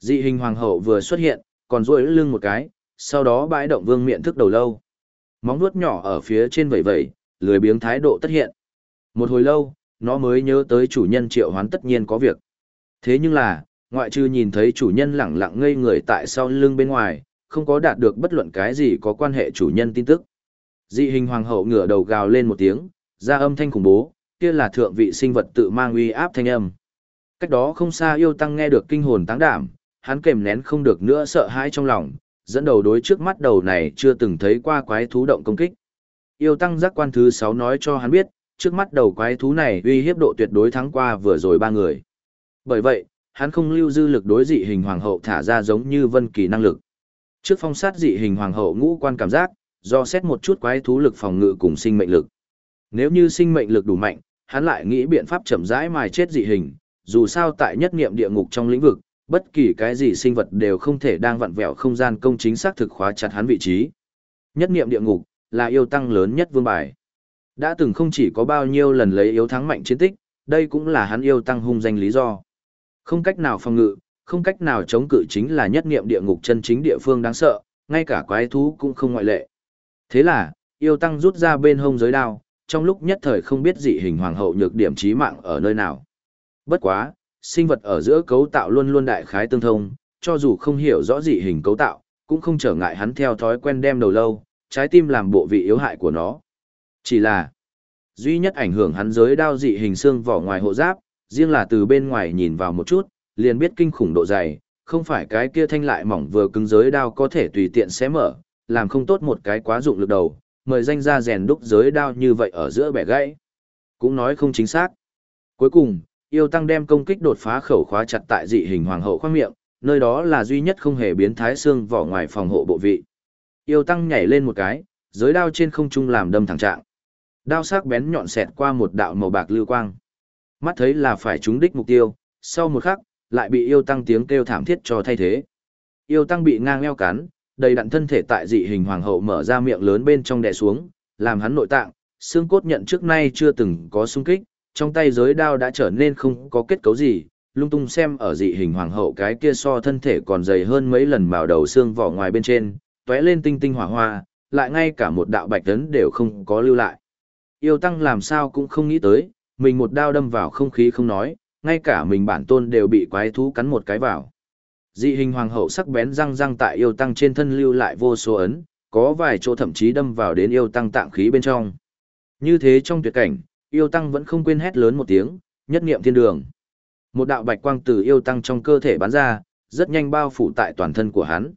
Dị hình hoàng hậu vừa xuất hiện, còn duỗi lưng một cái, sau đó bãi động vương miệng thức đầu lâu. Móng vuốt nhỏ ở phía trên vẩy vẩy, lười biếng thái độ tất hiện. Một hồi lâu, nó mới nhớ tới chủ nhân triệu hoán tất nhiên có việc. Thế nhưng là, ngoại trừ nhìn thấy chủ nhân lẳng lặng ngây người tại sau lưng bên ngoài, không có đạt được bất luận cái gì có quan hệ chủ nhân tin tức. Dị hình hoàng hậu ngửa đầu gào lên một tiếng, ra âm thanh khủng bố, kia là thượng vị sinh vật tự mang uy áp thanh âm. Cách đó không xa yêu tăng nghe được kinh hồn táng đảm, hắn kềm nén không được nữa sợ hãi trong lòng, dẫn đầu đối trước mắt đầu này chưa từng thấy qua quái thú động công kích. Yêu tăng giác quan thứ 6 nói cho hắn biết, trước mắt đầu quái thú này uy hiếp độ tuyệt đối thắng qua vừa rồi ba người. Bởi vậy, hắn không lưu dư lực đối dị hình hoàng hậu thả ra giống như vân kỳ năng lực. Trước phong sát dị hình hoàng hậu ngũ quan cảm giác, do xét một chút quái thú lực phòng ngự cùng sinh mệnh lực. Nếu như sinh mệnh lực đủ mạnh, hắn lại nghĩ biện pháp chậm rãi mài chết dị hình, dù sao tại nhất niệm địa ngục trong lĩnh vực, bất kỳ cái gì sinh vật đều không thể đang vặn vẹo không gian công chính xác thực khóa chặt hắn vị trí. Nhất niệm địa ngục là yêu tăng lớn nhất vương bài. Đã từng không chỉ có bao nhiêu lần lấy yếu thắng mạnh chiến tích, đây cũng là hắn yêu tăng hung danh lý do. Không cách nào phòng ngự, không cách nào chống cự chính là nhất niệm địa ngục chân chính địa phương đáng sợ, ngay cả quái thú cũng không ngoại lệ. Thế là, yêu tăng rút ra bên hông giới đao, trong lúc nhất thời không biết dị hình hoàng hậu nhược điểm chí mạng ở nơi nào. Bất quá, sinh vật ở giữa cấu tạo luôn luôn đại khái tương thông, cho dù không hiểu rõ dị hình cấu tạo, cũng không trở ngại hắn theo thói quen đem đầu lâu, trái tim làm bộ vị yếu hại của nó. Chỉ là, duy nhất ảnh hưởng hắn giới đao dị hình xương vỏ ngoài hộ giáp, riêng là từ bên ngoài nhìn vào một chút, liền biết kinh khủng độ dày, không phải cái kia thanh lại mỏng vừa cứng giới đao có thể tùy tiện xé mở, làm không tốt một cái quá dụng lực đầu, mời danh ra rèn đúc giới đao như vậy ở giữa bẻ gãy. Cũng nói không chính xác. Cuối cùng, yêu tăng đem công kích đột phá khẩu khóa chặt tại dị hình hoàng hậu khoang miệng, nơi đó là duy nhất không hề biến thái xương vỏ ngoài phòng hộ bộ vị. Yêu tăng nhảy lên một cái, giới đao trên không trung làm đâm thẳng trạng. Đao sắc bén nhọn xẹt qua một đạo màu bạc lưu quang. Mắt thấy là phải trúng đích mục tiêu, sau một khắc, lại bị yêu tăng tiếng kêu thảm thiết cho thay thế. Yêu tăng bị ngang eo cắn, đầy đặn thân thể tại dị hình hoàng hậu mở ra miệng lớn bên trong đè xuống, làm hắn nội tạng, xương cốt nhận trước nay chưa từng có xung kích, trong tay giới đao đã trở nên không có kết cấu gì, lung tung xem ở dị hình hoàng hậu cái kia so thân thể còn dày hơn mấy lần màu đầu xương vỏ ngoài bên trên, tóe lên tinh tinh hỏa hoa, lại ngay cả một đạo bạch tấn đều không có lưu lại. Yêu tăng làm sao cũng không nghĩ tới, mình một đao đâm vào không khí không nói, ngay cả mình bản tôn đều bị quái thú cắn một cái vào. Dị hình hoàng hậu sắc bén răng răng tại yêu tăng trên thân lưu lại vô số ấn, có vài chỗ thậm chí đâm vào đến yêu tăng tạng khí bên trong. Như thế trong tuyệt cảnh, yêu tăng vẫn không quên hét lớn một tiếng, nhất niệm thiên đường. Một đạo bạch quang từ yêu tăng trong cơ thể bắn ra, rất nhanh bao phủ tại toàn thân của hắn.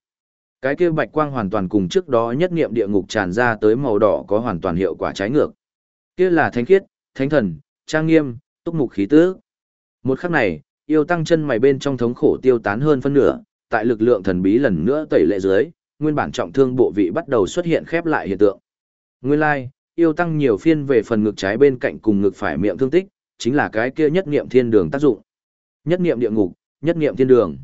Cái kia bạch quang hoàn toàn cùng trước đó nhất niệm địa ngục tràn ra tới màu đỏ có hoàn toàn hiệu quả trái ngược. Kia là thánh khiết, thánh thần, trang nghiêm, túc mục khí tứ. Một khắc này, yêu tăng chân mày bên trong thống khổ tiêu tán hơn phân nửa, tại lực lượng thần bí lần nữa tẩy lệ dưới, nguyên bản trọng thương bộ vị bắt đầu xuất hiện khép lại hiện tượng. Nguyên lai, like, yêu tăng nhiều phiên về phần ngực trái bên cạnh cùng ngực phải miệng thương tích, chính là cái kia nhất niệm thiên đường tác dụng. Nhất niệm địa ngục, nhất niệm thiên đường.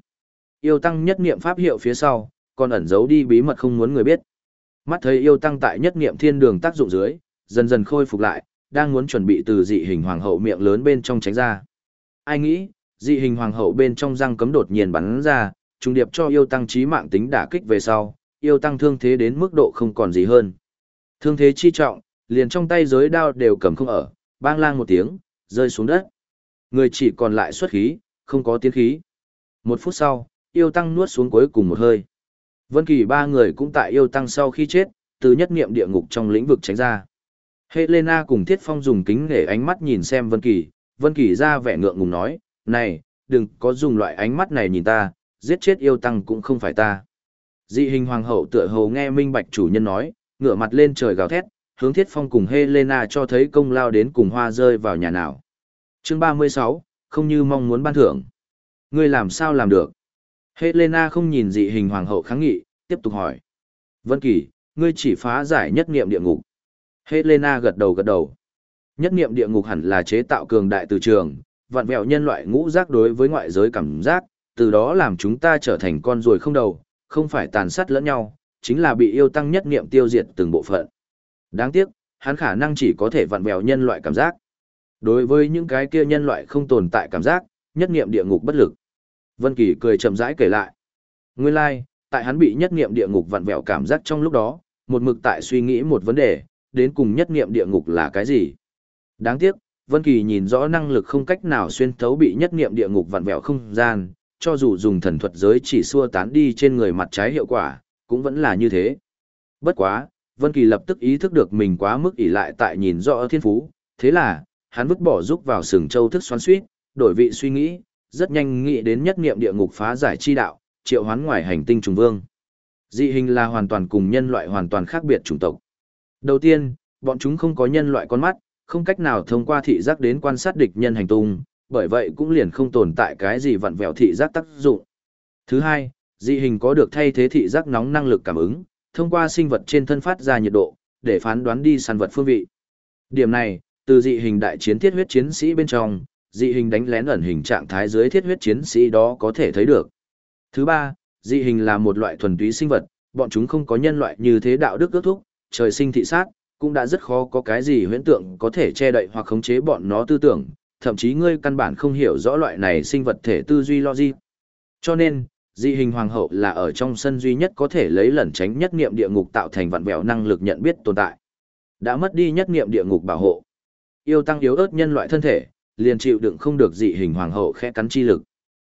Yêu tăng nhất niệm pháp hiệu phía sau, còn ẩn giấu đi bí mật không muốn người biết. Mắt thấy yêu tăng tại nhất niệm thiên đường tác dụng dưới, dần dần khôi phục lại, đang muốn chuẩn bị từ dị hình hoàng hậu miệng lớn bên trong tránh ra. Ai nghĩ, dị hình hoàng hậu bên trong răng cấm đột nhiên bắn ra, trung điệp cho yêu tăng trí mạng tính đả kích về sau, yêu tăng thương thế đến mức độ không còn gì hơn. Thương thế chi trọng, liền trong tay giới đao đều cầm không ở, bang lang một tiếng, rơi xuống đất. Người chỉ còn lại xuất khí, không có tiến khí. Một phút sau, yêu tăng nuốt xuống cuối cùng một hơi. Vân Kỳ ba người cũng tại yêu tăng sau khi chết, từ nhất niệm địa ngục trong lĩnh vực tránh ra. Helena cùng Thiết Phong dùng kính để ánh mắt nhìn xem Vân Kỳ, Vân Kỳ ra vẻ ngượng ngùng nói, này, đừng có dùng loại ánh mắt này nhìn ta, giết chết yêu tăng cũng không phải ta. Dị hình hoàng hậu tựa hồ nghe minh bạch chủ nhân nói, ngửa mặt lên trời gào thét, hướng Thiết Phong cùng Helena cho thấy công lao đến cùng hoa rơi vào nhà nào. Chương 36, không như mong muốn ban thưởng. Ngươi làm sao làm được? Helena không nhìn dị hình hoàng hậu kháng nghị, tiếp tục hỏi. Vân Kỳ, ngươi chỉ phá giải nhất niệm địa ngục. Helena gật đầu gật đầu. Nhất niệm địa ngục hẳn là chế tạo cường đại từ trường, vặn vẹo nhân loại ngũ giác đối với ngoại giới cảm giác, từ đó làm chúng ta trở thành con ruồi không đầu, không phải tàn sát lẫn nhau, chính là bị yêu tăng nhất niệm tiêu diệt từng bộ phận. Đáng tiếc, hắn khả năng chỉ có thể vặn vẹo nhân loại cảm giác. Đối với những cái kia nhân loại không tồn tại cảm giác, nhất niệm địa ngục bất lực. Vân Kỳ cười chậm rãi kể lại. Nguyên lai, like, tại hắn bị nhất niệm địa ngục vặn vẹo cảm giác trong lúc đó, một mực tại suy nghĩ một vấn đề, đến cùng nhất niệm địa ngục là cái gì. Đáng tiếc, Vân Kỳ nhìn rõ năng lực không cách nào xuyên thấu bị nhất niệm địa ngục vặn vẹo không gian, cho dù dùng thần thuật giới chỉ xua tán đi trên người mặt trái hiệu quả, cũng vẫn là như thế. Bất quá, Vân Kỳ lập tức ý thức được mình quá mức ỷ lại tại nhìn rõ thiên phú, thế là, hắn vứt bỏ giúp vào sừng châu thức xoắn xuýt, đổi vị suy nghĩ, rất nhanh nghĩ đến nhất niệm địa ngục phá giải chi đạo, triệu hoán ngoài hành tinh trùng vương. Dị hình là hoàn toàn cùng nhân loại hoàn toàn khác biệt chủng tộc. Đầu tiên, bọn chúng không có nhân loại con mắt, không cách nào thông qua thị giác đến quan sát địch nhân hành tung, bởi vậy cũng liền không tồn tại cái gì vặn vẹo thị giác tác dụng. Thứ hai, dị hình có được thay thế thị giác nóng năng lực cảm ứng, thông qua sinh vật trên thân phát ra nhiệt độ, để phán đoán đi săn vật phương vị. Điểm này, từ dị hình đại chiến thiết huyết chiến sĩ bên trong, dị hình đánh lén ẩn hình trạng thái dưới thiết huyết chiến sĩ đó có thể thấy được. Thứ ba, dị hình là một loại thuần túy sinh vật, bọn chúng không có nhân loại như thế đạo đức ước thúc, trời sinh thị sát, cũng đã rất khó có cái gì huyễn tượng có thể che đậy hoặc khống chế bọn nó tư tưởng, thậm chí ngươi căn bản không hiểu rõ loại này sinh vật thể tư duy logic. Cho nên, dị hình hoàng hậu là ở trong sân duy nhất có thể lấy lẩn tránh nhất niệm địa ngục tạo thành vạn vẹo năng lực nhận biết tồn tại. Đã mất đi nhất niệm địa ngục bảo hộ. Yêu tăng yếu ớt nhân loại thân thể, liền chịu đựng không được dị hình hoàng hậu khẽ cắn chi lực.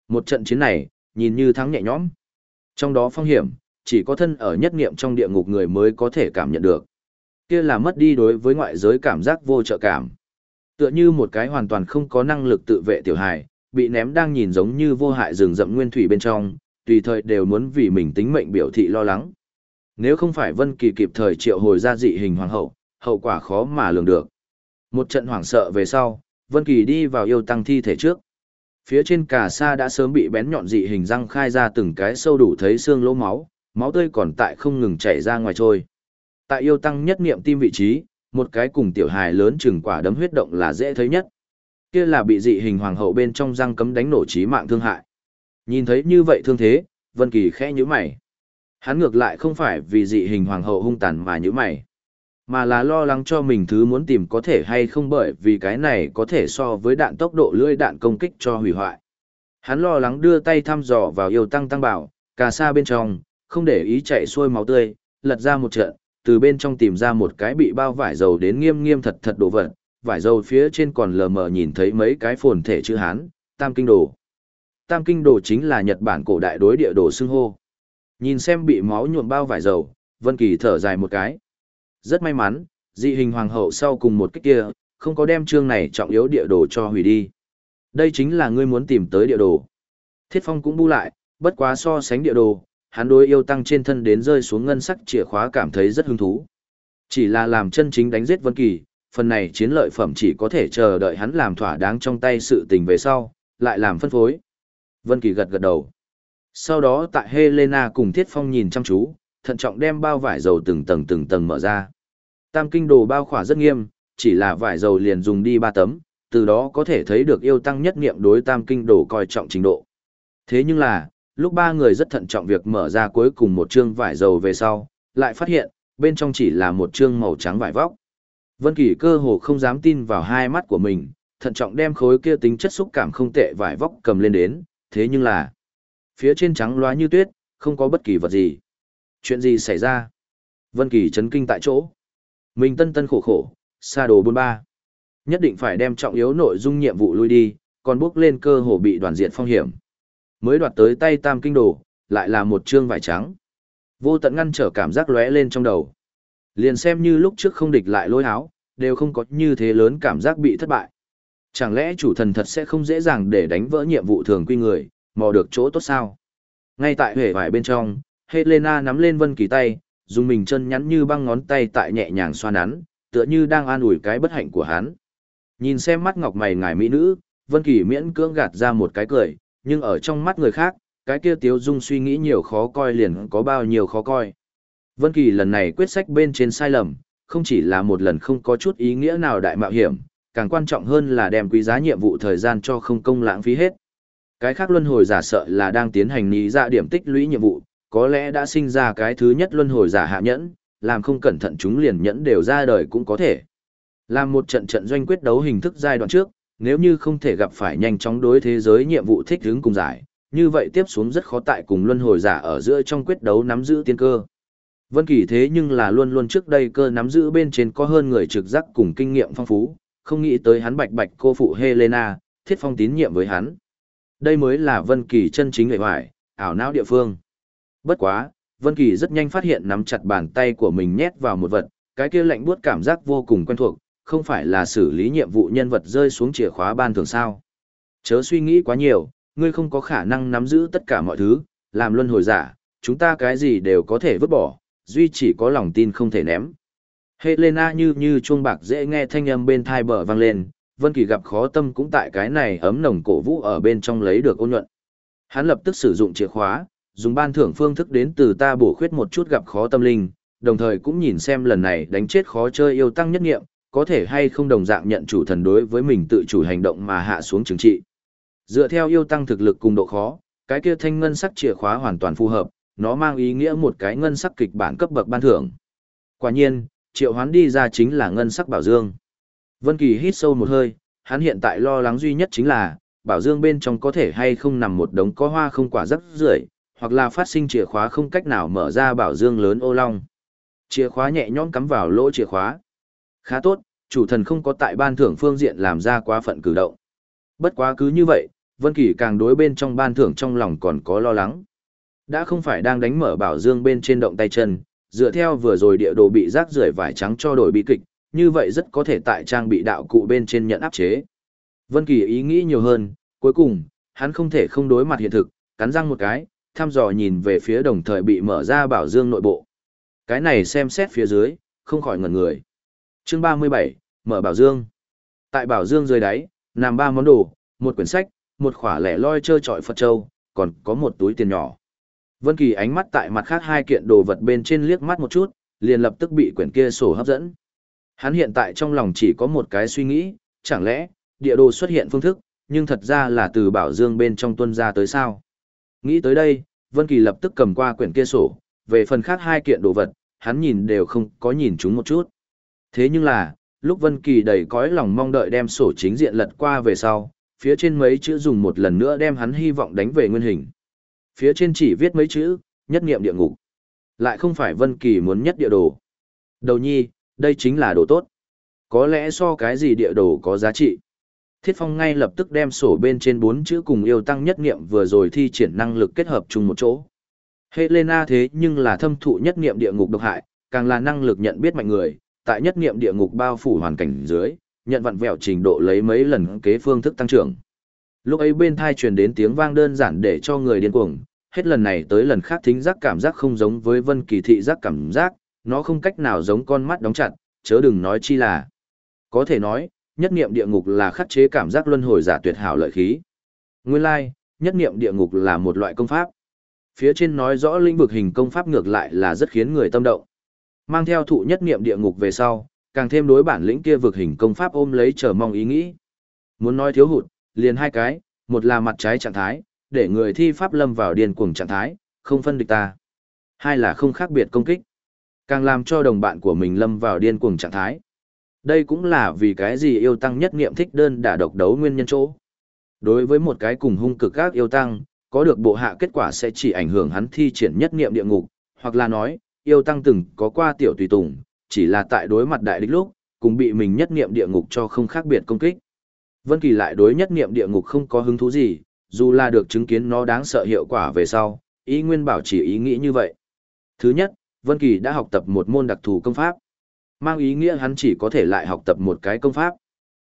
Một trận chiến này, nhìn như thắng nhẹ nhõm. Trong đó phong hiểm, chỉ có thân ở nhất niệm trong địa ngục người mới có thể cảm nhận được. Kia là mất đi đối với ngoại giới cảm giác vô trợ cảm. Tựa như một cái hoàn toàn không có năng lực tự vệ tiểu hài, bị ném đang nhìn giống như vô hại rừng rậm nguyên thủy bên trong, tùy thời đều muốn vì mình tính mệnh biểu thị lo lắng. Nếu không phải Vân Kỳ kịp thời triệu hồi ra dị hình hoàng hậu, hậu quả khó mà lường được. Một trận hoảng sợ về sau, Vân Kỳ đi vào yêu tăng thi thể trước. Phía trên cả sa đã sớm bị bén nhọn dị hình răng khai ra từng cái sâu đủ thấy xương lỗ máu, máu tươi còn tại không ngừng chảy ra ngoài trôi. Tại yêu tăng nhất niệm tim vị trí, một cái cùng tiểu hài lớn chừng quả đấm huyết động là dễ thấy nhất. Kia là bị dị hình hoàng hậu bên trong răng cấm đánh nổ chí mạng thương hại. Nhìn thấy như vậy thương thế, Vân Kỳ khẽ nhíu mày. Hắn ngược lại không phải vì dị hình hoàng hậu hung tàn mà nhíu mày, mà là lo lắng cho mình thứ muốn tìm có thể hay không bởi vì cái này có thể so với đạn tốc độ lưỡi đạn công kích cho hủy hoại. Hắn lo lắng đưa tay thăm dò vào yêu tăng tăng bảo, cà sa bên trong, không để ý chạy xuôi máu tươi, lật ra một trận, từ bên trong tìm ra một cái bị bao vải dầu đến nghiêm nghiêm thật thật đồ vật, vải dầu phía trên còn lờ mờ nhìn thấy mấy cái phồn thể chữ Hán, tam kinh đồ. Tam kinh đồ chính là Nhật Bản cổ đại đối địa đồ xưng hô. Nhìn xem bị máu nhuộm bao vải dầu, Vân Kỳ thở dài một cái. Rất may mắn, dị hình hoàng hậu sau cùng một cách kia, không có đem chương này trọng yếu địa đồ cho hủy đi. Đây chính là ngươi muốn tìm tới địa đồ. Thiết Phong cũng bu lại, bất quá so sánh địa đồ, hắn đối yêu tăng trên thân đến rơi xuống ngân sắc chìa khóa cảm thấy rất hứng thú. Chỉ là làm chân chính đánh giết Vân Kỳ, phần này chiến lợi phẩm chỉ có thể chờ đợi hắn làm thỏa đáng trong tay sự tình về sau, lại làm phân phối. Vân Kỳ gật gật đầu. Sau đó tại Helena cùng Thiết Phong nhìn chăm chú, thận trọng đem bao vải dầu từng tầng từng tầng mở ra. Tam kinh đồ bao khỏa rất nghiêm, chỉ là vải dầu liền dùng đi ba tấm, từ đó có thể thấy được yêu tăng nhất niệm đối tam kinh đồ coi trọng trình độ. Thế nhưng là, lúc ba người rất thận trọng việc mở ra cuối cùng một chương vải dầu về sau, lại phát hiện, bên trong chỉ là một chương màu trắng vải vóc. Vân Kỳ cơ hồ không dám tin vào hai mắt của mình, thận trọng đem khối kia tính chất xúc cảm không tệ vải vóc cầm lên đến, thế nhưng là, phía trên trắng loá như tuyết, không có bất kỳ vật gì. Chuyện gì xảy ra? Vân Kỳ chấn kinh tại chỗ. Mình tân tân khổ khổ, xa đồ 43. Nhất định phải đem trọng yếu nội dung nhiệm vụ lui đi, còn bước lên cơ hồ bị đoàn diện phong hiểm. Mới đoạt tới tay tam kinh đồ, lại là một chương vải trắng. Vô tận ngăn trở cảm giác lóe lên trong đầu. Liền xem như lúc trước không địch lại lôi áo, đều không có như thế lớn cảm giác bị thất bại. Chẳng lẽ chủ thần thật sẽ không dễ dàng để đánh vỡ nhiệm vụ thường quy người, mò được chỗ tốt sao? Ngay tại huệ vải bên trong, Helena nắm lên Vân Kỳ tay, dùng mình chân nhắn như băng ngón tay tại nhẹ nhàng xoa nắn, tựa như đang an ủi cái bất hạnh của hắn. Nhìn xem mắt ngọc mày ngài mỹ nữ, Vân Kỳ miễn cưỡng gạt ra một cái cười, nhưng ở trong mắt người khác, cái kia Tiếu Dung suy nghĩ nhiều khó coi liền có bao nhiêu khó coi. Vân Kỳ lần này quyết sách bên trên sai lầm, không chỉ là một lần không có chút ý nghĩa nào đại mạo hiểm, càng quan trọng hơn là đem quý giá nhiệm vụ thời gian cho không công lãng phí hết. Cái khác luân hồi giả sợ là đang tiến hành ní ra dạ điểm tích lũy nhiệm vụ, có lẽ đã sinh ra cái thứ nhất luân hồi giả hạ nhẫn, làm không cẩn thận chúng liền nhẫn đều ra đời cũng có thể. Làm một trận trận doanh quyết đấu hình thức giai đoạn trước, nếu như không thể gặp phải nhanh chóng đối thế giới nhiệm vụ thích ứng cùng giải, như vậy tiếp xuống rất khó tại cùng luân hồi giả ở giữa trong quyết đấu nắm giữ tiên cơ. Vân Kỳ thế nhưng là luôn luôn trước đây cơ nắm giữ bên trên có hơn người trực giác cùng kinh nghiệm phong phú, không nghĩ tới hắn bạch bạch cô phụ Helena, thiết phong tín nhiệm với hắn. Đây mới là Vân Kỳ chân chính người hoài, ảo não địa phương. Bất quá, Vân Kỳ rất nhanh phát hiện nắm chặt bàn tay của mình nhét vào một vật, cái kia lạnh buốt cảm giác vô cùng quen thuộc, không phải là xử lý nhiệm vụ nhân vật rơi xuống chìa khóa ban thường sao. Chớ suy nghĩ quá nhiều, ngươi không có khả năng nắm giữ tất cả mọi thứ, làm luân hồi giả, chúng ta cái gì đều có thể vứt bỏ, duy chỉ có lòng tin không thể ném. Helena như như chuông bạc dễ nghe thanh âm bên thai bờ vang lên, Vân Kỳ gặp khó tâm cũng tại cái này ấm nồng cổ vũ ở bên trong lấy được ôn nhuận. Hắn lập tức sử dụng chìa khóa, dùng ban thưởng phương thức đến từ ta bổ khuyết một chút gặp khó tâm linh, đồng thời cũng nhìn xem lần này đánh chết khó chơi yêu tăng nhất nghiệm, có thể hay không đồng dạng nhận chủ thần đối với mình tự chủ hành động mà hạ xuống chứng trị. Dựa theo yêu tăng thực lực cùng độ khó, cái kia thanh ngân sắc chìa khóa hoàn toàn phù hợp, nó mang ý nghĩa một cái ngân sắc kịch bản cấp bậc ban thưởng. Quả nhiên, triệu hoán đi ra chính là ngân sắc bảo dương. Vân Kỳ hít sâu một hơi, hắn hiện tại lo lắng duy nhất chính là, bảo dương bên trong có thể hay không nằm một đống có hoa không quả rất rưởi, hoặc là phát sinh chìa khóa không cách nào mở ra bảo dương lớn ô long. Chìa khóa nhẹ nhõm cắm vào lỗ chìa khóa. Khá tốt, chủ thần không có tại ban thưởng phương diện làm ra quá phận cử động. Bất quá cứ như vậy, Vân Kỳ càng đối bên trong ban thưởng trong lòng còn có lo lắng. Đã không phải đang đánh mở bảo dương bên trên động tay chân, dựa theo vừa rồi địa đồ bị rác rưởi vải trắng cho đổi bị kịch, như vậy rất có thể tại trang bị đạo cụ bên trên nhận áp chế. Vân Kỳ ý nghĩ nhiều hơn, cuối cùng, hắn không thể không đối mặt hiện thực, cắn răng một cái, thăm dò nhìn về phía đồng thời bị mở ra bảo dương nội bộ. Cái này xem xét phía dưới, không khỏi ngẩn người. Chương 37, mở bảo dương. Tại bảo dương dưới đáy, nằm ba món đồ, một quyển sách, một khỏa lẻ loi chơi trọi Phật Châu, còn có một túi tiền nhỏ. Vân Kỳ ánh mắt tại mặt khác hai kiện đồ vật bên trên liếc mắt một chút, liền lập tức bị quyển kia sổ hấp dẫn. Hắn hiện tại trong lòng chỉ có một cái suy nghĩ, chẳng lẽ, địa đồ xuất hiện phương thức, nhưng thật ra là từ bảo dương bên trong tuân ra tới sao. Nghĩ tới đây, Vân Kỳ lập tức cầm qua quyển kia sổ, về phần khác hai kiện đồ vật, hắn nhìn đều không có nhìn chúng một chút. Thế nhưng là, lúc Vân Kỳ đầy cõi lòng mong đợi đem sổ chính diện lật qua về sau, phía trên mấy chữ dùng một lần nữa đem hắn hy vọng đánh về nguyên hình. Phía trên chỉ viết mấy chữ, nhất niệm địa ngục. Lại không phải Vân Kỳ muốn nhất địa đồ. Đầu nhi, đây chính là đồ tốt. Có lẽ so cái gì địa đồ có giá trị. Thiết Phong ngay lập tức đem sổ bên trên bốn chữ cùng yêu tăng nhất niệm vừa rồi thi triển năng lực kết hợp chung một chỗ. Helena thế nhưng là thâm thụ nhất niệm địa ngục độc hại, càng là năng lực nhận biết mạnh người, tại nhất niệm địa ngục bao phủ hoàn cảnh dưới, nhận vặn vẹo trình độ lấy mấy lần kế phương thức tăng trưởng. Lúc ấy bên thai truyền đến tiếng vang đơn giản để cho người điên cuồng, hết lần này tới lần khác thính giác cảm giác không giống với vân kỳ thị giác cảm giác, nó không cách nào giống con mắt đóng chặt, chớ đừng nói chi là. Có thể nói, nhất niệm địa ngục là khắc chế cảm giác luân hồi giả tuyệt hảo lợi khí. Nguyên lai, like, nhất niệm địa ngục là một loại công pháp. Phía trên nói rõ lĩnh vực hình công pháp ngược lại là rất khiến người tâm động. Mang theo thụ nhất niệm địa ngục về sau, càng thêm đối bản lĩnh kia vực hình công pháp ôm lấy chờ mong ý nghĩ. Muốn nói thiếu hụt, liền hai cái, một là mặt trái trạng thái, để người thi pháp lâm vào điên cuồng trạng thái, không phân địch ta. Hai là không khác biệt công kích. Càng làm cho đồng bạn của mình lâm vào điên cuồng trạng thái. Đây cũng là vì cái gì yêu tăng nhất niệm thích đơn đả độc đấu nguyên nhân chỗ. Đối với một cái cùng hung cực các yêu tăng, có được bộ hạ kết quả sẽ chỉ ảnh hưởng hắn thi triển nhất niệm địa ngục, hoặc là nói, yêu tăng từng có qua tiểu tùy tùng, chỉ là tại đối mặt đại địch lúc, cùng bị mình nhất niệm địa ngục cho không khác biệt công kích. Vân Kỳ lại đối nhất niệm địa ngục không có hứng thú gì, dù là được chứng kiến nó đáng sợ hiệu quả về sau, ý nguyên bảo chỉ ý nghĩ như vậy. Thứ nhất, Vân Kỳ đã học tập một môn đặc thù công pháp. Mang ý nghĩa hắn chỉ có thể lại học tập một cái công pháp.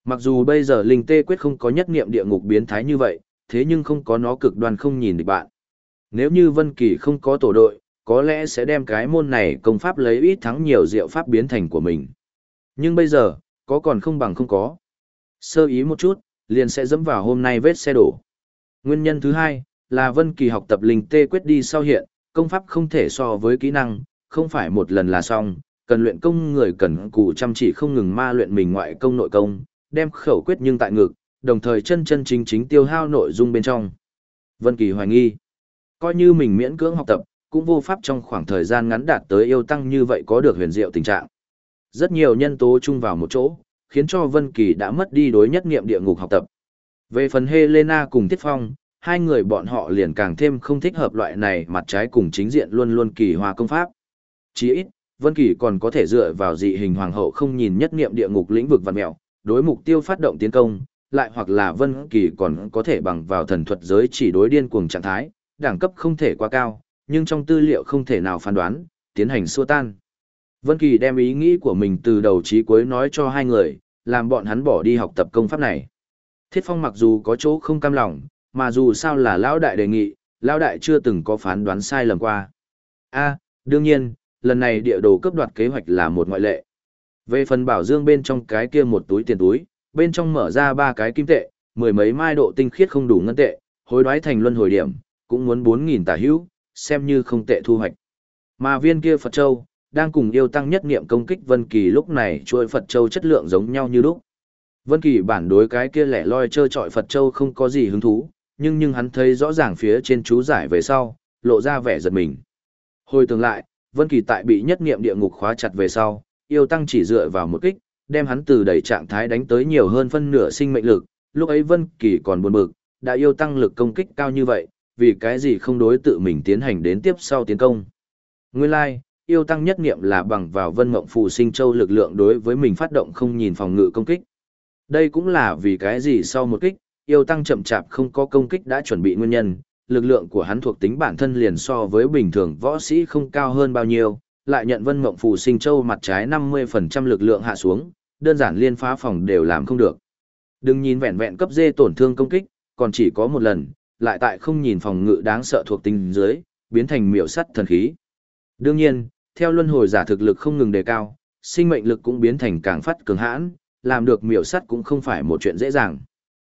Mặc dù bây giờ linh tê quyết không có nhất niệm địa ngục biến thái như vậy, thế nhưng không có nó cực đoan không nhìn được bạn. Nếu như Vân Kỳ không có tổ đội, có lẽ sẽ đem cái môn này công pháp lấy ít thắng nhiều diệu pháp biến thành của mình. Nhưng bây giờ, có còn không bằng không có. Sơ ý một chút, liền sẽ dẫm vào hôm nay vết xe đổ. Nguyên nhân thứ hai, là Vân Kỳ học tập linh tê quyết đi sau hiện, công pháp không thể so với kỹ năng, không phải một lần là xong, cần luyện công người cần cù chăm chỉ không ngừng ma luyện mình ngoại công nội công, đem khẩu quyết nhưng tại ngực, đồng thời chân chân chính chính tiêu hao nội dung bên trong. Vân Kỳ hoài nghi, coi như mình miễn cưỡng học tập, cũng vô pháp trong khoảng thời gian ngắn đạt tới yêu tăng như vậy có được huyền diệu tình trạng. Rất nhiều nhân tố chung vào một chỗ, khiến cho Vân Kỳ đã mất đi đối nhất nghiệm địa ngục học tập. Về phần Helena cùng Tiết Phong, hai người bọn họ liền càng thêm không thích hợp loại này mặt trái cùng chính diện luôn luôn kỳ hoa công pháp. Chỉ ít, Vân Kỳ còn có thể dựa vào dị hình hoàng hậu không nhìn nhất niệm địa ngục lĩnh vực văn mèo, đối mục tiêu phát động tiến công, lại hoặc là Vân Kỳ còn có thể bằng vào thần thuật giới chỉ đối điên cuồng trạng thái, đẳng cấp không thể quá cao, nhưng trong tư liệu không thể nào phán đoán, tiến hành xua tan. Vân Kỳ đem ý nghĩ của mình từ đầu chí cuối nói cho hai người, làm bọn hắn bỏ đi học tập công pháp này. Thiết Phong mặc dù có chỗ không cam lòng, mà dù sao là lão đại đề nghị, lão đại chưa từng có phán đoán sai lầm qua. A, đương nhiên, lần này địa đồ cấp đoạt kế hoạch là một ngoại lệ. Về phần bảo dương bên trong cái kia một túi tiền túi, bên trong mở ra ba cái kim tệ, mười mấy mai độ tinh khiết không đủ ngân tệ, hối đoái thành luân hồi điểm, cũng muốn 4.000 tả hữu, xem như không tệ thu hoạch. Mà viên kia Phật Châu, đang cùng yêu tăng nhất niệm công kích Vân Kỳ lúc này chuôi Phật Châu chất lượng giống nhau như lúc. Vân Kỳ bản đối cái kia lẻ loi chơi trọi Phật Châu không có gì hứng thú, nhưng nhưng hắn thấy rõ ràng phía trên chú giải về sau, lộ ra vẻ giật mình. Hồi tưởng lại, Vân Kỳ tại bị nhất niệm địa ngục khóa chặt về sau, yêu tăng chỉ dựa vào một kích, đem hắn từ đầy trạng thái đánh tới nhiều hơn phân nửa sinh mệnh lực, lúc ấy Vân Kỳ còn buồn bực, đã yêu tăng lực công kích cao như vậy, vì cái gì không đối tự mình tiến hành đến tiếp sau tiến công. Nguyên lai, like, yêu tăng nhất niệm là bằng vào Vân Mộng Phù Sinh Châu lực lượng đối với mình phát động không nhìn phòng ngự công kích. Đây cũng là vì cái gì sau một kích, yêu tăng chậm chạp không có công kích đã chuẩn bị nguyên nhân, lực lượng của hắn thuộc tính bản thân liền so với bình thường võ sĩ không cao hơn bao nhiêu, lại nhận vân mộng phù sinh châu mặt trái 50% lực lượng hạ xuống, đơn giản liên phá phòng đều làm không được. Đừng nhìn vẹn vẹn cấp dê tổn thương công kích, còn chỉ có một lần, lại tại không nhìn phòng ngự đáng sợ thuộc tính dưới, biến thành miểu sắt thần khí. Đương nhiên, theo luân hồi giả thực lực không ngừng đề cao, sinh mệnh lực cũng biến thành càng phát cường hãn, làm được miểu sắt cũng không phải một chuyện dễ dàng.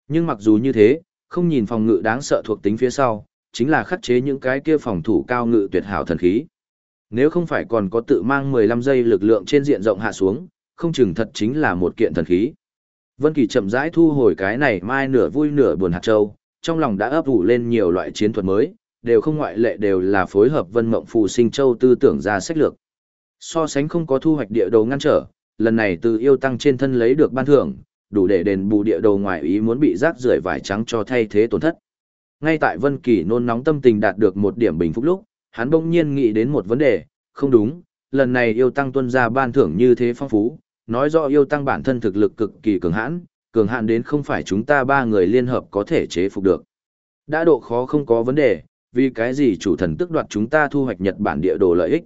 Nhưng mặc dù như thế, không nhìn phòng ngự đáng sợ thuộc tính phía sau, chính là khắc chế những cái kia phòng thủ cao ngự tuyệt hảo thần khí. Nếu không phải còn có tự mang 15 giây lực lượng trên diện rộng hạ xuống, không chừng thật chính là một kiện thần khí. Vân Kỳ chậm rãi thu hồi cái này mai nửa vui nửa buồn hạt châu, trong lòng đã ấp ủ lên nhiều loại chiến thuật mới, đều không ngoại lệ đều là phối hợp Vân Mộng Phù Sinh Châu tư tưởng ra sách lược. So sánh không có thu hoạch địa đồ ngăn trở, lần này từ yêu tăng trên thân lấy được ban thưởng, đủ để đền bù địa đồ ngoài ý muốn bị rác rưởi vải trắng cho thay thế tổn thất. Ngay tại Vân Kỳ nôn nóng tâm tình đạt được một điểm bình phục lúc, hắn bỗng nhiên nghĩ đến một vấn đề, không đúng, lần này yêu tăng tuân ra ban thưởng như thế phong phú, nói rõ yêu tăng bản thân thực lực cực kỳ cường hãn, cường hãn đến không phải chúng ta ba người liên hợp có thể chế phục được. Đã độ khó không có vấn đề, vì cái gì chủ thần tức đoạt chúng ta thu hoạch Nhật Bản địa đồ lợi ích.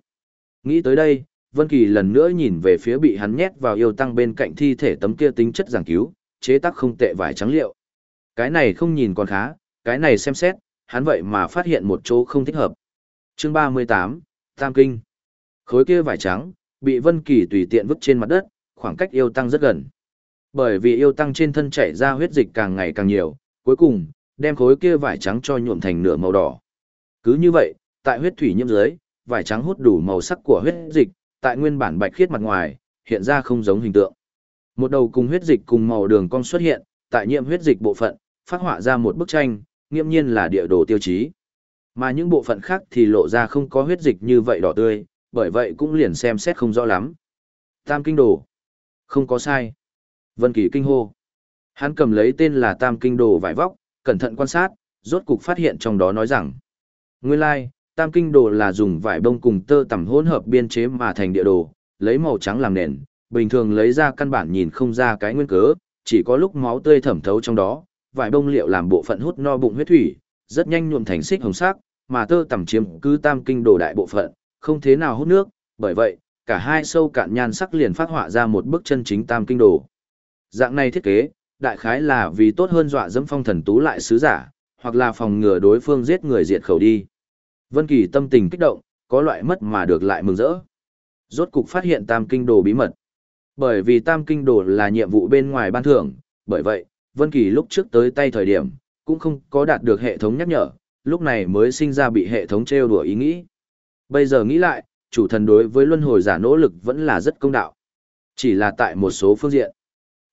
Nghĩ tới đây, Vân Kỳ lần nữa nhìn về phía bị hắn nhét vào yêu tăng bên cạnh thi thể tấm kia tính chất giảng cứu, chế tác không tệ vải trắng liệu. Cái này không nhìn còn khá, cái này xem xét, hắn vậy mà phát hiện một chỗ không thích hợp. Chương 38, Tam Kinh. Khối kia vải trắng, bị Vân Kỳ tùy tiện vứt trên mặt đất, khoảng cách yêu tăng rất gần. Bởi vì yêu tăng trên thân chảy ra huyết dịch càng ngày càng nhiều, cuối cùng, đem khối kia vải trắng cho nhuộm thành nửa màu đỏ. Cứ như vậy, tại huyết thủy nhiễm dưới, vải trắng hút đủ màu sắc của huyết dịch, tại nguyên bản bạch khiết mặt ngoài, hiện ra không giống hình tượng. Một đầu cùng huyết dịch cùng màu đường cong xuất hiện, tại nhiễm huyết dịch bộ phận, phát họa ra một bức tranh, nghiêm nhiên là địa đồ tiêu chí. Mà những bộ phận khác thì lộ ra không có huyết dịch như vậy đỏ tươi, bởi vậy cũng liền xem xét không rõ lắm. Tam kinh đồ. Không có sai. Vân Kỳ kinh hô. Hắn cầm lấy tên là Tam kinh đồ vải vóc, cẩn thận quan sát, rốt cục phát hiện trong đó nói rằng. Nguyên lai, like, tam kinh đồ là dùng vải bông cùng tơ tằm hỗn hợp biên chế mà thành địa đồ, lấy màu trắng làm nền, bình thường lấy ra căn bản nhìn không ra cái nguyên cớ, chỉ có lúc máu tươi thẩm thấu trong đó, vải bông liệu làm bộ phận hút no bụng huyết thủy, rất nhanh nhuộm thành xích hồng sắc, mà tơ tằm chiếm cứ tam kinh đồ đại bộ phận, không thế nào hút nước, bởi vậy, cả hai sâu cạn nhan sắc liền phát họa ra một bức chân chính tam kinh đồ. Dạng này thiết kế, đại khái là vì tốt hơn dọa dẫm phong thần tú lại sứ giả, hoặc là phòng ngừa đối phương giết người diệt khẩu đi. Vân Kỳ tâm tình kích động, có loại mất mà được lại mừng rỡ. Rốt cục phát hiện Tam Kinh Đồ bí mật. Bởi vì Tam Kinh Đồ là nhiệm vụ bên ngoài ban thưởng, bởi vậy, Vân Kỳ lúc trước tới tay thời điểm, cũng không có đạt được hệ thống nhắc nhở, lúc này mới sinh ra bị hệ thống trêu đùa ý nghĩ. Bây giờ nghĩ lại, chủ thần đối với luân hồi giả nỗ lực vẫn là rất công đạo. Chỉ là tại một số phương diện.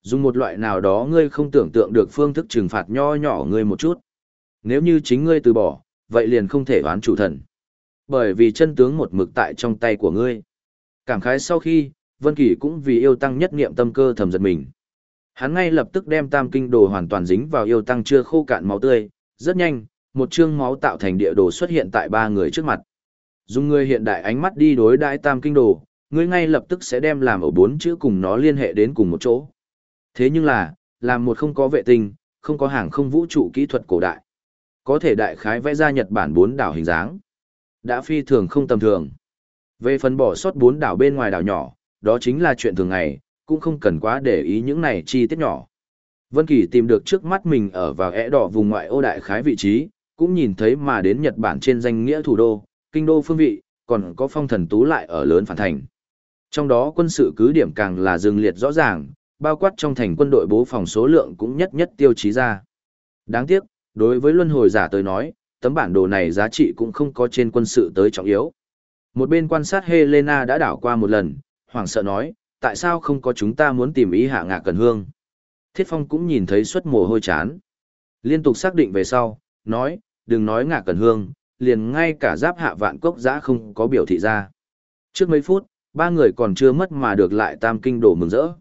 Dùng một loại nào đó ngươi không tưởng tượng được phương thức trừng phạt nho nhỏ ngươi một chút. Nếu như chính ngươi từ bỏ, vậy liền không thể oán chủ thần. Bởi vì chân tướng một mực tại trong tay của ngươi. Cảm khái sau khi, Vân Kỳ cũng vì yêu tăng nhất niệm tâm cơ thầm giật mình. Hắn ngay lập tức đem tam kinh đồ hoàn toàn dính vào yêu tăng chưa khô cạn máu tươi, rất nhanh, một chương máu tạo thành địa đồ xuất hiện tại ba người trước mặt. Dùng người hiện đại ánh mắt đi đối đãi tam kinh đồ, ngươi ngay lập tức sẽ đem làm ở bốn chữ cùng nó liên hệ đến cùng một chỗ. Thế nhưng là, làm một không có vệ tinh, không có hàng không vũ trụ kỹ thuật cổ đại. Có thể đại khái vẽ ra Nhật Bản bốn đảo hình dáng. Đã phi thường không tầm thường. Về phần bỏ sót bốn đảo bên ngoài đảo nhỏ, đó chính là chuyện thường ngày, cũng không cần quá để ý những này chi tiết nhỏ. Vân Kỳ tìm được trước mắt mình ở vào ẻ đỏ vùng ngoại ô đại khái vị trí, cũng nhìn thấy mà đến Nhật Bản trên danh nghĩa thủ đô, kinh đô phương vị, còn có phong thần tú lại ở lớn phản thành. Trong đó quân sự cứ điểm càng là dừng liệt rõ ràng, bao quát trong thành quân đội bố phòng số lượng cũng nhất nhất tiêu chí ra. Đáng tiếc, đối với luân hồi giả tới nói, tấm bản đồ này giá trị cũng không có trên quân sự tới trọng yếu. Một bên quan sát Helena đã đảo qua một lần, hoảng sợ nói, tại sao không có chúng ta muốn tìm ý hạ ngạ cần hương. Thiết Phong cũng nhìn thấy suất mồ hôi chán. Liên tục xác định về sau, nói, đừng nói ngạ cần hương, liền ngay cả giáp hạ vạn cốc giã không có biểu thị ra. Trước mấy phút, ba người còn chưa mất mà được lại tam kinh đổ mừng rỡ.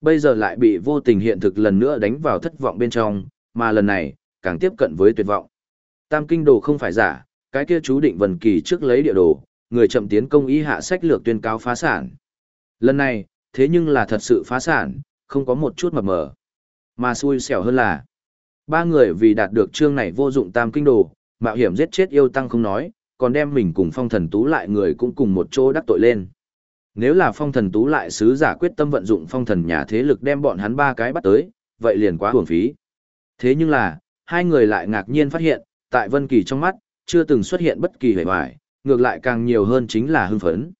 Bây giờ lại bị vô tình hiện thực lần nữa đánh vào thất vọng bên trong, mà lần này, càng tiếp cận với tuyệt vọng. Tam kinh đồ không phải giả, cái kia chú định vần kỳ trước lấy địa đồ, người chậm tiến công ý hạ sách lược tuyên cáo phá sản. Lần này, thế nhưng là thật sự phá sản, không có một chút mập mờ. Mà xui xẻo hơn là, ba người vì đạt được chương này vô dụng tam kinh đồ, mạo hiểm giết chết yêu tăng không nói, còn đem mình cùng phong thần tú lại người cũng cùng một chỗ đắc tội lên. Nếu là phong thần tú lại sứ giả quyết tâm vận dụng phong thần nhà thế lực đem bọn hắn ba cái bắt tới, vậy liền quá hưởng phí. Thế nhưng là, hai người lại ngạc nhiên phát hiện, tại Vân Kỳ trong mắt, chưa từng xuất hiện bất kỳ vẻ vải, ngược lại càng nhiều hơn chính là hưng phấn.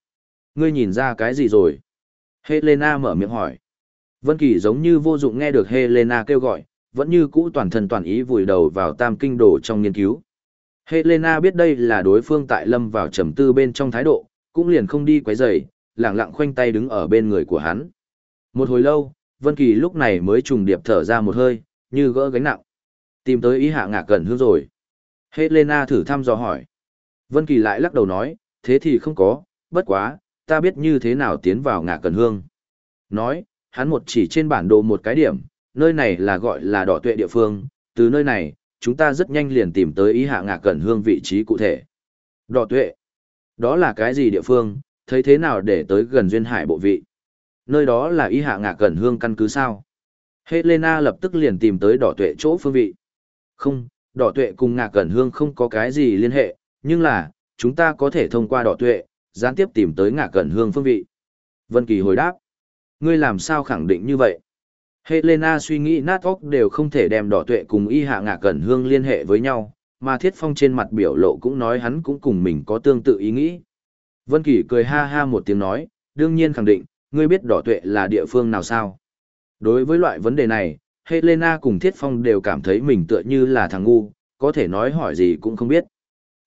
Ngươi nhìn ra cái gì rồi? Helena mở miệng hỏi. Vân Kỳ giống như vô dụng nghe được Helena kêu gọi, vẫn như cũ toàn thần toàn ý vùi đầu vào tam kinh đồ trong nghiên cứu. Helena biết đây là đối phương tại lâm vào trầm tư bên trong thái độ, cũng liền không đi quấy rầy, lặng lặng khoanh tay đứng ở bên người của hắn. Một hồi lâu, Vân Kỳ lúc này mới trùng điệp thở ra một hơi, như gỡ gánh nặng. Tìm tới ý hạ ngạc gần hương rồi. Helena thử thăm dò hỏi. Vân Kỳ lại lắc đầu nói, thế thì không có, bất quá, ta biết như thế nào tiến vào ngạ cần hương. Nói, hắn một chỉ trên bản đồ một cái điểm, nơi này là gọi là đỏ tuệ địa phương, từ nơi này, chúng ta rất nhanh liền tìm tới ý hạ ngạ cần hương vị trí cụ thể. Đỏ tuệ, đó là cái gì địa phương, thấy thế nào để tới gần duyên hải bộ vị. Nơi đó là ý hạ ngạ cần hương căn cứ sao. Helena lập tức liền tìm tới đỏ tuệ chỗ phương vị. Không, đỏ tuệ cùng ngạ cẩn hương không có cái gì liên hệ, nhưng là, chúng ta có thể thông qua đỏ tuệ, gián tiếp tìm tới ngạ cẩn hương phương vị. Vân Kỳ hồi đáp, ngươi làm sao khẳng định như vậy? Helena suy nghĩ nát óc đều không thể đem đỏ tuệ cùng y hạ ngạ cẩn hương liên hệ với nhau, mà thiết phong trên mặt biểu lộ cũng nói hắn cũng cùng mình có tương tự ý nghĩ. Vân Kỳ cười ha ha một tiếng nói, đương nhiên khẳng định, ngươi biết đỏ tuệ là địa phương nào sao? Đối với loại vấn đề này, Helena cùng Thiết Phong đều cảm thấy mình tựa như là thằng ngu, có thể nói hỏi gì cũng không biết.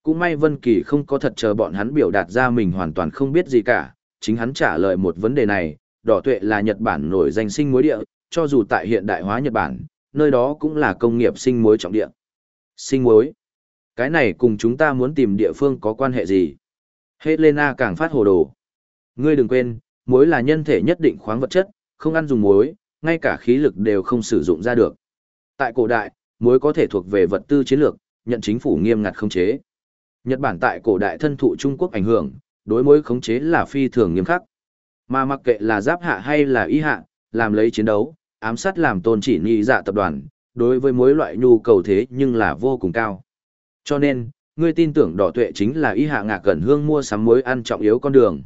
Cũng may Vân Kỳ không có thật chờ bọn hắn biểu đạt ra mình hoàn toàn không biết gì cả, chính hắn trả lời một vấn đề này, đỏ tuệ là Nhật Bản nổi danh sinh muối địa, cho dù tại hiện đại hóa Nhật Bản, nơi đó cũng là công nghiệp sinh muối trọng địa. Sinh muối? Cái này cùng chúng ta muốn tìm địa phương có quan hệ gì? Helena càng phát hồ đồ. Ngươi đừng quên, muối là nhân thể nhất định khoáng vật chất, không ăn dùng muối, ngay cả khí lực đều không sử dụng ra được. Tại cổ đại, muối có thể thuộc về vật tư chiến lược, nhận chính phủ nghiêm ngặt khống chế. Nhật Bản tại cổ đại thân thụ Trung Quốc ảnh hưởng, đối muối khống chế là phi thường nghiêm khắc. Mà mặc kệ là giáp hạ hay là y hạ, làm lấy chiến đấu, ám sát làm tôn chỉ nghi dạ tập đoàn, đối với muối loại nhu cầu thế nhưng là vô cùng cao. Cho nên, ngươi tin tưởng đỏ tuệ chính là y hạ ngạc gần hương mua sắm mối ăn trọng yếu con đường.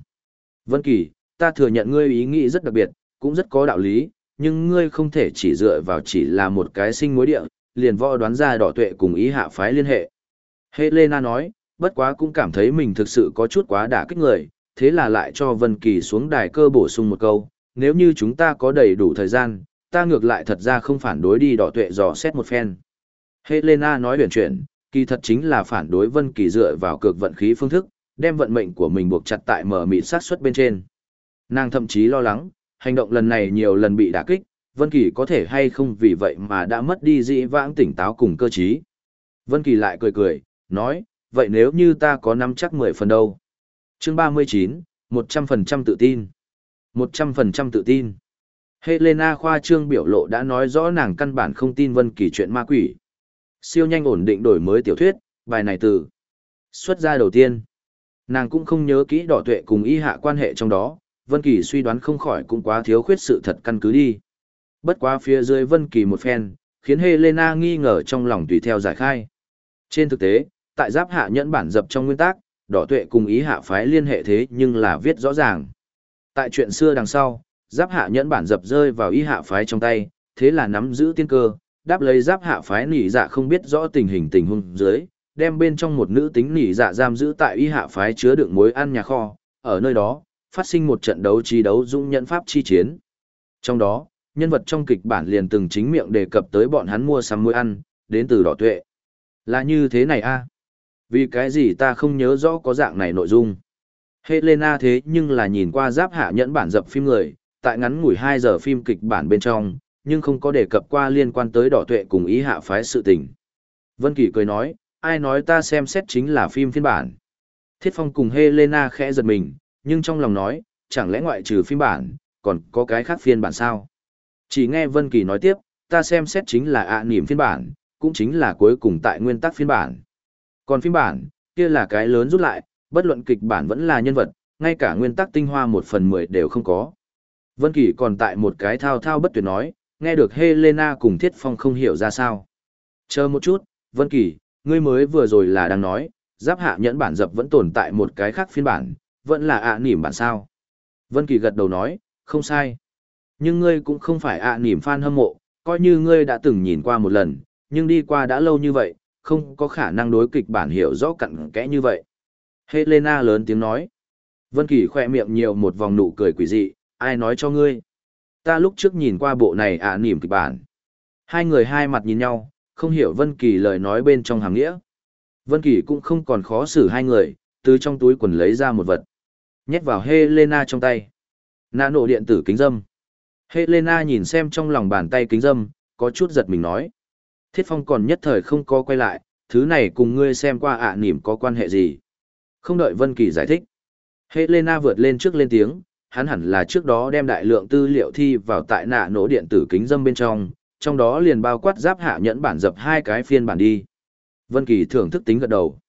Vân Kỳ, ta thừa nhận ngươi ý nghĩ rất đặc biệt, cũng rất có đạo lý, nhưng ngươi không thể chỉ dựa vào chỉ là một cái sinh mối địa, liền võ đoán ra đỏ tuệ cùng ý hạ phái liên hệ. Helena nói, bất quá cũng cảm thấy mình thực sự có chút quá đả kích người, thế là lại cho Vân Kỳ xuống đài cơ bổ sung một câu, nếu như chúng ta có đầy đủ thời gian, ta ngược lại thật ra không phản đối đi đỏ tuệ dò xét một phen. Helena nói huyền chuyển, kỳ thật chính là phản đối Vân Kỳ dựa vào cực vận khí phương thức, đem vận mệnh của mình buộc chặt tại mở mịt sát suất bên trên. Nàng thậm chí lo lắng, hành động lần này nhiều lần bị đả kích, Vân Kỳ có thể hay không vì vậy mà đã mất đi dị vãng tỉnh táo cùng cơ trí. Vân Kỳ lại cười cười, nói, vậy nếu như ta có nắm chắc 10 phần đâu? Chương 39, 100% tự tin. 100% tự tin. Helena khoa trương biểu lộ đã nói rõ nàng căn bản không tin Vân Kỳ chuyện ma quỷ. Siêu nhanh ổn định đổi mới tiểu thuyết, bài này từ. Xuất ra đầu tiên. Nàng cũng không nhớ kỹ đỏ tuệ cùng y hạ quan hệ trong đó, Vân Kỳ suy đoán không khỏi cũng quá thiếu khuyết sự thật căn cứ đi. Bất quá phía dưới Vân Kỳ một phen, khiến Helena nghi ngờ trong lòng tùy theo giải khai. Trên thực tế, tại giáp hạ nhẫn bản dập trong nguyên tắc, đỏ tuệ cùng ý hạ phái liên hệ thế nhưng là viết rõ ràng. Tại chuyện xưa đằng sau, giáp hạ nhẫn bản dập rơi vào ý hạ phái trong tay, thế là nắm giữ tiên cơ, đáp lấy giáp hạ phái nỉ dạ không biết rõ tình hình tình huống dưới, đem bên trong một nữ tính nỉ dạ giam giữ tại ý hạ phái chứa đựng muối ăn nhà kho, ở nơi đó, phát sinh một trận đấu trí đấu dũng nhẫn pháp chi chiến. Trong đó, nhân vật trong kịch bản liền từng chính miệng đề cập tới bọn hắn mua sắm muối ăn, đến từ đỏ tuệ. Là như thế này a Vì cái gì ta không nhớ rõ có dạng này nội dung. Helena thế nhưng là nhìn qua giáp hạ nhẫn bản dập phim người, tại ngắn ngủi 2 giờ phim kịch bản bên trong, nhưng không có đề cập qua liên quan tới đỏ tuệ cùng ý hạ phái sự tình. Vân Kỳ cười nói, ai nói ta xem xét chính là phim phiên bản. Thiết Phong cùng Helena khẽ giật mình, nhưng trong lòng nói, chẳng lẽ ngoại trừ phiên bản, còn có cái khác phiên bản sao? Chỉ nghe Vân Kỳ nói tiếp, ta xem xét chính là ạ à niệm phiên bản, cũng chính là cuối cùng tại nguyên tắc phiên bản. Còn phiên bản, kia là cái lớn rút lại, bất luận kịch bản vẫn là nhân vật, ngay cả nguyên tắc tinh hoa một phần mười đều không có. Vân Kỳ còn tại một cái thao thao bất tuyệt nói, nghe được Helena cùng Thiết Phong không hiểu ra sao. Chờ một chút, Vân Kỳ, ngươi mới vừa rồi là đang nói, giáp hạ nhẫn bản dập vẫn tồn tại một cái khác phiên bản, vẫn là ạ à nỉm bản sao. Vân Kỳ gật đầu nói, không sai. Nhưng ngươi cũng không phải ạ à nỉm fan hâm mộ, coi như ngươi đã từng nhìn qua một lần, nhưng đi qua đã lâu như vậy, không có khả năng đối kịch bản hiểu rõ cặn kẽ như vậy. Helena lớn tiếng nói. Vân Kỳ khẽ miệng nhiều một vòng nụ cười quỷ dị, ai nói cho ngươi? Ta lúc trước nhìn qua bộ này ạ à nỉm kịch bản. Hai người hai mặt nhìn nhau, không hiểu Vân Kỳ lời nói bên trong hàng nghĩa. Vân Kỳ cũng không còn khó xử hai người, từ trong túi quần lấy ra một vật. Nhét vào Helena trong tay. Nạ nổ điện tử kính dâm. Helena nhìn xem trong lòng bàn tay kính dâm, có chút giật mình nói. Thiết Phong còn nhất thời không có quay lại, thứ này cùng ngươi xem qua ạ à nỉm có quan hệ gì. Không đợi Vân Kỳ giải thích. Helena vượt lên trước lên tiếng, hắn hẳn là trước đó đem đại lượng tư liệu thi vào tại nạ nổ điện tử kính dâm bên trong, trong đó liền bao quát giáp hạ nhẫn bản dập hai cái phiên bản đi. Vân Kỳ thưởng thức tính gật đầu.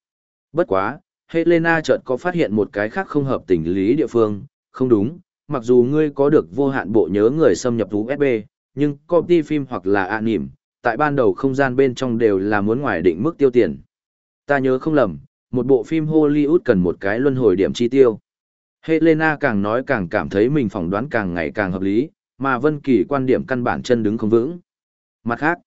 Bất quá, Helena chợt có phát hiện một cái khác không hợp tình lý địa phương, không đúng, mặc dù ngươi có được vô hạn bộ nhớ người xâm nhập USB, nhưng copy phim hoặc là anime, tại ban đầu không gian bên trong đều là muốn ngoài định mức tiêu tiền. Ta nhớ không lầm, một bộ phim Hollywood cần một cái luân hồi điểm chi tiêu. Helena càng nói càng cảm thấy mình phỏng đoán càng ngày càng hợp lý, mà Vân Kỳ quan điểm căn bản chân đứng không vững. Mặt khác,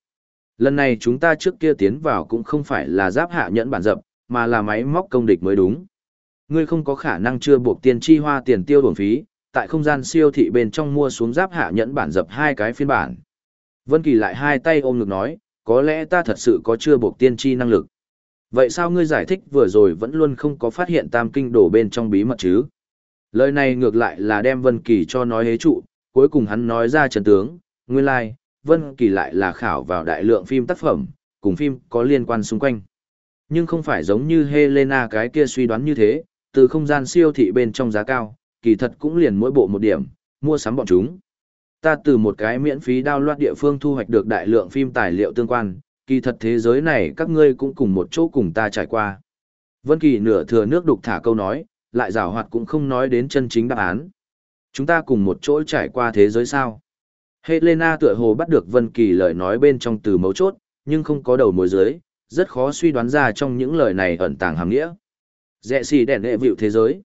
lần này chúng ta trước kia tiến vào cũng không phải là giáp hạ nhẫn bản dập, mà là máy móc công địch mới đúng. Ngươi không có khả năng chưa buộc tiền chi hoa tiền tiêu bổng phí, tại không gian siêu thị bên trong mua xuống giáp hạ nhẫn bản dập hai cái phiên bản. Vân Kỳ lại hai tay ôm ngực nói, có lẽ ta thật sự có chưa buộc tiên tri năng lực. Vậy sao ngươi giải thích vừa rồi vẫn luôn không có phát hiện tam kinh đổ bên trong bí mật chứ? Lời này ngược lại là đem Vân Kỳ cho nói hế trụ, cuối cùng hắn nói ra trần tướng, nguyên lai, like, Vân Kỳ lại là khảo vào đại lượng phim tác phẩm, cùng phim có liên quan xung quanh. Nhưng không phải giống như Helena cái kia suy đoán như thế, từ không gian siêu thị bên trong giá cao, kỳ thật cũng liền mỗi bộ một điểm, mua sắm bọn chúng. Ta từ một cái miễn phí download địa phương thu hoạch được đại lượng phim tài liệu tương quan, kỳ thật thế giới này các ngươi cũng cùng một chỗ cùng ta trải qua. Vân Kỳ nửa thừa nước đục thả câu nói, lại giảo hoạt cũng không nói đến chân chính đáp án. Chúng ta cùng một chỗ trải qua thế giới sao? Helena tựa hồ bắt được Vân Kỳ lời nói bên trong từ mấu chốt, nhưng không có đầu mối dưới, rất khó suy đoán ra trong những lời này ẩn tàng hàm nghĩa. Dẹ xì đèn hệ vịu thế giới.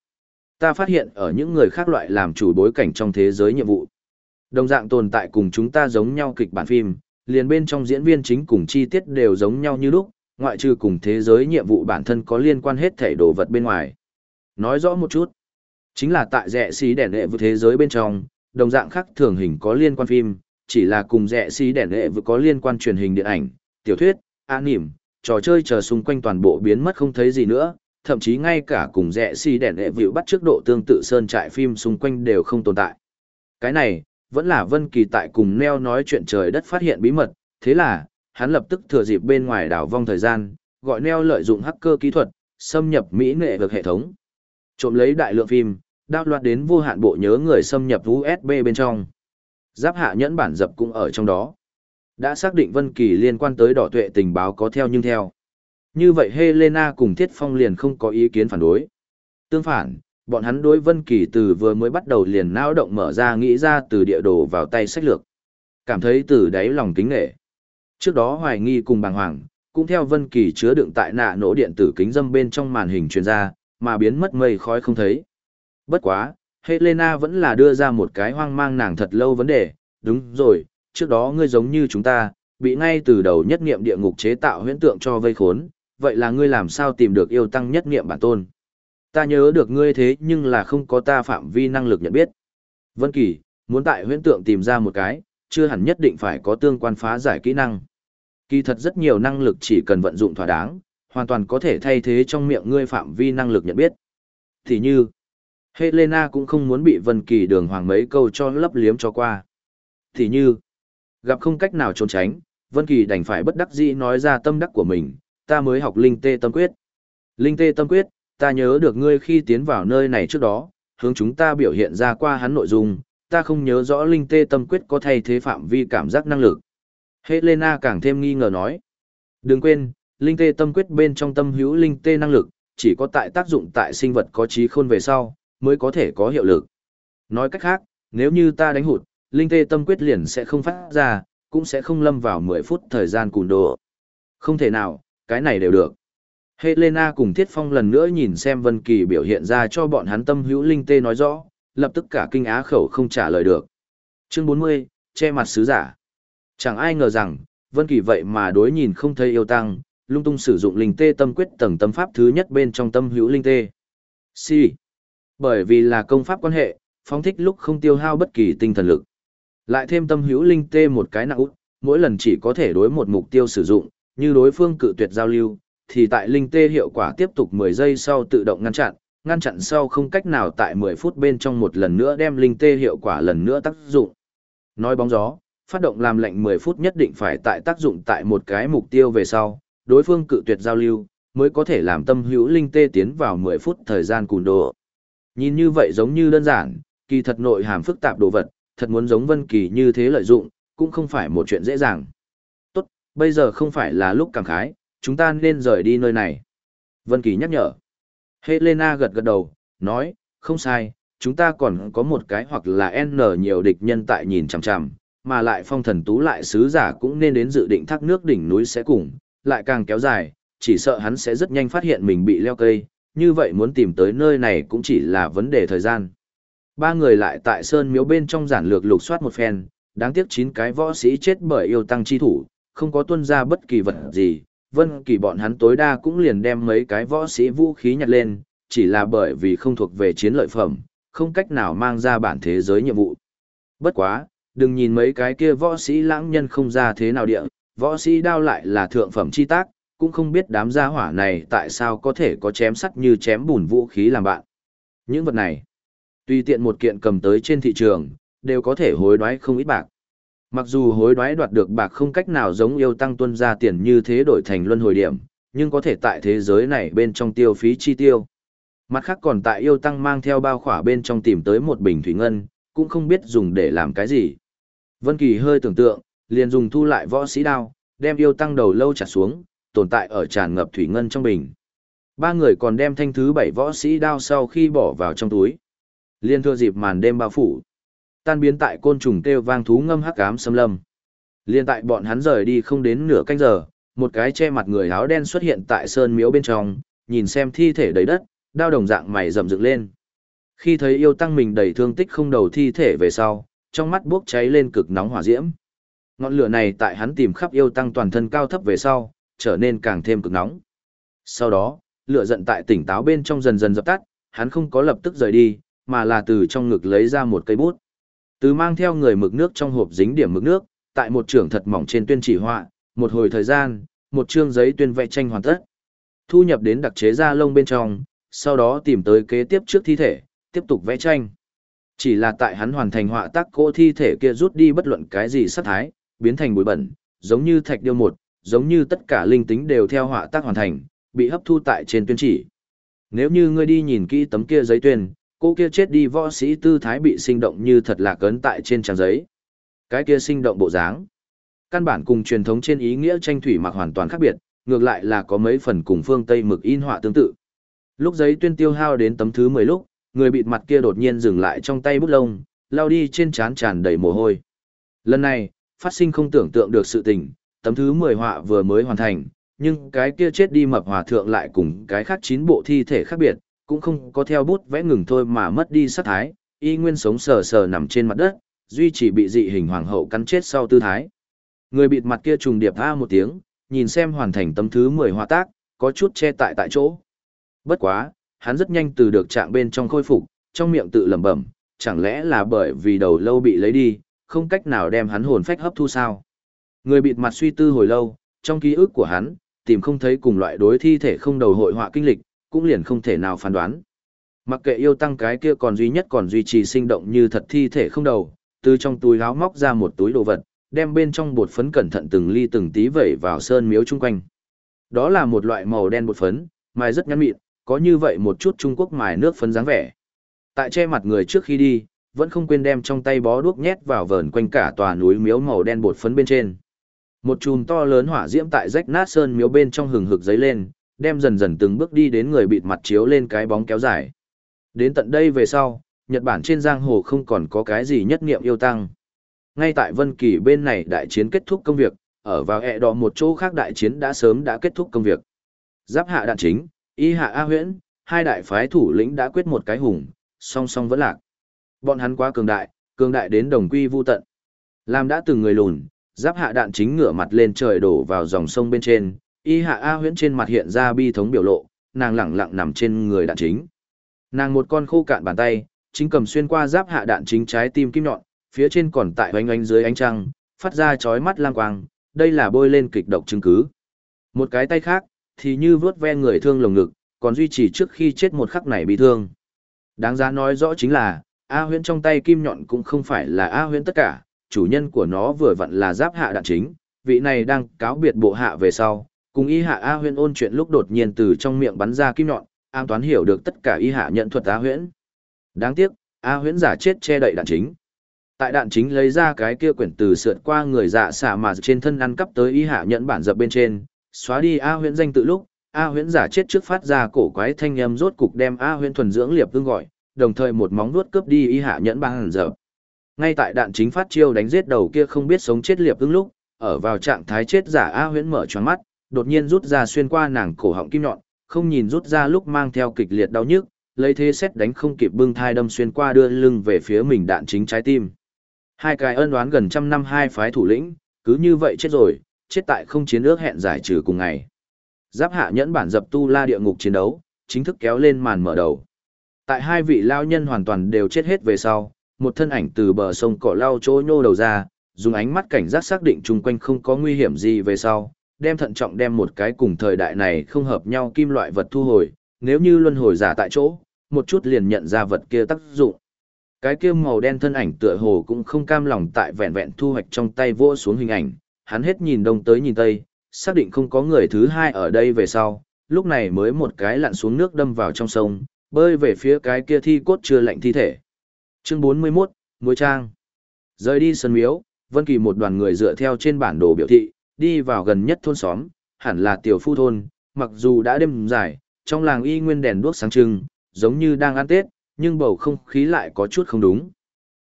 Ta phát hiện ở những người khác loại làm chủ bối cảnh trong thế giới nhiệm vụ. Đồng dạng tồn tại cùng chúng ta giống nhau kịch bản phim, liền bên trong diễn viên chính cùng chi tiết đều giống nhau như lúc, ngoại trừ cùng thế giới nhiệm vụ bản thân có liên quan hết thể đồ vật bên ngoài. Nói rõ một chút, chính là tại rẻ xí đèn hệ vượt thế giới bên trong, đồng dạng khác thường hình có liên quan phim, chỉ là cùng rẻ xí đèn hệ vượt có liên quan truyền hình điện ảnh, tiểu thuyết, anime, trò chơi chờ xung quanh toàn bộ biến mất không thấy gì nữa, thậm chí ngay cả cùng rẻ xì đèn hệ vịu bắt trước độ tương tự sơn trại phim xung quanh đều không tồn tại. Cái này, vẫn là Vân Kỳ tại cùng Neo nói chuyện trời đất phát hiện bí mật, thế là, hắn lập tức thừa dịp bên ngoài đảo vong thời gian, gọi Neo lợi dụng hacker kỹ thuật, xâm nhập Mỹ nghệ vực hệ thống. Trộm lấy đại lượng phim, đao loạt đến vô hạn bộ nhớ người xâm nhập USB bên trong. Giáp hạ nhẫn bản dập cũng ở trong đó. Đã xác định Vân Kỳ liên quan tới đỏ tuệ tình báo có theo nhưng theo. Như vậy Helena cùng Thiết Phong liền không có ý kiến phản đối. Tương phản, bọn hắn đối Vân Kỳ từ vừa mới bắt đầu liền não động mở ra nghĩ ra từ địa đồ vào tay sách lược. Cảm thấy từ đáy lòng kính nể. Trước đó hoài nghi cùng bàng hoàng, cũng theo Vân Kỳ chứa đựng tại nạ nổ điện tử kính dâm bên trong màn hình truyền ra, mà biến mất mây khói không thấy. Bất quá, Helena vẫn là đưa ra một cái hoang mang nàng thật lâu vấn đề, đúng rồi, trước đó ngươi giống như chúng ta, bị ngay từ đầu nhất nghiệm địa ngục chế tạo huyễn tượng cho vây khốn, vậy là ngươi làm sao tìm được yêu tăng nhất nghiệm bản tôn? Ta nhớ được ngươi thế nhưng là không có ta phạm vi năng lực nhận biết. Vân Kỳ, muốn tại huyễn tượng tìm ra một cái, chưa hẳn nhất định phải có tương quan phá giải kỹ năng. Kỳ thật rất nhiều năng lực chỉ cần vận dụng thỏa đáng, hoàn toàn có thể thay thế trong miệng ngươi phạm vi năng lực nhận biết. Thì như, Helena cũng không muốn bị Vân Kỳ đường hoàng mấy câu cho lấp liếm cho qua. Thì như, gặp không cách nào trốn tránh, Vân Kỳ đành phải bất đắc dĩ nói ra tâm đắc của mình, ta mới học linh tê tâm quyết. Linh tê tâm quyết, ta nhớ được ngươi khi tiến vào nơi này trước đó, hướng chúng ta biểu hiện ra qua hắn nội dung, ta không nhớ rõ linh tê tâm quyết có thay thế phạm vi cảm giác năng lực. Helena càng thêm nghi ngờ nói. Đừng quên, linh tê tâm quyết bên trong tâm hữu linh tê năng lực, chỉ có tại tác dụng tại sinh vật có trí khôn về sau, mới có thể có hiệu lực. Nói cách khác, nếu như ta đánh hụt, linh tê tâm quyết liền sẽ không phát ra, cũng sẽ không lâm vào 10 phút thời gian cùn đồ. Không thể nào, cái này đều được. Helena cùng Thiết Phong lần nữa nhìn xem Vân Kỳ biểu hiện ra cho bọn hắn tâm hữu linh tê nói rõ, lập tức cả kinh á khẩu không trả lời được. Chương 40, che mặt sứ giả. Chẳng ai ngờ rằng, Vân Kỳ vậy mà đối nhìn không thấy yêu tăng, lung tung sử dụng linh tê tâm quyết tầng tâm pháp thứ nhất bên trong tâm hữu linh tê. Si. Bởi vì là công pháp quan hệ, phóng thích lúc không tiêu hao bất kỳ tinh thần lực. Lại thêm tâm hữu linh tê một cái nặng út, mỗi lần chỉ có thể đối một mục tiêu sử dụng, như đối phương cự tuyệt giao lưu, thì tại linh tê hiệu quả tiếp tục 10 giây sau tự động ngăn chặn, ngăn chặn sau không cách nào tại 10 phút bên trong một lần nữa đem linh tê hiệu quả lần nữa tác dụng. Nói bóng gió, phát động làm lệnh 10 phút nhất định phải tại tác dụng tại một cái mục tiêu về sau, đối phương cự tuyệt giao lưu, mới có thể làm tâm hữu linh tê tiến vào 10 phút thời gian cùn đồ. Nhìn như vậy giống như đơn giản, kỳ thật nội hàm phức tạp đồ vật, thật muốn giống Vân Kỳ như thế lợi dụng, cũng không phải một chuyện dễ dàng. Tốt, bây giờ không phải là lúc cảm khái, chúng ta nên rời đi nơi này. Vân Kỳ nhắc nhở. Helena gật gật đầu, nói, không sai, chúng ta còn có một cái hoặc là N nhiều địch nhân tại nhìn chằm chằm, mà lại phong thần tú lại sứ giả cũng nên đến dự định thác nước đỉnh núi sẽ cùng, lại càng kéo dài, chỉ sợ hắn sẽ rất nhanh phát hiện mình bị leo cây, như vậy muốn tìm tới nơi này cũng chỉ là vấn đề thời gian. Ba người lại tại sơn miếu bên trong giản lược lục soát một phen, đáng tiếc chín cái võ sĩ chết bởi yêu tăng chi thủ, không có tuân ra bất kỳ vật gì, vân kỳ bọn hắn tối đa cũng liền đem mấy cái võ sĩ vũ khí nhặt lên, chỉ là bởi vì không thuộc về chiến lợi phẩm, không cách nào mang ra bản thế giới nhiệm vụ. Bất quá, đừng nhìn mấy cái kia võ sĩ lãng nhân không ra thế nào địa, võ sĩ đao lại là thượng phẩm chi tác, cũng không biết đám gia hỏa này tại sao có thể có chém sắt như chém bùn vũ khí làm bạn. Những vật này, tùy tiện một kiện cầm tới trên thị trường, đều có thể hối đoái không ít bạc. Mặc dù hối đoái đoạt được bạc không cách nào giống yêu tăng tuân ra tiền như thế đổi thành luân hồi điểm, nhưng có thể tại thế giới này bên trong tiêu phí chi tiêu. Mặt khác còn tại yêu tăng mang theo bao khỏa bên trong tìm tới một bình thủy ngân, cũng không biết dùng để làm cái gì. Vân Kỳ hơi tưởng tượng, liền dùng thu lại võ sĩ đao, đem yêu tăng đầu lâu chặt xuống, tồn tại ở tràn ngập thủy ngân trong bình. Ba người còn đem thanh thứ bảy võ sĩ đao sau khi bỏ vào trong túi. Liên thưa dịp màn đêm bao phủ. Tan biến tại côn trùng kêu vang thú ngâm hắc ám xâm lâm. Liên tại bọn hắn rời đi không đến nửa canh giờ, một cái che mặt người áo đen xuất hiện tại sơn miếu bên trong, nhìn xem thi thể đầy đất, đao đồng dạng mày rậm dựng lên. Khi thấy yêu tăng mình đầy thương tích không đầu thi thể về sau, trong mắt bốc cháy lên cực nóng hỏa diễm. Ngọn lửa này tại hắn tìm khắp yêu tăng toàn thân cao thấp về sau, trở nên càng thêm cực nóng. Sau đó, lửa giận tại tỉnh táo bên trong dần dần dập tắt, hắn không có lập tức rời đi, mà là từ trong ngực lấy ra một cây bút. Từ mang theo người mực nước trong hộp dính điểm mực nước, tại một trường thật mỏng trên tuyên chỉ họa, một hồi thời gian, một chương giấy tuyên vẽ tranh hoàn tất. Thu nhập đến đặc chế da lông bên trong, sau đó tìm tới kế tiếp trước thi thể, tiếp tục vẽ tranh. Chỉ là tại hắn hoàn thành họa tác cô thi thể kia rút đi bất luận cái gì sát thái, biến thành bụi bẩn, giống như thạch điêu một, giống như tất cả linh tính đều theo họa tác hoàn thành, bị hấp thu tại trên tuyên chỉ. Nếu như ngươi đi nhìn kỹ tấm kia giấy tuyên, cô kia chết đi võ sĩ tư thái bị sinh động như thật là cấn tại trên trang giấy. Cái kia sinh động bộ dáng. Căn bản cùng truyền thống trên ý nghĩa tranh thủy mặc hoàn toàn khác biệt, ngược lại là có mấy phần cùng phương Tây mực in họa tương tự. Lúc giấy tuyên tiêu hao đến tấm thứ 10 lúc, người bịt mặt kia đột nhiên dừng lại trong tay bút lông, lao đi trên trán tràn đầy mồ hôi. Lần này, phát sinh không tưởng tượng được sự tình, tấm thứ 10 họa vừa mới hoàn thành, nhưng cái kia chết đi mập hòa thượng lại cùng cái khác chín bộ thi thể khác biệt, cũng không có theo bút vẽ ngừng thôi mà mất đi sát thái, y nguyên sống sờ sờ nằm trên mặt đất, duy chỉ bị dị hình hoàng hậu cắn chết sau tư thái. Người bịt mặt kia trùng điệp a một tiếng, nhìn xem hoàn thành tấm thứ 10 họa tác, có chút che tại tại chỗ. Bất quá, hắn rất nhanh từ được trạng bên trong khôi phục, trong miệng tự lẩm bẩm, chẳng lẽ là bởi vì đầu lâu bị lấy đi, không cách nào đem hắn hồn phách hấp thu sao? Người bịt mặt suy tư hồi lâu, trong ký ức của hắn, tìm không thấy cùng loại đối thi thể không đầu hội họa kinh lịch, cũng liền không thể nào phán đoán. Mặc kệ yêu tăng cái kia còn duy nhất còn duy trì sinh động như thật thi thể không đầu, từ trong túi áo móc ra một túi đồ vật, đem bên trong bột phấn cẩn thận từng ly từng tí vẩy vào sơn miếu chung quanh. Đó là một loại màu đen bột phấn, mài rất nhăn mịn, có như vậy một chút Trung Quốc mài nước phấn dáng vẻ. Tại che mặt người trước khi đi, vẫn không quên đem trong tay bó đuốc nhét vào vờn quanh cả tòa núi miếu màu đen bột phấn bên trên. Một chùm to lớn hỏa diễm tại rách nát sơn miếu bên trong hừng hực giấy lên, đem dần dần từng bước đi đến người bịt mặt chiếu lên cái bóng kéo dài. Đến tận đây về sau, Nhật Bản trên giang hồ không còn có cái gì nhất niệm yêu tăng. Ngay tại Vân Kỳ bên này đại chiến kết thúc công việc, ở vào ẹ đỏ một chỗ khác đại chiến đã sớm đã kết thúc công việc. Giáp hạ đạn chính, y hạ A huyễn, hai đại phái thủ lĩnh đã quyết một cái hùng, song song vẫn lạc. Bọn hắn quá cường đại, cường đại đến đồng quy vu tận. Làm đã từng người lùn, giáp hạ đạn chính ngửa mặt lên trời đổ vào dòng sông bên trên, y hạ A huyễn trên mặt hiện ra bi thống biểu lộ, nàng lẳng lặng nằm trên người đạn chính. Nàng một con khô cạn bàn tay, chính cầm xuyên qua giáp hạ đạn chính trái tim kim nhọn, phía trên còn tại oanh oanh dưới ánh trăng, phát ra chói mắt lang quang, đây là bôi lên kịch độc chứng cứ. Một cái tay khác, thì như vớt ve người thương lồng ngực, còn duy trì trước khi chết một khắc này bị thương. Đáng giá nói rõ chính là, A huyễn trong tay kim nhọn cũng không phải là A huyễn tất cả, chủ nhân của nó vừa vặn là giáp hạ đạn chính, vị này đang cáo biệt bộ hạ về sau, cùng y hạ A huyễn ôn chuyện lúc đột nhiên từ trong miệng bắn ra kim nhọn, an toán hiểu được tất cả y hạ nhận thuật A huyễn. Đáng tiếc, A huyễn giả chết che đậy đạn chính. Tại đạn chính lấy ra cái kia quyển từ sượt qua người dạ xả mà trên thân ăn cắp tới y hạ nhận bản dập bên trên, xóa đi A huyễn danh tự lúc, A huyễn giả chết trước phát ra cổ quái thanh âm rốt cục đem A huyễn thuần dưỡng liệp tương gọi, đồng thời một móng vuốt cướp đi y hạ nhẫn bằng dập. Ngay tại đạn chính phát chiêu đánh giết đầu kia không biết sống chết liệp tương lúc, ở vào trạng thái chết giả A huyễn mở tròn mắt, đột nhiên rút ra xuyên qua nàng cổ họng kim nhọn, không nhìn rút ra lúc mang theo kịch liệt đau nhức, lấy thế xét đánh không kịp bưng thai đâm xuyên qua đưa lưng về phía mình đạn chính trái tim. Hai cái ân đoán gần trăm năm hai phái thủ lĩnh, cứ như vậy chết rồi, chết tại không chiến ước hẹn giải trừ cùng ngày. Giáp hạ nhẫn bản dập tu la địa ngục chiến đấu, chính thức kéo lên màn mở đầu. Tại hai vị lao nhân hoàn toàn đều chết hết về sau, một thân ảnh từ bờ sông cỏ lao chỗ nhô đầu ra, dùng ánh mắt cảnh giác xác định chung quanh không có nguy hiểm gì về sau, đem thận trọng đem một cái cùng thời đại này không hợp nhau kim loại vật thu hồi, nếu như luân hồi giả tại chỗ, một chút liền nhận ra vật kia tác dụng. Cái kia màu đen thân ảnh tựa hồ cũng không cam lòng tại vẹn vẹn thu hoạch trong tay vô xuống hình ảnh, hắn hết nhìn đông tới nhìn tây, xác định không có người thứ hai ở đây về sau, lúc này mới một cái lặn xuống nước đâm vào trong sông, bơi về phía cái kia thi cốt chưa lạnh thi thể. Chương 41, Ngôi Trang Rời đi sân miếu, Vân Kỳ một đoàn người dựa theo trên bản đồ biểu thị, đi vào gần nhất thôn xóm, hẳn là tiểu phu thôn, mặc dù đã đêm dài, trong làng y nguyên đèn đuốc sáng trưng, giống như đang ăn Tết, nhưng bầu không khí lại có chút không đúng.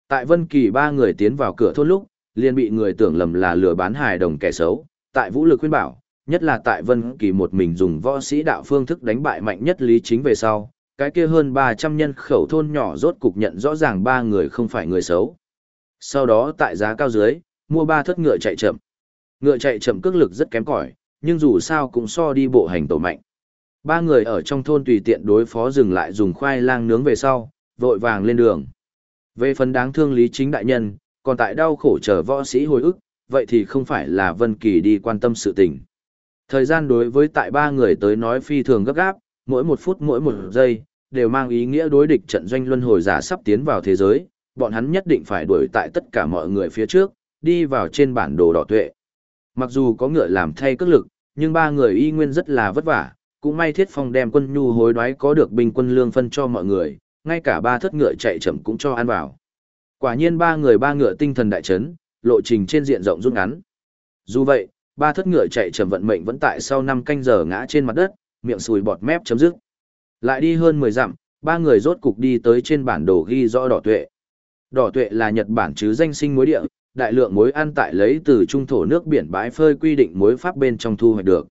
Tại Vân Kỳ ba người tiến vào cửa thôn lúc, liền bị người tưởng lầm là lừa bán hài đồng kẻ xấu, tại vũ lực khuyên bảo, nhất là tại Vân Kỳ một mình dùng võ sĩ đạo phương thức đánh bại mạnh nhất lý chính về sau, cái kia hơn 300 nhân khẩu thôn nhỏ rốt cục nhận rõ ràng ba người không phải người xấu. Sau đó tại giá cao dưới, mua ba thất ngựa chạy chậm. Ngựa chạy chậm cước lực rất kém cỏi, nhưng dù sao cũng so đi bộ hành tổ mạnh. Ba người ở trong thôn tùy tiện đối phó dừng lại dùng khoai lang nướng về sau, vội vàng lên đường. Về phần đáng thương lý chính đại nhân, còn tại đau khổ chờ võ sĩ hồi ức, vậy thì không phải là Vân Kỳ đi quan tâm sự tình. Thời gian đối với tại ba người tới nói phi thường gấp gáp, mỗi một phút mỗi một giây, đều mang ý nghĩa đối địch trận doanh luân hồi giả sắp tiến vào thế giới, bọn hắn nhất định phải đuổi tại tất cả mọi người phía trước, đi vào trên bản đồ đỏ tuệ. Mặc dù có ngựa làm thay cước lực, nhưng ba người y nguyên rất là vất vả, cũng may thiết phong đem quân nhu hối đoái có được binh quân lương phân cho mọi người, ngay cả ba thất ngựa chạy chậm cũng cho ăn vào. Quả nhiên ba người ba ngựa tinh thần đại chấn, lộ trình trên diện rộng rút ngắn. Dù vậy, ba thất ngựa chạy chậm vận mệnh vẫn tại sau năm canh giờ ngã trên mặt đất, miệng sùi bọt mép chấm dứt. Lại đi hơn 10 dặm, ba người rốt cục đi tới trên bản đồ ghi rõ đỏ tuệ. Đỏ tuệ là Nhật Bản chứ danh sinh muối địa, đại lượng muối ăn tại lấy từ trung thổ nước biển bãi phơi quy định muối pháp bên trong thu hoạch được.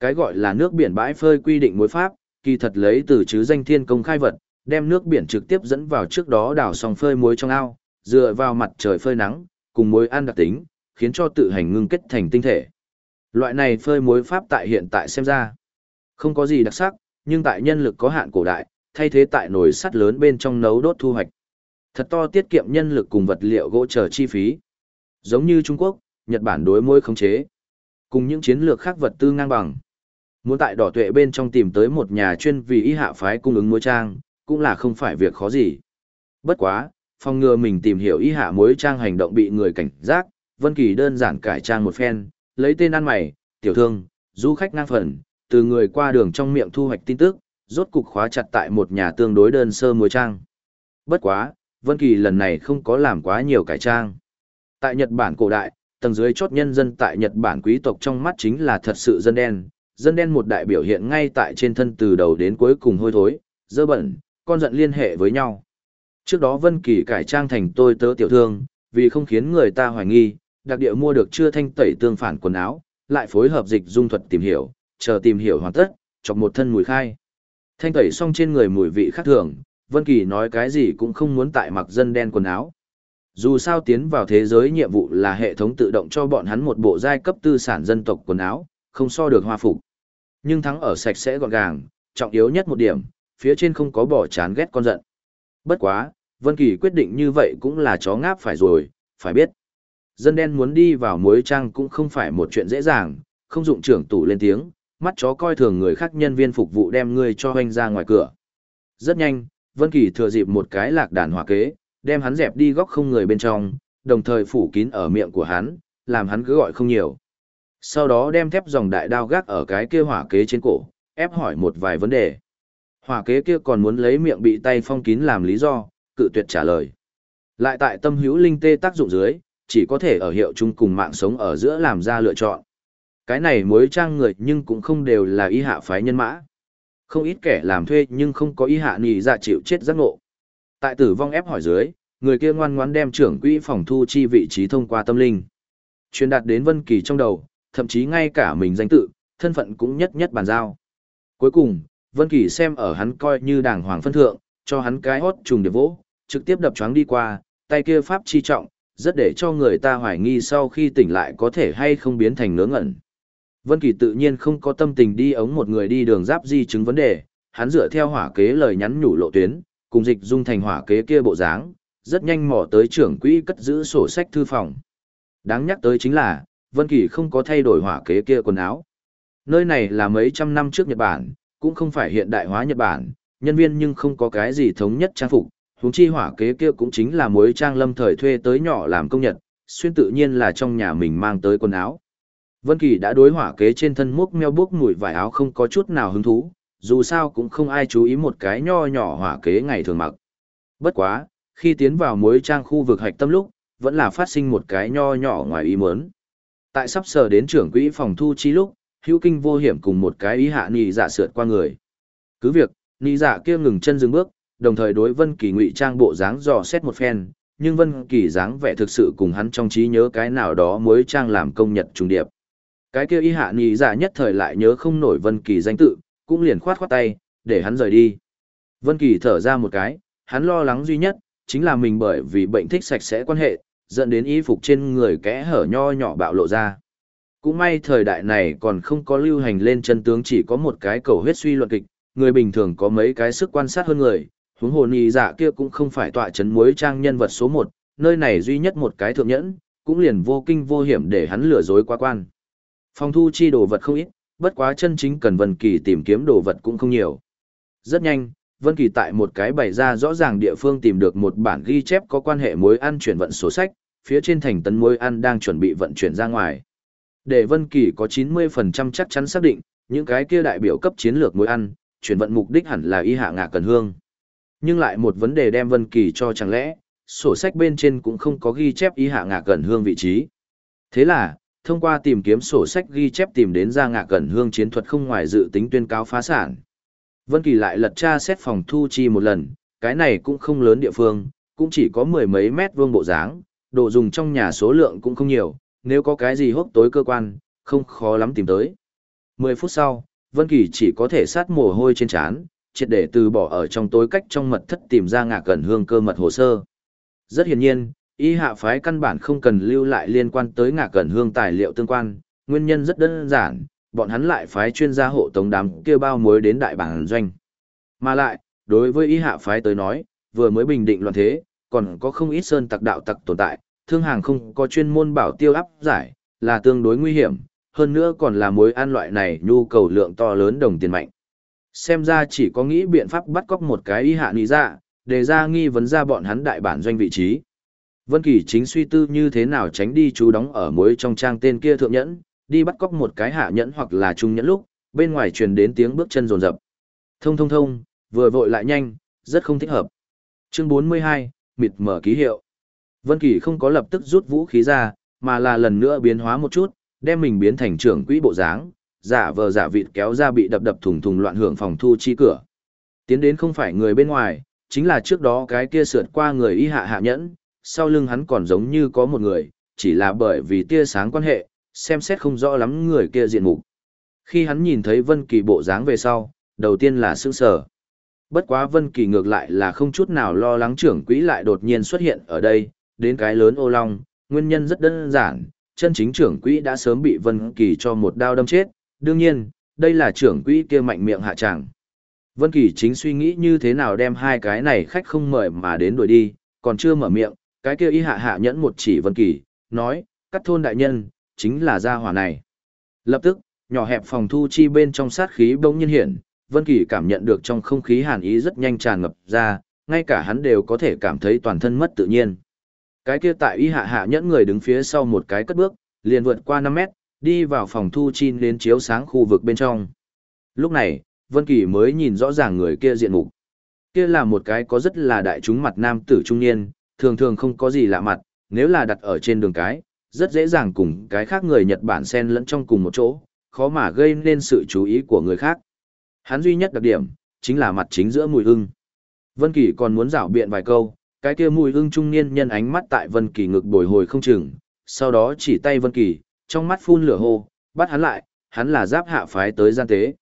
Cái gọi là nước biển bãi phơi quy định muối pháp, kỳ thật lấy từ chứ danh thiên công khai vật, đem nước biển trực tiếp dẫn vào trước đó đào xong phơi muối trong ao, dựa vào mặt trời phơi nắng, cùng muối ăn đặc tính, khiến cho tự hành ngưng kết thành tinh thể. Loại này phơi muối pháp tại hiện tại xem ra, không có gì đặc sắc, nhưng tại nhân lực có hạn cổ đại, thay thế tại nồi sắt lớn bên trong nấu đốt thu hoạch. Thật to tiết kiệm nhân lực cùng vật liệu gỗ chờ chi phí. Giống như Trung Quốc, Nhật Bản đối môi khống chế. Cùng những chiến lược khác vật tư ngang bằng. Muốn tại đỏ tuệ bên trong tìm tới một nhà chuyên vì y hạ phái cung ứng muối trang, cũng là không phải việc khó gì. Bất quá, phòng ngừa mình tìm hiểu y hạ muối trang hành động bị người cảnh giác, Vân Kỳ đơn giản cải trang một phen, lấy tên ăn mày, tiểu thương, du khách ngang phần, từ người qua đường trong miệng thu hoạch tin tức, rốt cục khóa chặt tại một nhà tương đối đơn sơ muối trang. Bất quá, Vân Kỳ lần này không có làm quá nhiều cải trang. Tại Nhật Bản cổ đại, tầng dưới chốt nhân dân tại Nhật Bản quý tộc trong mắt chính là thật sự dân đen, dân đen một đại biểu hiện ngay tại trên thân từ đầu đến cuối cùng hôi thối, dơ bẩn, con giận liên hệ với nhau. Trước đó Vân Kỳ cải trang thành tôi tớ tiểu thương, vì không khiến người ta hoài nghi, đặc địa mua được chưa thanh tẩy tương phản quần áo, lại phối hợp dịch dung thuật tìm hiểu, chờ tìm hiểu hoàn tất, chọc một thân mùi khai. Thanh tẩy xong trên người mùi vị khác thường, Vân Kỳ nói cái gì cũng không muốn tại mặc dân đen quần áo. Dù sao tiến vào thế giới nhiệm vụ là hệ thống tự động cho bọn hắn một bộ giai cấp tư sản dân tộc quần áo, không so được hoa phục. Nhưng thắng ở sạch sẽ gọn gàng, trọng yếu nhất một điểm, phía trên không có bỏ chán ghét con giận. Bất quá, Vân Kỳ quyết định như vậy cũng là chó ngáp phải rồi, phải biết. Dân đen muốn đi vào muối trang cũng không phải một chuyện dễ dàng, không dụng trưởng tủ lên tiếng, mắt chó coi thường người khác nhân viên phục vụ đem ngươi cho hoanh ra ngoài cửa. Rất nhanh, Vân Kỳ thừa dịp một cái lạc đàn hòa kế, đem hắn dẹp đi góc không người bên trong, đồng thời phủ kín ở miệng của hắn, làm hắn cứ gọi không nhiều. Sau đó đem thép dòng đại đao gác ở cái kia hỏa kế trên cổ, ép hỏi một vài vấn đề. Hỏa kế kia còn muốn lấy miệng bị tay phong kín làm lý do, cự tuyệt trả lời. Lại tại tâm hữu linh tê tác dụng dưới, chỉ có thể ở hiệu chung cùng mạng sống ở giữa làm ra lựa chọn. Cái này mối trang người nhưng cũng không đều là y hạ phái nhân mã. Không ít kẻ làm thuê nhưng không có y hạ nì dạ chịu chết giác ngộ. Tại tử vong ép hỏi dưới, người kia ngoan ngoãn đem trưởng quỹ phòng thu chi vị trí thông qua tâm linh. Truyền đạt đến Vân Kỳ trong đầu, thậm chí ngay cả mình danh tự, thân phận cũng nhất nhất bàn giao. Cuối cùng, Vân Kỳ xem ở hắn coi như đàng hoàng phân thượng, cho hắn cái hốt trùng điệp vỗ, trực tiếp đập choáng đi qua, tay kia pháp chi trọng, rất để cho người ta hoài nghi sau khi tỉnh lại có thể hay không biến thành nướng ngẩn. Vân Kỳ tự nhiên không có tâm tình đi ống một người đi đường giáp di chứng vấn đề, hắn dựa theo hỏa kế lời nhắn nhủ lộ tuyến, cùng dịch dung thành hỏa kế kia bộ dáng, rất nhanh mò tới trưởng quỹ cất giữ sổ sách thư phòng. Đáng nhắc tới chính là, Vân Kỳ không có thay đổi hỏa kế kia quần áo. Nơi này là mấy trăm năm trước Nhật Bản, cũng không phải hiện đại hóa Nhật Bản, nhân viên nhưng không có cái gì thống nhất trang phục, huống chi hỏa kế kia cũng chính là mối trang lâm thời thuê tới nhỏ làm công nhật, xuyên tự nhiên là trong nhà mình mang tới quần áo. Vân Kỳ đã đối hỏa kế trên thân múc meo bốc mùi vải áo không có chút nào hứng thú, dù sao cũng không ai chú ý một cái nho nhỏ hỏa kế ngày thường mặc. Bất quá, khi tiến vào mối trang khu vực hạch tâm lúc, vẫn là phát sinh một cái nho nhỏ ngoài ý muốn. Tại sắp sờ đến trưởng quỹ phòng thu chi lúc, hữu kinh vô hiểm cùng một cái ý hạ nì giả dạ sượt qua người. Cứ việc, nì giả dạ kia ngừng chân dừng bước, đồng thời đối Vân Kỳ ngụy trang bộ dáng dò xét một phen, nhưng Vân Kỳ dáng vẻ thực sự cùng hắn trong trí nhớ cái nào đó mới trang làm công nhật trùng điệp. Cái kia y hạ nì giả dạ nhất thời lại nhớ không nổi Vân Kỳ danh tự, cũng liền khoát khoát tay, để hắn rời đi. Vân Kỳ thở ra một cái, hắn lo lắng duy nhất, chính là mình bởi vì bệnh thích sạch sẽ quan hệ, dẫn đến y phục trên người kẽ hở nho nhỏ bạo lộ ra. Cũng may thời đại này còn không có lưu hành lên chân tướng chỉ có một cái cầu huyết suy luận kịch, người bình thường có mấy cái sức quan sát hơn người, huống hồ nì dạ kia cũng không phải tọa chấn muối trang nhân vật số một, nơi này duy nhất một cái thượng nhẫn, cũng liền vô kinh vô hiểm để hắn lừa dối quá quan. Phòng thu chi đồ vật không ít, bất quá chân chính cần Vân Kỳ tìm kiếm đồ vật cũng không nhiều. Rất nhanh, Vân Kỳ tại một cái bày ra rõ ràng địa phương tìm được một bản ghi chép có quan hệ mối ăn chuyển vận sổ sách, phía trên thành tấn mối ăn đang chuẩn bị vận chuyển ra ngoài. Để Vân Kỳ có 90% chắc chắn xác định, những cái kia đại biểu cấp chiến lược mối ăn, chuyển vận mục đích hẳn là y hạ ngạ cần hương. Nhưng lại một vấn đề đem Vân Kỳ cho chẳng lẽ, sổ sách bên trên cũng không có ghi chép y hạ ngạ cần hương vị trí. Thế là, thông qua tìm kiếm sổ sách ghi chép tìm đến ra ngạc cẩn hương chiến thuật không ngoài dự tính tuyên cáo phá sản. Vân Kỳ lại lật tra xét phòng thu chi một lần, cái này cũng không lớn địa phương, cũng chỉ có mười mấy mét vuông bộ dáng, đồ dùng trong nhà số lượng cũng không nhiều, nếu có cái gì hốc tối cơ quan, không khó lắm tìm tới. Mười phút sau, Vân Kỳ chỉ có thể sát mồ hôi trên trán, triệt để từ bỏ ở trong tối cách trong mật thất tìm ra ngạc cẩn hương cơ mật hồ sơ. Rất hiển nhiên, y hạ phái căn bản không cần lưu lại liên quan tới ngạc cẩn hương tài liệu tương quan, nguyên nhân rất đơn giản, bọn hắn lại phái chuyên gia hộ tống đám kia bao muối đến đại bản doanh. Mà lại, đối với y hạ phái tới nói, vừa mới bình định loạn thế, còn có không ít sơn tặc đạo tặc tồn tại, thương hàng không có chuyên môn bảo tiêu áp giải, là tương đối nguy hiểm, hơn nữa còn là mối ăn loại này nhu cầu lượng to lớn đồng tiền mạnh. Xem ra chỉ có nghĩ biện pháp bắt cóc một cái y hạ lý ra, dạ, để ra nghi vấn ra bọn hắn đại bản doanh vị trí. Vân Kỳ chính suy tư như thế nào tránh đi chú đóng ở mối trong trang tên kia thượng nhẫn, đi bắt cóc một cái hạ nhẫn hoặc là trung nhẫn lúc, bên ngoài truyền đến tiếng bước chân rồn rập. Thông thông thông, vừa vội lại nhanh, rất không thích hợp. Chương 42, mịt mở ký hiệu. Vân Kỳ không có lập tức rút vũ khí ra, mà là lần nữa biến hóa một chút, đem mình biến thành trưởng quỹ bộ dáng, giả vờ giả vịt kéo ra bị đập đập thùng thùng loạn hưởng phòng thu chi cửa. Tiến đến không phải người bên ngoài, chính là trước đó cái kia sượt qua người y hạ hạ nhẫn, sau lưng hắn còn giống như có một người, chỉ là bởi vì tia sáng quan hệ, xem xét không rõ lắm người kia diện mục. Khi hắn nhìn thấy Vân Kỳ bộ dáng về sau, đầu tiên là sửng sờ. Bất quá Vân Kỳ ngược lại là không chút nào lo lắng trưởng quỹ lại đột nhiên xuất hiện ở đây, đến cái lớn ô long, nguyên nhân rất đơn giản, chân chính trưởng quỹ đã sớm bị Vân Kỳ cho một đao đâm chết, đương nhiên, đây là trưởng quỹ kia mạnh miệng hạ chẳng. Vân Kỳ chính suy nghĩ như thế nào đem hai cái này khách không mời mà đến đuổi đi, còn chưa mở miệng, cái kia y hạ hạ nhẫn một chỉ Vân Kỳ, nói, cắt thôn đại nhân, chính là gia hỏa này. Lập tức, nhỏ hẹp phòng thu chi bên trong sát khí bỗng nhiên hiện, Vân Kỳ cảm nhận được trong không khí hàn ý rất nhanh tràn ngập ra, ngay cả hắn đều có thể cảm thấy toàn thân mất tự nhiên. Cái kia tại y hạ hạ nhẫn người đứng phía sau một cái cất bước, liền vượt qua 5 mét, đi vào phòng thu chi đến chiếu sáng khu vực bên trong. Lúc này, Vân Kỳ mới nhìn rõ ràng người kia diện mục. Kia là một cái có rất là đại chúng mặt nam tử trung niên, thường thường không có gì lạ mặt, nếu là đặt ở trên đường cái, rất dễ dàng cùng cái khác người Nhật Bản xen lẫn trong cùng một chỗ, khó mà gây nên sự chú ý của người khác. Hắn duy nhất đặc điểm, chính là mặt chính giữa mùi hưng. Vân Kỳ còn muốn rảo biện vài câu, cái kia mùi hưng trung niên nhân ánh mắt tại Vân Kỳ ngực bồi hồi không chừng, sau đó chỉ tay Vân Kỳ, trong mắt phun lửa hô, bắt hắn lại, hắn là giáp hạ phái tới gian tế.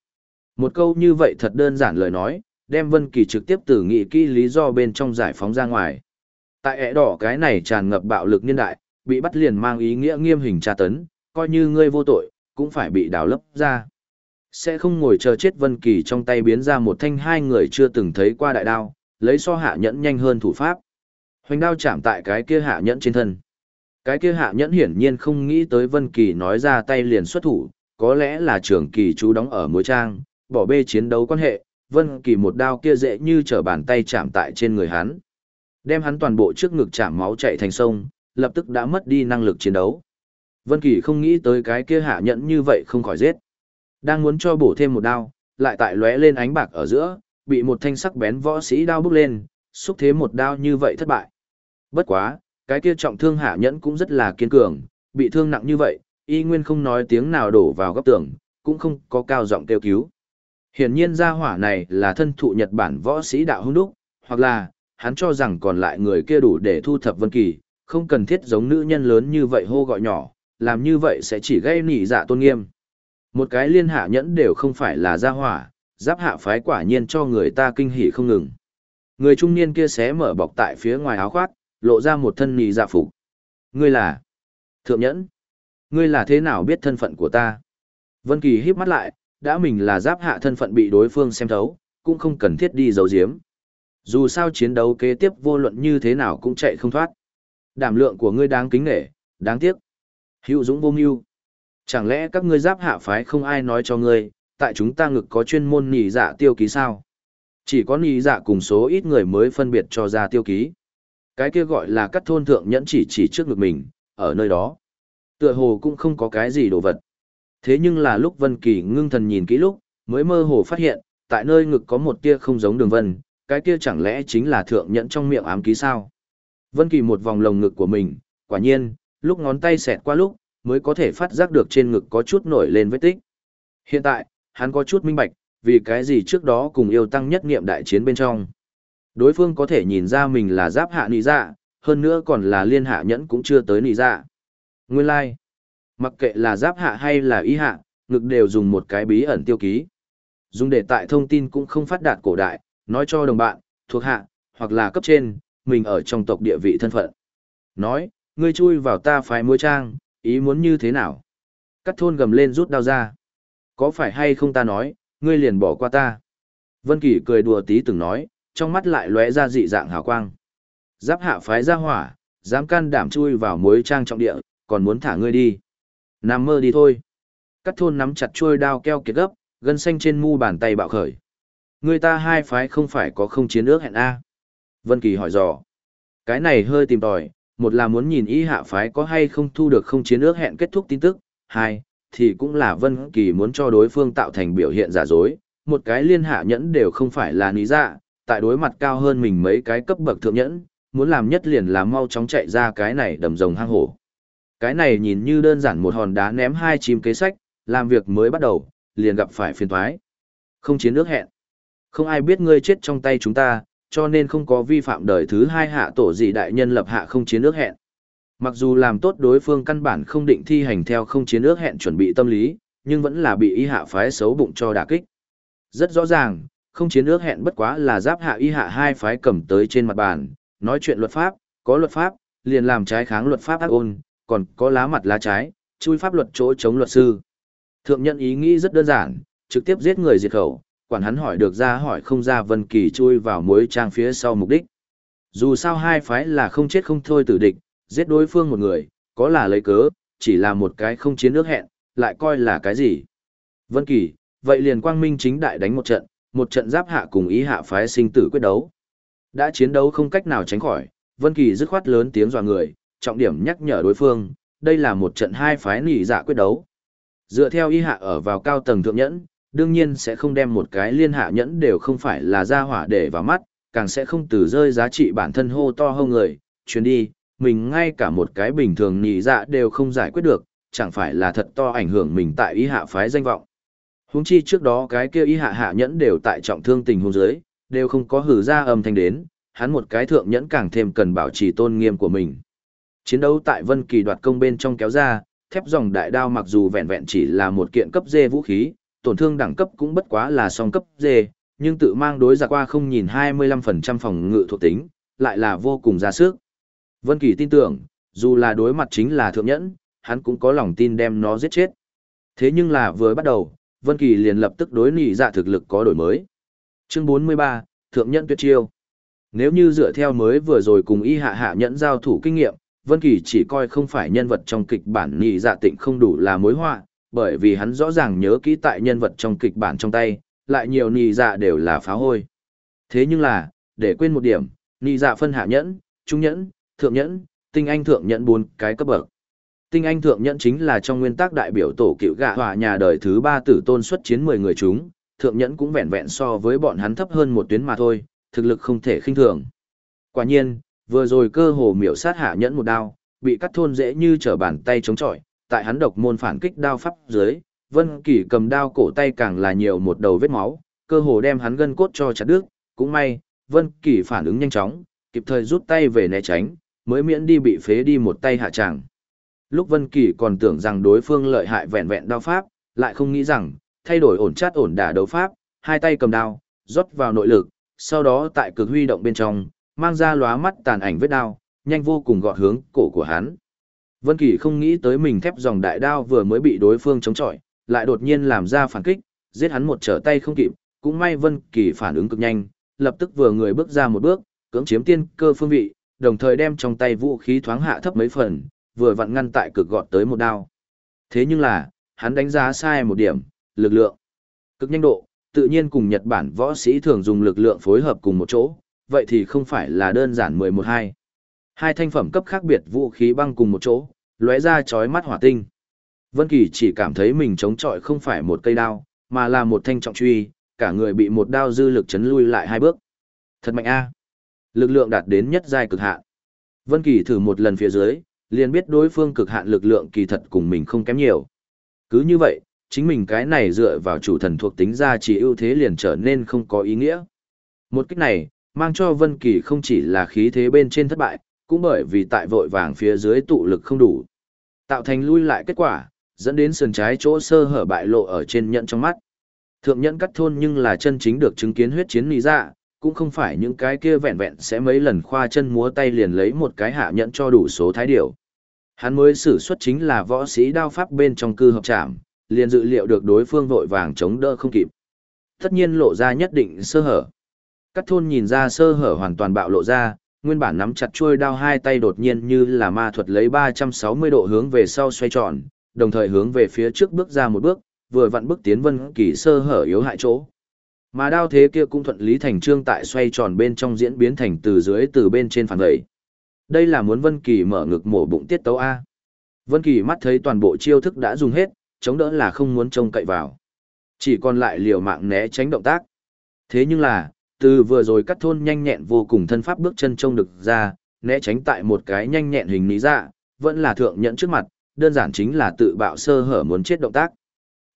Một câu như vậy thật đơn giản lời nói, đem Vân Kỳ trực tiếp từ nghị kỹ lý do bên trong giải phóng ra ngoài. Tại ẻ đỏ cái này tràn ngập bạo lực niên đại, bị bắt liền mang ý nghĩa nghiêm hình tra tấn, coi như ngươi vô tội, cũng phải bị đào lấp ra. Sẽ không ngồi chờ chết Vân Kỳ trong tay biến ra một thanh hai người chưa từng thấy qua đại đao, lấy so hạ nhẫn nhanh hơn thủ pháp. Hoành đao chạm tại cái kia hạ nhẫn trên thân. Cái kia hạ nhẫn hiển nhiên không nghĩ tới Vân Kỳ nói ra tay liền xuất thủ, có lẽ là trưởng kỳ chú đóng ở mối trang, bỏ bê chiến đấu quan hệ, Vân Kỳ một đao kia dễ như trở bàn tay chạm tại trên người hắn. Đem hắn toàn bộ trước ngực chạm máu chảy thành sông, lập tức đã mất đi năng lực chiến đấu. Vân Kỳ không nghĩ tới cái kia hạ nhẫn như vậy không khỏi giết. Đang muốn cho bổ thêm một đao, lại tại lóe lên ánh bạc ở giữa, bị một thanh sắc bén võ sĩ đao bức lên, xúc thế một đao như vậy thất bại. Bất quá, cái kia trọng thương hạ nhẫn cũng rất là kiên cường, bị thương nặng như vậy, y nguyên không nói tiếng nào đổ vào góc tường, cũng không có cao giọng kêu cứu. Hiển nhiên gia hỏa này là thân thụ Nhật Bản võ sĩ đạo hung đúc, hoặc là, hắn cho rằng còn lại người kia đủ để thu thập Vân Kỳ, không cần thiết giống nữ nhân lớn như vậy hô gọi nhỏ, làm như vậy sẽ chỉ gây nỉ dạ tôn nghiêm. Một cái liên hạ nhẫn đều không phải là gia hỏa, giáp hạ phái quả nhiên cho người ta kinh hỉ không ngừng. Người trung niên kia xé mở bọc tại phía ngoài áo khoác, lộ ra một thân nỉ dạ phục. Ngươi là Thượng Nhẫn. Ngươi là thế nào biết thân phận của ta? Vân Kỳ híp mắt lại, đã mình là giáp hạ thân phận bị đối phương xem thấu, cũng không cần thiết đi giấu giếm. Dù sao chiến đấu kế tiếp vô luận như thế nào cũng chạy không thoát. Đảm lượng của ngươi đáng kính nể, đáng tiếc. Hữu dũng vô mưu. Chẳng lẽ các ngươi giáp hạ phái không ai nói cho ngươi, tại chúng ta ngực có chuyên môn nhị dạ tiêu ký sao? Chỉ có nhị dạ cùng số ít người mới phân biệt cho ra tiêu ký. Cái kia gọi là cắt thôn thượng nhẫn chỉ chỉ trước ngực mình, ở nơi đó. Tựa hồ cũng không có cái gì đồ vật. Thế nhưng là lúc Vân Kỳ ngưng thần nhìn kỹ lúc, mới mơ hồ phát hiện, tại nơi ngực có một tia không giống đường vân, cái kia chẳng lẽ chính là thượng nhẫn trong miệng ám ký sao? Vân Kỳ một vòng lồng ngực của mình, quả nhiên, lúc ngón tay xẹt qua lúc, mới có thể phát giác được trên ngực có chút nổi lên vết tích. Hiện tại, hắn có chút minh bạch, vì cái gì trước đó cùng yêu tăng nhất nghiệm đại chiến bên trong. Đối phương có thể nhìn ra mình là giáp hạ nị dạ, hơn nữa còn là liên hạ nhẫn cũng chưa tới nị dạ. Nguyên lai, like. mặc kệ là giáp hạ hay là y hạ, ngực đều dùng một cái bí ẩn tiêu ký. Dùng để tại thông tin cũng không phát đạt cổ đại, nói cho đồng bạn, thuộc hạ, hoặc là cấp trên, mình ở trong tộc địa vị thân phận. Nói, ngươi chui vào ta phái mối trang, ý muốn như thế nào? Cắt thôn gầm lên rút đao ra. Có phải hay không ta nói, ngươi liền bỏ qua ta. Vân Kỳ cười đùa tí từng nói, trong mắt lại lóe ra dị dạng hào quang. Giáp hạ phái ra hỏa, dám can đảm chui vào mối trang trọng địa, còn muốn thả ngươi đi. Nằm mơ đi thôi. Cắt thôn nắm chặt chuôi đao keo kiệt gấp, gân xanh trên mu bàn tay bạo khởi. Người ta hai phái không phải có không chiến ước hẹn A. Vân Kỳ hỏi dò. Cái này hơi tìm tòi, một là muốn nhìn ý hạ phái có hay không thu được không chiến ước hẹn kết thúc tin tức, hai, thì cũng là Vân Kỳ muốn cho đối phương tạo thành biểu hiện giả dối, một cái liên hạ nhẫn đều không phải là lý dạ, tại đối mặt cao hơn mình mấy cái cấp bậc thượng nhẫn, muốn làm nhất liền là mau chóng chạy ra cái này đầm rồng hang hổ. Cái này nhìn như đơn giản một hòn đá ném hai chim kế sách, làm việc mới bắt đầu, liền gặp phải phiền toái. Không chiến nước hẹn. Không ai biết ngươi chết trong tay chúng ta, cho nên không có vi phạm đời thứ hai hạ tổ gì đại nhân lập hạ không chiến nước hẹn. Mặc dù làm tốt đối phương căn bản không định thi hành theo không chiến ước hẹn chuẩn bị tâm lý, nhưng vẫn là bị y hạ phái xấu bụng cho đả kích. Rất rõ ràng, không chiến ước hẹn bất quá là giáp hạ y hạ hai phái cầm tới trên mặt bàn, nói chuyện luật pháp, có luật pháp, liền làm trái kháng luật pháp ác ôn, còn có lá mặt lá trái, chui pháp luật chỗ chống luật sư. Thượng nhân ý nghĩ rất đơn giản, trực tiếp giết người diệt khẩu, quản hắn hỏi được ra hỏi không ra Vân Kỳ chui vào mối trang phía sau mục đích. Dù sao hai phái là không chết không thôi tử địch, giết đối phương một người, có là lấy cớ, chỉ là một cái không chiến nước hẹn, lại coi là cái gì. Vân Kỳ, vậy liền quang minh chính đại đánh một trận, một trận giáp hạ cùng ý hạ phái sinh tử quyết đấu. Đã chiến đấu không cách nào tránh khỏi, Vân Kỳ dứt khoát lớn tiếng dọa người, trọng điểm nhắc nhở đối phương, đây là một trận hai phái nỉ dạ quyết đấu. Dựa theo ý hạ ở vào cao tầng thượng nhẫn, đương nhiên sẽ không đem một cái liên hạ nhẫn đều không phải là ra hỏa để vào mắt, càng sẽ không từ rơi giá trị bản thân hô to hơn người, chuyến đi, mình ngay cả một cái bình thường nhị dạ đều không giải quyết được, chẳng phải là thật to ảnh hưởng mình tại ý hạ phái danh vọng. Húng chi trước đó cái kia ý hạ hạ nhẫn đều tại trọng thương tình hôn giới, đều không có hử ra âm thanh đến, hắn một cái thượng nhẫn càng thêm cần bảo trì tôn nghiêm của mình. Chiến đấu tại Vân Kỳ đoạt công bên trong kéo ra, thép dòng đại đao mặc dù vẹn vẹn chỉ là một kiện cấp dê vũ khí, tổn thương đẳng cấp cũng bất quá là song cấp D, nhưng tự mang đối giặc qua không nhìn 25% phòng ngự thuộc tính, lại là vô cùng ra sức. Vân Kỳ tin tưởng, dù là đối mặt chính là thượng nhẫn, hắn cũng có lòng tin đem nó giết chết. Thế nhưng là vừa bắt đầu, Vân Kỳ liền lập tức đối nị dạ thực lực có đổi mới. Chương 43, Thượng nhẫn tuyệt chiêu. Nếu như dựa theo mới vừa rồi cùng y hạ hạ nhẫn giao thủ kinh nghiệm, Vân Kỳ chỉ coi không phải nhân vật trong kịch bản nị dạ tịnh không đủ là mối họa, bởi vì hắn rõ ràng nhớ kỹ tại nhân vật trong kịch bản trong tay, lại nhiều nì dạ đều là phá hôi. Thế nhưng là, để quên một điểm, nì dạ phân hạ nhẫn, trung nhẫn, thượng nhẫn, tinh anh thượng nhẫn bốn cái cấp bậc. Tinh anh thượng nhẫn chính là trong nguyên tắc đại biểu tổ cựu gạ hòa nhà đời thứ ba tử tôn xuất chiến 10 người chúng, thượng nhẫn cũng vẹn vẹn so với bọn hắn thấp hơn một tuyến mà thôi, thực lực không thể khinh thường. Quả nhiên, vừa rồi cơ hồ miểu sát hạ nhẫn một đao, bị cắt thôn dễ như trở bàn tay chống chọi, tại hắn độc môn phản kích đao pháp dưới, Vân Kỳ cầm đao cổ tay càng là nhiều một đầu vết máu, cơ hồ đem hắn gân cốt cho chặt đứt, cũng may, Vân Kỳ phản ứng nhanh chóng, kịp thời rút tay về né tránh, mới miễn đi bị phế đi một tay hạ trạng. Lúc Vân Kỳ còn tưởng rằng đối phương lợi hại vẹn vẹn đao pháp, lại không nghĩ rằng, thay đổi ổn chát ổn đả đấu pháp, hai tay cầm đao, rót vào nội lực, sau đó tại cực huy động bên trong, mang ra lóa mắt tàn ảnh vết đao, nhanh vô cùng gọt hướng cổ của hắn. Vân Kỳ không nghĩ tới mình thép dòng đại đao vừa mới bị đối phương chống chọi, lại đột nhiên làm ra phản kích, giết hắn một trở tay không kịp, cũng may Vân Kỳ phản ứng cực nhanh, lập tức vừa người bước ra một bước, cưỡng chiếm tiên cơ phương vị, đồng thời đem trong tay vũ khí thoáng hạ thấp mấy phần, vừa vặn ngăn tại cực gọt tới một đao. Thế nhưng là, hắn đánh giá sai một điểm, lực lượng. Cực nhanh độ, tự nhiên cùng Nhật Bản võ sĩ thường dùng lực lượng phối hợp cùng một chỗ, vậy thì không phải là đơn giản 11-2. Hai thanh phẩm cấp khác biệt vũ khí băng cùng một chỗ, lóe ra chói mắt hỏa tinh. Vân Kỳ chỉ cảm thấy mình chống chọi không phải một cây đao, mà là một thanh trọng truy, cả người bị một đao dư lực chấn lui lại hai bước. Thật mạnh a lực lượng đạt đến nhất giai cực hạn. Vân Kỳ thử một lần phía dưới, liền biết đối phương cực hạn lực lượng kỳ thật cùng mình không kém nhiều. Cứ như vậy, chính mình cái này dựa vào chủ thần thuộc tính ra chỉ ưu thế liền trở nên không có ý nghĩa. Một cách này, mang cho Vân Kỳ không chỉ là khí thế bên trên thất bại, cũng bởi vì tại vội vàng phía dưới tụ lực không đủ. Tạo thành lui lại kết quả, dẫn đến sườn trái chỗ sơ hở bại lộ ở trên nhận trong mắt. Thượng nhẫn cắt thôn nhưng là chân chính được chứng kiến huyết chiến lý dạ, cũng không phải những cái kia vẹn vẹn sẽ mấy lần khoa chân múa tay liền lấy một cái hạ nhẫn cho đủ số thái điều. Hắn mới sử xuất chính là võ sĩ đao pháp bên trong cư hợp trảm, liền dự liệu được đối phương vội vàng chống đỡ không kịp. Tất nhiên lộ ra nhất định sơ hở. Cắt thôn nhìn ra sơ hở hoàn toàn bạo lộ ra, nguyên bản nắm chặt chuôi đao hai tay đột nhiên như là ma thuật lấy 360 độ hướng về sau xoay tròn, đồng thời hướng về phía trước bước ra một bước, vừa vặn bước tiến Vân Kỳ sơ hở yếu hại chỗ. Mà đao thế kia cũng thuận lý thành trương tại xoay tròn bên trong diễn biến thành từ dưới từ bên trên phản gậy. Đây là muốn Vân Kỳ mở ngực mổ bụng tiết tấu A. Vân Kỳ mắt thấy toàn bộ chiêu thức đã dùng hết, chống đỡ là không muốn trông cậy vào. Chỉ còn lại liều mạng né tránh động tác. Thế nhưng là, từ vừa rồi cắt thôn nhanh nhẹn vô cùng thân pháp bước chân trông được ra, né tránh tại một cái nhanh nhẹn hình lý dạ, vẫn là thượng nhận trước mặt, đơn giản chính là tự bạo sơ hở muốn chết động tác.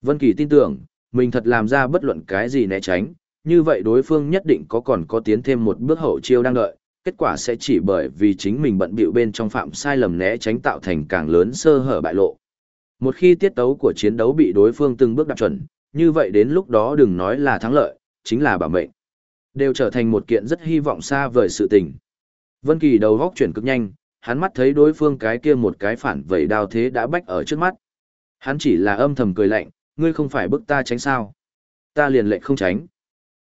Vân Kỳ tin tưởng, mình thật làm ra bất luận cái gì né tránh, như vậy đối phương nhất định có còn có tiến thêm một bước hậu chiêu đang đợi, kết quả sẽ chỉ bởi vì chính mình bận bịu bên trong phạm sai lầm né tránh tạo thành càng lớn sơ hở bại lộ. Một khi tiết tấu của chiến đấu bị đối phương từng bước đạt chuẩn, như vậy đến lúc đó đừng nói là thắng lợi, chính là bảo mệnh. Đều trở thành một kiện rất hy vọng xa vời sự tình. Vân Kỳ đầu góc chuyển cực nhanh, hắn mắt thấy đối phương cái kia một cái phản vẩy đao thế đã bách ở trước mắt. Hắn chỉ là âm thầm cười lạnh, ngươi không phải bức ta tránh sao. Ta liền lệnh không tránh.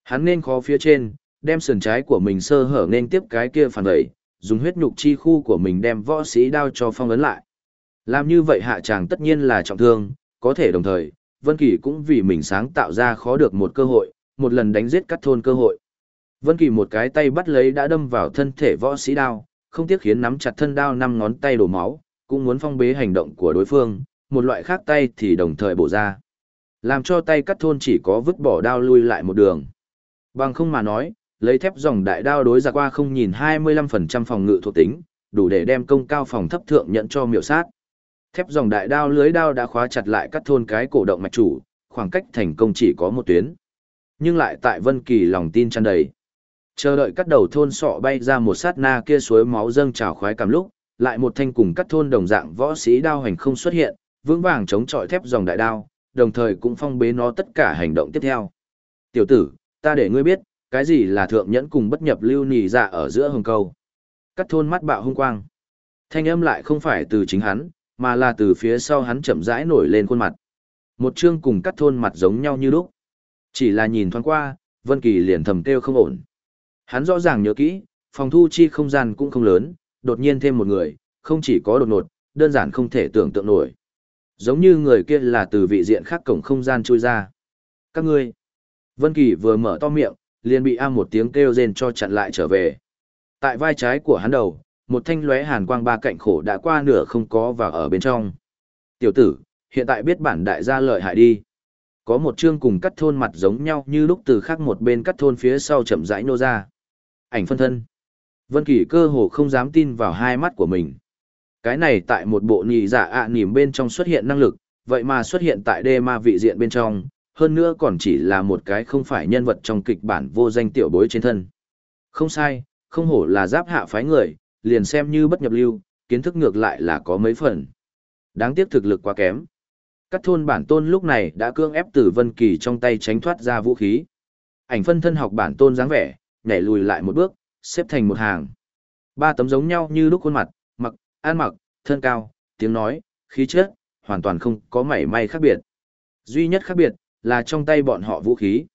Hắn nên khó phía trên, đem sườn trái của mình sơ hở nên tiếp cái kia phản vẩy, dùng huyết nhục chi khu của mình đem võ sĩ đao cho phong ấn lại. Làm như vậy hạ chàng tất nhiên là trọng thương, có thể đồng thời, Vân Kỳ cũng vì mình sáng tạo ra khó được một cơ hội, một lần đánh giết cắt thôn cơ hội. Vân Kỳ một cái tay bắt lấy đã đâm vào thân thể võ sĩ đao, không tiếc khiến nắm chặt thân đao năm ngón tay đổ máu, cũng muốn phong bế hành động của đối phương, một loại khác tay thì đồng thời bổ ra. Làm cho tay cắt thôn chỉ có vứt bỏ đao lui lại một đường. Bằng không mà nói, lấy thép dòng đại đao đối ra qua không nhìn 25% phòng ngự thuộc tính, đủ để đem công cao phòng thấp thượng nhận cho miểu sát. Thép dòng đại đao lưới đao đã khóa chặt lại cắt thôn cái cổ động mạch chủ, khoảng cách thành công chỉ có một tuyến. Nhưng lại tại Vân Kỳ lòng tin tràn đầy. Chờ đợi cắt đầu thôn sọ bay ra một sát na kia suối máu dâng trào khoái cảm lúc, lại một thanh cùng cắt thôn đồng dạng võ sĩ đao hành không xuất hiện, vững vàng chống chọi thép dòng đại đao, đồng thời cũng phong bế nó tất cả hành động tiếp theo. Tiểu tử, ta để ngươi biết, cái gì là thượng nhẫn cùng bất nhập lưu nì dạ ở giữa hồng câu. Cắt thôn mắt bạo hung quang. Thanh âm lại không phải từ chính hắn, mà là từ phía sau hắn chậm rãi nổi lên khuôn mặt. Một chương cùng cắt thôn mặt giống nhau như lúc. Chỉ là nhìn thoáng qua, Vân Kỳ liền thầm kêu không ổn. Hắn rõ ràng nhớ kỹ, phòng thu chi không gian cũng không lớn, đột nhiên thêm một người, không chỉ có đột ngột, đơn giản không thể tưởng tượng nổi. Giống như người kia là từ vị diện khác cổng không gian trôi ra. Các ngươi. Vân Kỳ vừa mở to miệng, liền bị a một tiếng kêu rên cho chặn lại trở về. Tại vai trái của hắn đầu, một thanh lóe hàn quang ba cạnh khổ đã qua nửa không có vào ở bên trong. Tiểu tử, hiện tại biết bản đại gia lợi hại đi. Có một chương cùng cắt thôn mặt giống nhau như lúc từ khác một bên cắt thôn phía sau chậm rãi nô ra. Ảnh phân thân. Vân Kỳ cơ hồ không dám tin vào hai mắt của mình. Cái này tại một bộ nhị giả ạ à bên trong xuất hiện năng lực, vậy mà xuất hiện tại đê ma vị diện bên trong, hơn nữa còn chỉ là một cái không phải nhân vật trong kịch bản vô danh tiểu bối trên thân. Không sai, không hổ là giáp hạ phái người, liền xem như bất nhập lưu, kiến thức ngược lại là có mấy phần. Đáng tiếc thực lực quá kém. Các thôn bản tôn lúc này đã cương ép tử Vân Kỳ trong tay tránh thoát ra vũ khí. Ảnh phân thân học bản tôn dáng vẻ, nhảy lùi lại một bước, xếp thành một hàng. Ba tấm giống nhau như lúc khuôn mặt, mặc, ăn mặc, thân cao, tiếng nói, khí chất, hoàn toàn không có mảy may khác biệt. Duy nhất khác biệt, là trong tay bọn họ vũ khí.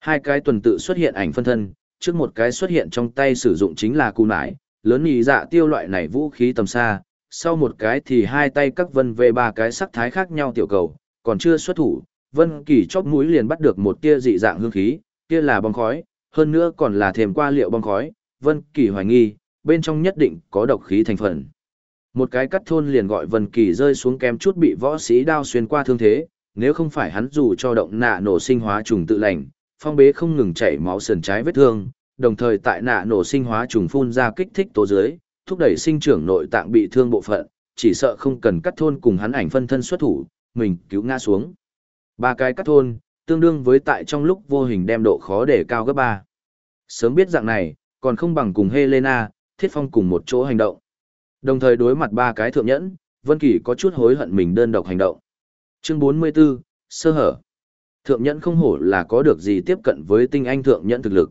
Hai cái tuần tự xuất hiện ảnh phân thân, trước một cái xuất hiện trong tay sử dụng chính là cù nải, lớn nhì dạ tiêu loại này vũ khí tầm xa, sau một cái thì hai tay các vân về ba cái sắc thái khác nhau tiểu cầu, còn chưa xuất thủ, vân kỳ chóp mũi liền bắt được một tia dị dạng hương khí, kia là bóng khói, hơn nữa còn là thêm qua liệu bong khói, vân kỳ hoài nghi, bên trong nhất định có độc khí thành phần. Một cái cắt thôn liền gọi vân kỳ rơi xuống kém chút bị võ sĩ đao xuyên qua thương thế, nếu không phải hắn dù cho động nạ nổ sinh hóa trùng tự lành, phong bế không ngừng chảy máu sườn trái vết thương, đồng thời tại nạ nổ sinh hóa trùng phun ra kích thích tố dưới, thúc đẩy sinh trưởng nội tạng bị thương bộ phận, chỉ sợ không cần cắt thôn cùng hắn ảnh phân thân xuất thủ, mình cứu ngã xuống. Ba cái cắt thôn, tương đương với tại trong lúc vô hình đem độ khó để cao gấp ba. Sớm biết dạng này, còn không bằng cùng Helena, Thiết Phong cùng một chỗ hành động. Đồng thời đối mặt ba cái thượng nhẫn, Vân Kỳ có chút hối hận mình đơn độc hành động. Chương 44, sơ hở. Thượng nhẫn không hổ là có được gì tiếp cận với tinh anh thượng nhẫn thực lực.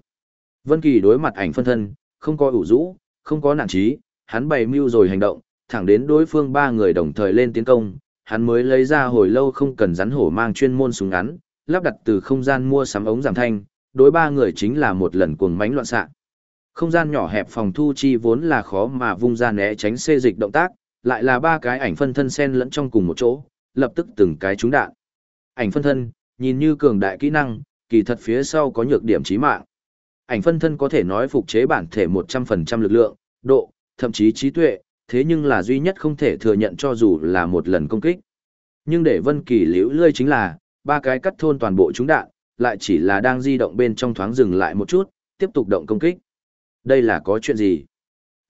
Vân Kỳ đối mặt ảnh phân thân, không có ủ rũ, không có nản chí, hắn bày mưu rồi hành động, thẳng đến đối phương ba người đồng thời lên tiến công, hắn mới lấy ra hồi lâu không cần rắn hổ mang chuyên môn súng ngắn, lắp đặt từ không gian mua sắm ống giảm thanh, đối ba người chính là một lần cuồng mánh loạn xạ. Không gian nhỏ hẹp phòng thu chi vốn là khó mà vung ra né tránh xê dịch động tác, lại là ba cái ảnh phân thân xen lẫn trong cùng một chỗ, lập tức từng cái trúng đạn. Ảnh phân thân, nhìn như cường đại kỹ năng, kỳ thật phía sau có nhược điểm chí mạng. Ảnh phân thân có thể nói phục chế bản thể 100% lực lượng, độ, thậm chí trí tuệ, thế nhưng là duy nhất không thể thừa nhận cho dù là một lần công kích. Nhưng để Vân Kỳ liễu lươi chính là, ba cái cắt thôn toàn bộ trúng đạn, lại chỉ là đang di động bên trong thoáng dừng lại một chút, tiếp tục động công kích. Đây là có chuyện gì?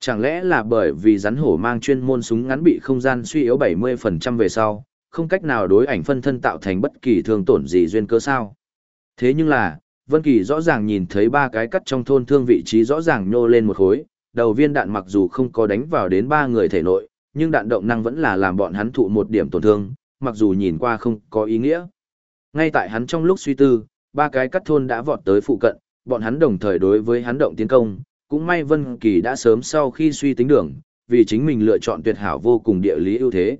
Chẳng lẽ là bởi vì rắn hổ mang chuyên môn súng ngắn bị không gian suy yếu 70% về sau, không cách nào đối ảnh phân thân tạo thành bất kỳ thương tổn gì duyên cơ sao? Thế nhưng là, Vân Kỳ rõ ràng nhìn thấy ba cái cắt trong thôn thương vị trí rõ ràng nhô lên một khối, đầu viên đạn mặc dù không có đánh vào đến ba người thể nội, nhưng đạn động năng vẫn là làm bọn hắn thụ một điểm tổn thương, mặc dù nhìn qua không có ý nghĩa. Ngay tại hắn trong lúc suy tư, ba cái cắt thôn đã vọt tới phụ cận, bọn hắn đồng thời đối với hắn động tiến công, cũng may Vân Kỳ đã sớm sau khi suy tính đường, vì chính mình lựa chọn tuyệt hảo vô cùng địa lý ưu thế.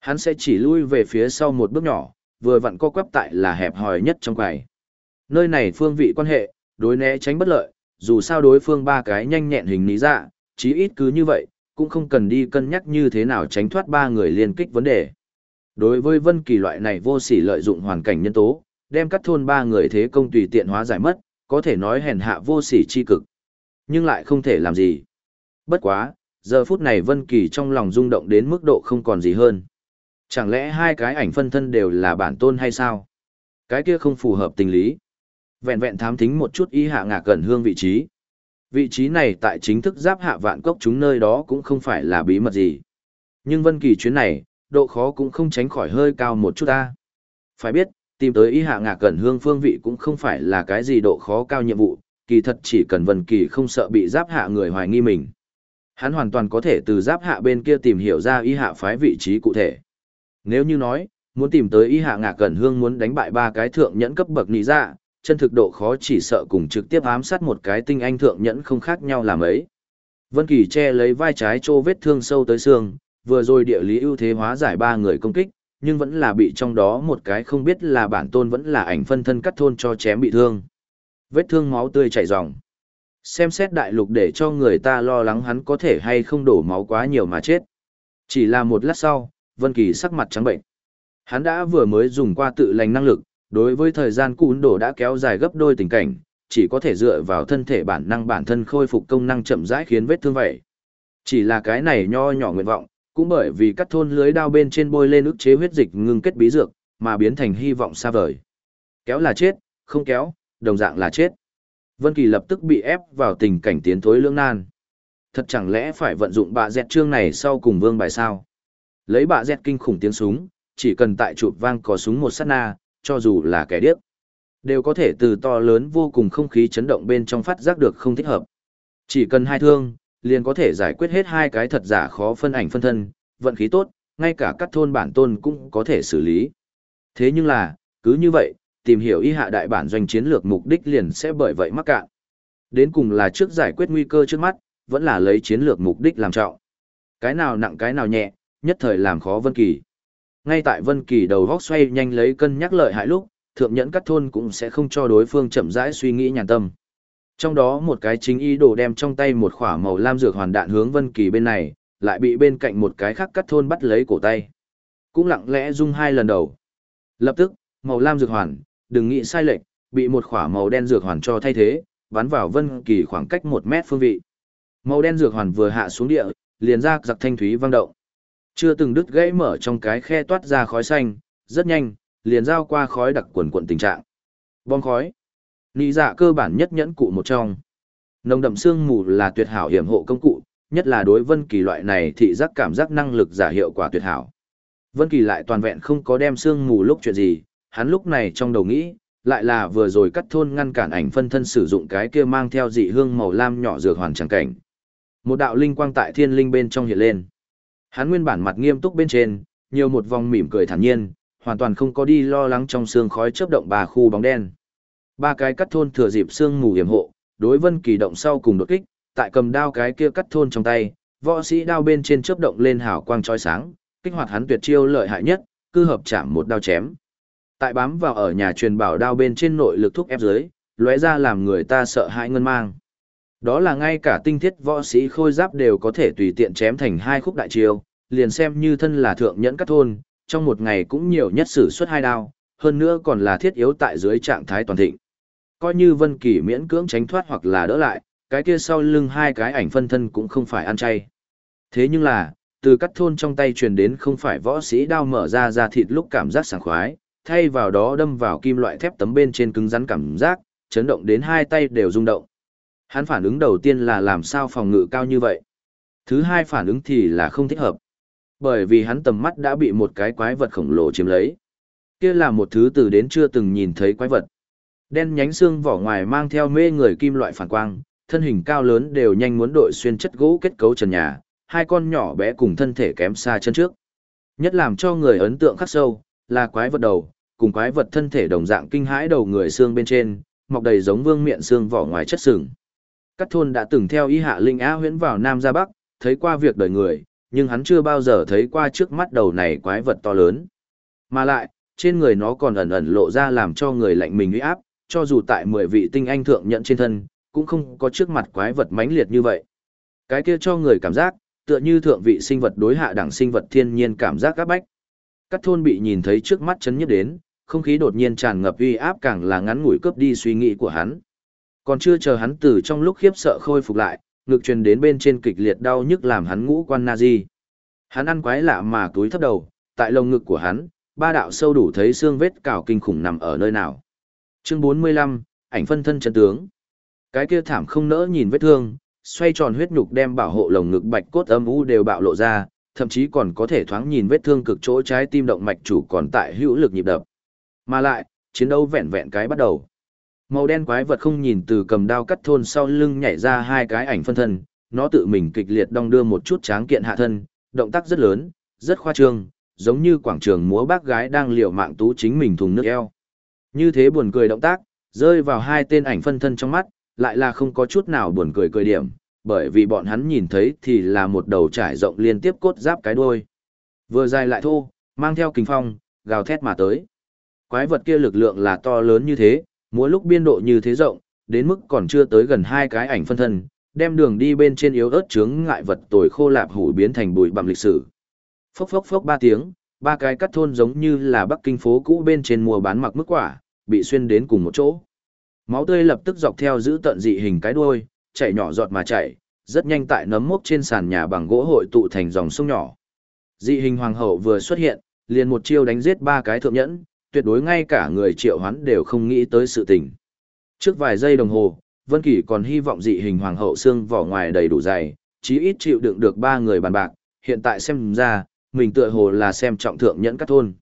Hắn sẽ chỉ lui về phía sau một bước nhỏ, vừa vặn co quắp tại là hẹp hòi nhất trong quầy. Nơi này phương vị quan hệ, đối né tránh bất lợi, dù sao đối phương ba cái nhanh nhẹn hình lý dạ, chí ít cứ như vậy, cũng không cần đi cân nhắc như thế nào tránh thoát ba người liên kích vấn đề. Đối với Vân Kỳ loại này vô sỉ lợi dụng hoàn cảnh nhân tố, đem cắt thôn ba người thế công tùy tiện hóa giải mất, có thể nói hèn hạ vô sỉ chi cực. Nhưng lại không thể làm gì. Bất quá, giờ phút này Vân Kỳ trong lòng rung động đến mức độ không còn gì hơn. Chẳng lẽ hai cái ảnh phân thân đều là bản tôn hay sao? Cái kia không phù hợp tình lý. Vẹn vẹn thám thính một chút ý hạ ngả gần hương vị trí. Vị trí này tại chính thức giáp hạ vạn cốc chúng nơi đó cũng không phải là bí mật gì. Nhưng Vân Kỳ chuyến này, độ khó cũng không tránh khỏi hơi cao một chút ta. Phải biết, tìm tới y hạ ngạc cẩn hương phương vị cũng không phải là cái gì độ khó cao nhiệm vụ, kỳ thật chỉ cần Vân Kỳ không sợ bị giáp hạ người hoài nghi mình. Hắn hoàn toàn có thể từ giáp hạ bên kia tìm hiểu ra y hạ phái vị trí cụ thể. Nếu như nói, muốn tìm tới y hạ ngạc cẩn hương muốn đánh bại ba cái thượng nhẫn cấp bậc nị dạ, chân thực độ khó chỉ sợ cùng trực tiếp ám sát một cái tinh anh thượng nhẫn không khác nhau làm ấy. Vân Kỳ che lấy vai trái chô vết thương sâu tới xương, vừa rồi địa lý ưu thế hóa giải ba người công kích, nhưng vẫn là bị trong đó một cái không biết là bản tôn vẫn là ảnh phân thân cắt thôn cho chém bị thương. Vết thương máu tươi chảy ròng. Xem xét đại lục để cho người ta lo lắng hắn có thể hay không đổ máu quá nhiều mà chết. Chỉ là một lát sau, Vân Kỳ sắc mặt trắng bệnh. Hắn đã vừa mới dùng qua tự lành năng lực, đối với thời gian cún đổ đã kéo dài gấp đôi tình cảnh, chỉ có thể dựa vào thân thể bản năng bản thân khôi phục công năng chậm rãi khiến vết thương vậy. Chỉ là cái này nho nhỏ nguyện vọng, cũng bởi vì cắt thôn lưới đao bên trên bôi lên ức chế huyết dịch ngưng kết bí dược, mà biến thành hy vọng xa vời. Kéo là chết, không kéo, đồng dạng là chết. Vân Kỳ lập tức bị ép vào tình cảnh tiến thối lưỡng nan. Thật chẳng lẽ phải vận dụng bạ dẹt chương này sau cùng vương bài sao? Lấy bạ dẹt kinh khủng tiếng súng, chỉ cần tại chụp vang có súng một sát na, cho dù là kẻ điếc, đều có thể từ to lớn vô cùng không khí chấn động bên trong phát giác được không thích hợp. Chỉ cần hai thương, liền có thể giải quyết hết hai cái thật giả khó phân ảnh phân thân, vận khí tốt, ngay cả các thôn bản tôn cũng có thể xử lý. Thế nhưng là, cứ như vậy, tìm hiểu y hạ đại bản doanh chiến lược mục đích liền sẽ bởi vậy mắc cạn. Đến cùng là trước giải quyết nguy cơ trước mắt, vẫn là lấy chiến lược mục đích làm trọng. Cái nào nặng cái nào nhẹ, nhất thời làm khó Vân Kỳ. Ngay tại Vân Kỳ đầu góc xoay nhanh lấy cân nhắc lợi hại lúc, thượng nhẫn các thôn cũng sẽ không cho đối phương chậm rãi suy nghĩ nhàn tâm. Trong đó một cái chính ý đồ đem trong tay một khỏa màu lam dược hoàn đạn hướng Vân Kỳ bên này, lại bị bên cạnh một cái khác cắt thôn bắt lấy cổ tay. Cũng lặng lẽ rung hai lần đầu. Lập tức, màu lam dược hoàn, đừng nghĩ sai lệch, bị một khỏa màu đen dược hoàn cho thay thế, bắn vào Vân Kỳ khoảng cách một mét phương vị. Màu đen dược hoàn vừa hạ xuống địa, liền ra giặc thanh thúy vang động. Chưa từng đứt gãy mở trong cái khe toát ra khói xanh, rất nhanh, liền giao qua khói đặc quần quần tình trạng. Bom khói. Nị dạ cơ bản nhất nhẫn cụ một trong. Nồng đậm xương mù là tuyệt hảo hiểm hộ công cụ, nhất là đối Vân Kỳ loại này thị giác cảm giác năng lực giả hiệu quả tuyệt hảo. Vân Kỳ lại toàn vẹn không có đem xương mù lúc chuyện gì, hắn lúc này trong đầu nghĩ, lại là vừa rồi cắt thôn ngăn cản ảnh phân thân sử dụng cái kia mang theo dị hương màu lam nhỏ dược hoàn chẳng cảnh. Một đạo linh quang tại thiên linh bên trong hiện lên. Hắn nguyên bản mặt nghiêm túc bên trên, nhiều một vòng mỉm cười thản nhiên, hoàn toàn không có đi lo lắng trong xương khói chớp động bà khu bóng đen. Ba cái cắt thôn thừa dịp xương mù hiểm hộ, đối Vân Kỳ động sau cùng đột kích, tại cầm đao cái kia cắt thôn trong tay, võ sĩ đao bên trên chớp động lên hào quang chói sáng, kích hoạt hắn tuyệt chiêu lợi hại nhất, cư hợp chạm một đao chém. Tại bám vào ở nhà truyền bảo đao bên trên nội lực thúc ép dưới, lóe ra làm người ta sợ hãi ngân mang. Đó là ngay cả tinh thiết võ sĩ khôi giáp đều có thể tùy tiện chém thành hai khúc đại chiêu, liền xem như thân là thượng nhẫn cắt thôn, trong một ngày cũng nhiều nhất sử xuất hai đao, hơn nữa còn là thiết yếu tại dưới trạng thái toàn thịnh. Coi như Vân Kỳ miễn cưỡng tránh thoát hoặc là đỡ lại, cái kia sau lưng hai cái ảnh phân thân cũng không phải ăn chay. Thế nhưng là, từ cắt thôn trong tay truyền đến không phải võ sĩ đao mở ra ra thịt lúc cảm giác sảng khoái, thay vào đó đâm vào kim loại thép tấm bên trên cứng rắn cảm giác, chấn động đến hai tay đều rung động. Hắn phản ứng đầu tiên là làm sao phòng ngự cao như vậy. Thứ hai phản ứng thì là không thích hợp. Bởi vì hắn tầm mắt đã bị một cái quái vật khổng lồ chiếm lấy. Kia là một thứ từ đến chưa từng nhìn thấy quái vật. Đen nhánh xương vỏ ngoài mang theo mê người kim loại phản quang, thân hình cao lớn đều nhanh muốn đội xuyên chất gỗ kết cấu trần nhà, hai con nhỏ bé cùng thân thể kém xa chân trước. Nhất làm cho người ấn tượng khắc sâu, là quái vật đầu, cùng quái vật thân thể đồng dạng kinh hãi đầu người xương bên trên, mọc đầy giống vương miệng xương vỏ ngoài chất sừng. Cát thôn đã từng theo ý hạ linh á huyễn vào Nam ra Bắc, thấy qua việc đời người, nhưng hắn chưa bao giờ thấy qua trước mắt đầu này quái vật to lớn. Mà lại, trên người nó còn ẩn ẩn lộ ra làm cho người lạnh mình uy áp, cho dù tại 10 vị tinh anh thượng nhận trên thân, cũng không có trước mặt quái vật mãnh liệt như vậy. Cái kia cho người cảm giác, tựa như thượng vị sinh vật đối hạ đẳng sinh vật thiên nhiên cảm giác các bách. Các thôn bị nhìn thấy trước mắt chấn nhất đến, không khí đột nhiên tràn ngập uy áp càng là ngắn ngủi cướp đi suy nghĩ của hắn. Còn chưa chờ hắn từ trong lúc khiếp sợ khôi phục lại, ngực truyền đến bên trên kịch liệt đau nhức làm hắn ngũ quan na di. Hắn ăn quái lạ mà túi thấp đầu, tại lồng ngực của hắn, ba đạo sâu đủ thấy xương vết cào kinh khủng nằm ở nơi nào. Chương 45, ảnh phân thân chân tướng. Cái kia thảm không nỡ nhìn vết thương, xoay tròn huyết nhục đem bảo hộ lồng ngực bạch cốt âm u đều bạo lộ ra, thậm chí còn có thể thoáng nhìn vết thương cực chỗ trái tim động mạch chủ còn tại hữu lực nhịp đập. Mà lại, chiến đấu vẹn vẹn cái bắt đầu. Màu đen quái vật không nhìn từ cầm đao cắt thôn sau lưng nhảy ra hai cái ảnh phân thân, nó tự mình kịch liệt đong đưa một chút tráng kiện hạ thân, động tác rất lớn, rất khoa trương, giống như quảng trường múa bác gái đang liều mạng tú chính mình thùng nước eo. Như thế buồn cười động tác, rơi vào hai tên ảnh phân thân trong mắt, lại là không có chút nào buồn cười cười điểm, bởi vì bọn hắn nhìn thấy thì là một đầu trải rộng liên tiếp cốt giáp cái đuôi. Vừa dài lại thô, mang theo kình phong, gào thét mà tới. Quái vật kia lực lượng là to lớn như thế, múa lúc biên độ như thế rộng, đến mức còn chưa tới gần hai cái ảnh phân thân, đem đường đi bên trên yếu ớt chướng ngại vật tồi khô lạp hủ biến thành bụi bặm lịch sử. Phốc phốc phốc ba tiếng, ba cái cắt thôn giống như là Bắc Kinh phố cũ bên trên mùa bán mặc mức quả, bị xuyên đến cùng một chỗ. Máu tươi lập tức dọc theo giữ tận dị hình cái đuôi, chảy nhỏ giọt mà chảy, rất nhanh tại nấm mốc trên sàn nhà bằng gỗ hội tụ thành dòng sông nhỏ. Dị hình hoàng hậu vừa xuất hiện, liền một chiêu đánh giết ba cái thượng nhẫn, tuyệt đối ngay cả người triệu hoán đều không nghĩ tới sự tình. Trước vài giây đồng hồ, Vân Kỳ còn hy vọng dị hình hoàng hậu xương vỏ ngoài đầy đủ dày, chí ít chịu đựng được ba người bàn bạc, hiện tại xem ra, mình tựa hồ là xem trọng thượng nhẫn các thôn.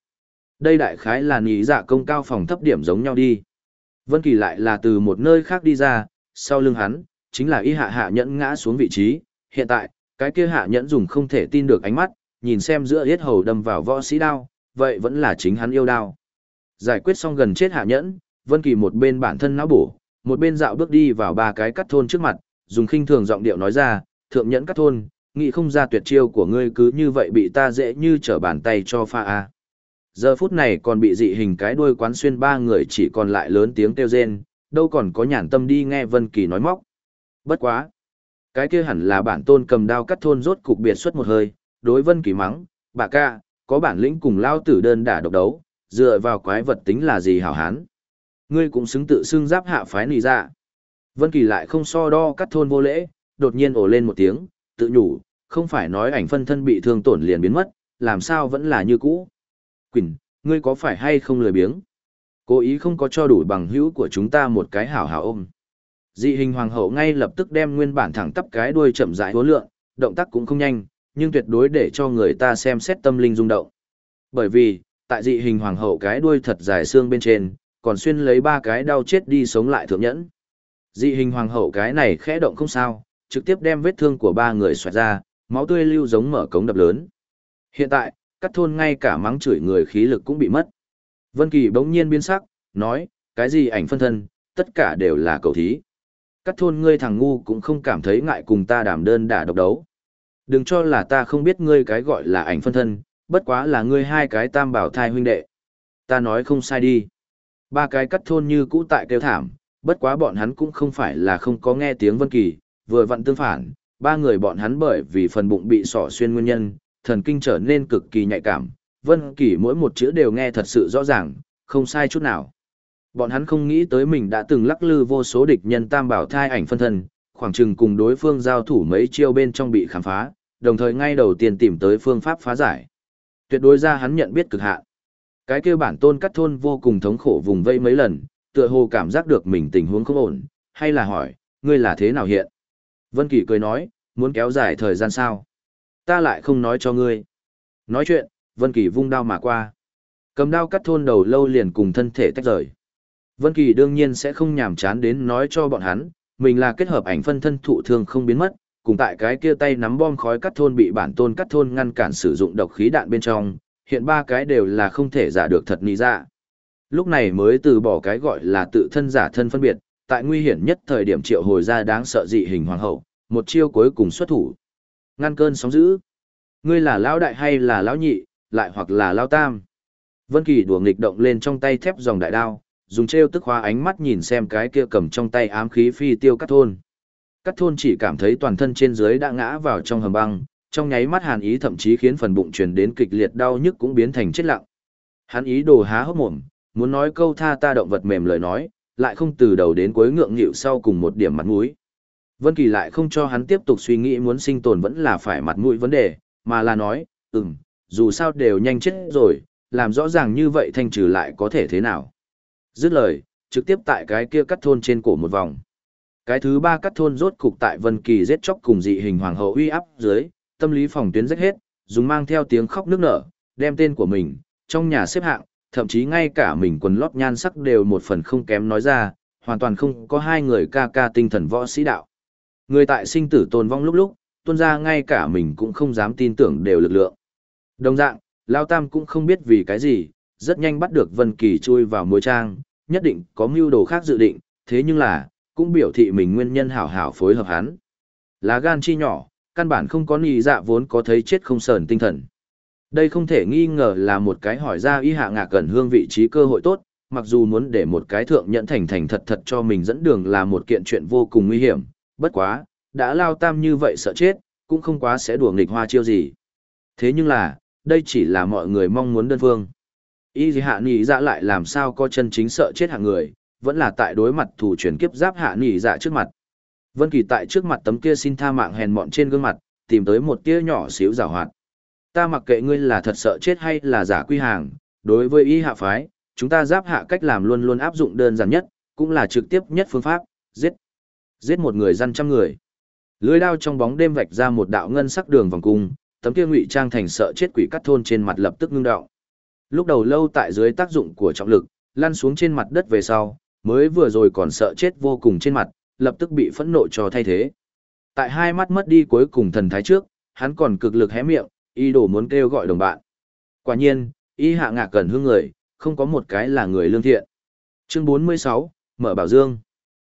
Đây đại khái là nghĩ dạ công cao phòng thấp điểm giống nhau đi. Vân Kỳ lại là từ một nơi khác đi ra, sau lưng hắn, chính là y hạ hạ nhẫn ngã xuống vị trí, hiện tại, cái kia hạ nhẫn dùng không thể tin được ánh mắt, nhìn xem giữa yết hầu đâm vào võ sĩ đao, vậy vẫn là chính hắn yêu đao. Giải quyết xong gần chết hạ nhẫn, Vân Kỳ một bên bản thân não bổ, một bên dạo bước đi vào ba cái cắt thôn trước mặt, dùng khinh thường giọng điệu nói ra, thượng nhẫn cắt thôn, nghĩ không ra tuyệt chiêu của ngươi cứ như vậy bị ta dễ như trở bàn tay cho pha a. Giờ phút này còn bị dị hình cái đuôi quán xuyên ba người chỉ còn lại lớn tiếng kêu rên, đâu còn có nhàn tâm đi nghe Vân Kỳ nói móc. Bất quá. Cái kia hẳn là bản tôn cầm đao cắt thôn rốt cục biệt xuất một hơi, đối Vân Kỳ mắng, bà ca, có bản lĩnh cùng lao tử đơn đả độc đấu, dựa vào quái vật tính là gì hảo hán. Ngươi cũng xứng tự xưng giáp hạ phái nì ra. Dạ. Vân Kỳ lại không so đo cắt thôn vô lễ, đột nhiên ồ lên một tiếng, tự nhủ, không phải nói ảnh phân thân bị thương tổn liền biến mất, làm sao vẫn là như cũ. Quỳnh, ngươi có phải hay không lười biếng? Cố ý không có cho đủ bằng hữu của chúng ta một cái hảo hảo ôm. Dị hình hoàng hậu ngay lập tức đem nguyên bản thẳng tắp cái đuôi chậm rãi uốn lượng, động tác cũng không nhanh, nhưng tuyệt đối để cho người ta xem xét tâm linh rung động. Bởi vì, tại dị hình hoàng hậu cái đuôi thật dài xương bên trên, còn xuyên lấy ba cái đau chết đi sống lại thượng nhẫn. Dị hình hoàng hậu cái này khẽ động không sao, trực tiếp đem vết thương của ba người xoẹt ra, máu tươi lưu giống mở cống đập lớn. Hiện tại, cắt thôn ngay cả mắng chửi người khí lực cũng bị mất. Vân Kỳ bỗng nhiên biến sắc, nói, cái gì ảnh phân thân, tất cả đều là cầu thí. Cắt thôn ngươi thằng ngu cũng không cảm thấy ngại cùng ta đảm đơn đả độc đấu. Đừng cho là ta không biết ngươi cái gọi là ảnh phân thân, bất quá là ngươi hai cái tam bảo thai huynh đệ. Ta nói không sai đi. Ba cái cắt thôn như cũ tại kêu thảm, bất quá bọn hắn cũng không phải là không có nghe tiếng Vân Kỳ, vừa vặn tương phản, ba người bọn hắn bởi vì phần bụng bị sọ xuyên nguyên nhân, thần kinh trở nên cực kỳ nhạy cảm, Vân Kỳ mỗi một chữ đều nghe thật sự rõ ràng, không sai chút nào. Bọn hắn không nghĩ tới mình đã từng lắc lư vô số địch nhân tam bảo thai ảnh phân thân, khoảng chừng cùng đối phương giao thủ mấy chiêu bên trong bị khám phá, đồng thời ngay đầu tiên tìm tới phương pháp phá giải. Tuyệt đối ra hắn nhận biết cực hạn. Cái kia bản tôn cắt thôn vô cùng thống khổ vùng vây mấy lần, tựa hồ cảm giác được mình tình huống không ổn, hay là hỏi, ngươi là thế nào hiện? Vân Kỳ cười nói, muốn kéo dài thời gian sao? Ta lại không nói cho ngươi. Nói chuyện, Vân Kỳ vung đao mà qua. Cầm đao cắt thôn đầu lâu liền cùng thân thể tách rời. Vân Kỳ đương nhiên sẽ không nhàm chán đến nói cho bọn hắn, mình là kết hợp ảnh phân thân thụ thương không biến mất, cùng tại cái kia tay nắm bom khói cắt thôn bị bản tôn cắt thôn ngăn cản sử dụng độc khí đạn bên trong, hiện ba cái đều là không thể giả được thật nị ra. Lúc này mới từ bỏ cái gọi là tự thân giả thân phân biệt, tại nguy hiểm nhất thời điểm triệu hồi ra đáng sợ dị hình hoàng hậu, một chiêu cuối cùng xuất thủ. Ngăn cơn sóng dữ. Ngươi là lão đại hay là lão nhị, lại hoặc là lão tam. Vân Kỳ đùa nghịch động lên trong tay thép dòng đại đao, dùng trêu tức hóa ánh mắt nhìn xem cái kia cầm trong tay ám khí phi tiêu cắt thôn. Cắt thôn chỉ cảm thấy toàn thân trên dưới đã ngã vào trong hầm băng, trong nháy mắt hàn ý thậm chí khiến phần bụng truyền đến kịch liệt đau nhức cũng biến thành chết lặng. Hắn ý đồ há hốc mồm, muốn nói câu tha ta động vật mềm lời nói, lại không từ đầu đến cuối ngượng nghịu sau cùng một điểm mặt mũi. Vân Kỳ lại không cho hắn tiếp tục suy nghĩ muốn sinh tồn vẫn là phải mặt mũi vấn đề, mà là nói, ừm, dù sao đều nhanh chết rồi, làm rõ ràng như vậy thanh trừ lại có thể thế nào. Dứt lời, trực tiếp tại cái kia cắt thôn trên cổ một vòng. Cái thứ ba cắt thôn rốt cục tại Vân Kỳ giết chóc cùng dị hình hoàng hậu uy áp dưới, tâm lý phòng tuyến rách hết, dùng mang theo tiếng khóc nức nở, đem tên của mình, trong nhà xếp hạng, thậm chí ngay cả mình quần lót nhan sắc đều một phần không kém nói ra, hoàn toàn không có hai người ca ca tinh thần võ sĩ đạo. Người tại sinh tử tồn vong lúc lúc, tuân ra ngay cả mình cũng không dám tin tưởng đều lực lượng. Đồng dạng, Lao Tam cũng không biết vì cái gì, rất nhanh bắt được Vân Kỳ chui vào môi trang, nhất định có mưu đồ khác dự định, thế nhưng là, cũng biểu thị mình nguyên nhân hảo hảo phối hợp hắn. Lá gan chi nhỏ, căn bản không có nì dạ vốn có thấy chết không sờn tinh thần. Đây không thể nghi ngờ là một cái hỏi ra y hạ ngạc gần hương vị trí cơ hội tốt, mặc dù muốn để một cái thượng nhận thành thành thật thật cho mình dẫn đường là một kiện chuyện vô cùng nguy hiểm, bất quá, đã lao tam như vậy sợ chết, cũng không quá sẽ đùa nghịch hoa chiêu gì. Thế nhưng là, đây chỉ là mọi người mong muốn đơn phương. Y hạ nỉ dạ lại làm sao có chân chính sợ chết hạng người, vẫn là tại đối mặt thủ chuyển kiếp giáp hạ nỉ dạ trước mặt. Vân Kỳ tại trước mặt tấm kia xin tha mạng hèn mọn trên gương mặt, tìm tới một tia nhỏ xíu giảo hoạt. Ta mặc kệ ngươi là thật sợ chết hay là giả quy hàng, đối với y hạ phái, chúng ta giáp hạ cách làm luôn luôn áp dụng đơn giản nhất, cũng là trực tiếp nhất phương pháp, giết. Giết một người dân trăm người. Lưỡi đao trong bóng đêm vạch ra một đạo ngân sắc đường vòng cung, tấm kia ngụy trang thành sợ chết quỷ cắt thôn trên mặt lập tức ngưng đọng. Lúc đầu lâu tại dưới tác dụng của trọng lực, lăn xuống trên mặt đất về sau, mới vừa rồi còn sợ chết vô cùng trên mặt, lập tức bị phẫn nộ cho thay thế. Tại hai mắt mất đi cuối cùng thần thái trước, hắn còn cực lực hé miệng, ý đồ muốn kêu gọi đồng bạn. Quả nhiên, y hạ ngạc gần hương người, không có một cái là người lương thiện. Chương 46, mở bảo dương.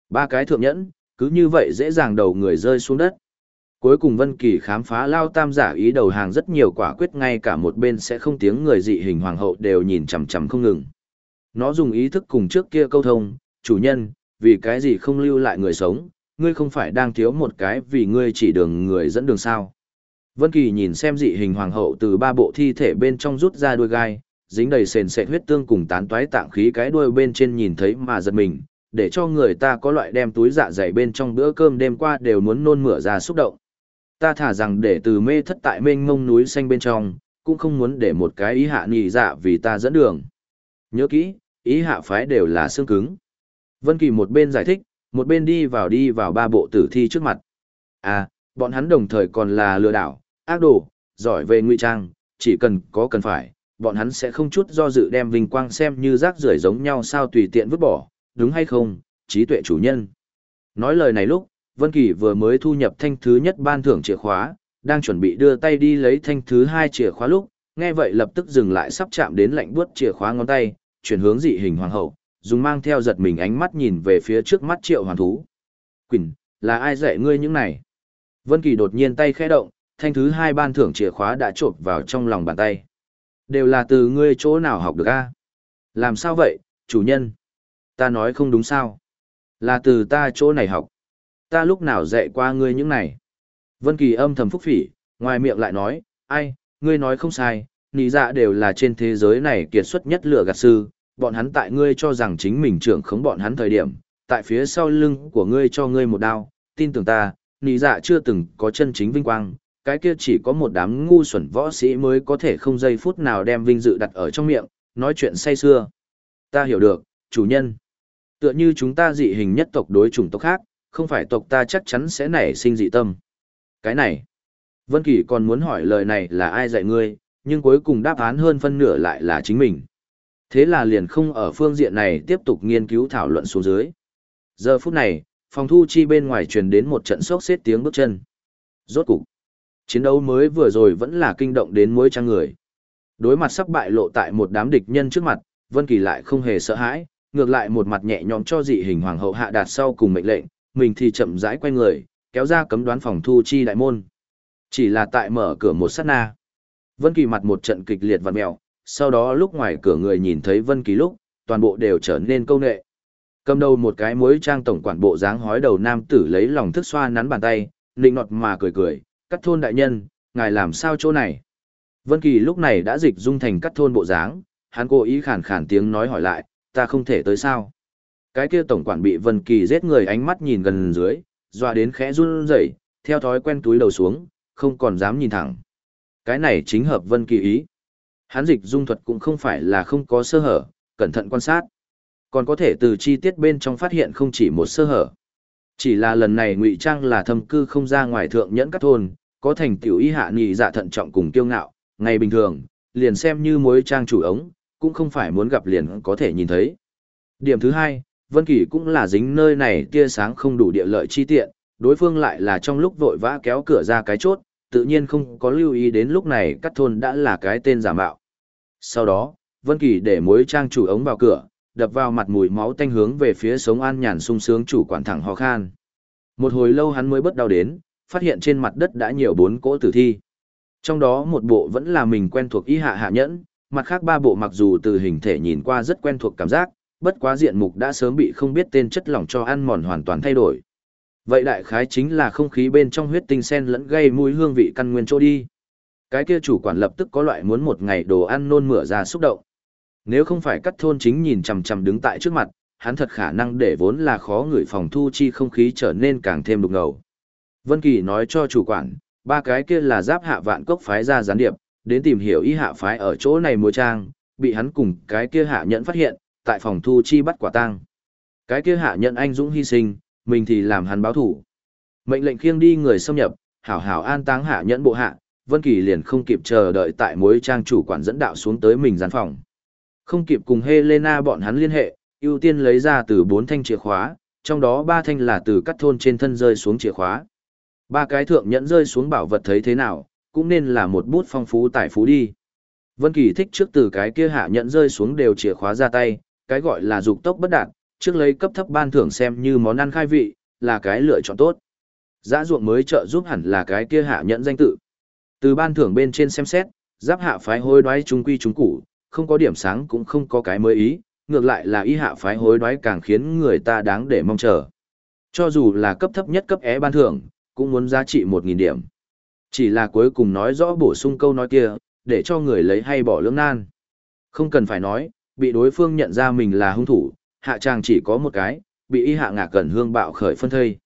Ba cái thượng nhẫn, cứ như vậy dễ dàng đầu người rơi xuống đất. Cuối cùng Vân Kỳ khám phá lao tam giả ý đầu hàng rất nhiều quả quyết ngay cả một bên sẽ không tiếng người dị hình hoàng hậu đều nhìn chằm chằm không ngừng. Nó dùng ý thức cùng trước kia câu thông, chủ nhân, vì cái gì không lưu lại người sống, ngươi không phải đang thiếu một cái vì ngươi chỉ đường người dẫn đường sao. Vân Kỳ nhìn xem dị hình hoàng hậu từ ba bộ thi thể bên trong rút ra đuôi gai, dính đầy sền sệt huyết tương cùng tán toái tạng khí cái đuôi bên trên nhìn thấy mà giật mình, để cho người ta có loại đem túi dạ dày bên trong bữa cơm đêm qua đều muốn nôn mửa ra xúc động. Ta thả rằng để từ mê thất tại mênh mông núi xanh bên trong, cũng không muốn để một cái ý hạ nhị dạ vì ta dẫn đường. Nhớ kỹ, ý hạ phái đều là xương cứng. Vân Kỳ một bên giải thích, một bên đi vào đi vào ba bộ tử thi trước mặt. À, Bọn hắn đồng thời còn là lừa đảo, ác đồ, giỏi về ngụy trang, chỉ cần có cần phải, bọn hắn sẽ không chút do dự đem vinh quang xem như rác rưởi giống nhau sao tùy tiện vứt bỏ, đúng hay không, trí tuệ chủ nhân. Nói lời này lúc, Vân Kỳ vừa mới thu nhập thanh thứ nhất ban thưởng chìa khóa, đang chuẩn bị đưa tay đi lấy thanh thứ hai chìa khóa lúc, nghe vậy lập tức dừng lại sắp chạm đến lạnh buốt chìa khóa ngón tay, chuyển hướng dị hình hoàng hậu, dùng mang theo giật mình ánh mắt nhìn về phía trước mắt Triệu Hoàn thú. "Quỳnh, là ai dạy ngươi những này?" Vân Kỳ đột nhiên tay khẽ động, thanh thứ hai ban thưởng chìa khóa đã chộp vào trong lòng bàn tay. "Đều là từ ngươi chỗ nào học được a?" "Làm sao vậy, chủ nhân?" "Ta nói không đúng sao?" "Là từ ta chỗ này học." "Ta lúc nào dạy qua ngươi những này?" Vân Kỳ âm thầm phúc phỉ, ngoài miệng lại nói, ai, ngươi nói không sai, nì dạ đều là trên thế giới này kiệt xuất nhất lửa gạt sư, bọn hắn tại ngươi cho rằng chính mình trưởng khống bọn hắn thời điểm, tại phía sau lưng của ngươi cho ngươi một đao, tin tưởng ta, nì dạ chưa từng có chân chính vinh quang, cái kia chỉ có một đám ngu xuẩn võ sĩ mới có thể không giây phút nào đem vinh dự đặt ở trong miệng, nói chuyện say xưa. Ta hiểu được, chủ nhân. Tựa như chúng ta dị hình nhất tộc đối chủng tộc khác, không phải tộc ta chắc chắn sẽ nảy sinh dị tâm. Cái này, Vân Kỳ còn muốn hỏi lời này là ai dạy ngươi, nhưng cuối cùng đáp án hơn phân nửa lại là chính mình. Thế là liền không ở phương diện này tiếp tục nghiên cứu thảo luận xuống dưới. Giờ phút này, phòng thu chi bên ngoài truyền đến một trận sốc xếp tiếng bước chân. Rốt cục, chiến đấu mới vừa rồi vẫn là kinh động đến mỗi trang người. Đối mặt sắp bại lộ tại một đám địch nhân trước mặt, Vân Kỳ lại không hề sợ hãi, ngược lại một mặt nhẹ nhõm cho dị hình hoàng hậu hạ đạt sau cùng mệnh lệnh, mình thì chậm rãi quay người, kéo ra cấm đoán phòng thu chi đại môn. Chỉ là tại mở cửa một sát na. Vân Kỳ mặt một trận kịch liệt vặn mèo, sau đó lúc ngoài cửa người nhìn thấy Vân Kỳ lúc, toàn bộ đều trở nên câu nệ. Cầm đầu một cái muối trang tổng quản bộ dáng hói đầu nam tử lấy lòng thức xoa nắn bàn tay, lịnh nọt mà cười cười, cắt thôn đại nhân, ngài làm sao chỗ này? Vân Kỳ lúc này đã dịch dung thành cắt thôn bộ dáng, hắn cố ý khàn khàn tiếng nói hỏi lại, ta không thể tới sao? Cái kia tổng quản bị Vân Kỳ giết người ánh mắt nhìn gần dưới, dọa đến khẽ run rẩy, theo thói quen túi đầu xuống, không còn dám nhìn thẳng. Cái này chính hợp Vân Kỳ ý. Hắn dịch dung thuật cũng không phải là không có sơ hở, cẩn thận quan sát. Còn có thể từ chi tiết bên trong phát hiện không chỉ một sơ hở. Chỉ là lần này ngụy trang là thâm cư không ra ngoài thượng nhẫn các thôn, có thành tiểu y hạ nghị dạ thận trọng cùng kiêu ngạo, ngày bình thường, liền xem như mối trang chủ ống, cũng không phải muốn gặp liền có thể nhìn thấy. Điểm thứ hai, Vân Kỳ cũng là dính nơi này tia sáng không đủ địa lợi chi tiện, đối phương lại là trong lúc vội vã kéo cửa ra cái chốt, tự nhiên không có lưu ý đến lúc này cắt thôn đã là cái tên giả mạo. Sau đó, Vân Kỳ để mối trang chủ ống vào cửa, đập vào mặt mùi máu tanh hướng về phía sống an nhàn sung sướng chủ quản thẳng ho khan. Một hồi lâu hắn mới bất đau đến, phát hiện trên mặt đất đã nhiều bốn cỗ tử thi. Trong đó một bộ vẫn là mình quen thuộc y hạ hạ nhẫn, mặt khác ba bộ mặc dù từ hình thể nhìn qua rất quen thuộc cảm giác, bất quá diện mục đã sớm bị không biết tên chất lỏng cho ăn mòn hoàn toàn thay đổi. Vậy đại khái chính là không khí bên trong huyết tinh sen lẫn gây mùi hương vị căn nguyên chỗ đi. Cái kia chủ quản lập tức có loại muốn một ngày đồ ăn nôn mửa ra xúc động. Nếu không phải cắt thôn chính nhìn chằm chằm đứng tại trước mặt, hắn thật khả năng để vốn là khó người phòng thu chi không khí trở nên càng thêm đục ngầu. Vân Kỳ nói cho chủ quản, ba cái kia là giáp hạ vạn cốc phái ra gián điệp, đến tìm hiểu y hạ phái ở chỗ này mua trang, bị hắn cùng cái kia hạ nhẫn phát hiện, tại phòng thu chi bắt quả tang. Cái kia hạ nhẫn anh dũng hy sinh, mình thì làm hắn báo thủ. Mệnh lệnh khiêng đi người xâm nhập, hảo hảo an táng hạ nhẫn bộ hạ, Vân Kỳ liền không kịp chờ đợi tại mối trang chủ quản dẫn đạo xuống tới mình gián phòng. Không kịp cùng Helena bọn hắn liên hệ, ưu tiên lấy ra từ bốn thanh chìa khóa, trong đó ba thanh là từ cắt thôn trên thân rơi xuống chìa khóa. Ba cái thượng nhẫn rơi xuống bảo vật thấy thế nào, cũng nên là một bút phong phú tài phú đi. Vân Kỳ thích trước từ cái kia hạ nhận rơi xuống đều chìa khóa ra tay, cái gọi là dục tốc bất đạt, trước lấy cấp thấp ban thưởng xem như món ăn khai vị, là cái lựa chọn tốt. dã ruộng mới trợ giúp hẳn là cái kia hạ nhận danh tự. Từ ban thưởng bên trên xem xét, giáp hạ phái hối đoái trung quy trung cũ, không có điểm sáng cũng không có cái mới ý, ngược lại là ý hạ phái hối đoái càng khiến người ta đáng để mong chờ. Cho dù là cấp thấp nhất cấp é ban thưởng, cũng muốn giá trị 1.000 điểm. Chỉ là cuối cùng nói rõ bổ sung câu nói kia, để cho người lấy hay bỏ lưỡng nan. Không cần phải nói, bị đối phương nhận ra mình là hung thủ, hạ tràng chỉ có một cái, bị y hạ ngạc cẩn hương bạo khởi phân thây.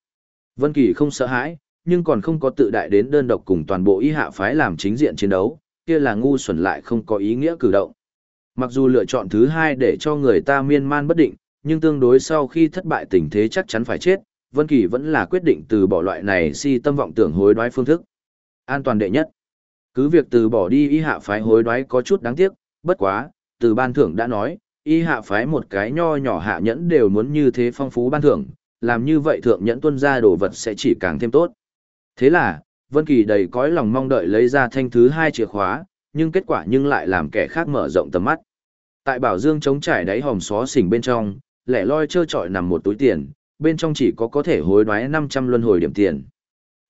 Vân Kỳ không sợ hãi, nhưng còn không có tự đại đến đơn độc cùng toàn bộ y hạ phái làm chính diện chiến đấu, kia là ngu xuẩn lại không có ý nghĩa cử động. Mặc dù lựa chọn thứ hai để cho người ta miên man bất định, nhưng tương đối sau khi thất bại tình thế chắc chắn phải chết, Vân Kỳ vẫn là quyết định từ bỏ loại này si tâm vọng tưởng hối đoái phương thức. An toàn đệ nhất. Cứ việc từ bỏ đi y hạ phái hối đoái có chút đáng tiếc, bất quá, từ ban thưởng đã nói, y hạ phái một cái nho nhỏ hạ nhẫn đều muốn như thế phong phú ban thưởng, làm như vậy thượng nhẫn tuân ra đồ vật sẽ chỉ càng thêm tốt. Thế là, Vân Kỳ đầy cõi lòng mong đợi lấy ra thanh thứ hai chìa khóa, nhưng kết quả nhưng lại làm kẻ khác mở rộng tầm mắt. Tại Bảo Dương chống trải đáy hòm xó xỉnh bên trong, lẻ loi trơ trọi nằm một túi tiền, bên trong chỉ có có thể hối đoái 500 luân hồi điểm tiền.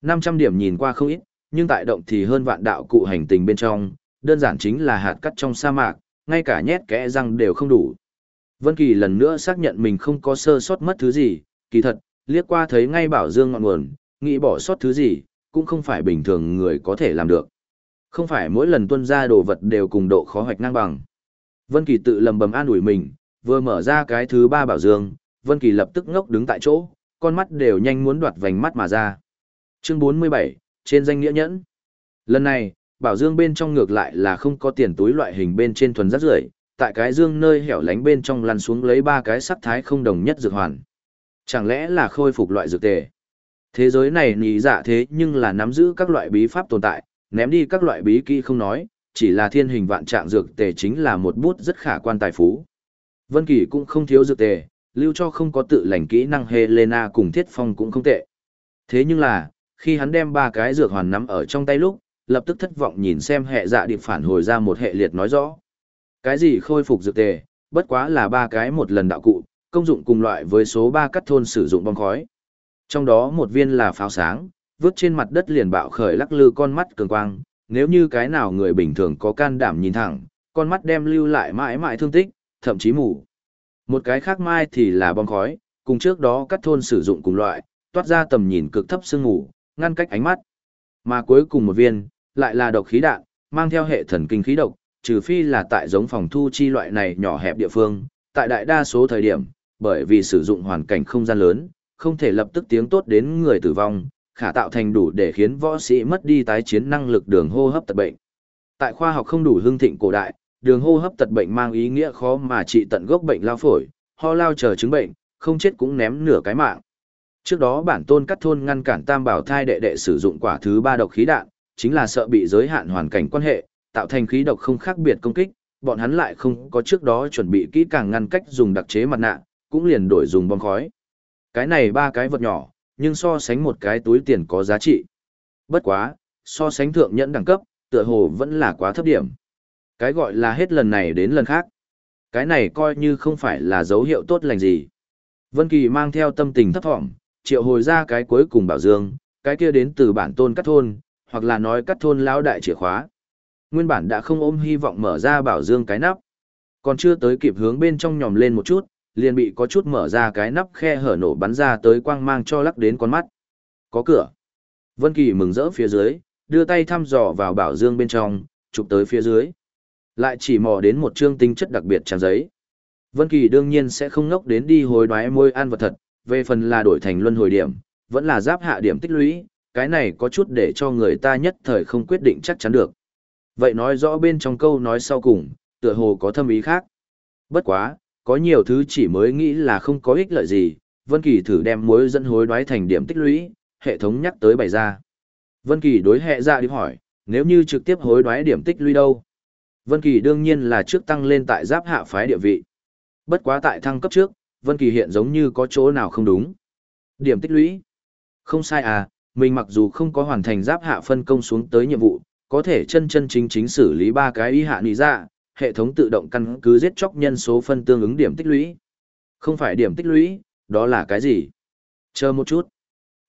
500 điểm nhìn qua không ít, nhưng tại động thì hơn vạn đạo cụ hành tình bên trong, đơn giản chính là hạt cắt trong sa mạc, ngay cả nhét kẽ răng đều không đủ. Vân Kỳ lần nữa xác nhận mình không có sơ sót mất thứ gì, kỳ thật, liếc qua thấy ngay Bảo Dương ngọn nguồn, nghĩ bỏ sót thứ gì, cũng không phải bình thường người có thể làm được. Không phải mỗi lần tuân ra đồ vật đều cùng độ khó hoạch ngang bằng. Vân Kỳ tự lầm bầm an ủi mình, vừa mở ra cái thứ ba bảo dương, Vân Kỳ lập tức ngốc đứng tại chỗ, con mắt đều nhanh muốn đoạt vành mắt mà ra. Chương 47, trên danh nghĩa nhẫn. Lần này, bảo dương bên trong ngược lại là không có tiền túi loại hình bên trên thuần rất rưởi, tại cái dương nơi hẻo lánh bên trong lăn xuống lấy ba cái sắc thái không đồng nhất dược hoàn. Chẳng lẽ là khôi phục loại dược tề? Thế giới này nhị dạ thế nhưng là nắm giữ các loại bí pháp tồn tại, ném đi các loại bí kỹ không nói, chỉ là thiên hình vạn trạng dược tề chính là một bút rất khả quan tài phú. Vân Kỳ cũng không thiếu dược tề, lưu cho không có tự lành kỹ năng Helena cùng Thiết Phong cũng không tệ. Thế nhưng là, khi hắn đem ba cái dược hoàn nắm ở trong tay lúc, lập tức thất vọng nhìn xem hệ dạ điệp phản hồi ra một hệ liệt nói rõ. Cái gì khôi phục dược tề, bất quá là ba cái một lần đạo cụ, công dụng cùng loại với số ba cắt thôn sử dụng bom khói. Trong đó một viên là pháo sáng, vứt trên mặt đất liền bạo khởi lắc lư con mắt cường quang, nếu như cái nào người bình thường có can đảm nhìn thẳng, con mắt đem lưu lại mãi mãi thương tích, thậm chí mù. Một cái khác mai thì là bom khói, cùng trước đó cắt thôn sử dụng cùng loại, toát ra tầm nhìn cực thấp sương mù, ngăn cách ánh mắt. Mà cuối cùng một viên, lại là độc khí đạn, mang theo hệ thần kinh khí độc, trừ phi là tại giống phòng thu chi loại này nhỏ hẹp địa phương, tại đại đa số thời điểm, bởi vì sử dụng hoàn cảnh không gian lớn, không thể lập tức tiếng tốt đến người tử vong, khả tạo thành đủ để khiến võ sĩ mất đi tái chiến năng lực đường hô hấp tật bệnh. Tại khoa học không đủ hương thịnh cổ đại, đường hô hấp tật bệnh mang ý nghĩa khó mà trị tận gốc bệnh lao phổi, ho lao chờ chứng bệnh, không chết cũng ném nửa cái mạng. Trước đó bản tôn cắt thôn ngăn cản tam bảo thai đệ đệ sử dụng quả thứ ba độc khí đạn, chính là sợ bị giới hạn hoàn cảnh quan hệ, tạo thành khí độc không khác biệt công kích, bọn hắn lại không có trước đó chuẩn bị kỹ càng ngăn cách dùng đặc chế mặt nạ, cũng liền đổi dùng bom khói. Cái này ba cái vật nhỏ, nhưng so sánh một cái túi tiền có giá trị. Bất quá, so sánh thượng nhẫn đẳng cấp, tựa hồ vẫn là quá thấp điểm. Cái gọi là hết lần này đến lần khác. Cái này coi như không phải là dấu hiệu tốt lành gì. Vân Kỳ mang theo tâm tình thấp thỏm, triệu hồi ra cái cuối cùng bảo dương, cái kia đến từ bản tôn cắt thôn, hoặc là nói cắt thôn lão đại chìa khóa. Nguyên bản đã không ôm hy vọng mở ra bảo dương cái nắp. Còn chưa tới kịp hướng bên trong nhòm lên một chút, liền bị có chút mở ra cái nắp khe hở nổ bắn ra tới quang mang cho lắc đến con mắt. Có cửa. Vân Kỳ mừng rỡ phía dưới, đưa tay thăm dò vào bảo dương bên trong, chụp tới phía dưới. Lại chỉ mò đến một chương tinh chất đặc biệt trang giấy. Vân Kỳ đương nhiên sẽ không ngốc đến đi hồi đoái môi ăn vật thật, về phần là đổi thành luân hồi điểm, vẫn là giáp hạ điểm tích lũy, cái này có chút để cho người ta nhất thời không quyết định chắc chắn được. Vậy nói rõ bên trong câu nói sau cùng, tựa hồ có thâm ý khác. Bất quá, có nhiều thứ chỉ mới nghĩ là không có ích lợi gì, Vân Kỳ thử đem mối dẫn hối đoái thành điểm tích lũy, hệ thống nhắc tới bày ra. Vân Kỳ đối hệ ra đi hỏi, nếu như trực tiếp hối đoái điểm tích lũy đâu? Vân Kỳ đương nhiên là trước tăng lên tại giáp hạ phái địa vị. Bất quá tại thăng cấp trước, Vân Kỳ hiện giống như có chỗ nào không đúng. Điểm tích lũy. Không sai à, mình mặc dù không có hoàn thành giáp hạ phân công xuống tới nhiệm vụ, có thể chân chân chính chính xử lý ba cái y hạ nị ra, hệ thống tự động căn cứ giết chóc nhân số phân tương ứng điểm tích lũy. Không phải điểm tích lũy, đó là cái gì? Chờ một chút.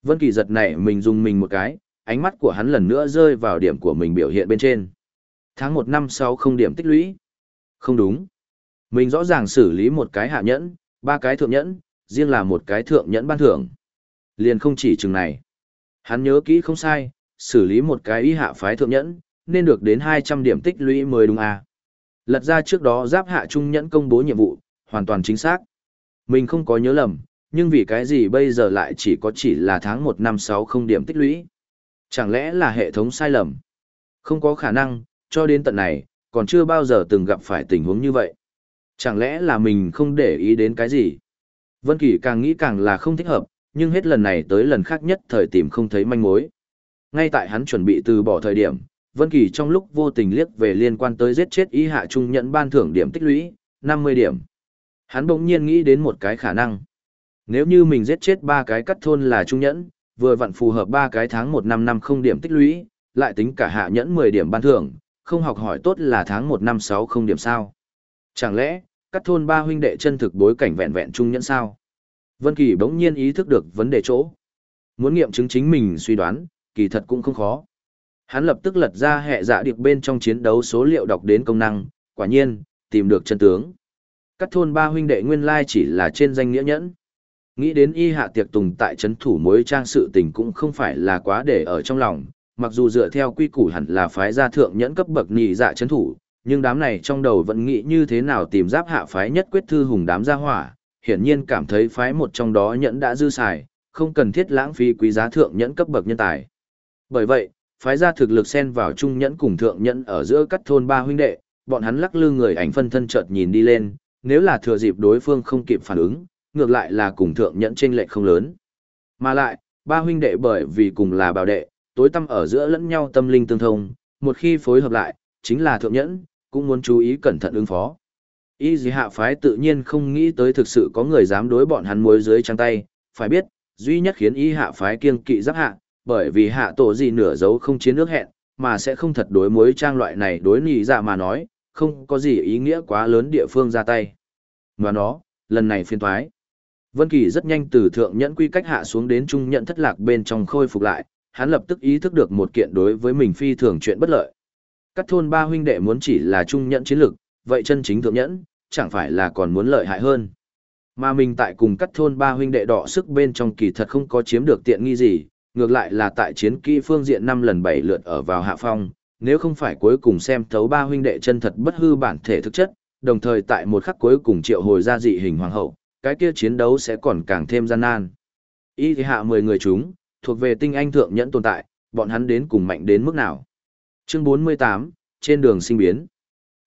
Vân Kỳ giật nảy mình dùng mình một cái, ánh mắt của hắn lần nữa rơi vào điểm của mình biểu hiện bên trên. Tháng 1 năm sau không điểm tích lũy. Không đúng. Mình rõ ràng xử lý một cái hạ nhẫn, ba cái thượng nhẫn, riêng là một cái thượng nhẫn ban thưởng. Liền không chỉ chừng này. Hắn nhớ kỹ không sai, xử lý một cái y hạ phái thượng nhẫn, nên được đến 200 điểm tích lũy mới đúng à. Lật ra trước đó giáp hạ trung nhẫn công bố nhiệm vụ, hoàn toàn chính xác. Mình không có nhớ lầm, nhưng vì cái gì bây giờ lại chỉ có chỉ là tháng 1 năm sáu không điểm tích lũy. Chẳng lẽ là hệ thống sai lầm? Không có khả năng, cho đến tận này, còn chưa bao giờ từng gặp phải tình huống như vậy. Chẳng lẽ là mình không để ý đến cái gì? Vân Kỳ càng nghĩ càng là không thích hợp, nhưng hết lần này tới lần khác nhất thời tìm không thấy manh mối. Ngay tại hắn chuẩn bị từ bỏ thời điểm, Vân Kỳ trong lúc vô tình liếc về liên quan tới giết chết ý hạ trung nhận ban thưởng điểm tích lũy, 50 điểm. Hắn bỗng nhiên nghĩ đến một cái khả năng. Nếu như mình giết chết ba cái cắt thôn là trung nhẫn, vừa vặn phù hợp ba cái tháng 1 năm năm không điểm tích lũy, lại tính cả hạ nhẫn 10 điểm ban thưởng, không học hỏi tốt là tháng 1 năm 6 không điểm sao. Chẳng lẽ, cắt thôn ba huynh đệ chân thực bối cảnh vẹn vẹn trung nhẫn sao? Vân Kỳ bỗng nhiên ý thức được vấn đề chỗ. Muốn nghiệm chứng chính mình suy đoán, kỳ thật cũng không khó. Hắn lập tức lật ra hệ dạ điệp bên trong chiến đấu số liệu đọc đến công năng, quả nhiên, tìm được chân tướng. Cắt thôn ba huynh đệ nguyên lai chỉ là trên danh nghĩa nhẫn. Nghĩ đến y hạ tiệc tùng tại chấn thủ mối trang sự tình cũng không phải là quá để ở trong lòng, mặc dù dựa theo quy củ hẳn là phái gia thượng nhẫn cấp bậc nhị dạ chấn thủ, nhưng đám này trong đầu vẫn nghĩ như thế nào tìm giáp hạ phái nhất quyết thư hùng đám gia hỏa, hiển nhiên cảm thấy phái một trong đó nhẫn đã dư xài, không cần thiết lãng phí quý giá thượng nhẫn cấp bậc nhân tài. Bởi vậy, phái ra thực lực xen vào trung nhẫn cùng thượng nhẫn ở giữa các thôn ba huynh đệ, bọn hắn lắc lư người ảnh phân thân chợt nhìn đi lên, nếu là thừa dịp đối phương không kịp phản ứng, ngược lại là cùng thượng nhẫn chênh lệch không lớn. Mà lại, ba huynh đệ bởi vì cùng là bảo đệ, tối tâm ở giữa lẫn nhau tâm linh tương thông, một khi phối hợp lại, chính là thượng nhẫn, cũng muốn chú ý cẩn thận ứng phó. Y dì hạ phái tự nhiên không nghĩ tới thực sự có người dám đối bọn hắn mối dưới trang tay, phải biết, duy nhất khiến y hạ phái kiêng kỵ giáp hạ, bởi vì hạ tổ gì nửa dấu không chiến nước hẹn, mà sẽ không thật đối mối trang loại này đối nì dạ mà nói, không có gì ý nghĩa quá lớn địa phương ra tay. Và nó, lần này phiên thoái. Vân Kỳ rất nhanh từ thượng nhẫn quy cách hạ xuống đến trung nhận thất lạc bên trong khôi phục lại, hắn lập tức ý thức được một kiện đối với mình phi thường chuyện bất lợi. Các thôn ba huynh đệ muốn chỉ là trung nhẫn chiến lực, vậy chân chính thượng nhẫn, chẳng phải là còn muốn lợi hại hơn. Mà mình tại cùng các thôn ba huynh đệ đỏ sức bên trong kỳ thật không có chiếm được tiện nghi gì, ngược lại là tại chiến kỹ phương diện năm lần bảy lượt ở vào hạ phong, nếu không phải cuối cùng xem thấu ba huynh đệ chân thật bất hư bản thể thực chất, đồng thời tại một khắc cuối cùng triệu hồi ra dị hình hoàng hậu, cái kia chiến đấu sẽ còn càng thêm gian nan. Y thì hạ 10 người chúng, thuộc về tinh anh thượng nhẫn tồn tại, bọn hắn đến cùng mạnh đến mức nào. Chương 48, trên đường sinh biến.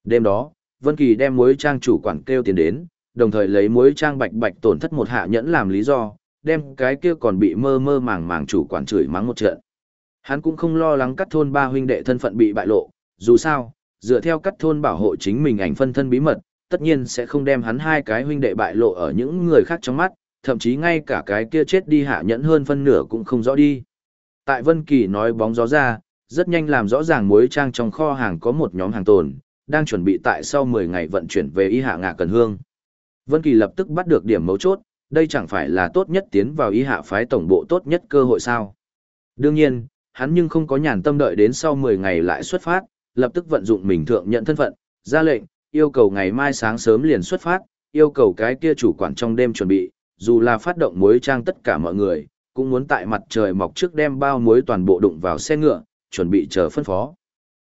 Đêm đó, Vân Kỳ đem muối trang chủ quản kêu tiền đến, đồng thời lấy muối trang bạch bạch tổn thất một hạ nhẫn làm lý do, đem cái kia còn bị mơ mơ màng màng chủ quản chửi mắng một trận. Hắn cũng không lo lắng cắt thôn ba huynh đệ thân phận bị bại lộ, dù sao, dựa theo cắt thôn bảo hộ chính mình ảnh phân thân bí mật, tất nhiên sẽ không đem hắn hai cái huynh đệ bại lộ ở những người khác trong mắt, thậm chí ngay cả cái kia chết đi hạ nhẫn hơn phân nửa cũng không rõ đi. Tại Vân Kỳ nói bóng gió ra, rất nhanh làm rõ ràng muối trang trong kho hàng có một nhóm hàng tồn, đang chuẩn bị tại sau 10 ngày vận chuyển về y hạ ngạ cần hương. Vân Kỳ lập tức bắt được điểm mấu chốt, đây chẳng phải là tốt nhất tiến vào y hạ phái tổng bộ tốt nhất cơ hội sao. Đương nhiên, hắn nhưng không có nhàn tâm đợi đến sau 10 ngày lại xuất phát, lập tức vận dụng mình thượng nhận thân phận, ra lệnh, yêu cầu ngày mai sáng sớm liền xuất phát, yêu cầu cái kia chủ quản trong đêm chuẩn bị, dù là phát động muối trang tất cả mọi người, cũng muốn tại mặt trời mọc trước đem bao muối toàn bộ đụng vào xe ngựa, chuẩn bị chờ phân phó.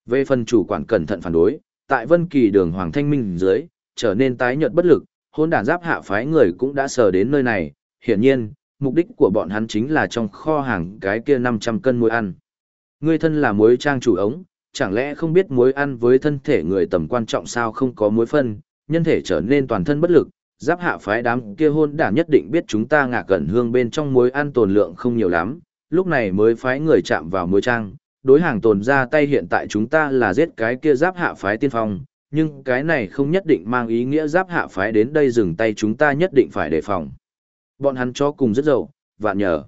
Về phần chủ quản cẩn thận phản đối, tại Vân Kỳ đường Hoàng Thanh Minh dưới, trở nên tái nhợt bất lực, hôn đản giáp hạ phái người cũng đã sờ đến nơi này, hiển nhiên, mục đích của bọn hắn chính là trong kho hàng cái kia 500 cân muối ăn. Ngươi thân là muối trang chủ ống, chẳng lẽ không biết muối ăn với thân thể người tầm quan trọng sao không có muối phân, nhân thể trở nên toàn thân bất lực, giáp hạ phái đám kia hôn đản nhất định biết chúng ta ngả cẩn hương bên trong muối ăn tồn lượng không nhiều lắm, lúc này mới phái người chạm vào muối trang, đối hàng tồn ra tay hiện tại chúng ta là giết cái kia giáp hạ phái tiên phong, nhưng cái này không nhất định mang ý nghĩa giáp hạ phái đến đây dừng tay chúng ta nhất định phải đề phòng. Bọn hắn cho cùng rất dậu, vạn nhờ.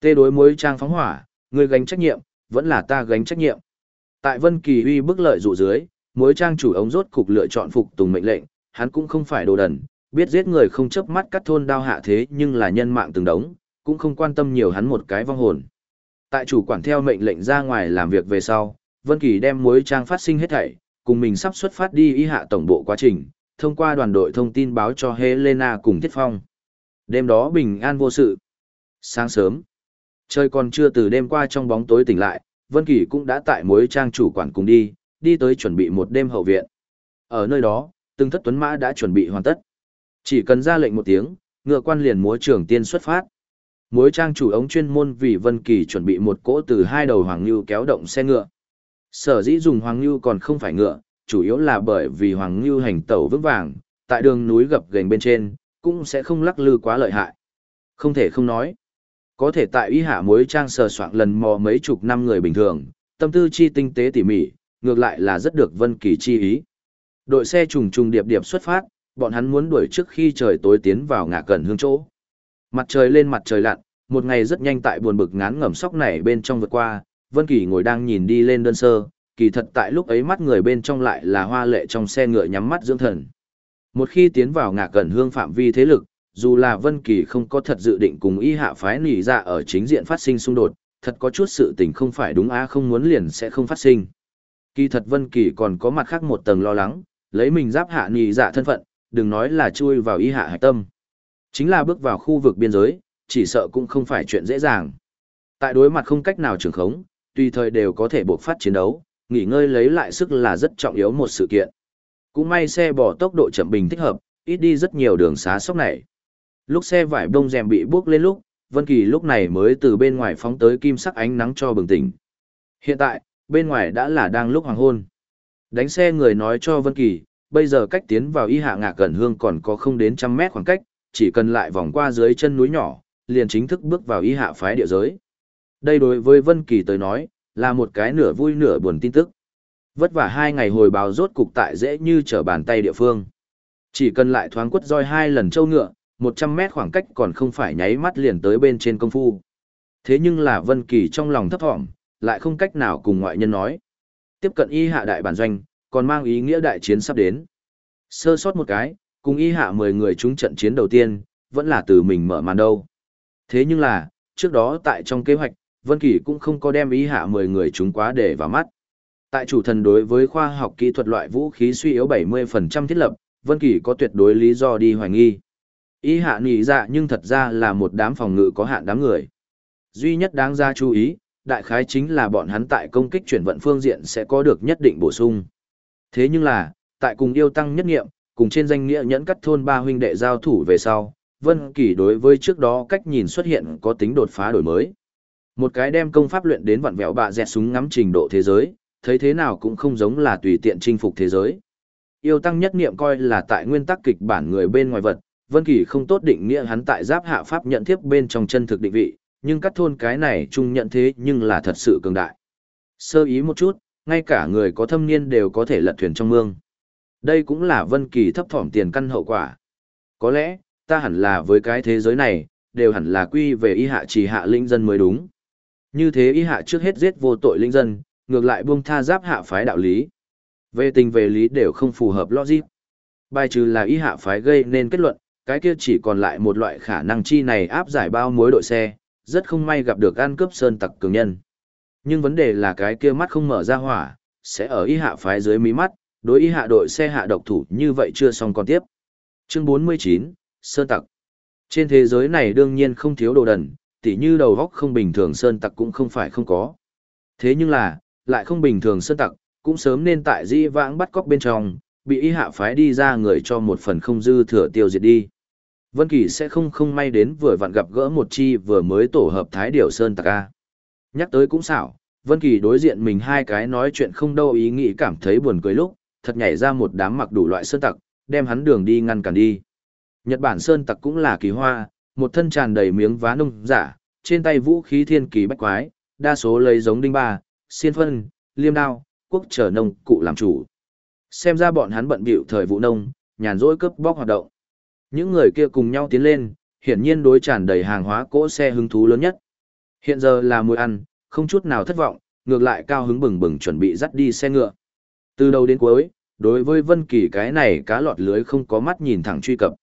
Tê đối mối trang phóng hỏa, người gánh trách nhiệm, vẫn là ta gánh trách nhiệm. Tại Vân Kỳ uy bức lợi dụ dưới, mối trang chủ ống rốt cục lựa chọn phục tùng mệnh lệnh, hắn cũng không phải đồ đần, biết giết người không chớp mắt cắt thôn đao hạ thế nhưng là nhân mạng từng đống, cũng không quan tâm nhiều hắn một cái vong hồn. Tại chủ quản theo mệnh lệnh ra ngoài làm việc về sau, Vân Kỳ đem mối trang phát sinh hết thảy, cùng mình sắp xuất phát đi y hạ tổng bộ quá trình, thông qua đoàn đội thông tin báo cho Helena cùng Thiết Phong. Đêm đó bình an vô sự. Sáng sớm, trời còn chưa từ đêm qua trong bóng tối tỉnh lại, Vân Kỳ cũng đã tại mối trang chủ quản cùng đi, đi tới chuẩn bị một đêm hậu viện. Ở nơi đó, từng thất tuấn mã đã chuẩn bị hoàn tất. Chỉ cần ra lệnh một tiếng, ngựa quan liền múa trưởng tiên xuất phát. Mối trang chủ ống chuyên môn vì Vân Kỳ chuẩn bị một cỗ từ hai đầu hoàng lưu kéo động xe ngựa. Sở dĩ dùng hoàng lưu còn không phải ngựa, chủ yếu là bởi vì hoàng lưu hành tẩu vững vàng, tại đường núi gập ghềnh bên trên, cũng sẽ không lắc lư quá lợi hại. Không thể không nói. Có thể tại y hạ mối trang sờ soạn lần mò mấy chục năm người bình thường, tâm tư chi tinh tế tỉ mỉ, ngược lại là rất được Vân Kỳ chi ý. Đội xe trùng trùng điệp điệp xuất phát, bọn hắn muốn đuổi trước khi trời tối tiến vào ngã cẩn hương chỗ. Mặt trời lên mặt trời lặn, một ngày rất nhanh tại buồn bực ngán ngẩm sóc này bên trong vượt qua, Vân Kỳ ngồi đang nhìn đi lên đơn sơ, kỳ thật tại lúc ấy mắt người bên trong lại là hoa lệ trong xe ngựa nhắm mắt dưỡng thần. Một khi tiến vào ngạ cẩn hương phạm vi thế lực, dù là Vân Kỳ không có thật dự định cùng y hạ phái nỉ ra ở chính diện phát sinh xung đột, thật có chút sự tình không phải đúng á không muốn liền sẽ không phát sinh. Kỳ thật Vân Kỳ còn có mặt khác một tầng lo lắng, lấy mình giáp hạ nỉ dạ thân phận, đừng nói là chui vào y hạ hải tâm. Chính là bước vào khu vực biên giới, chỉ sợ cũng không phải chuyện dễ dàng. Tại đối mặt không cách nào trường khống, tùy thời đều có thể buộc phát chiến đấu, nghỉ ngơi lấy lại sức là rất trọng yếu một sự kiện. Cũng may xe bỏ tốc độ chậm bình thích hợp, ít đi rất nhiều đường xá sóc này. Lúc xe vải bông rèm bị buộc lên lúc, Vân Kỳ lúc này mới từ bên ngoài phóng tới kim sắc ánh nắng cho bừng tỉnh. Hiện tại, bên ngoài đã là đang lúc hoàng hôn. Đánh xe người nói cho Vân Kỳ, bây giờ cách tiến vào y hạ ngạc gần hương còn có không đến trăm mét khoảng cách, chỉ cần lại vòng qua dưới chân núi nhỏ, liền chính thức bước vào y hạ phái địa giới. Đây đối với Vân Kỳ tới nói, là một cái nửa vui nửa buồn tin tức. Vất vả hai ngày hồi báo rốt cục tại dễ như trở bàn tay địa phương. Chỉ cần lại thoáng quất roi hai lần châu ngựa, 100 mét khoảng cách còn không phải nháy mắt liền tới bên trên công phu. Thế nhưng là Vân Kỳ trong lòng thấp thỏm, lại không cách nào cùng ngoại nhân nói. Tiếp cận y hạ đại bản doanh, còn mang ý nghĩa đại chiến sắp đến. Sơ sót một cái, cùng y hạ 10 người chúng trận chiến đầu tiên, vẫn là từ mình mở màn đâu. Thế nhưng là, trước đó tại trong kế hoạch, Vân Kỳ cũng không có đem y hạ 10 người chúng quá để vào mắt. Tại chủ thần đối với khoa học kỹ thuật loại vũ khí suy yếu 70% thiết lập, Vân Kỳ có tuyệt đối lý do đi hoài nghi. Y hạ nghĩ dạ nhưng thật ra là một đám phòng ngự có hạn đám người. Duy nhất đáng ra chú ý, đại khái chính là bọn hắn tại công kích chuyển vận phương diện sẽ có được nhất định bổ sung. Thế nhưng là, tại cùng yêu tăng nhất nghiệm, cùng trên danh nghĩa nhẫn cắt thôn ba huynh đệ giao thủ về sau, Vân Kỳ đối với trước đó cách nhìn xuất hiện có tính đột phá đổi mới. Một cái đem công pháp luyện đến vặn vẹo bạ dẹt súng ngắm trình độ thế giới, thấy thế nào cũng không giống là tùy tiện chinh phục thế giới. Yêu tăng nhất niệm coi là tại nguyên tắc kịch bản người bên ngoài vật, Vân Kỳ không tốt định nghĩa hắn tại giáp hạ pháp nhận thiếp bên trong chân thực định vị, nhưng cắt thôn cái này chung nhận thế nhưng là thật sự cường đại. Sơ ý một chút, ngay cả người có thâm niên đều có thể lật thuyền trong mương. Đây cũng là Vân Kỳ thấp thỏm tiền căn hậu quả. Có lẽ, ta hẳn là với cái thế giới này, đều hẳn là quy về y hạ chỉ hạ linh dân mới đúng. Như thế y hạ trước hết giết vô tội linh dân, ngược lại buông tha giáp hạ phái đạo lý. Về tình về lý đều không phù hợp logic. Bài trừ là y hạ phái gây nên kết luận, cái kia chỉ còn lại một loại khả năng chi này áp giải bao mối đội xe, rất không may gặp được ăn cướp sơn tặc cường nhân. Nhưng vấn đề là cái kia mắt không mở ra hỏa, sẽ ở y hạ phái dưới mí mắt, đối y hạ đội xe hạ độc thủ như vậy chưa xong còn tiếp. Chương 49, Sơn tặc. Trên thế giới này đương nhiên không thiếu đồ đần, tỉ như đầu góc không bình thường sơn tặc cũng không phải không có. Thế nhưng là, lại không bình thường sơn tặc, cũng sớm nên tại di vãng bắt cóc bên trong, bị y hạ phái đi ra người cho một phần không dư thừa tiêu diệt đi. Vân Kỳ sẽ không không may đến vừa vặn gặp gỡ một chi vừa mới tổ hợp Thái Điểu Sơn tặc A. Nhắc tới cũng xảo, Vân Kỳ đối diện mình hai cái nói chuyện không đâu ý nghĩ cảm thấy buồn cười lúc, thật nhảy ra một đám mặc đủ loại sơn tặc, đem hắn đường đi ngăn cản đi. Nhật Bản sơn tặc cũng là kỳ hoa, một thân tràn đầy miếng vá nông giả, trên tay vũ khí thiên kỳ bách quái, đa số lấy giống đinh ba, xiên phân, liêm đao, quốc trở nông cụ làm chủ. Xem ra bọn hắn bận bịu thời vụ nông, nhàn rỗi cướp bóc hoạt động. Những người kia cùng nhau tiến lên, hiển nhiên đối tràn đầy hàng hóa cỗ xe hứng thú lớn nhất. Hiện giờ là mùi ăn, không chút nào thất vọng, ngược lại cao hứng bừng bừng chuẩn bị dắt đi xe ngựa. Từ đầu đến cuối, đối với Vân Kỳ cái này cá lọt lưới không có mắt nhìn thẳng truy cập.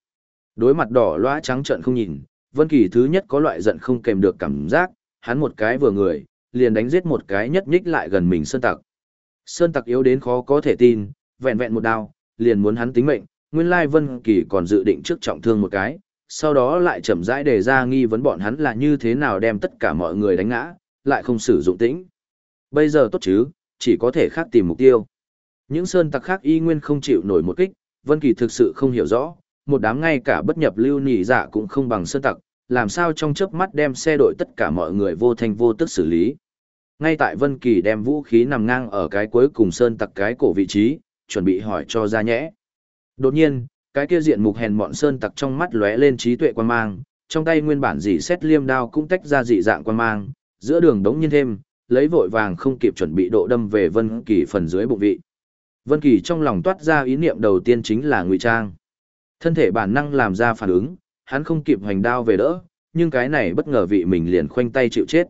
Đối mặt đỏ loã trắng trợn không nhìn, Vân Kỳ thứ nhất có loại giận không kèm được cảm giác, hắn một cái vừa người, liền đánh giết một cái nhất nhích lại gần mình sơn tặc. Sơn tặc yếu đến khó có thể tin, vẹn vẹn một đao, liền muốn hắn tính mệnh, nguyên lai Vân Kỳ còn dự định trước trọng thương một cái, sau đó lại chậm rãi đề ra nghi vấn bọn hắn là như thế nào đem tất cả mọi người đánh ngã, lại không sử dụng tĩnh. Bây giờ tốt chứ, chỉ có thể khác tìm mục tiêu. Những sơn tặc khác y nguyên không chịu nổi một kích, Vân Kỳ thực sự không hiểu rõ, một đám ngay cả bất nhập lưu nỉ dạ cũng không bằng sơn tặc, làm sao trong chớp mắt đem xe đội tất cả mọi người vô thành vô tức xử lý. Ngay tại Vân Kỳ đem vũ khí nằm ngang ở cái cuối cùng sơn tặc cái cổ vị trí, chuẩn bị hỏi cho ra nhẽ. Đột nhiên, cái kia diện mục hèn mọn sơn tặc trong mắt lóe lên trí tuệ quan mang, trong tay nguyên bản dì xét liêm đao cũng tách ra dị dạng quan mang, giữa đường đống nhiên thêm, lấy vội vàng không kịp chuẩn bị độ đâm về Vân Kỳ phần dưới bụng vị. Vân Kỳ trong lòng toát ra ý niệm đầu tiên chính là ngụy trang. Thân thể bản năng làm ra phản ứng, hắn không kịp hoành đao về đỡ, nhưng cái này bất ngờ vị mình liền khoanh tay chịu chết.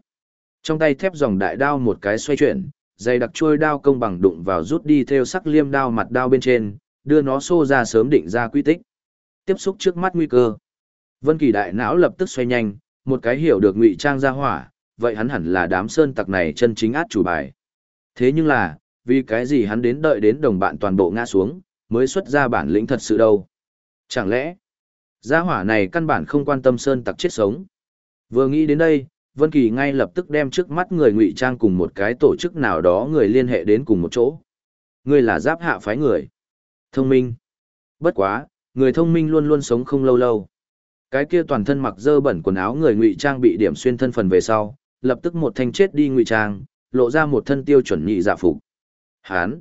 Trong tay thép dòng đại đao một cái xoay chuyển, dây đặc chuôi đao công bằng đụng vào rút đi theo sắc liêm đao mặt đao bên trên, đưa nó xô ra sớm định ra quy tích. Tiếp xúc trước mắt nguy cơ. Vân Kỳ đại não lập tức xoay nhanh, một cái hiểu được ngụy trang ra hỏa, vậy hắn hẳn là đám sơn tặc này chân chính át chủ bài. Thế nhưng là, vì cái gì hắn đến đợi đến đồng bạn toàn bộ ngã xuống, mới xuất ra bản lĩnh thật sự đâu. Chẳng lẽ, gia hỏa này căn bản không quan tâm sơn tặc chết sống. Vừa nghĩ đến đây, Vân Kỳ ngay lập tức đem trước mắt người ngụy trang cùng một cái tổ chức nào đó người liên hệ đến cùng một chỗ. Người là giáp hạ phái người. Thông minh. Bất quá, người thông minh luôn luôn sống không lâu lâu. Cái kia toàn thân mặc dơ bẩn quần áo người ngụy trang bị điểm xuyên thân phần về sau, lập tức một thanh chết đi ngụy trang, lộ ra một thân tiêu chuẩn nhị dạ phục. Hán.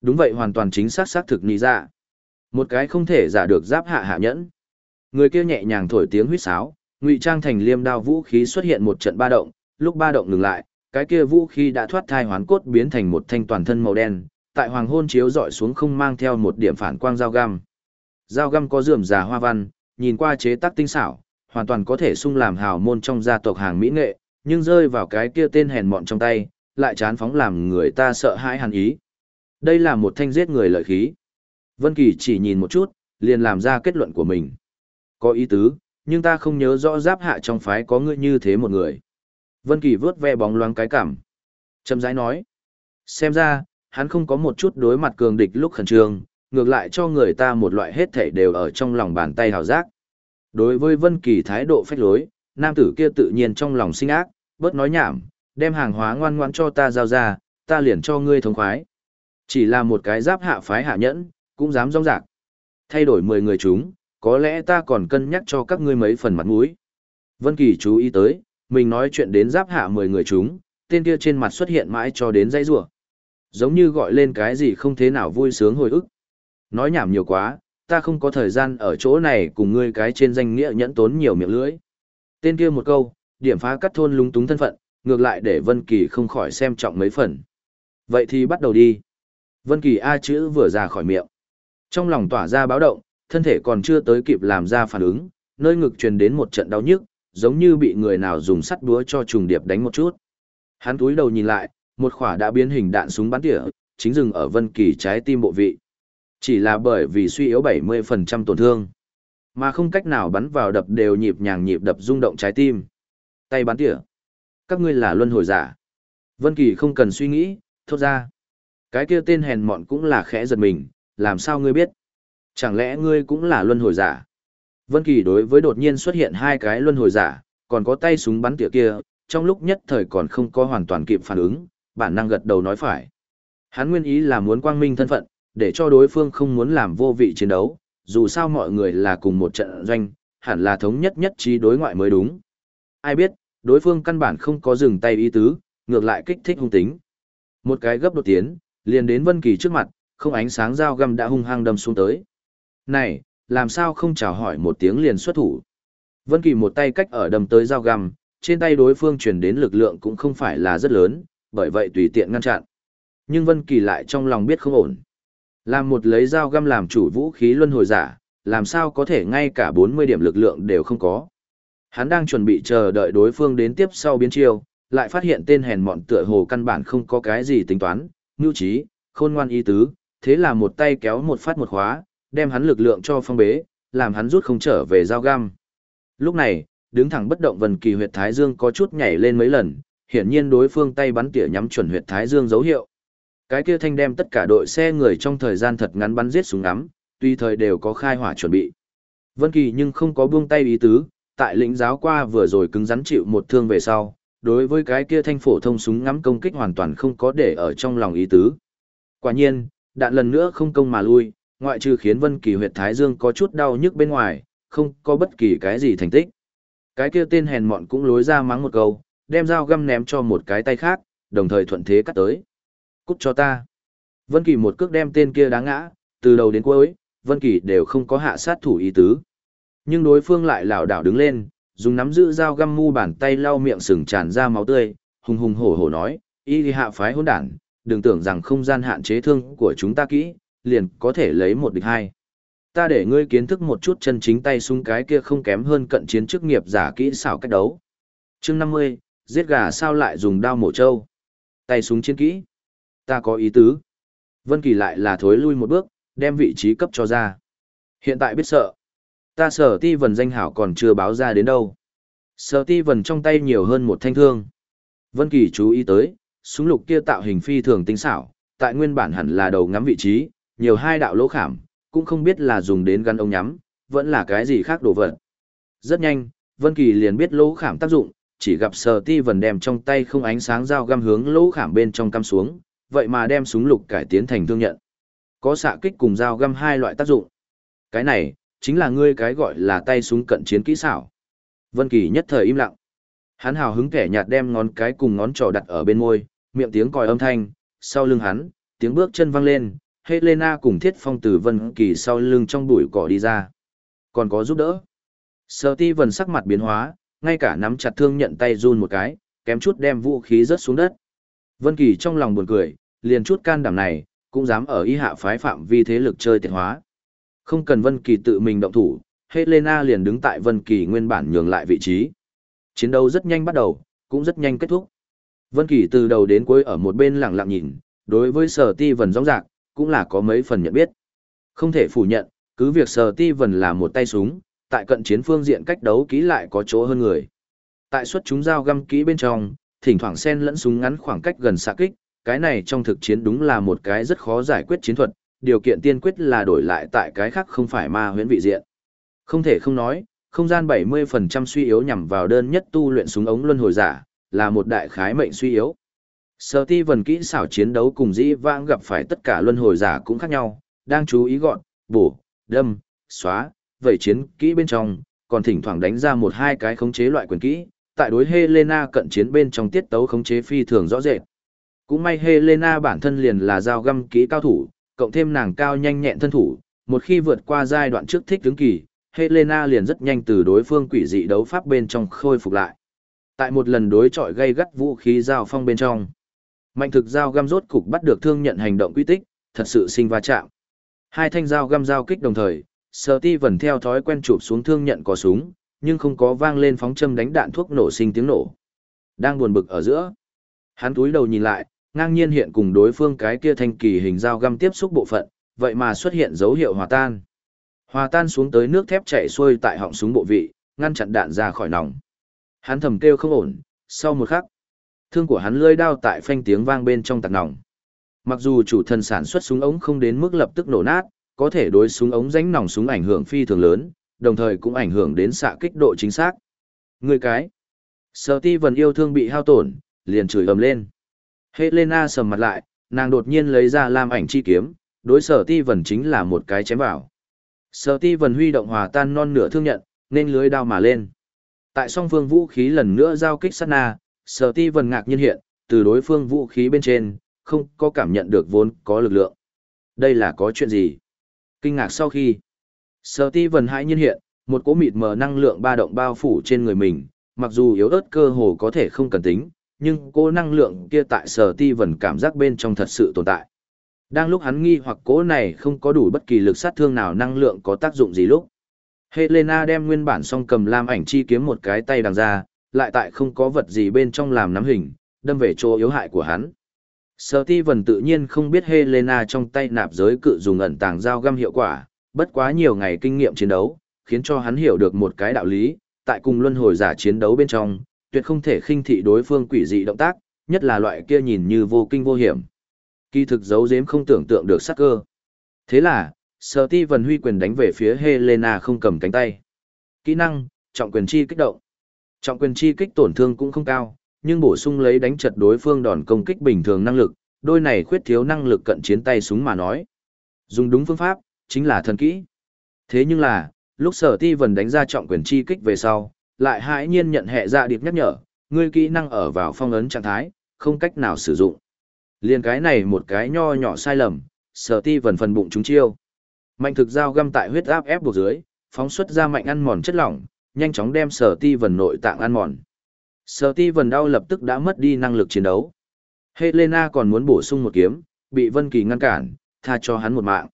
Đúng vậy hoàn toàn chính xác xác thực nhị dạ. Một cái không thể giả được giáp hạ hạ nhẫn. Người kia nhẹ nhàng thổi tiếng huýt sáo, ngụy trang thành liêm đao vũ khí xuất hiện một trận ba động, lúc ba động ngừng lại, cái kia vũ khí đã thoát thai hoán cốt biến thành một thanh toàn thân màu đen, tại hoàng hôn chiếu dọi xuống không mang theo một điểm phản quang dao găm. Dao găm có rườm rà hoa văn, nhìn qua chế tác tinh xảo, hoàn toàn có thể sung làm hào môn trong gia tộc hàng mỹ nghệ, nhưng rơi vào cái kia tên hèn mọn trong tay, lại chán phóng làm người ta sợ hãi hẳn ý. Đây là một thanh giết người lợi khí. Vân Kỳ chỉ nhìn một chút, liền làm ra kết luận của mình. Có ý tứ, nhưng ta không nhớ rõ giáp hạ trong phái có người như thế một người. Vân Kỳ vướt ve bóng loáng cái cảm. Trầm rãi nói. Xem ra, hắn không có một chút đối mặt cường địch lúc khẩn trương, ngược lại cho người ta một loại hết thảy đều ở trong lòng bàn tay hào giác. Đối với Vân Kỳ thái độ phách lối, nam tử kia tự nhiên trong lòng sinh ác, bớt nói nhảm, đem hàng hóa ngoan ngoãn cho ta giao ra, ta liền cho ngươi thống khoái. Chỉ là một cái giáp hạ phái hạ nhẫn, cũng dám rong rạc. Thay đổi 10 người chúng, có lẽ ta còn cân nhắc cho các ngươi mấy phần mặt mũi. Vân Kỳ chú ý tới, mình nói chuyện đến giáp hạ 10 người chúng, tên kia trên mặt xuất hiện mãi cho đến dây rủa. Giống như gọi lên cái gì không thế nào vui sướng hồi ức. Nói nhảm nhiều quá, ta không có thời gian ở chỗ này cùng ngươi cái trên danh nghĩa nhẫn tốn nhiều miệng lưỡi. Tên kia một câu, điểm phá cắt thôn lúng túng thân phận, ngược lại để Vân Kỳ không khỏi xem trọng mấy phần. Vậy thì bắt đầu đi. Vân Kỳ A chữ vừa ra khỏi miệng. Trong lòng tỏa ra báo động, thân thể còn chưa tới kịp làm ra phản ứng, nơi ngực truyền đến một trận đau nhức, giống như bị người nào dùng sắt búa cho trùng điệp đánh một chút. Hắn cúi đầu nhìn lại, một quả đã biến hình đạn súng bắn tỉa, chính dừng ở Vân Kỳ trái tim bộ vị. Chỉ là bởi vì suy yếu 70% tổn thương, mà không cách nào bắn vào đập đều nhịp nhàng nhịp đập rung động trái tim. Tay bắn tỉa. Các ngươi là luân hồi giả. Vân Kỳ không cần suy nghĩ, thốt ra. Cái kia tên hèn mọn cũng là khẽ giật mình, làm sao ngươi biết? Chẳng lẽ ngươi cũng là luân hồi giả? Vân Kỳ đối với đột nhiên xuất hiện hai cái luân hồi giả, còn có tay súng bắn tỉa kia, trong lúc nhất thời còn không có hoàn toàn kịp phản ứng, bản năng gật đầu nói phải. Hắn nguyên ý là muốn quang minh thân phận, để cho đối phương không muốn làm vô vị chiến đấu, dù sao mọi người là cùng một trận doanh, hẳn là thống nhất nhất trí đối ngoại mới đúng. Ai biết, đối phương căn bản không có dừng tay ý tứ, ngược lại kích thích hung tính. Một cái gấp đột tiến, liền đến Vân Kỳ trước mặt, không ánh sáng dao găm đã hung hăng đâm xuống tới. Này, làm sao không chào hỏi một tiếng liền xuất thủ. Vân Kỳ một tay cách ở đâm tới dao găm, trên tay đối phương truyền đến lực lượng cũng không phải là rất lớn, bởi vậy tùy tiện ngăn chặn. Nhưng Vân Kỳ lại trong lòng biết không ổn. Làm một lấy dao găm làm chủ vũ khí luân hồi giả, làm sao có thể ngay cả 40 điểm lực lượng đều không có. Hắn đang chuẩn bị chờ đợi đối phương đến tiếp sau biến chiêu, lại phát hiện tên hèn mọn tựa hồ căn bản không có cái gì tính toán, nhu trí, khôn ngoan ý tứ, thế là một tay kéo một phát một khóa, đem hắn lực lượng cho phong bế, làm hắn rút không trở về dao găm. Lúc này, đứng thẳng bất động Vân Kỳ huyệt thái dương có chút nhảy lên mấy lần, hiển nhiên đối phương tay bắn tỉa nhắm chuẩn huyệt thái dương dấu hiệu. Cái kia thanh đem tất cả đội xe người trong thời gian thật ngắn bắn giết súng ngắm, tuy thời đều có khai hỏa chuẩn bị. Vân Kỳ nhưng không có buông tay ý tứ, tại lĩnh giáo qua vừa rồi cứng rắn chịu một thương về sau, đối với cái kia thanh phổ thông súng ngắm công kích hoàn toàn không có để ở trong lòng ý tứ. Quả nhiên, đạn lần nữa không công mà lui, ngoại trừ khiến Vân Kỳ huyệt thái dương có chút đau nhức bên ngoài, không có bất kỳ cái gì thành tích. Cái kia tên hèn mọn cũng lối ra mắng một câu, đem dao găm ném cho một cái tay khác, đồng thời thuận thế cắt tới. Cút cho ta. Vân Kỳ một cước đem tên kia đá ngã, từ đầu đến cuối, Vân Kỳ đều không có hạ sát thủ ý tứ. Nhưng đối phương lại lảo đảo đứng lên, dùng nắm giữ dao găm mu bàn tay lau miệng sừng tràn ra máu tươi, hùng hùng hổ hổ nói, y hạ phái hỗn đản, đừng tưởng rằng không gian hạn chế thương của chúng ta kỹ, liền có thể lấy một địch hai. Ta để ngươi kiến thức một chút chân chính tay súng cái kia không kém hơn cận chiến chức nghiệp giả kỹ xảo cách đấu. Chương 50, giết gà sao lại dùng đao mổ trâu. Tay súng chiến kỹ. Ta có ý tứ. Vân Kỳ lại là thối lui một bước, đem vị trí cấp cho ra. Hiện tại biết sợ. Ta sở ti vần danh hảo còn chưa báo ra đến đâu. Sở ti vần trong tay nhiều hơn một thanh thương. Vân Kỳ chú ý tới, súng lục kia tạo hình phi thường tinh xảo, tại nguyên bản hẳn là đầu ngắm vị trí, nhiều hai đạo lỗ khảm, cũng không biết là dùng đến gắn ống nhắm, vẫn là cái gì khác đồ vật. Rất nhanh, Vân Kỳ liền biết lỗ khảm tác dụng, chỉ gặp Sở Ti Vân đem trong tay không ánh sáng dao găm hướng lỗ khảm bên trong cắm xuống, vậy mà đem súng lục cải tiến thành thương nhận. Có xạ kích cùng dao găm hai loại tác dụng. Cái này, chính là ngươi cái gọi là tay súng cận chiến kỹ xảo. Vân Kỳ nhất thời im lặng. Hắn hào hứng kẻ nhạt đem ngón cái cùng ngón trỏ đặt ở bên môi, miệng tiếng còi âm thanh, sau lưng hắn, tiếng bước chân vang lên, Helena cùng Thiết Phong từ Vân Kỳ sau lưng trong bụi cỏ đi ra. Còn có giúp đỡ. Sở Ti Vân sắc mặt biến hóa, ngay cả nắm chặt thương nhận tay run một cái, kém chút đem vũ khí rớt xuống đất. Vân Kỳ trong lòng buồn cười, liền chút can đảm này, cũng dám ở y hạ phái phạm vi thế lực chơi tiện hóa. Không cần Vân Kỳ tự mình động thủ, Helena liền đứng tại Vân Kỳ nguyên bản nhường lại vị trí. Chiến đấu rất nhanh bắt đầu, cũng rất nhanh kết thúc. Vân Kỳ từ đầu đến cuối ở một bên lặng lặng nhìn, đối với Sở Ti Vân rõ ràng, cũng là có mấy phần nhận biết. Không thể phủ nhận, cứ việc Sở Ti Vân là một tay súng, tại cận chiến phương diện cách đấu kỹ lại có chỗ hơn người. Tại suất chúng dao găm kỹ bên trong, thỉnh thoảng xen lẫn súng ngắn khoảng cách gần xạ kích, cái này trong thực chiến đúng là một cái rất khó giải quyết chiến thuật, điều kiện tiên quyết là đổi lại tại cái khác không phải ma huyễn vị diện. Không thể không nói, không gian 70% suy yếu nhằm vào đơn nhất tu luyện súng ống luân hồi giả, là một đại khái mệnh suy yếu. Sở ti vần kỹ xảo chiến đấu cùng dĩ vãng gặp phải tất cả luân hồi giả cũng khác nhau, đang chú ý gọn, bổ, đâm, xóa, vậy chiến kỹ bên trong, còn thỉnh thoảng đánh ra một hai cái khống chế loại quyền kỹ, tại đối Helena cận chiến bên trong tiết tấu khống chế phi thường rõ rệt. Cũng may Helena bản thân liền là dao găm kỹ cao thủ, cộng thêm nàng cao nhanh nhẹn thân thủ, một khi vượt qua giai đoạn trước thích tướng kỳ, Helena liền rất nhanh từ đối phương quỷ dị đấu pháp bên trong khôi phục lại. Tại một lần đối chọi gây gắt vũ khí giao phong bên trong, mạnh thực dao găm rốt cục bắt được thương nhận hành động quy tích, thật sự sinh va chạm. Hai thanh dao găm giao kích đồng thời, Sở Ti vẫn theo thói quen chụp xuống thương nhận có súng, nhưng không có vang lên phóng châm đánh đạn thuốc nổ sinh tiếng nổ. Đang buồn bực ở giữa, hắn túi đầu nhìn lại, ngang nhiên hiện cùng đối phương cái kia thanh kỳ hình dao găm tiếp xúc bộ phận, vậy mà xuất hiện dấu hiệu hòa tan. Hòa tan xuống tới nước thép chảy xuôi tại họng súng bộ vị, ngăn chặn đạn ra khỏi nòng. Hắn thầm kêu không ổn, sau một khắc, thương của hắn lưỡi đao tại phanh tiếng vang bên trong tạc nòng. Mặc dù chủ thần sản xuất súng ống không đến mức lập tức nổ nát, có thể đối súng ống ránh nòng súng ảnh hưởng phi thường lớn, đồng thời cũng ảnh hưởng đến xạ kích độ chính xác. Người cái. Sở ti Vân yêu thương bị hao tổn, liền chửi ầm lên. Helena sầm mặt lại, nàng đột nhiên lấy ra lam ảnh chi kiếm, đối sở ti vần chính là một cái chém vào. Sở ti vần huy động hòa tan non nửa thương nhận, nên lưới đao mà lên. Tại song phương vũ khí lần nữa giao kích sát na, sở ti vần ngạc nhiên hiện, từ đối phương vũ khí bên trên, không có cảm nhận được vốn có lực lượng. Đây là có chuyện gì? Kinh ngạc sau khi, sở ti vần hãi nhiên hiện, một cỗ mịt mờ năng lượng ba động bao phủ trên người mình, mặc dù yếu ớt cơ hồ có thể không cần tính, nhưng cỗ năng lượng kia tại sở ti vần cảm giác bên trong thật sự tồn tại. Đang lúc hắn nghi hoặc cố này không có đủ bất kỳ lực sát thương nào năng lượng có tác dụng gì lúc. Helena đem nguyên bản song cầm lam ảnh chi kiếm một cái tay đằng ra, lại tại không có vật gì bên trong làm nắm hình, đâm về chỗ yếu hại của hắn. Sở ti vần tự nhiên không biết Helena trong tay nạp giới cự dùng ẩn tàng dao găm hiệu quả, bất quá nhiều ngày kinh nghiệm chiến đấu, khiến cho hắn hiểu được một cái đạo lý, tại cùng luân hồi giả chiến đấu bên trong, tuyệt không thể khinh thị đối phương quỷ dị động tác, nhất là loại kia nhìn như vô kinh vô hiểm. Kỳ thực giấu giếm không tưởng tượng được sắc cơ. Thế là, Sở Ti Vân huy quyền đánh về phía Helena không cầm cánh tay. Kỹ năng, trọng quyền chi kích động. Trọng quyền chi kích tổn thương cũng không cao, nhưng bổ sung lấy đánh chật đối phương đòn công kích bình thường năng lực, đôi này khuyết thiếu năng lực cận chiến tay súng mà nói. Dùng đúng phương pháp, chính là thần kỹ. Thế nhưng là, lúc sở ti vần đánh ra trọng quyền chi kích về sau, lại hãi nhiên nhận hệ dạ điệp nhắc nhở, ngươi kỹ năng ở vào phong ấn trạng thái, không cách nào sử dụng. Liên cái này một cái nho nhỏ sai lầm, sở ti vần phần bụng chúng chiêu. Mạnh thực dao găm tại huyết áp ép buộc dưới, phóng xuất ra mạnh ăn mòn chất lỏng, nhanh chóng đem sở ti vần nội tạng ăn mòn. Sở ti vần đau lập tức đã mất đi năng lực chiến đấu. Helena còn muốn bổ sung một kiếm, bị Vân Kỳ ngăn cản, tha cho hắn một mạng.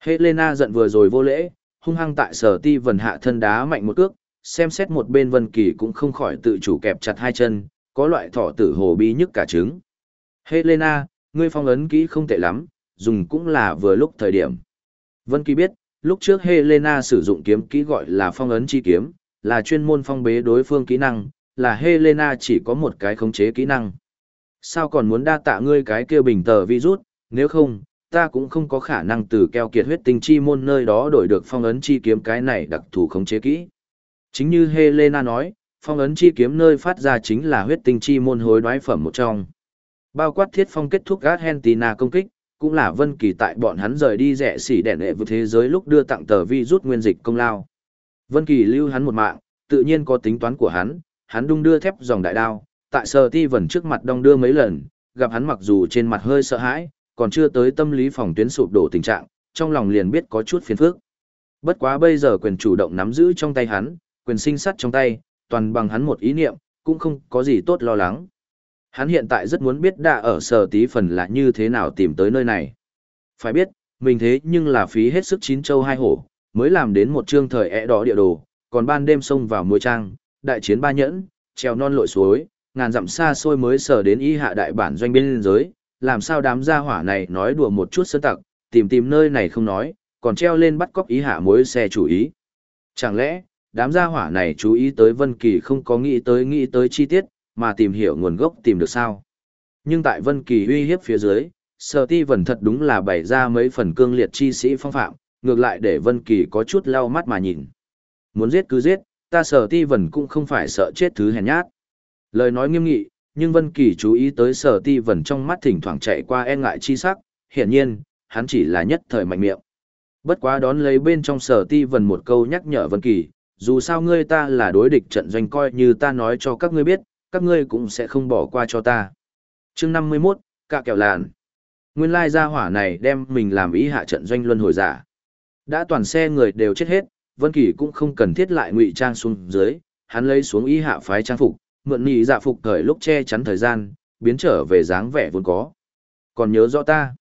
Helena giận vừa rồi vô lễ, hung hăng tại sở ti vần hạ thân đá mạnh một cước, xem xét một bên Vân Kỳ cũng không khỏi tự chủ kẹp chặt hai chân, có loại thọ tử hồ bi nhức cả trứng. Helena, ngươi phong ấn kỹ không tệ lắm, dùng cũng là vừa lúc thời điểm. Vân Kỳ biết, lúc trước Helena sử dụng kiếm kỹ gọi là phong ấn chi kiếm, là chuyên môn phong bế đối phương kỹ năng, là Helena chỉ có một cái khống chế kỹ năng. Sao còn muốn đa tạ ngươi cái kia bình tờ virus, nếu không, ta cũng không có khả năng từ keo kiệt huyết tinh chi môn nơi đó đổi được phong ấn chi kiếm cái này đặc thù khống chế kỹ. Chính như Helena nói, phong ấn chi kiếm nơi phát ra chính là huyết tinh chi môn hối đoái phẩm một trong. Bao quát thiết phong kết thúc Argentina công kích, cũng là Vân Kỳ tại bọn hắn rời đi rẻ xỉ đèn đệ vượt thế giới lúc đưa tặng tờ vi rút nguyên dịch công lao. Vân Kỳ lưu hắn một mạng, tự nhiên có tính toán của hắn, hắn đung đưa thép dòng đại đao, tại Sở Ti Vân trước mặt đong đưa mấy lần, gặp hắn mặc dù trên mặt hơi sợ hãi, còn chưa tới tâm lý phòng tuyến sụp đổ tình trạng, trong lòng liền biết có chút phiền phức. Bất quá bây giờ quyền chủ động nắm giữ trong tay hắn, quyền sinh sắt trong tay, toàn bằng hắn một ý niệm, cũng không có gì tốt lo lắng. Hắn hiện tại rất muốn biết đạ ở sở tí phần là như thế nào tìm tới nơi này. Phải biết, mình thế nhưng là phí hết sức chín châu hai hổ, mới làm đến một chương thời ẻ đỏ địa đồ, còn ban đêm xông vào mùa trang, đại chiến ba nhẫn, treo non lội suối, ngàn dặm xa xôi mới sở đến y hạ đại bản doanh biên giới, làm sao đám gia hỏa này nói đùa một chút sơn tặc, tìm tìm nơi này không nói, còn treo lên bắt cóc ý hạ mối xe chủ ý. Chẳng lẽ, đám gia hỏa này chú ý tới Vân Kỳ không có nghĩ tới nghĩ tới chi tiết, mà tìm hiểu nguồn gốc tìm được sao. Nhưng tại Vân Kỳ uy hiếp phía dưới, Sở Ti Vân thật đúng là bày ra mấy phần cương liệt chi sĩ phong phạm, ngược lại để Vân Kỳ có chút lau mắt mà nhìn. Muốn giết cứ giết, ta Sở Ti Vân cũng không phải sợ chết thứ hèn nhát. Lời nói nghiêm nghị, nhưng Vân Kỳ chú ý tới Sở Ti Vân trong mắt thỉnh thoảng chạy qua e ngại chi sắc, hiển nhiên, hắn chỉ là nhất thời mạnh miệng. Bất quá đón lấy bên trong Sở Ti Vân một câu nhắc nhở Vân Kỳ, dù sao ngươi ta là đối địch trận doanh coi như ta nói cho các ngươi biết, các ngươi cũng sẽ không bỏ qua cho ta. chương 51, cạ kẹo làn. Nguyên lai gia hỏa này đem mình làm ý hạ trận doanh luân hồi giả. Đã toàn xe người đều chết hết, Vân Kỳ cũng không cần thiết lại ngụy trang xuống dưới, hắn lấy xuống ý hạ phái trang phục, mượn nhị dạ phục thời lúc che chắn thời gian, biến trở về dáng vẻ vốn có. Còn nhớ rõ ta.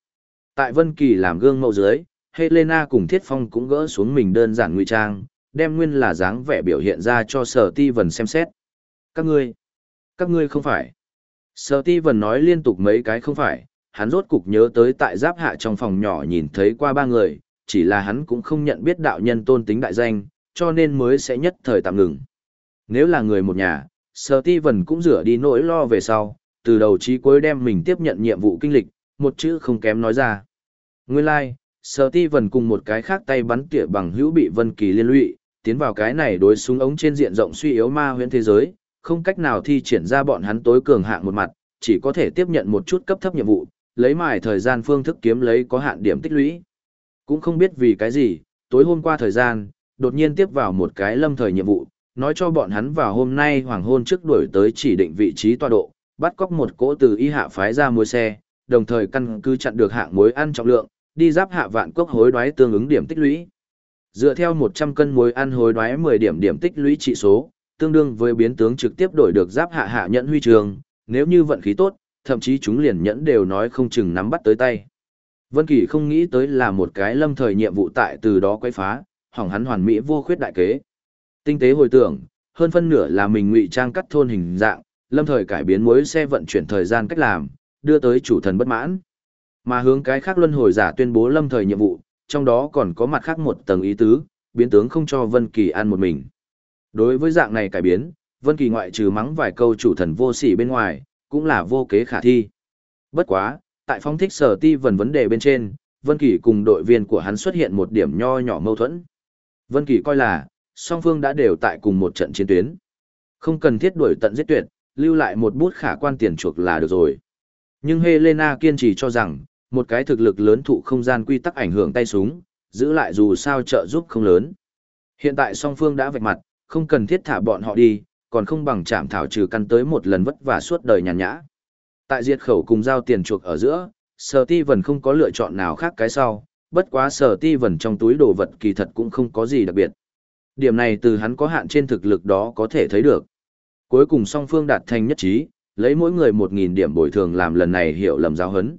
Tại Vân Kỳ làm gương mẫu dưới, Helena cùng Thiết Phong cũng gỡ xuống mình đơn giản ngụy trang, đem nguyên là dáng vẻ biểu hiện ra cho Sở Ti vần xem xét. Các ngươi, các ngươi không phải. Sở ti vần nói liên tục mấy cái không phải, hắn rốt cục nhớ tới tại giáp hạ trong phòng nhỏ nhìn thấy qua ba người, chỉ là hắn cũng không nhận biết đạo nhân tôn tính đại danh, cho nên mới sẽ nhất thời tạm ngừng. Nếu là người một nhà, Sở ti vần cũng rửa đi nỗi lo về sau, từ đầu chí cuối đem mình tiếp nhận nhiệm vụ kinh lịch, một chữ không kém nói ra. Nguyên lai, like, Sở ti vần cùng một cái khác tay bắn tỉa bằng hữu bị Vân Kỳ liên lụy, tiến vào cái này đối súng ống trên diện rộng suy yếu ma huyễn thế giới, không cách nào thi triển ra bọn hắn tối cường hạng một mặt, chỉ có thể tiếp nhận một chút cấp thấp nhiệm vụ, lấy mài thời gian phương thức kiếm lấy có hạn điểm tích lũy. Cũng không biết vì cái gì, tối hôm qua thời gian, đột nhiên tiếp vào một cái lâm thời nhiệm vụ, nói cho bọn hắn vào hôm nay hoàng hôn trước đuổi tới chỉ định vị trí tọa độ, bắt cóc một cỗ từ y hạ phái ra mua xe, đồng thời căn cứ chặn được hạng muối ăn trọng lượng, đi giáp hạ vạn cốc hối đoái tương ứng điểm tích lũy. Dựa theo 100 cân muối ăn hối đoái 10 điểm điểm tích lũy trị số, tương đương với biến tướng trực tiếp đổi được giáp hạ hạ nhẫn huy trường, nếu như vận khí tốt, thậm chí chúng liền nhẫn đều nói không chừng nắm bắt tới tay. Vân Kỳ không nghĩ tới là một cái lâm thời nhiệm vụ tại từ đó quấy phá, hỏng hắn hoàn mỹ vô khuyết đại kế. Tinh tế hồi tưởng, hơn phân nửa là mình ngụy trang cắt thôn hình dạng, lâm thời cải biến mối xe vận chuyển thời gian cách làm, đưa tới chủ thần bất mãn. Mà hướng cái khác luân hồi giả tuyên bố lâm thời nhiệm vụ, trong đó còn có mặt khác một tầng ý tứ, biến tướng không cho Vân Kỳ ăn một mình. Đối với dạng này cải biến, Vân Kỳ ngoại trừ mắng vài câu chủ thần vô sỉ bên ngoài, cũng là vô kế khả thi. Bất quá, tại phong thích sở ti vần vấn đề bên trên, Vân Kỳ cùng đội viên của hắn xuất hiện một điểm nho nhỏ mâu thuẫn. Vân Kỳ coi là, song phương đã đều tại cùng một trận chiến tuyến. Không cần thiết đuổi tận giết tuyệt, lưu lại một bút khả quan tiền chuộc là được rồi. Nhưng Helena kiên trì cho rằng, một cái thực lực lớn thụ không gian quy tắc ảnh hưởng tay súng, giữ lại dù sao trợ giúp không lớn. Hiện tại song phương đã vạch mặt, không cần thiết thả bọn họ đi, còn không bằng chạm thảo trừ căn tới một lần vất vả suốt đời nhàn nhã. Tại diệt khẩu cùng giao tiền chuộc ở giữa, sở ti Vân không có lựa chọn nào khác cái sau, bất quá sở ti Vân trong túi đồ vật kỳ thật cũng không có gì đặc biệt. Điểm này từ hắn có hạn trên thực lực đó có thể thấy được. Cuối cùng song phương đạt thành nhất trí, lấy mỗi người 1.000 điểm bồi thường làm lần này hiểu lầm giao hấn.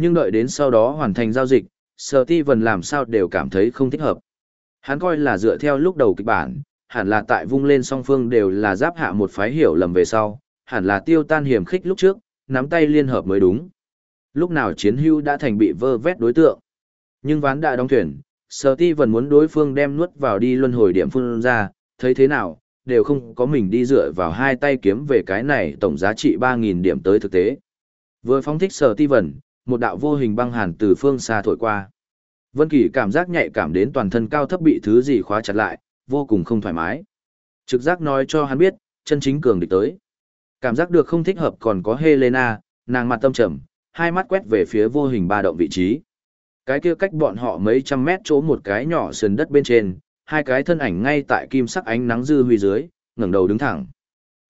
Nhưng đợi đến sau đó hoàn thành giao dịch, Sở Ti Vân làm sao đều cảm thấy không thích hợp. Hắn coi là dựa theo lúc đầu kịch bản, hẳn là tại vung lên song phương đều là giáp hạ một phái hiểu lầm về sau, hẳn là tiêu tan hiểm khích lúc trước, nắm tay liên hợp mới đúng. Lúc nào chiến hưu đã thành bị vơ vét đối tượng. Nhưng ván đã đóng thuyền, Sở Ti Vân muốn đối phương đem nuốt vào đi luân hồi điểm phun ra, thấy thế nào, đều không có mình đi dựa vào hai tay kiếm về cái này tổng giá trị 3.000 điểm tới thực tế. Vừa phóng thích Sở Ti Vân, một đạo vô hình băng hàn từ phương xa thổi qua. Vân Kỳ cảm giác nhạy cảm đến toàn thân cao thấp bị thứ gì khóa chặt lại, vô cùng không thoải mái. Trực giác nói cho hắn biết, chân chính cường địch tới. Cảm giác được không thích hợp còn có Helena, nàng mặt tâm trầm, hai mắt quét về phía vô hình ba động vị trí. Cái kia cách bọn họ mấy trăm mét chỗ một cái nhỏ sườn đất bên trên, hai cái thân ảnh ngay tại kim sắc ánh nắng dư huy dưới, ngẩng đầu đứng thẳng.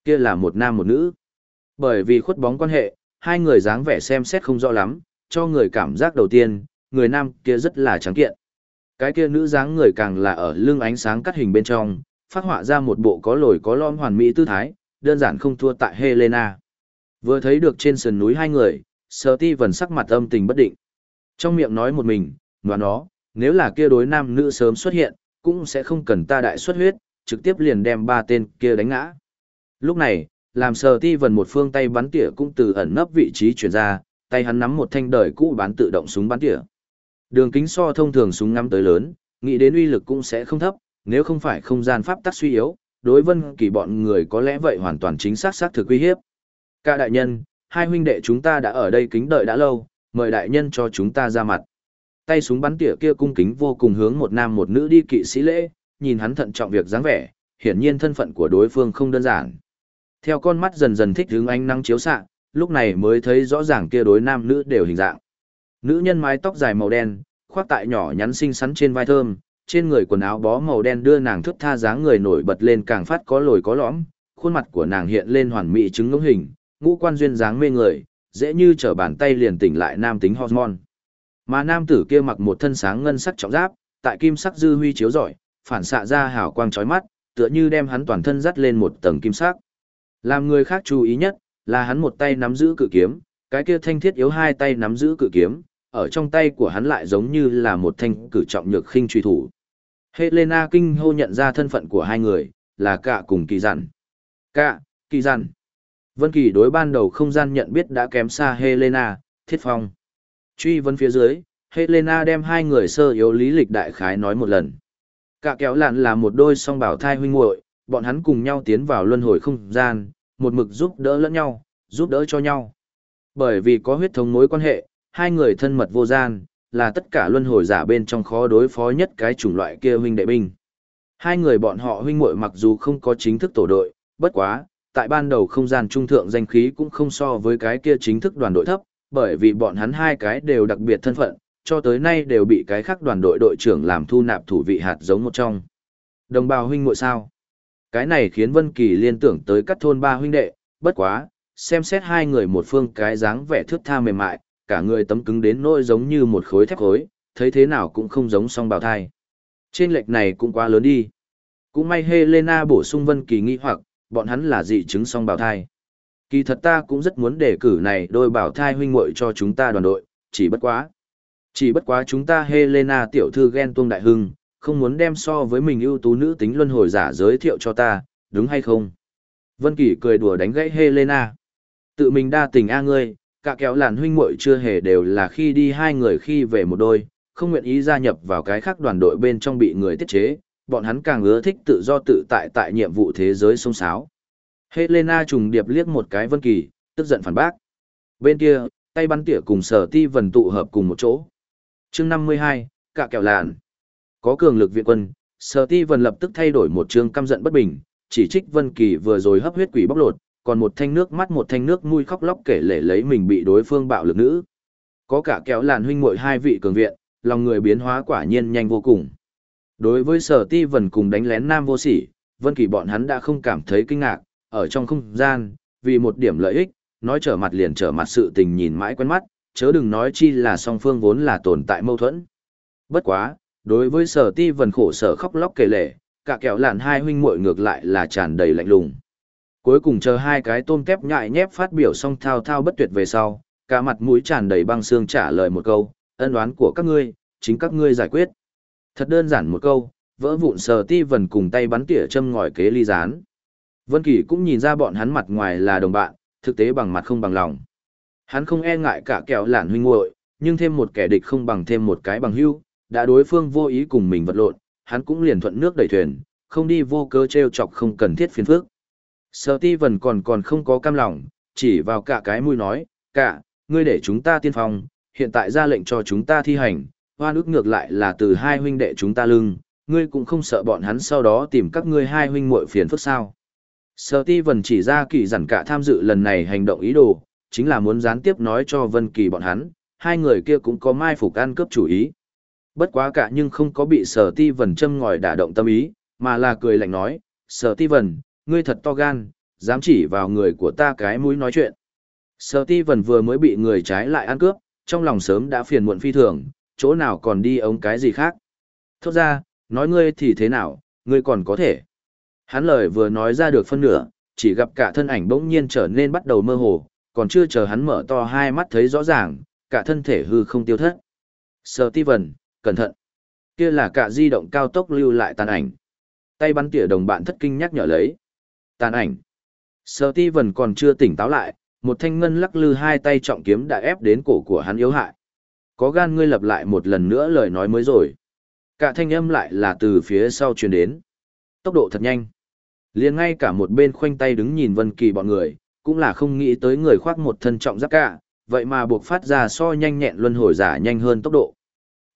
Kia là một nam một nữ. Bởi vì khuất bóng quan hệ, hai người dáng vẻ xem xét không rõ lắm, cho người cảm giác đầu tiên, người nam kia rất là trắng kiện. Cái kia nữ dáng người càng là ở lưng ánh sáng cắt hình bên trong, phát họa ra một bộ có lồi có lõm hoàn mỹ tư thái, đơn giản không thua tại Helena. Vừa thấy được trên sườn núi hai người, Sở Ti Vân sắc mặt âm tình bất định. Trong miệng nói một mình, nói nó, nếu là kia đối nam nữ sớm xuất hiện, cũng sẽ không cần ta đại xuất huyết, trực tiếp liền đem ba tên kia đánh ngã. Lúc này, làm sờ Ti vần một phương tay bắn tỉa cũng từ ẩn nấp vị trí chuyển ra, tay hắn nắm một thanh đời cũ bán tự động súng bắn tỉa. Đường kính so thông thường súng ngắm tới lớn, nghĩ đến uy lực cũng sẽ không thấp, nếu không phải không gian pháp tắc suy yếu, đối vân kỳ bọn người có lẽ vậy hoàn toàn chính xác xác thực uy hiếp. Cả đại nhân, hai huynh đệ chúng ta đã ở đây kính đợi đã lâu, mời đại nhân cho chúng ta ra mặt. Tay súng bắn tỉa kia cung kính vô cùng hướng một nam một nữ đi kỵ sĩ lễ, nhìn hắn thận trọng việc dáng vẻ, hiển nhiên thân phận của đối phương không đơn giản. Theo con mắt dần dần thích hướng ánh nắng chiếu xạ, lúc này mới thấy rõ ràng kia đối nam nữ đều hình dạng. Nữ nhân mái tóc dài màu đen, khoác tại nhỏ nhắn xinh xắn trên vai thơm, trên người quần áo bó màu đen đưa nàng thức tha dáng người nổi bật lên càng phát có lồi có lõm, khuôn mặt của nàng hiện lên hoàn mỹ chứng ngẫu hình, ngũ quan duyên dáng mê người, dễ như trở bàn tay liền tỉnh lại nam tính hormone. Mà nam tử kia mặc một thân sáng ngân sắc trọng giáp, tại kim sắc dư huy chiếu rọi, phản xạ ra hào quang chói mắt, tựa như đem hắn toàn thân dắt lên một tầng kim sắc. Làm người khác chú ý nhất, là hắn một tay nắm giữ cự kiếm, cái kia thanh thiết yếu hai tay nắm giữ cự kiếm, ở trong tay của hắn lại giống như là một thanh cử trọng nhược khinh truy thủ. Helena kinh hô nhận ra thân phận của hai người, là cả cùng kỳ dặn. Cả, kỳ dặn. Vân Kỳ đối ban đầu không gian nhận biết đã kém xa Helena, thiết phong. Truy vấn phía dưới, Helena đem hai người sơ yếu lý lịch đại khái nói một lần. Cả kéo lạn là một đôi song bảo thai huynh muội, bọn hắn cùng nhau tiến vào luân hồi không gian, một mực giúp đỡ lẫn nhau, giúp đỡ cho nhau. Bởi vì có huyết thống mối quan hệ, hai người thân mật vô gian, là tất cả luân hồi giả bên trong khó đối phó nhất cái chủng loại kia huynh đệ binh. Hai người bọn họ huynh muội mặc dù không có chính thức tổ đội, bất quá, tại ban đầu không gian trung thượng danh khí cũng không so với cái kia chính thức đoàn đội thấp, bởi vì bọn hắn hai cái đều đặc biệt thân phận, cho tới nay đều bị cái khác đoàn đội đội trưởng làm thu nạp thủ vị hạt giống một trong. Đồng bào huynh muội sao? Cái này khiến Vân Kỳ liên tưởng tới các thôn ba huynh đệ, bất quá, xem xét hai người một phương cái dáng vẻ thướt tha mềm mại, cả người tấm cứng đến nỗi giống như một khối thép khối, thấy thế nào cũng không giống song bào thai. Trên lệch này cũng quá lớn đi. Cũng may Helena bổ sung Vân Kỳ nghi hoặc, bọn hắn là dị chứng song bào thai. Kỳ thật ta cũng rất muốn đề cử này đôi bảo thai huynh muội cho chúng ta đoàn đội, chỉ bất quá. Chỉ bất quá chúng ta Helena tiểu thư ghen tuông đại hưng, không muốn đem so với mình ưu tú nữ tính luân hồi giả giới thiệu cho ta, đúng hay không? Vân Kỳ cười đùa đánh gãy Helena. Tự mình đa tình a ngươi, cả kéo làn huynh muội chưa hề đều là khi đi hai người khi về một đôi, không nguyện ý gia nhập vào cái khác đoàn đội bên trong bị người tiết chế, bọn hắn càng ưa thích tự do tự tại tại nhiệm vụ thế giới sông sáo. Helena trùng điệp liếc một cái Vân Kỳ, tức giận phản bác. Bên kia, tay bắn tỉa cùng sở ti vần tụ hợp cùng một chỗ. Chương 52, cả kẹo lạn. Có cường lực viện quân, sở ti vần lập tức thay đổi một chương căm giận bất bình, chỉ trích Vân Kỳ vừa rồi hấp huyết quỷ bóc lột, còn một thanh nước mắt một thanh nước mũi khóc lóc kể lể lấy mình bị đối phương bạo lực nữ. Có cả kéo làn huynh muội hai vị cường viện, lòng người biến hóa quả nhiên nhanh vô cùng. Đối với sở ti vần cùng đánh lén nam vô sỉ, Vân Kỳ bọn hắn đã không cảm thấy kinh ngạc, ở trong không gian, vì một điểm lợi ích, nói trở mặt liền trở mặt sự tình nhìn mãi quen mắt, chớ đừng nói chi là song phương vốn là tồn tại mâu thuẫn. Bất quá, đối với sở ti vần khổ sở khóc lóc kể lể, cả kẹo lạn hai huynh muội ngược lại là tràn đầy lạnh lùng. Cuối cùng chờ hai cái tôm kép nhại nhép phát biểu xong thao thao bất tuyệt về sau, cả mặt mũi tràn đầy băng xương trả lời một câu, ân đoán của các ngươi, chính các ngươi giải quyết. Thật đơn giản một câu, vỡ vụn sờ ti vần cùng tay bắn tỉa châm ngòi kế ly dán Vân Kỳ cũng nhìn ra bọn hắn mặt ngoài là đồng bạn, thực tế bằng mặt không bằng lòng. Hắn không e ngại cả kẹo lạn huynh muội, nhưng thêm một kẻ địch không bằng thêm một cái bằng hưu đã đối phương vô ý cùng mình vật lộn, hắn cũng liền thuận nước đẩy thuyền, không đi vô cớ treo chọc không cần thiết phiền phức. Sở ti vần còn còn không có cam lòng, chỉ vào cả cái mũi nói, cả, ngươi để chúng ta tiên phong, hiện tại ra lệnh cho chúng ta thi hành, hoa nước ngược lại là từ hai huynh đệ chúng ta lưng, ngươi cũng không sợ bọn hắn sau đó tìm các ngươi hai huynh muội phiền phức sao. Sở ti vần chỉ ra kỳ dặn cả tham dự lần này hành động ý đồ, chính là muốn gián tiếp nói cho Vân Kỳ bọn hắn, hai người kia cũng có mai phục ăn cướp chủ ý. Bất quá cả nhưng không có bị sở ti vần châm ngòi đả động tâm ý, mà là cười lạnh nói, sở ti vần, ngươi thật to gan, dám chỉ vào người của ta cái mũi nói chuyện. Sở ti vần vừa mới bị người trái lại ăn cướp, trong lòng sớm đã phiền muộn phi thường, chỗ nào còn đi ống cái gì khác. Thốt ra, nói ngươi thì thế nào, ngươi còn có thể. Hắn lời vừa nói ra được phân nửa, chỉ gặp cả thân ảnh bỗng nhiên trở nên bắt đầu mơ hồ, còn chưa chờ hắn mở to hai mắt thấy rõ ràng, cả thân thể hư không tiêu thất. Sở ti vần, cẩn thận. Kia là cả di động cao tốc lưu lại tàn ảnh. Tay bắn tỉa đồng bạn thất kinh nhắc nhở lấy. Tàn ảnh. Sở ti vần còn chưa tỉnh táo lại, một thanh ngân lắc lư hai tay trọng kiếm đã ép đến cổ của hắn yếu hại. Có gan ngươi lập lại một lần nữa lời nói mới rồi. Cả thanh âm lại là từ phía sau truyền đến. Tốc độ thật nhanh. liền ngay cả một bên khoanh tay đứng nhìn Vân Kỳ bọn người, cũng là không nghĩ tới người khoác một thân trọng giáp cả, vậy mà buộc phát ra so nhanh nhẹn luân hồi giả nhanh hơn tốc độ.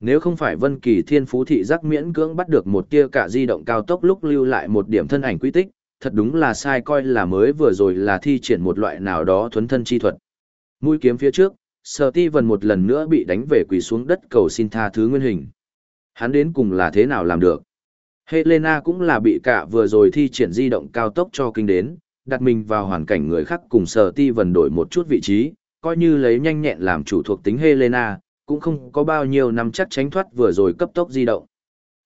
Nếu không phải Vân Kỳ Thiên Phú thị giác miễn cưỡng bắt được một tia cả di động cao tốc lúc lưu lại một điểm thân ảnh quy tích, thật đúng là sai coi là mới vừa rồi là thi triển một loại nào đó thuấn thân chi thuật. Mũi kiếm phía trước, Sở Ti Vân một lần nữa bị đánh về quỳ xuống đất cầu xin tha thứ nguyên hình. Hắn đến cùng là thế nào làm được? Helena cũng là bị cả vừa rồi thi triển di động cao tốc cho kinh đến, đặt mình vào hoàn cảnh người khác cùng Sở Ti Vân đổi một chút vị trí, coi như lấy nhanh nhẹn làm chủ thuộc tính Helena, cũng không có bao nhiêu năm chắc tránh thoát vừa rồi cấp tốc di động.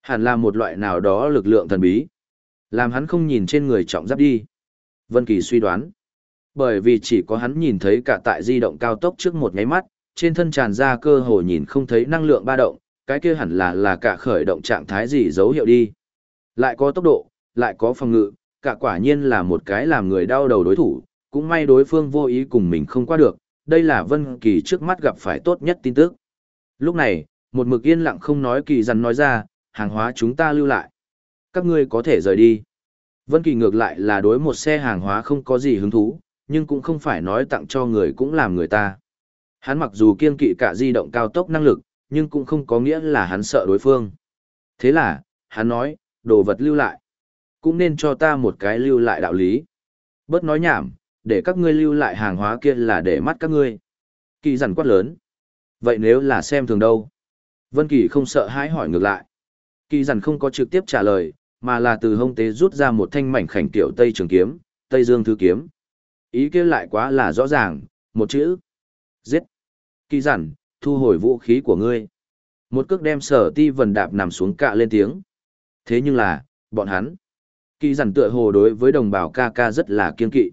Hẳn là một loại nào đó lực lượng thần bí. Làm hắn không nhìn trên người trọng giáp đi. Vân Kỳ suy đoán. Bởi vì chỉ có hắn nhìn thấy cả tại di động cao tốc trước một nháy mắt, trên thân tràn ra cơ hồ nhìn không thấy năng lượng ba động, cái kia hẳn là là cả khởi động trạng thái gì dấu hiệu đi. Lại có tốc độ, lại có phòng ngự, cả quả nhiên là một cái làm người đau đầu đối thủ, cũng may đối phương vô ý cùng mình không qua được, đây là Vân Kỳ trước mắt gặp phải tốt nhất tin tức. Lúc này, một mực yên lặng không nói kỳ dằn nói ra, hàng hóa chúng ta lưu lại. Các ngươi có thể rời đi. Vân Kỳ ngược lại là đối một xe hàng hóa không có gì hứng thú, nhưng cũng không phải nói tặng cho người cũng làm người ta. Hắn mặc dù kiên kỵ cả di động cao tốc năng lực, nhưng cũng không có nghĩa là hắn sợ đối phương. Thế là, hắn nói, đồ vật lưu lại. Cũng nên cho ta một cái lưu lại đạo lý. Bớt nói nhảm, để các ngươi lưu lại hàng hóa kia là để mắt các ngươi. Kỳ dằn quát lớn. Vậy nếu là xem thường đâu? Vân Kỳ không sợ hãi hỏi ngược lại. Kỳ dằn không có trực tiếp trả lời, mà là từ hông tế rút ra một thanh mảnh khảnh tiểu Tây Trường Kiếm, Tây Dương Thư Kiếm. Ý kia lại quá là rõ ràng, một chữ. Giết. Kỳ dằn, thu hồi vũ khí của ngươi. Một cước đem sở ti vần đạp nằm xuống cạ lên tiếng. Thế nhưng là, bọn hắn. Kỳ dằn tựa hồ đối với đồng bào ca ca rất là kiên kỵ.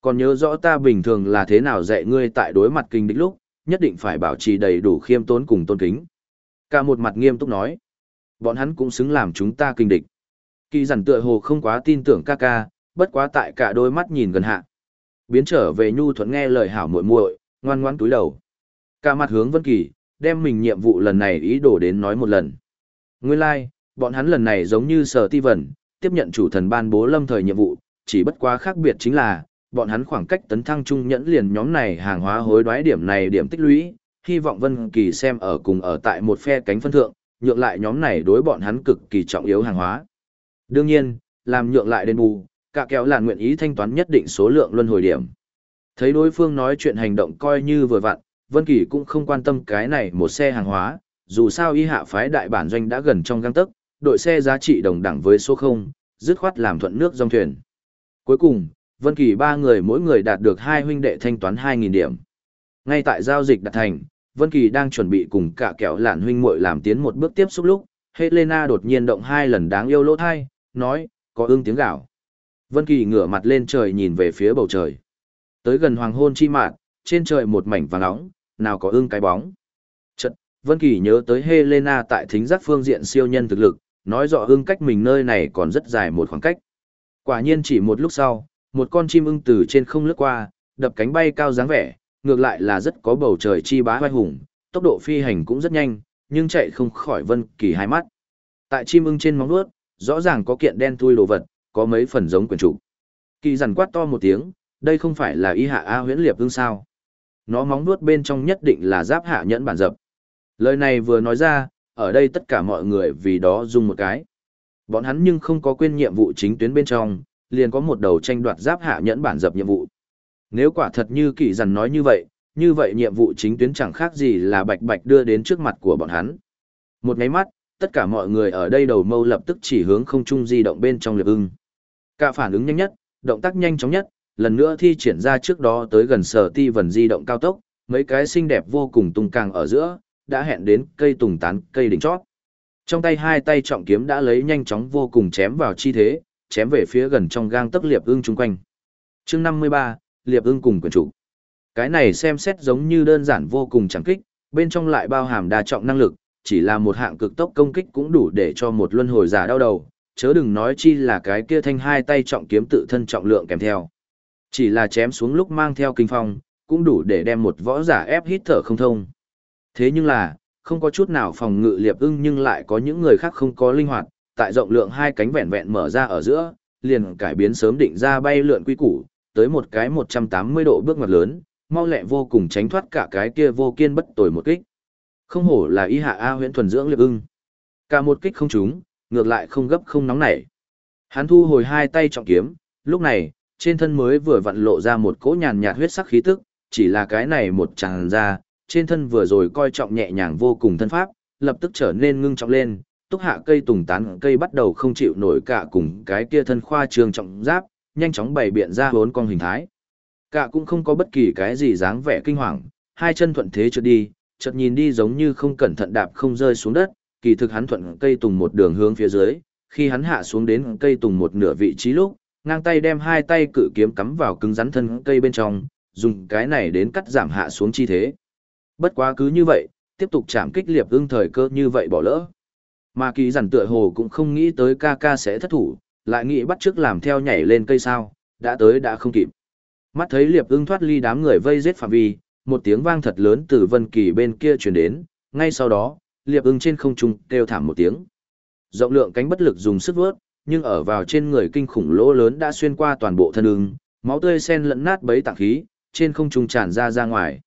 Còn nhớ rõ ta bình thường là thế nào dạy ngươi tại đối mặt kinh địch lúc, nhất định phải bảo trì đầy đủ khiêm tốn cùng tôn kính. Cả một mặt nghiêm túc nói, bọn hắn cũng xứng làm chúng ta kinh địch. Kỳ giản tựa hồ không quá tin tưởng ca ca, bất quá tại cả đôi mắt nhìn gần hạ. Biến trở về nhu thuận nghe lời hảo muội muội, ngoan ngoãn túi đầu. Cả mặt hướng Vân Kỳ, đem mình nhiệm vụ lần này ý đồ đến nói một lần. Nguyên lai, like, bọn hắn lần này giống như sở ti vẩn, tiếp nhận chủ thần ban bố lâm thời nhiệm vụ, chỉ bất quá khác biệt chính là, bọn hắn khoảng cách tấn thăng trung nhẫn liền nhóm này hàng hóa hối đoái điểm này điểm tích lũy, hy vọng Vân Kỳ xem ở cùng ở tại một phe cánh phân thượng, nhượng lại nhóm này đối bọn hắn cực kỳ trọng yếu hàng hóa. Đương nhiên, làm nhượng lại đền bù, cả kéo là nguyện ý thanh toán nhất định số lượng luân hồi điểm. Thấy đối phương nói chuyện hành động coi như vừa vặn, Vân Kỳ cũng không quan tâm cái này một xe hàng hóa, dù sao y hạ phái đại bản doanh đã gần trong gang tấc, đội xe giá trị đồng đẳng với số 0, dứt khoát làm thuận nước dòng thuyền. Cuối cùng, Vân Kỳ ba người mỗi người đạt được hai huynh đệ thanh toán 2.000 điểm. Ngay tại giao dịch đạt thành, Vân Kỳ đang chuẩn bị cùng cả kẹo lạn huynh muội làm tiến một bước tiếp xúc lúc, Helena đột nhiên động hai lần đáng yêu lỗ thai, nói, có ưng tiếng gào. Vân Kỳ ngửa mặt lên trời nhìn về phía bầu trời. Tới gần hoàng hôn chi mạn, trên trời một mảnh vàng nóng, nào có ưng cái bóng. Chợt, Vân Kỳ nhớ tới Helena tại thính giác phương diện siêu nhân thực lực, nói rõ ưng cách mình nơi này còn rất dài một khoảng cách. Quả nhiên chỉ một lúc sau, một con chim ưng từ trên không lướt qua, đập cánh bay cao dáng vẻ, ngược lại là rất có bầu trời chi bá vai hùng, tốc độ phi hành cũng rất nhanh, nhưng chạy không khỏi Vân Kỳ hai mắt. Tại chim ưng trên móng vuốt, rõ ràng có kiện đen thui đồ vật, có mấy phần giống quyển trụ. Kỳ giản quát to một tiếng, đây không phải là y hạ A huyễn liệp ưng sao. Nó móng vuốt bên trong nhất định là giáp hạ nhẫn bản dập. Lời này vừa nói ra, ở đây tất cả mọi người vì đó dùng một cái. Bọn hắn nhưng không có quên nhiệm vụ chính tuyến bên trong, liền có một đầu tranh đoạt giáp hạ nhẫn bản dập nhiệm vụ. Nếu quả thật như kỳ dằn nói như vậy, như vậy nhiệm vụ chính tuyến chẳng khác gì là bạch bạch đưa đến trước mặt của bọn hắn. Một ngáy mắt, tất cả mọi người ở đây đầu mâu lập tức chỉ hướng không trung di động bên trong liệp ưng. Cả phản ứng nhanh nhất, động tác nhanh chóng nhất, lần nữa thi triển ra trước đó tới gần sở ti vần di động cao tốc, mấy cái xinh đẹp vô cùng tung càng ở giữa, đã hẹn đến cây tùng tán cây đỉnh chót. Trong tay hai tay trọng kiếm đã lấy nhanh chóng vô cùng chém vào chi thế, chém về phía gần trong gang tấc liệp ưng chung quanh. chương 53, liệp ưng cùng quyền chủ. Cái này xem xét giống như đơn giản vô cùng chẳng kích, bên trong lại bao hàm đa trọng năng lực, chỉ là một hạng cực tốc công kích cũng đủ để cho một luân hồi giả đau đầu, chớ đừng nói chi là cái kia thanh hai tay trọng kiếm tự thân trọng lượng kèm theo. Chỉ là chém xuống lúc mang theo kinh phong, cũng đủ để đem một võ giả ép hít thở không thông. Thế nhưng là, không có chút nào phòng ngự liệp ưng nhưng lại có những người khác không có linh hoạt, tại rộng lượng hai cánh vẹn vẹn mở ra ở giữa, liền cải biến sớm định ra bay lượn quy củ, tới một cái 180 độ bước ngoặt lớn, mau lẹ vô cùng tránh thoát cả cái kia vô kiên bất tồi một kích. Không hổ là y hạ A huyễn thuần dưỡng liệp ưng. Cả một kích không trúng, ngược lại không gấp không nóng nảy. Hắn thu hồi hai tay trọng kiếm, lúc này, trên thân mới vừa vặn lộ ra một cỗ nhàn nhạt huyết sắc khí tức, chỉ là cái này một tràn ra, trên thân vừa rồi coi trọng nhẹ nhàng vô cùng thân pháp, lập tức trở nên ngưng trọng lên, túc hạ cây tùng tán cây bắt đầu không chịu nổi cả cùng cái kia thân khoa trường trọng giáp, nhanh chóng bày biện ra bốn con hình thái. Cả cũng không có bất kỳ cái gì dáng vẻ kinh hoàng, hai chân thuận thế trượt đi, chợt nhìn đi giống như không cẩn thận đạp không rơi xuống đất, kỳ thực hắn thuận cây tùng một đường hướng phía dưới, khi hắn hạ xuống đến cây tùng một nửa vị trí lúc, ngang tay đem hai tay cự kiếm cắm vào cứng rắn thân cây bên trong, dùng cái này đến cắt giảm hạ xuống chi thế. Bất quá cứ như vậy, tiếp tục chạm kích liệp ưng thời cơ như vậy bỏ lỡ. Mà kỳ giản tựa hồ cũng không nghĩ tới ca ca sẽ thất thủ, lại nghĩ bắt trước làm theo nhảy lên cây sao, đã tới đã không kịp. Mắt thấy liệp ưng thoát ly đám người vây giết phạm vi, một tiếng vang thật lớn từ vân kỳ bên kia truyền đến, ngay sau đó, liệp ưng trên không trung kêu thảm một tiếng. Rộng lượng cánh bất lực dùng sức vớt, nhưng ở vào trên người kinh khủng lỗ lớn đã xuyên qua toàn bộ thân ưng, máu tươi sen lẫn nát bấy tạng khí, trên không trung tràn ra ra ngoài.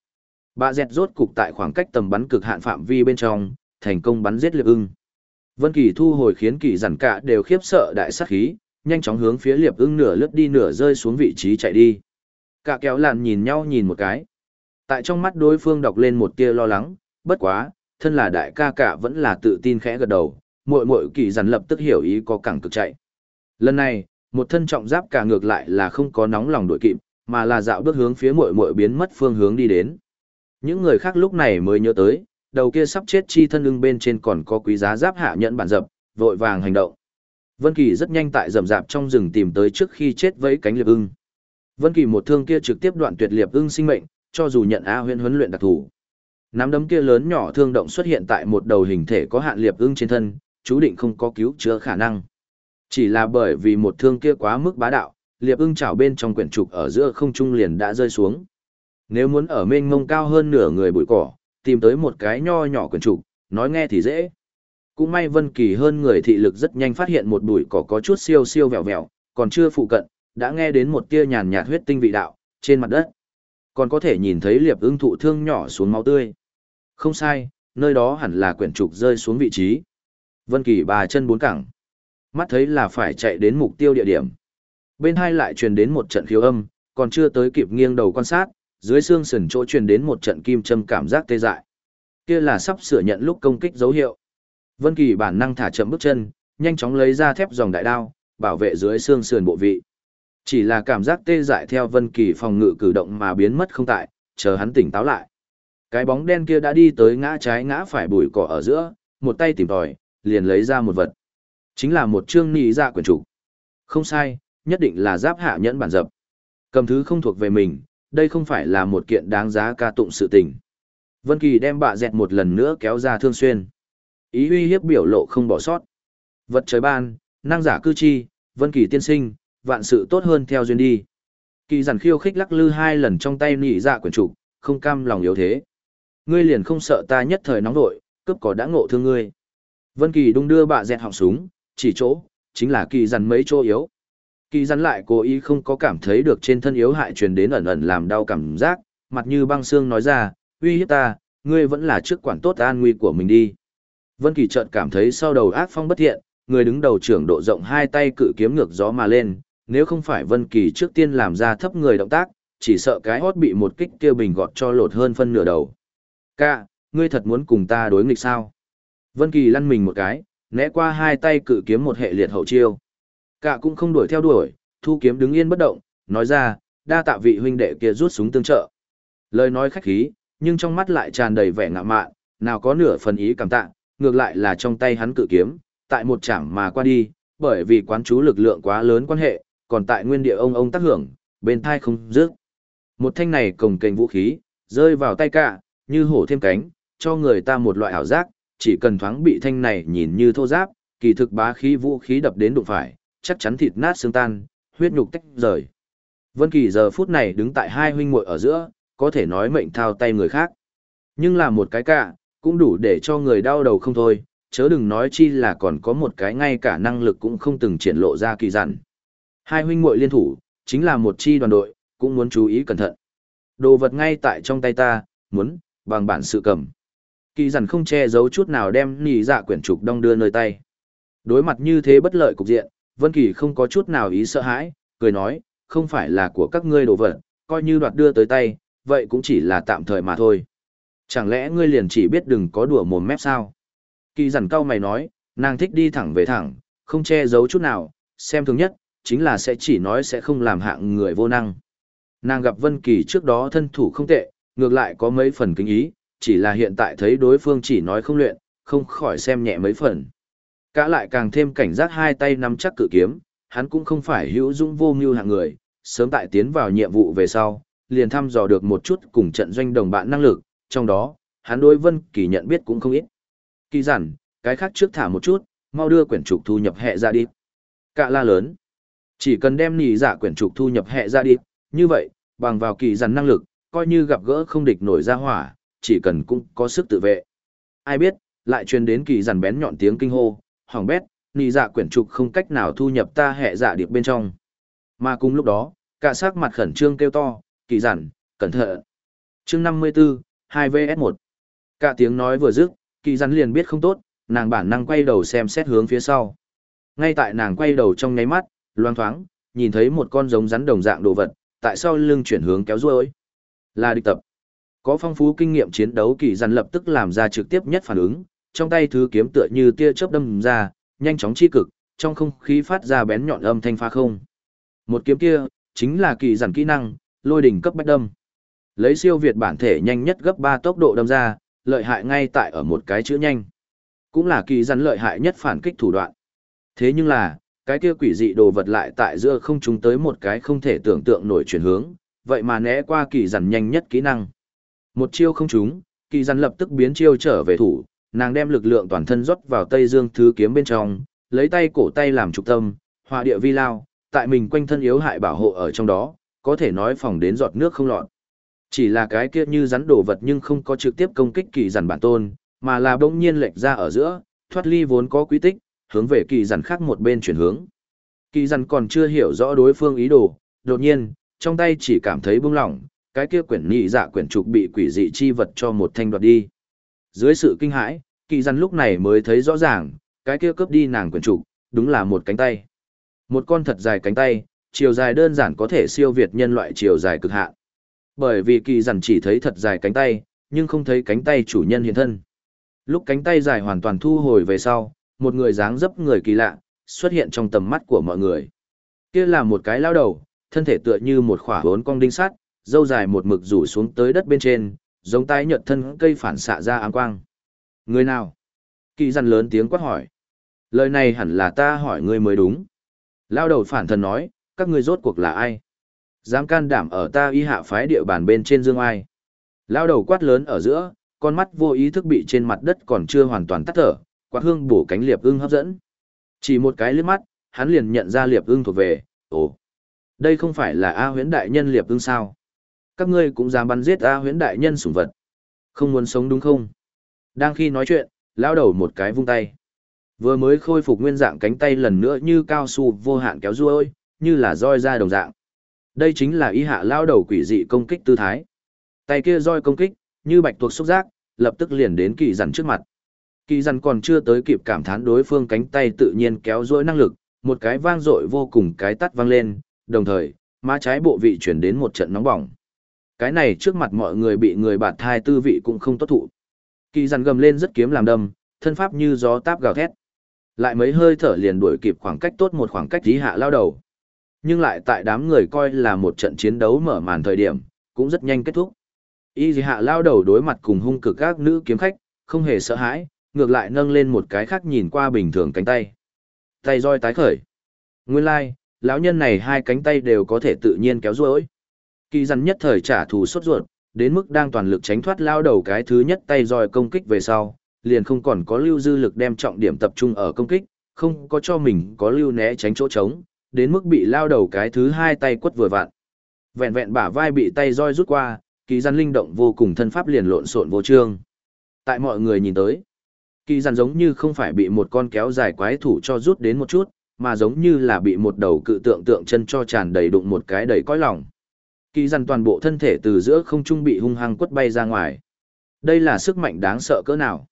Bà dẹt rốt cục tại khoảng cách tầm bắn cực hạn phạm vi bên trong, thành công bắn giết liệp ưng. Vân Kỳ thu hồi khiến kỳ giản cả đều khiếp sợ đại sát khí, nhanh chóng hướng phía liệp ưng nửa lướt đi nửa rơi xuống vị trí chạy đi. Cả kéo lạn nhìn nhau nhìn một cái. Tại trong mắt đối phương đọc lên một tia lo lắng, bất quá, thân là đại ca cả vẫn là tự tin khẽ gật đầu, muội muội kỳ giản lập tức hiểu ý có cẳng cực chạy. Lần này, một thân trọng giáp cả ngược lại là không có nóng lòng đuổi kịp, mà là dạo bước hướng phía muội muội biến mất phương hướng đi đến. Những người khác lúc này mới nhớ tới, đầu kia sắp chết chi thân ưng bên trên còn có quý giá giáp hạ nhẫn bản dập, vội vàng hành động. Vân Kỳ rất nhanh tại rậm rạp trong rừng tìm tới trước khi chết vẫy cánh liệp ưng. Vân Kỳ một thương kia trực tiếp đoạn tuyệt liệp ưng sinh mệnh, cho dù nhận A Huyễn huấn luyện đặc thù. Nắm đấm kia lớn nhỏ thương động xuất hiện tại một đầu hình thể có hạn liệp ưng trên thân, chú định không có cứu chữa khả năng. Chỉ là bởi vì một thương kia quá mức bá đạo, liệp ưng chảo bên trong quyển trục ở giữa không trung liền đã rơi xuống. Nếu muốn ở mênh mông cao hơn nửa người bụi cỏ, tìm tới một cái nho nhỏ quyển trục, nói nghe thì dễ. Cũng may Vân Kỳ hơn người thị lực rất nhanh phát hiện một bụi cỏ có chút siêu siêu vẹo vẹo, còn chưa phụ cận, đã nghe đến một tia nhàn nhạt huyết tinh vị đạo trên mặt đất. Còn có thể nhìn thấy liệp ưng thụ thương nhỏ xuống máu tươi. Không sai, nơi đó hẳn là quyển trục rơi xuống vị trí. Vân Kỳ bà chân bốn cẳng. Mắt thấy là phải chạy đến mục tiêu địa điểm. Bên hai lại truyền đến một trận khiếu âm, còn chưa tới kịp nghiêng đầu quan sát, dưới xương sườn chỗ truyền đến một trận kim châm cảm giác tê dại. Kia là sắp sửa nhận lúc công kích dấu hiệu. Vân Kỳ bản năng thả chậm bước chân, nhanh chóng lấy ra thép dòng đại đao, bảo vệ dưới xương sườn bộ vị. Chỉ là cảm giác tê dại theo Vân Kỳ phòng ngự cử động mà biến mất không tại, chờ hắn tỉnh táo lại. Cái bóng đen kia đã đi tới ngã trái ngã phải bụi cỏ ở giữa, một tay tìm tòi, liền lấy ra một vật. Chính là một chương nị dạ quyển trục. Không sai, nhất định là giáp hạ nhẫn bản dập. Cầm thứ không thuộc về mình, đây không phải là một kiện đáng giá ca tụng sự tình. Vân Kỳ đem bạ dẹt một lần nữa kéo ra thương xuyên. Ý uy hiếp biểu lộ không bỏ sót. Vật trời ban, năng giả cư chi, Vân Kỳ tiên sinh, vạn sự tốt hơn theo duyên đi. Kỳ giản khiêu khích lắc lư hai lần trong tay nhị dạ quyển trục, không cam lòng yếu thế. Ngươi liền không sợ ta nhất thời nóng nội, cướp có đã ngộ thương ngươi. Vân Kỳ đung đưa bạ dẹt họng súng, chỉ chỗ, chính là kỳ giản mấy chỗ yếu. Kỳ rắn lại cố ý không có cảm thấy được trên thân yếu hại truyền đến ẩn ẩn làm đau cảm giác, mặt như băng xương nói ra, uy hiếp ta, ngươi vẫn là trước quản tốt an nguy của mình đi. Vân Kỳ chợt cảm thấy sau đầu ác phong bất thiện, người đứng đầu trưởng độ rộng hai tay cự kiếm ngược gió mà lên, nếu không phải Vân Kỳ trước tiên làm ra thấp người động tác, chỉ sợ cái hót bị một kích kia bình gọt cho lột hơn phân nửa đầu. Ca, ngươi thật muốn cùng ta đối nghịch sao? Vân Kỳ lăn mình một cái, né qua hai tay cự kiếm một hệ liệt hậu chiêu. Cả cũng không đuổi theo đuổi, thu kiếm đứng yên bất động, nói ra, đa tạ vị huynh đệ kia rút súng tương trợ. Lời nói khách khí, nhưng trong mắt lại tràn đầy vẻ ngạo mạn, nào có nửa phần ý cảm tạ, ngược lại là trong tay hắn cự kiếm, tại một chạm mà qua đi, bởi vì quán chú lực lượng quá lớn quan hệ, còn tại nguyên địa ông ông tác hưởng, bên thai không dứt. Một thanh này cồng kềnh vũ khí, rơi vào tay cả, như hổ thêm cánh, cho người ta một loại ảo giác, chỉ cần thoáng bị thanh này nhìn như thô giáp, kỳ thực bá khí vũ khí đập đến đụng phải, chắc chắn thịt nát xương tan, huyết nhục tách rời. Vân Kỳ giờ phút này đứng tại hai huynh muội ở giữa, có thể nói mệnh thao tay người khác. Nhưng là một cái cả, cũng đủ để cho người đau đầu không thôi, chớ đừng nói chi là còn có một cái ngay cả năng lực cũng không từng triển lộ ra kỳ dặn. Hai huynh muội liên thủ, chính là một chi đoàn đội, cũng muốn chú ý cẩn thận. Đồ vật ngay tại trong tay ta, muốn, bằng bản sự cầm. Kỳ dặn không che giấu chút nào đem nỉ dạ quyển trục đong đưa nơi tay. Đối mặt như thế bất lợi cục diện, Vân Kỳ không có chút nào ý sợ hãi, cười nói, không phải là của các ngươi đồ vật, coi như đoạt đưa tới tay, vậy cũng chỉ là tạm thời mà thôi. Chẳng lẽ ngươi liền chỉ biết đừng có đùa mồm mép sao? Kỳ giản cao mày nói, nàng thích đi thẳng về thẳng, không che giấu chút nào, xem thường nhất, chính là sẽ chỉ nói sẽ không làm hạng người vô năng. Nàng gặp Vân Kỳ trước đó thân thủ không tệ, ngược lại có mấy phần kính ý, chỉ là hiện tại thấy đối phương chỉ nói không luyện, không khỏi xem nhẹ mấy phần. Cả lại càng thêm cảnh giác hai tay nắm chắc cự kiếm, hắn cũng không phải hữu dũng vô mưu hạng người, sớm tại tiến vào nhiệm vụ về sau, liền thăm dò được một chút cùng trận doanh đồng bạn năng lực, trong đó, hắn đối Vân Kỳ nhận biết cũng không ít. Kỳ giản, cái khác trước thả một chút, mau đưa quyển trục thu nhập hệ ra đi. Cả la lớn. Chỉ cần đem nỉ giả quyển trục thu nhập hệ ra đi, như vậy, bằng vào kỳ giản năng lực, coi như gặp gỡ không địch nổi ra hỏa, chỉ cần cũng có sức tự vệ. Ai biết, lại truyền đến kỳ giản bén nhọn tiếng kinh hô, hỏng bét, nỉ dạ quyển trục không cách nào thu nhập ta hệ dạ điệp bên trong. Mà cùng lúc đó, cả sắc mặt khẩn trương kêu to, kỳ giản, cẩn thận. Chương 54, 2vs1. Cả tiếng nói vừa dứt, kỳ giản liền biết không tốt, nàng bản năng quay đầu xem xét hướng phía sau. Ngay tại nàng quay đầu trong nháy mắt, loang thoáng, nhìn thấy một con giống rắn đồng dạng đồ vật, tại sao lưng chuyển hướng kéo ruôi. Là địch tập. Có phong phú kinh nghiệm chiến đấu kỳ giản lập tức làm ra trực tiếp nhất phản ứng, trong tay thứ kiếm tựa như tia chớp đâm ra, nhanh chóng chi cực, trong không khí phát ra bén nhọn âm thanh phá không. Một kiếm kia, chính là kỳ giản kỹ năng, lôi đỉnh cấp bách đâm. Lấy siêu việt bản thể nhanh nhất gấp 3 tốc độ đâm ra, lợi hại ngay tại ở một cái chữ nhanh. Cũng là kỳ giản lợi hại nhất phản kích thủ đoạn. Thế nhưng là, cái kia quỷ dị đồ vật lại tại giữa không chúng tới một cái không thể tưởng tượng nổi chuyển hướng, vậy mà né qua kỳ giản nhanh nhất kỹ năng. Một chiêu không trúng, kỳ giản lập tức biến chiêu trở về thủ, nàng đem lực lượng toàn thân rót vào Tây Dương thứ kiếm bên trong, lấy tay cổ tay làm trục tâm, hòa địa vi lao, tại mình quanh thân yếu hại bảo hộ ở trong đó, có thể nói phòng đến giọt nước không lọt. Chỉ là cái kia như rắn đồ vật nhưng không có trực tiếp công kích kỳ giản bản tôn, mà là bỗng nhiên lệch ra ở giữa, thoát ly vốn có quy tích, hướng về kỳ giản khác một bên chuyển hướng. Kỳ giản còn chưa hiểu rõ đối phương ý đồ, đột nhiên, trong tay chỉ cảm thấy bung lỏng, cái kia quyển nhị dạ quyển trục bị quỷ dị chi vật cho một thanh đoạt đi. Dưới sự kinh hãi, kỳ dân lúc này mới thấy rõ ràng, cái kia cướp đi nàng quyển trục, đúng là một cánh tay. Một con thật dài cánh tay, chiều dài đơn giản có thể siêu việt nhân loại chiều dài cực hạn. Bởi vì kỳ dằn chỉ thấy thật dài cánh tay, nhưng không thấy cánh tay chủ nhân hiện thân. Lúc cánh tay dài hoàn toàn thu hồi về sau, một người dáng dấp người kỳ lạ, xuất hiện trong tầm mắt của mọi người. Kia là một cái lao đầu, thân thể tựa như một khỏa bốn cong đinh sắt, dâu dài một mực rủ xuống tới đất bên trên, giống tái nhợt thân cây phản xạ ra áng quang. Người nào? Kỳ dằn lớn tiếng quát hỏi. Lời này hẳn là ta hỏi ngươi mới đúng. Lao đầu phản thần nói, các ngươi rốt cuộc là ai? Dám can đảm ở ta y hạ phái địa bàn bên trên dương ai? Lao đầu quát lớn ở giữa, con mắt vô ý thức bị trên mặt đất còn chưa hoàn toàn tắt thở, quạt hương bổ cánh liệp ưng hấp dẫn. Chỉ một cái liếc mắt, hắn liền nhận ra liệp ưng thuộc về, ồ, đây không phải là A huyễn đại nhân liệp ưng sao? Các ngươi cũng dám bắn giết A huyễn đại nhân sủng vật. Không muốn sống đúng không? Đang khi nói chuyện, lao đầu một cái vung tay. Vừa mới khôi phục nguyên dạng cánh tay lần nữa như cao su vô hạn kéo ruôi, như là roi ra đồng dạng. Đây chính là ý hạ lao đầu quỷ dị công kích tư thái. Tay kia roi công kích, như bạch tuộc xúc giác, lập tức liền đến kỳ dằn trước mặt. Kỳ dằn còn chưa tới kịp cảm thán đối phương cánh tay tự nhiên kéo rỗi năng lực, một cái vang dội vô cùng cái tắt vang lên, đồng thời, má trái bộ vị chuyển đến một trận nóng bỏng. Cái này trước mặt mọi người bị người bạt thai tư vị cũng không tốt thụ. Kỳ dằn gầm lên rất kiếm làm đâm, thân pháp như gió táp gào thét. Lại mấy hơi thở liền đuổi kịp khoảng cách tốt một khoảng cách dí hạ lao đầu. Nhưng lại tại đám người coi là một trận chiến đấu mở màn thời điểm, cũng rất nhanh kết thúc. Y dí hạ lao đầu đối mặt cùng hung cực các nữ kiếm khách, không hề sợ hãi, ngược lại nâng lên một cái khác nhìn qua bình thường cánh tay. Tay roi tái khởi. Nguyên lai, like, lão nhân này hai cánh tay đều có thể tự nhiên kéo duỗi Kỳ dằn nhất thời trả thù sốt ruột, đến mức đang toàn lực tránh thoát lao đầu cái thứ nhất tay roi công kích về sau, liền không còn có lưu dư lực đem trọng điểm tập trung ở công kích, không có cho mình có lưu né tránh chỗ trống, đến mức bị lao đầu cái thứ hai tay quất vừa vặn. Vẹn vẹn bả vai bị tay roi rút qua, kỳ gian linh động vô cùng thân pháp liền lộn xộn vô trương. Tại mọi người nhìn tới, kỳ gian giống như không phải bị một con kéo dài quái thủ cho rút đến một chút, mà giống như là bị một đầu cự tượng tượng chân cho tràn đầy đụng một cái đầy cõi lòng. Kỳ dằn toàn bộ thân thể từ giữa không trung bị hung hăng quất bay ra ngoài. Đây là sức mạnh đáng sợ cỡ nào.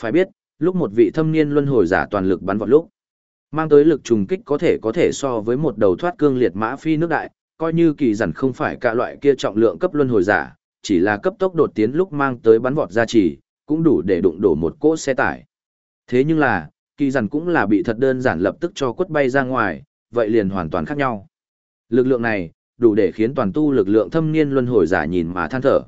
Phải biết, lúc một vị thâm niên luân hồi giả toàn lực bắn vọt lúc, mang tới lực trùng kích có thể có thể so với một đầu thoát cương liệt mã phi nước đại, coi như kỳ dằn không phải cả loại kia trọng lượng cấp luân hồi giả, chỉ là cấp tốc đột tiến lúc mang tới bắn vọt ra chỉ, cũng đủ để đụng đổ một cỗ xe tải. Thế nhưng là, kỳ dằn cũng là bị thật đơn giản lập tức cho quất bay ra ngoài, vậy liền hoàn toàn khác nhau. Lực lượng này, đủ để khiến toàn tu lực lượng thâm niên luân hồi giả nhìn mà than thở.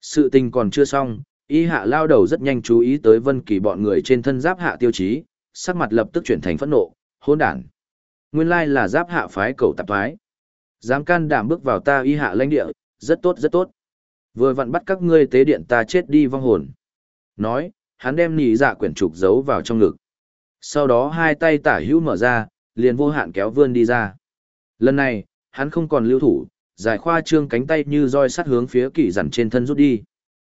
Sự tình còn chưa xong, Y hạ lao đầu rất nhanh chú ý tới vân kỳ bọn người trên thân giáp hạ tiêu chí, sắc mặt lập tức chuyển thành phẫn nộ, hôn đản. Nguyên lai là giáp hạ phái cầu tạp thoái. Dám can đảm bước vào ta y hạ lãnh địa, rất tốt rất tốt. Vừa vặn bắt các ngươi tế điện ta chết đi vong hồn. Nói, hắn đem nỉ dạ quyển trục giấu vào trong ngực. Sau đó hai tay tả hữu mở ra, liền vô hạn kéo vươn đi ra. Lần này, hắn không còn lưu thủ, giải khoa trương cánh tay như roi sắt hướng phía kỷ dằn trên thân rút đi.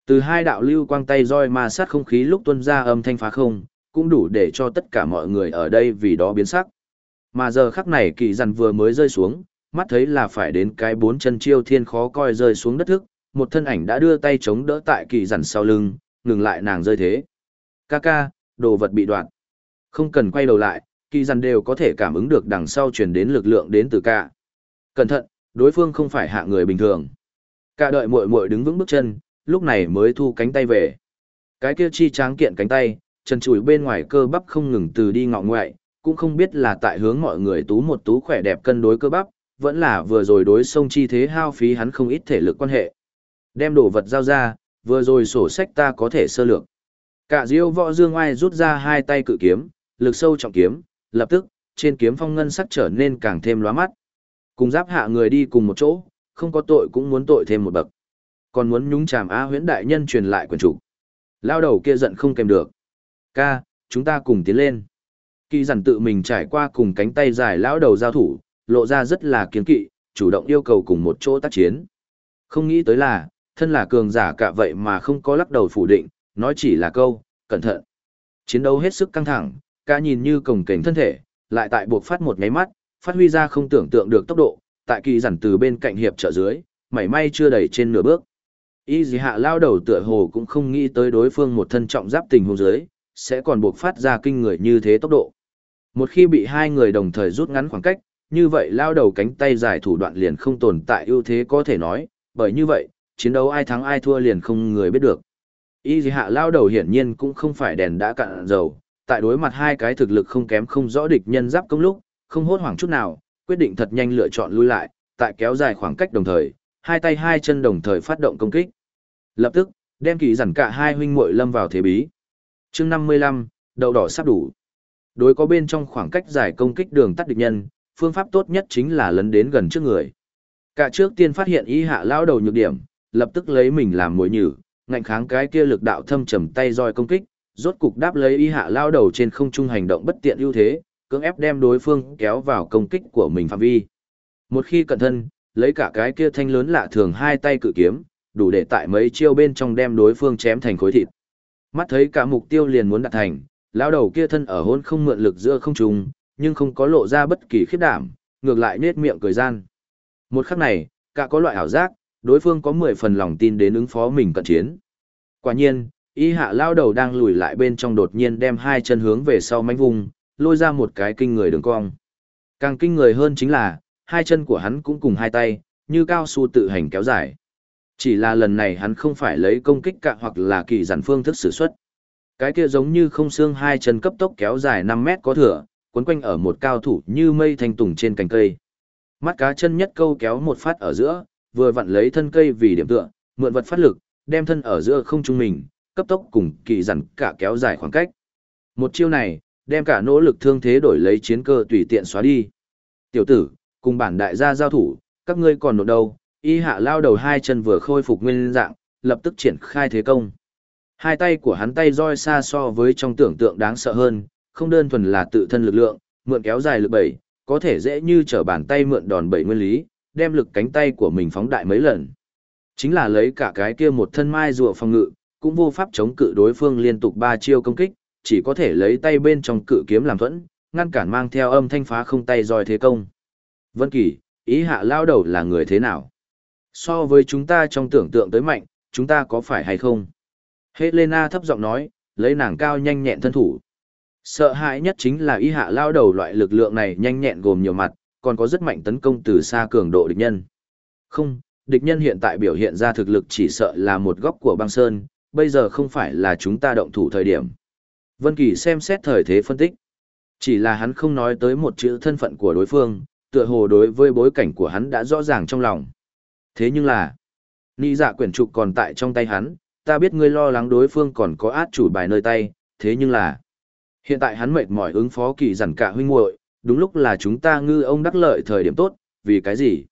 Từ hai đạo lưu quang tay roi ma sát không khí lúc tuân ra âm thanh phá không, cũng đủ để cho tất cả mọi người ở đây vì đó biến sắc. Mà giờ khắc này kỳ dằn vừa mới rơi xuống, mắt thấy là phải đến cái bốn chân chiêu thiên khó coi rơi xuống đất thức, một thân ảnh đã đưa tay chống đỡ tại kỳ dằn sau lưng, ngừng lại nàng rơi thế. Ca ca, đồ vật bị đoạn. Không cần quay đầu lại, kỳ dằn đều có thể cảm ứng được đằng sau truyền đến lực lượng đến từ ca. Cẩn thận, đối phương không phải hạ người bình thường. Cả đợi muội muội đứng vững bước chân, lúc này mới thu cánh tay về. Cái kia chi tráng kiện cánh tay, chân chùi bên ngoài cơ bắp không ngừng từ đi ngọ ngoại, cũng không biết là tại hướng mọi người tú một tú khỏe đẹp cân đối cơ bắp, vẫn là vừa rồi đối sông chi thế hao phí hắn không ít thể lực quan hệ. Đem đồ vật giao ra, vừa rồi sổ sách ta có thể sơ lược. Cả diêu võ dương oai rút ra hai tay cự kiếm, lực sâu trọng kiếm, lập tức, trên kiếm phong ngân sắc trở nên càng thêm lóa mắt. Cùng giáp hạ người đi cùng một chỗ, không có tội cũng muốn tội thêm một bậc còn muốn nhúng chàm A huyễn đại nhân truyền lại quyền chủ. Lao đầu kia giận không kèm được. Ca, chúng ta cùng tiến lên. Kỳ dằn tự mình trải qua cùng cánh tay dài lão đầu giao thủ, lộ ra rất là kiên kỵ, chủ động yêu cầu cùng một chỗ tác chiến. Không nghĩ tới là, thân là cường giả cả vậy mà không có lắc đầu phủ định, nói chỉ là câu, cẩn thận. Chiến đấu hết sức căng thẳng, ca nhìn như cổng kềnh thân thể, lại tại buộc phát một nháy mắt, phát huy ra không tưởng tượng được tốc độ, tại kỳ dằn từ bên cạnh hiệp trợ dưới, mảy may chưa đầy trên nửa bước. Y dì hạ lao đầu tựa hồ cũng không nghĩ tới đối phương một thân trọng giáp tình hôn dưới sẽ còn buộc phát ra kinh người như thế tốc độ. Một khi bị hai người đồng thời rút ngắn khoảng cách, như vậy lao đầu cánh tay dài thủ đoạn liền không tồn tại ưu thế có thể nói, bởi như vậy, chiến đấu ai thắng ai thua liền không người biết được. Y dì hạ lao đầu hiển nhiên cũng không phải đèn đã cạn dầu, tại đối mặt hai cái thực lực không kém không rõ địch nhân giáp công lúc, không hốt hoảng chút nào, quyết định thật nhanh lựa chọn lui lại, tại kéo dài khoảng cách đồng thời, hai tay hai chân đồng thời phát động công kích. Lập tức, đem kỳ giản cả hai huynh muội lâm vào thế bí. chương 55, đậu đỏ sắp đủ. Đối có bên trong khoảng cách dài công kích đường tắt địch nhân, phương pháp tốt nhất chính là lấn đến gần trước người. Cả trước tiên phát hiện y hạ lao đầu nhược điểm, lập tức lấy mình làm mối nhử, ngạnh kháng cái kia lực đạo thâm trầm tay roi công kích, rốt cục đáp lấy y hạ lao đầu trên không trung hành động bất tiện ưu thế, cưỡng ép đem đối phương kéo vào công kích của mình phạm vi. Một khi cẩn thân, lấy cả cái kia thanh lớn lạ thường hai tay cự kiếm, đủ để tại mấy chiêu bên trong đem đối phương chém thành khối thịt. Mắt thấy cả mục tiêu liền muốn đạt thành, lão đầu kia thân ở hôn không mượn lực giữa không trung, nhưng không có lộ ra bất kỳ khiếp đảm, ngược lại nết miệng cười gian. Một khắc này, cả có loại ảo giác, đối phương có 10 phần lòng tin đến ứng phó mình cận chiến. Quả nhiên, y hạ lao đầu đang lùi lại bên trong đột nhiên đem hai chân hướng về sau mánh vùng, lôi ra một cái kinh người đường cong. Càng kinh người hơn chính là, hai chân của hắn cũng cùng hai tay, như cao su tự hành kéo dài. Chỉ là lần này hắn không phải lấy công kích cạ hoặc là kỳ giản phương thức sử xuất. Cái kia giống như không xương hai chân cấp tốc kéo dài 5 mét có thừa, quấn quanh ở một cao thủ như mây thanh tùng trên cành cây. Mắt cá chân nhất câu kéo một phát ở giữa, vừa vặn lấy thân cây vì điểm tựa, mượn vật phát lực, đem thân ở giữa không trung mình, cấp tốc cùng kỳ giản cả kéo dài khoảng cách. Một chiêu này, đem cả nỗ lực thương thế đổi lấy chiến cơ tùy tiện xóa đi. Tiểu tử, cùng bản đại gia giao thủ, các ngươi còn nộp đâu, y hạ lao đầu hai chân vừa khôi phục nguyên dạng, lập tức triển khai thế công. Hai tay của hắn tay roi xa so với trong tưởng tượng đáng sợ hơn, không đơn thuần là tự thân lực lượng, mượn kéo dài lực bẩy, có thể dễ như trở bàn tay mượn đòn bẩy nguyên lý, đem lực cánh tay của mình phóng đại mấy lần. Chính là lấy cả cái kia một thân mai rùa phòng ngự, cũng vô pháp chống cự đối phương liên tục ba chiêu công kích, chỉ có thể lấy tay bên trong cự kiếm làm thuẫn, ngăn cản mang theo âm thanh phá không tay roi thế công. Vân Kỳ, ý hạ lao đầu là người thế nào? So với chúng ta trong tưởng tượng tới mạnh, chúng ta có phải hay không? Helena thấp giọng nói, lấy nàng cao nhanh nhẹn thân thủ. Sợ hãi nhất chính là ý hạ lao đầu loại lực lượng này nhanh nhẹn gồm nhiều mặt, còn có rất mạnh tấn công từ xa cường độ địch nhân. Không, địch nhân hiện tại biểu hiện ra thực lực chỉ sợ là một góc của băng sơn, bây giờ không phải là chúng ta động thủ thời điểm. Vân Kỳ xem xét thời thế phân tích. Chỉ là hắn không nói tới một chữ thân phận của đối phương, tựa hồ đối với bối cảnh của hắn đã rõ ràng trong lòng. Thế nhưng là, Nị dạ quyển trục còn tại trong tay hắn, ta biết ngươi lo lắng đối phương còn có át chủ bài nơi tay, thế nhưng là, hiện tại hắn mệt mỏi ứng phó kỳ giản cả huynh muội, đúng lúc là chúng ta ngư ông đắc lợi thời điểm tốt, vì cái gì?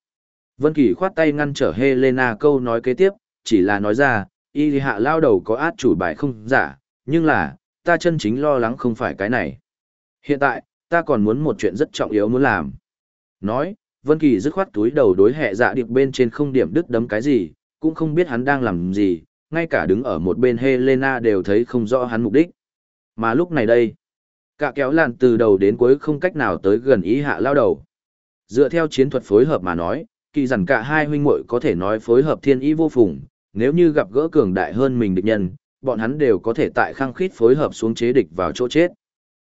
Vân Kỳ khoát tay ngăn trở Helena câu nói kế tiếp, chỉ là nói ra, y hạ lao đầu có át chủ bài không giả, nhưng là, ta chân chính lo lắng không phải cái này. Hiện tại, ta còn muốn một chuyện rất trọng yếu muốn làm. Nói, Vân Kỳ dứt khoát túi đầu đối hệ dạ điệp bên trên không điểm đứt đấm cái gì, cũng không biết hắn đang làm gì, ngay cả đứng ở một bên Helena đều thấy không rõ hắn mục đích. Mà lúc này đây, cả kéo làn từ đầu đến cuối không cách nào tới gần ý hạ lao đầu. Dựa theo chiến thuật phối hợp mà nói, kỳ dằn cả hai huynh muội có thể nói phối hợp thiên ý vô phùng, nếu như gặp gỡ cường đại hơn mình địch nhân, bọn hắn đều có thể tại khăng khít phối hợp xuống chế địch vào chỗ chết.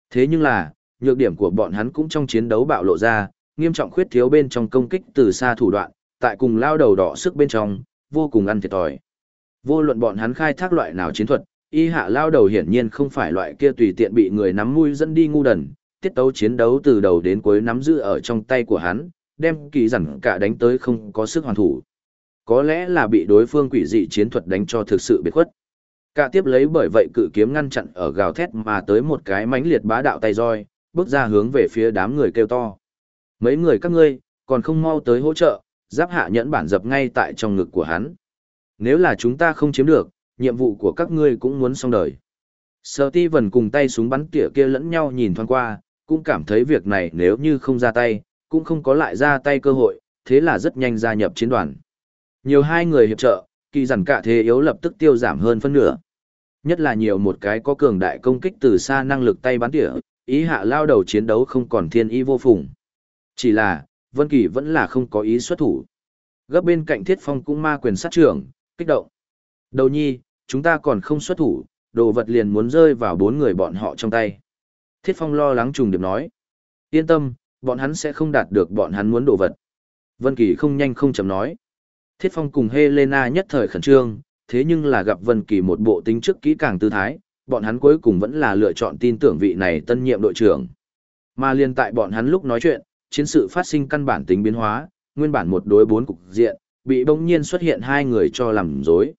Thế nhưng là, nhược điểm của bọn hắn cũng trong chiến đấu bạo lộ ra, nghiêm trọng khuyết thiếu bên trong công kích từ xa thủ đoạn, tại cùng lao đầu đỏ sức bên trong, vô cùng ăn thiệt thòi. Vô luận bọn hắn khai thác loại nào chiến thuật, y hạ lao đầu hiển nhiên không phải loại kia tùy tiện bị người nắm mũi dẫn đi ngu đần, tiết tấu chiến đấu từ đầu đến cuối nắm giữ ở trong tay của hắn, đem kỳ dằn cả đánh tới không có sức hoàn thủ. Có lẽ là bị đối phương quỷ dị chiến thuật đánh cho thực sự biệt khuất. Cả tiếp lấy bởi vậy cự kiếm ngăn chặn ở gào thét mà tới một cái mãnh liệt bá đạo tay roi, bước ra hướng về phía đám người kêu to. Mấy người các ngươi, còn không mau tới hỗ trợ, giáp hạ nhẫn bản dập ngay tại trong ngực của hắn. Nếu là chúng ta không chiếm được, nhiệm vụ của các ngươi cũng muốn xong đời. Sở ti vần cùng tay súng bắn tỉa kia lẫn nhau nhìn thoáng qua, cũng cảm thấy việc này nếu như không ra tay, cũng không có lại ra tay cơ hội, thế là rất nhanh gia nhập chiến đoàn. Nhiều hai người hiệp trợ, kỳ giản cả thế yếu lập tức tiêu giảm hơn phân nửa. Nhất là nhiều một cái có cường đại công kích từ xa năng lực tay bắn tỉa, ý hạ lao đầu chiến đấu không còn thiên y vô phùng. Chỉ là, Vân Kỳ vẫn là không có ý xuất thủ. Gấp bên cạnh Thiết Phong cũng ma quyền sát trưởng, kích động. Đầu nhi, chúng ta còn không xuất thủ, đồ vật liền muốn rơi vào bốn người bọn họ trong tay. Thiết Phong lo lắng trùng điệp nói. Yên tâm, bọn hắn sẽ không đạt được bọn hắn muốn đồ vật. Vân Kỳ không nhanh không chậm nói. Thiết Phong cùng Helena nhất thời khẩn trương, thế nhưng là gặp Vân Kỳ một bộ tính trước kỹ càng tư thái, bọn hắn cuối cùng vẫn là lựa chọn tin tưởng vị này tân nhiệm đội trưởng. Mà liên tại bọn hắn lúc nói chuyện, chiến sự phát sinh căn bản tính biến hóa, nguyên bản một đối bốn cục diện, bị bỗng nhiên xuất hiện hai người cho làm rối.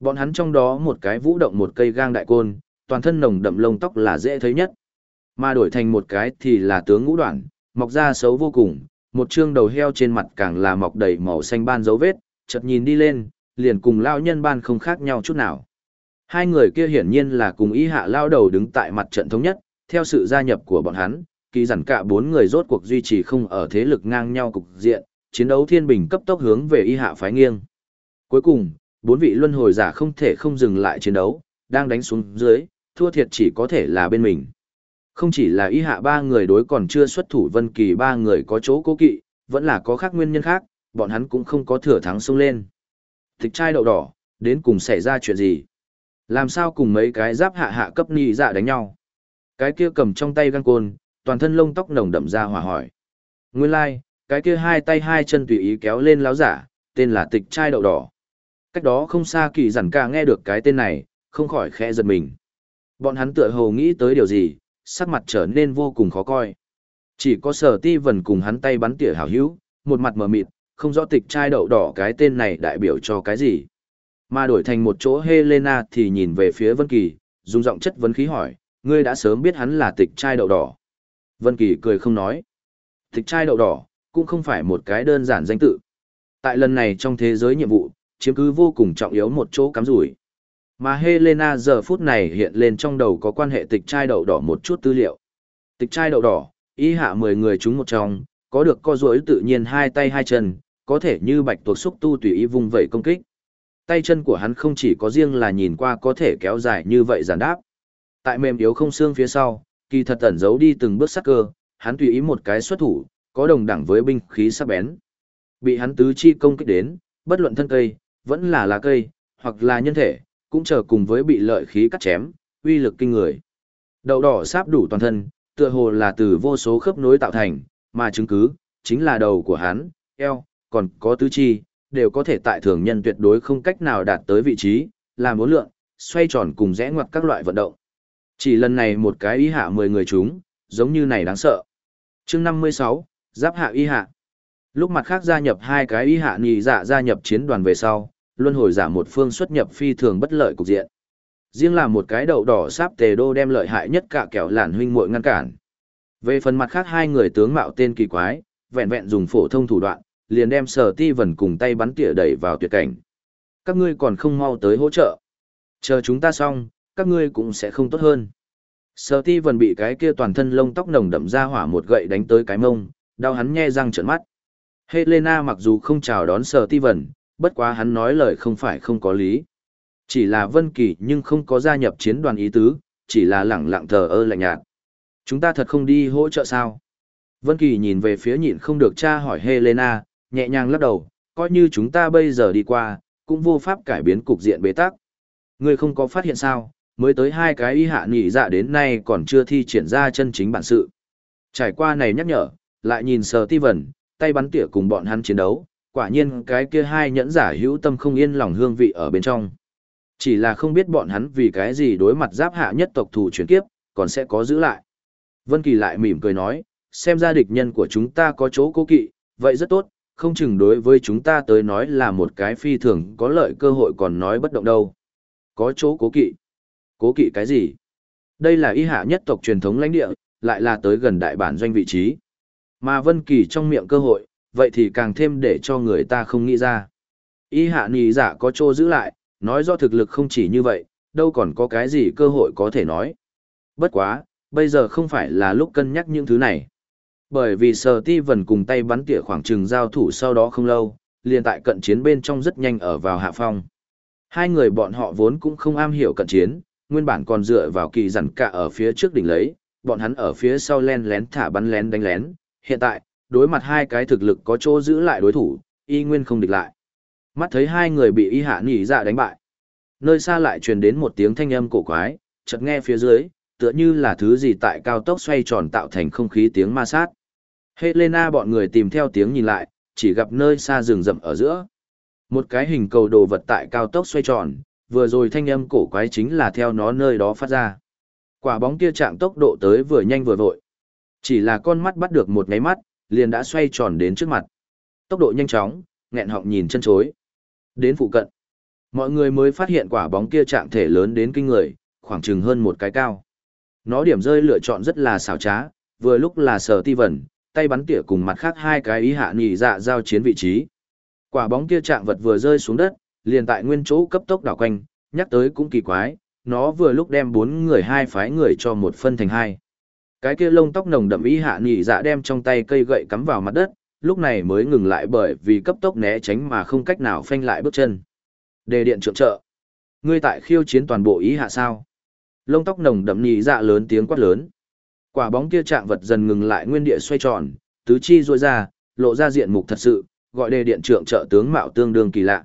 Bọn hắn trong đó một cái vũ động một cây gang đại côn, toàn thân nồng đậm lông tóc là dễ thấy nhất. Mà đổi thành một cái thì là tướng ngũ đoạn, mọc ra xấu vô cùng, một trương đầu heo trên mặt càng là mọc đầy màu xanh ban dấu vết, chợt nhìn đi lên, liền cùng lao nhân ban không khác nhau chút nào. Hai người kia hiển nhiên là cùng ý hạ lao đầu đứng tại mặt trận thống nhất, theo sự gia nhập của bọn hắn, kỳ giản cả bốn người rốt cuộc duy trì không ở thế lực ngang nhau cục diện, chiến đấu thiên bình cấp tốc hướng về y hạ phái nghiêng. Cuối cùng, bốn vị luân hồi giả không thể không dừng lại chiến đấu, đang đánh xuống dưới, thua thiệt chỉ có thể là bên mình. Không chỉ là y hạ ba người đối còn chưa xuất thủ vân kỳ ba người có chỗ cố kỵ, vẫn là có khác nguyên nhân khác, bọn hắn cũng không có thừa thắng xông lên. Thịch trai đậu đỏ, đến cùng xảy ra chuyện gì? Làm sao cùng mấy cái giáp hạ hạ cấp ni dạ đánh nhau? Cái kia cầm trong tay găng côn, toàn thân lông tóc nồng đậm ra hỏa hỏi. Nguyên lai, like, cái kia hai tay hai chân tùy ý kéo lên láo giả, tên là tịch trai đậu đỏ. Cách đó không xa kỳ giản ca nghe được cái tên này, không khỏi khẽ giật mình. Bọn hắn tựa hồ nghĩ tới điều gì, sắc mặt trở nên vô cùng khó coi. Chỉ có sở ti vần cùng hắn tay bắn tỉa hảo hữu, một mặt mờ mịt, không rõ tịch trai đậu đỏ cái tên này đại biểu cho cái gì. Mà đổi thành một chỗ Helena thì nhìn về phía Vân Kỳ, dùng giọng chất vấn khí hỏi, ngươi đã sớm biết hắn là tịch trai đậu đỏ. Vân Kỳ cười không nói. Tịch trai đậu đỏ, cũng không phải một cái đơn giản danh tự. Tại lần này trong thế giới nhiệm vụ, chiếm cứ vô cùng trọng yếu một chỗ cắm rủi. Mà Helena giờ phút này hiện lên trong đầu có quan hệ tịch trai đậu đỏ một chút tư liệu. Tịch trai đậu đỏ, ý hạ 10 người chúng một trong, có được co duỗi tự nhiên hai tay hai chân, có thể như bạch tuộc xúc tu tùy ý vung vẩy công kích. Tay chân của hắn không chỉ có riêng là nhìn qua có thể kéo dài như vậy giản đáp. Tại mềm yếu không xương phía sau, kỳ thật ẩn giấu đi từng bước sắc cơ, hắn tùy ý một cái xuất thủ, có đồng đẳng với binh khí sắc bén. Bị hắn tứ chi công kích đến, bất luận thân cây, vẫn là lá cây, hoặc là nhân thể, cũng chờ cùng với bị lợi khí cắt chém, uy lực kinh người. Đậu đỏ sáp đủ toàn thân, tựa hồ là từ vô số khớp nối tạo thành, mà chứng cứ, chính là đầu của hắn, eo, còn có tứ chi, đều có thể tại thường nhân tuyệt đối không cách nào đạt tới vị trí, làm muốn lượng, xoay tròn cùng rẽ ngoặt các loại vận động. Chỉ lần này một cái y hạ 10 người chúng, giống như này đáng sợ. chương 56, giáp hạ y hạ. Lúc mặt khác gia nhập hai cái y hạ nhì dạ gia nhập chiến đoàn về sau, luân hồi giả một phương xuất nhập phi thường bất lợi cục diện. Riêng là một cái đậu đỏ sáp tề đô đem lợi hại nhất cả kẻo lản huynh muội ngăn cản. Về phần mặt khác hai người tướng mạo tên kỳ quái, vẹn vẹn dùng phổ thông thủ đoạn, liền đem sở ti vần cùng tay bắn tỉa đẩy vào tuyệt cảnh. Các ngươi còn không mau tới hỗ trợ. Chờ chúng ta xong, các ngươi cũng sẽ không tốt hơn. Sở ti vần bị cái kia toàn thân lông tóc nồng đậm ra hỏa một gậy đánh tới cái mông, đau hắn nhe răng trợn mắt. Helena mặc dù không chào đón sở ti vần, bất quá hắn nói lời không phải không có lý. Chỉ là Vân Kỳ nhưng không có gia nhập chiến đoàn ý tứ, chỉ là lẳng lặng thờ ơ lạnh nhạt. Chúng ta thật không đi hỗ trợ sao? Vân Kỳ nhìn về phía nhịn không được cha hỏi Helena, nhẹ nhàng lắc đầu, coi như chúng ta bây giờ đi qua, cũng vô pháp cải biến cục diện bế tắc. Ngươi không có phát hiện sao, mới tới hai cái y hạ nhị dạ đến nay còn chưa thi triển ra chân chính bản sự. Trải qua này nhắc nhở, lại nhìn sờ ti vần, tay bắn tỉa cùng bọn hắn chiến đấu, quả nhiên cái kia hai nhẫn giả hữu tâm không yên lòng hương vị ở bên trong. Chỉ là không biết bọn hắn vì cái gì đối mặt giáp hạ nhất tộc thủ chuyển kiếp, còn sẽ có giữ lại. Vân Kỳ lại mỉm cười nói, xem ra địch nhân của chúng ta có chỗ cố kỵ, vậy rất tốt, không chừng đối với chúng ta tới nói là một cái phi thường có lợi cơ hội còn nói bất động đâu. Có chỗ cố kỵ. Cố kỵ cái gì? Đây là y hạ nhất tộc truyền thống lãnh địa, lại là tới gần đại bản doanh vị trí. Mà Vân Kỳ trong miệng cơ hội, vậy thì càng thêm để cho người ta không nghĩ ra. Y hạ nì giả có chỗ giữ lại, nói do thực lực không chỉ như vậy, đâu còn có cái gì cơ hội có thể nói. Bất quá, bây giờ không phải là lúc cân nhắc những thứ này. Bởi vì Sở Ti Vân cùng tay bắn tỉa khoảng trừng giao thủ sau đó không lâu, liền tại cận chiến bên trong rất nhanh ở vào hạ phong. Hai người bọn họ vốn cũng không am hiểu cận chiến, nguyên bản còn dựa vào kỳ giản cả ở phía trước đỉnh lấy, bọn hắn ở phía sau len lén thả bắn lén đánh lén. Hiện tại, đối mặt hai cái thực lực có chỗ giữ lại đối thủ, y nguyên không địch lại. Mắt thấy hai người bị y hạ nhỉ dạ đánh bại. Nơi xa lại truyền đến một tiếng thanh âm cổ quái, chợt nghe phía dưới, tựa như là thứ gì tại cao tốc xoay tròn tạo thành không khí tiếng ma sát. Helena bọn người tìm theo tiếng nhìn lại, chỉ gặp nơi xa rừng rậm ở giữa. Một cái hình cầu đồ vật tại cao tốc xoay tròn, vừa rồi thanh âm cổ quái chính là theo nó nơi đó phát ra. Quả bóng kia chạm tốc độ tới vừa nhanh vừa vội. Chỉ là con mắt bắt được một nháy mắt, liền đã xoay tròn đến trước mặt. Tốc độ nhanh chóng, nghẹn họng nhìn chân chối. Đến phụ cận, mọi người mới phát hiện quả bóng kia trạng thể lớn đến kinh người, khoảng chừng hơn một cái cao. Nó điểm rơi lựa chọn rất là xảo trá, vừa lúc là sở ti vẩn, tay bắn tỉa cùng mặt khác hai cái ý hạ nhị dạ giao chiến vị trí. Quả bóng kia chạm vật vừa rơi xuống đất, liền tại nguyên chỗ cấp tốc đảo quanh, nhắc tới cũng kỳ quái, nó vừa lúc đem bốn người hai phái người cho một phân thành hai. Cái kia lông tóc nồng đậm ý hạ nhị dạ đem trong tay cây gậy cắm vào mặt đất, lúc này mới ngừng lại bởi vì cấp tốc né tránh mà không cách nào phanh lại bước chân. Đề điện trượng trợ. Ngươi tại khiêu chiến toàn bộ ý hạ sao? Lông tóc nồng đậm nhị dạ lớn tiếng quát lớn. Quả bóng kia chạm vật dần ngừng lại nguyên địa xoay tròn, tứ chi duỗi ra, lộ ra diện mục thật sự, gọi đề điện trưởng trợ tướng mạo tương đương kỳ lạ.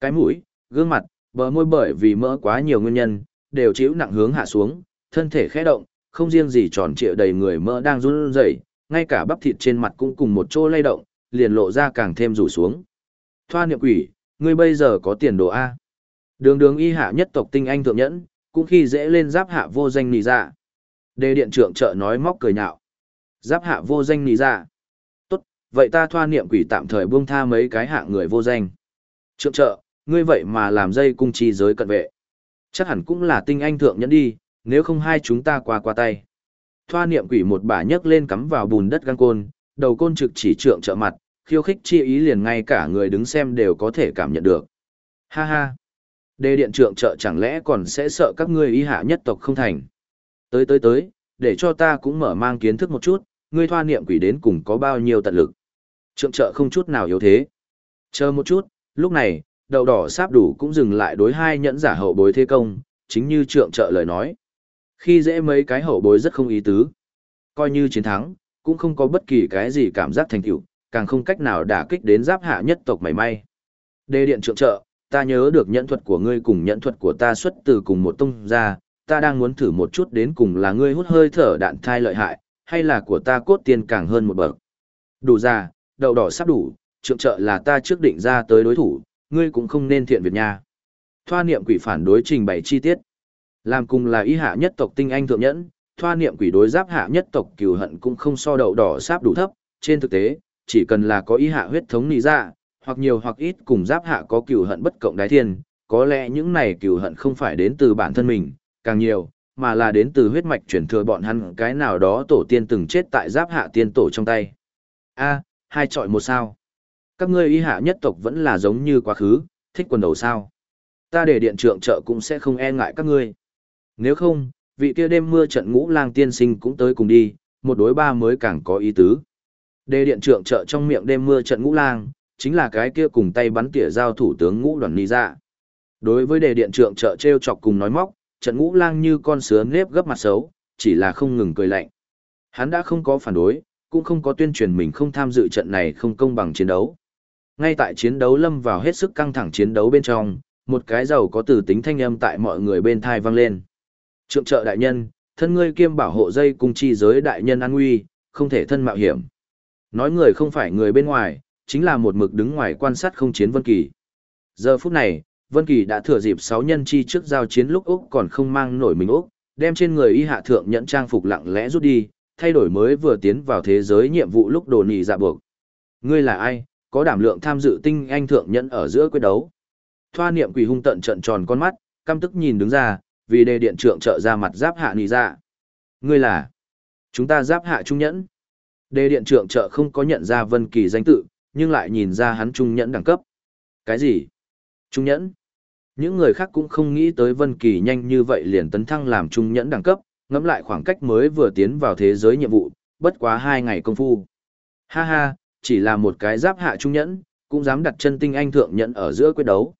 Cái mũi, gương mặt, bờ môi bởi vì mỡ quá nhiều nguyên nhân, đều chịu nặng hướng hạ xuống, thân thể khẽ động, không riêng gì tròn trịa đầy người mỡ đang run rẩy, ngay cả bắp thịt trên mặt cũng cùng một chỗ lay động, liền lộ ra càng thêm rủ xuống. Thoa niệm quỷ, ngươi bây giờ có tiền đồ A. Đường đường y hạ nhất tộc tinh anh thượng nhẫn, cũng khi dễ lên giáp hạ vô danh nì dạ. Đề điện trưởng trợ nói móc cười nhạo. Giáp hạ vô danh nì ra. Tốt, vậy ta thoa niệm quỷ tạm thời buông tha mấy cái hạ người vô danh. Trượng trợ, ngươi vậy mà làm dây cung chi giới cận vệ. Chắc hẳn cũng là tinh anh thượng nhẫn đi, nếu không hai chúng ta qua qua tay. Thoa niệm quỷ một bả nhấc lên cắm vào bùn đất găng côn, đầu côn trực chỉ trượng trợ mặt, khiêu khích chi ý liền ngay cả người đứng xem đều có thể cảm nhận được. Ha ha! Đề điện trượng trợ chẳng lẽ còn sẽ sợ các ngươi y hạ nhất tộc không thành. Tới tới tới, để cho ta cũng mở mang kiến thức một chút, ngươi thoa niệm quỷ đến cùng có bao nhiêu tận lực. Trượng trợ không chút nào yếu thế. Chờ một chút, lúc này, đầu đỏ sáp đủ cũng dừng lại đối hai nhẫn giả hậu bối thế công, chính như trượng trợ lời nói. Khi dễ mấy cái hậu bối rất không ý tứ. Coi như chiến thắng, cũng không có bất kỳ cái gì cảm giác thành tựu, càng không cách nào đả kích đến giáp hạ nhất tộc mảy may. Đề điện trượng trợ, ta nhớ được nhẫn thuật của ngươi cùng nhẫn thuật của ta xuất từ cùng một tông ra, ta đang muốn thử một chút đến cùng là ngươi hút hơi thở đạn thai lợi hại, hay là của ta cốt tiên càng hơn một bậc. Đủ ra, đậu đỏ sắp đủ, trượng trợ là ta trước định ra tới đối thủ, ngươi cũng không nên thiện Việt nha. Thoa niệm quỷ phản đối trình bày chi tiết. Làm cùng là y hạ nhất tộc tinh anh thượng nhẫn, thoa niệm quỷ đối giáp hạ nhất tộc cừu hận cũng không so đậu đỏ sáp đủ thấp, trên thực tế, chỉ cần là có y hạ huyết thống nì ra, dạ, hoặc nhiều hoặc ít cùng giáp hạ có cừu hận bất cộng đái thiên, có lẽ những này cừu hận không phải đến từ bản thân mình, càng nhiều, mà là đến từ huyết mạch chuyển thừa bọn hắn cái nào đó tổ tiên từng chết tại giáp hạ tiên tổ trong tay. A, hai trọi một sao. Các ngươi y hạ nhất tộc vẫn là giống như quá khứ, thích quần đầu sao. Ta để điện trượng trợ cũng sẽ không e ngại các ngươi. Nếu không, vị kia đêm mưa trận ngũ lang tiên sinh cũng tới cùng đi, một đối ba mới càng có ý tứ. Đề điện trượng trợ trong miệng đêm mưa trận ngũ lang, chính là cái kia cùng tay bắn tỉa giao thủ tướng ngũ đoàn ni ra. Đối với đề điện trượng trợ treo chọc cùng nói móc, trận ngũ lang như con sứa nếp gấp mặt xấu, chỉ là không ngừng cười lạnh. Hắn đã không có phản đối, cũng không có tuyên truyền mình không tham dự trận này không công bằng chiến đấu. Ngay tại chiến đấu lâm vào hết sức căng thẳng chiến đấu bên trong, một cái giàu có từ tính thanh âm tại mọi người bên thai vang lên. Trượng trợ đại nhân, thân ngươi kiêm bảo hộ dây cung chi giới đại nhân an nguy, không thể thân mạo hiểm. Nói người không phải người bên ngoài, chính là một mực đứng ngoài quan sát không chiến Vân Kỳ. Giờ phút này, Vân Kỳ đã thừa dịp sáu nhân chi trước giao chiến lúc Úc còn không mang nổi mình Úc, đem trên người y hạ thượng nhận trang phục lặng lẽ rút đi, thay đổi mới vừa tiến vào thế giới nhiệm vụ lúc đồ nị dạ buộc. Ngươi là ai, có đảm lượng tham dự tinh anh thượng nhẫn ở giữa quyết đấu. Thoa niệm quỷ hung tận trận tròn con mắt, căm tức nhìn đứng ra, vì đề điện trượng trợ ra mặt giáp hạ nị dạ. Ngươi là? Chúng ta giáp hạ trung nhẫn. Đề điện trượng trợ không có nhận ra Vân Kỳ danh tự, nhưng lại nhìn ra hắn trung nhẫn đẳng cấp. Cái gì? Trung nhẫn? Những người khác cũng không nghĩ tới Vân Kỳ nhanh như vậy liền tấn thăng làm trung nhẫn đẳng cấp, ngẫm lại khoảng cách mới vừa tiến vào thế giới nhiệm vụ, bất quá hai ngày công phu. Ha ha, chỉ là một cái giáp hạ trung nhẫn, cũng dám đặt chân tinh anh thượng nhẫn ở giữa quyết đấu.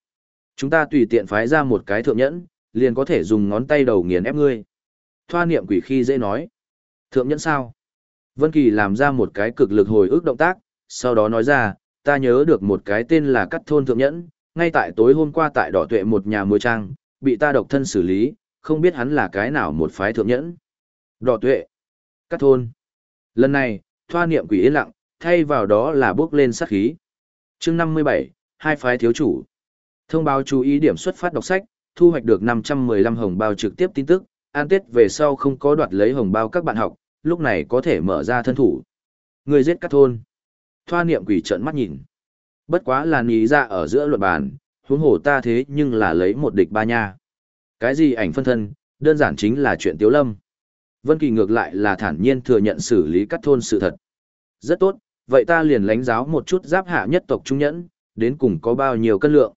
Chúng ta tùy tiện phái ra một cái thượng nhẫn, liền có thể dùng ngón tay đầu nghiền ép ngươi. Thoa niệm quỷ khi dễ nói. Thượng nhẫn sao? Vân Kỳ làm ra một cái cực lực hồi ức động tác, sau đó nói ra, ta nhớ được một cái tên là Cắt Thôn Thượng Nhẫn, ngay tại tối hôm qua tại đỏ tuệ một nhà muối trang, bị ta độc thân xử lý, không biết hắn là cái nào một phái thượng nhẫn. Đỏ tuệ, Cắt Thôn. Lần này, thoa niệm quỷ yên lặng, thay vào đó là bước lên sát khí. chương 57, hai phái thiếu chủ. Thông báo chú ý điểm xuất phát đọc sách, thu hoạch được 515 hồng bao trực tiếp tin tức, an tết về sau không có đoạt lấy hồng bao các bạn học, lúc này có thể mở ra thân thủ. Người giết cắt thôn. Thoa niệm quỷ trận mắt nhìn. Bất quá là ní ra dạ ở giữa luật bàn, huống hồ ta thế nhưng là lấy một địch ba nha. Cái gì ảnh phân thân, đơn giản chính là chuyện tiếu lâm. Vân Kỳ ngược lại là thản nhiên thừa nhận xử lý cắt thôn sự thật. Rất tốt, vậy ta liền lãnh giáo một chút giáp hạ nhất tộc trung nhẫn, đến cùng có bao nhiêu cân lượng.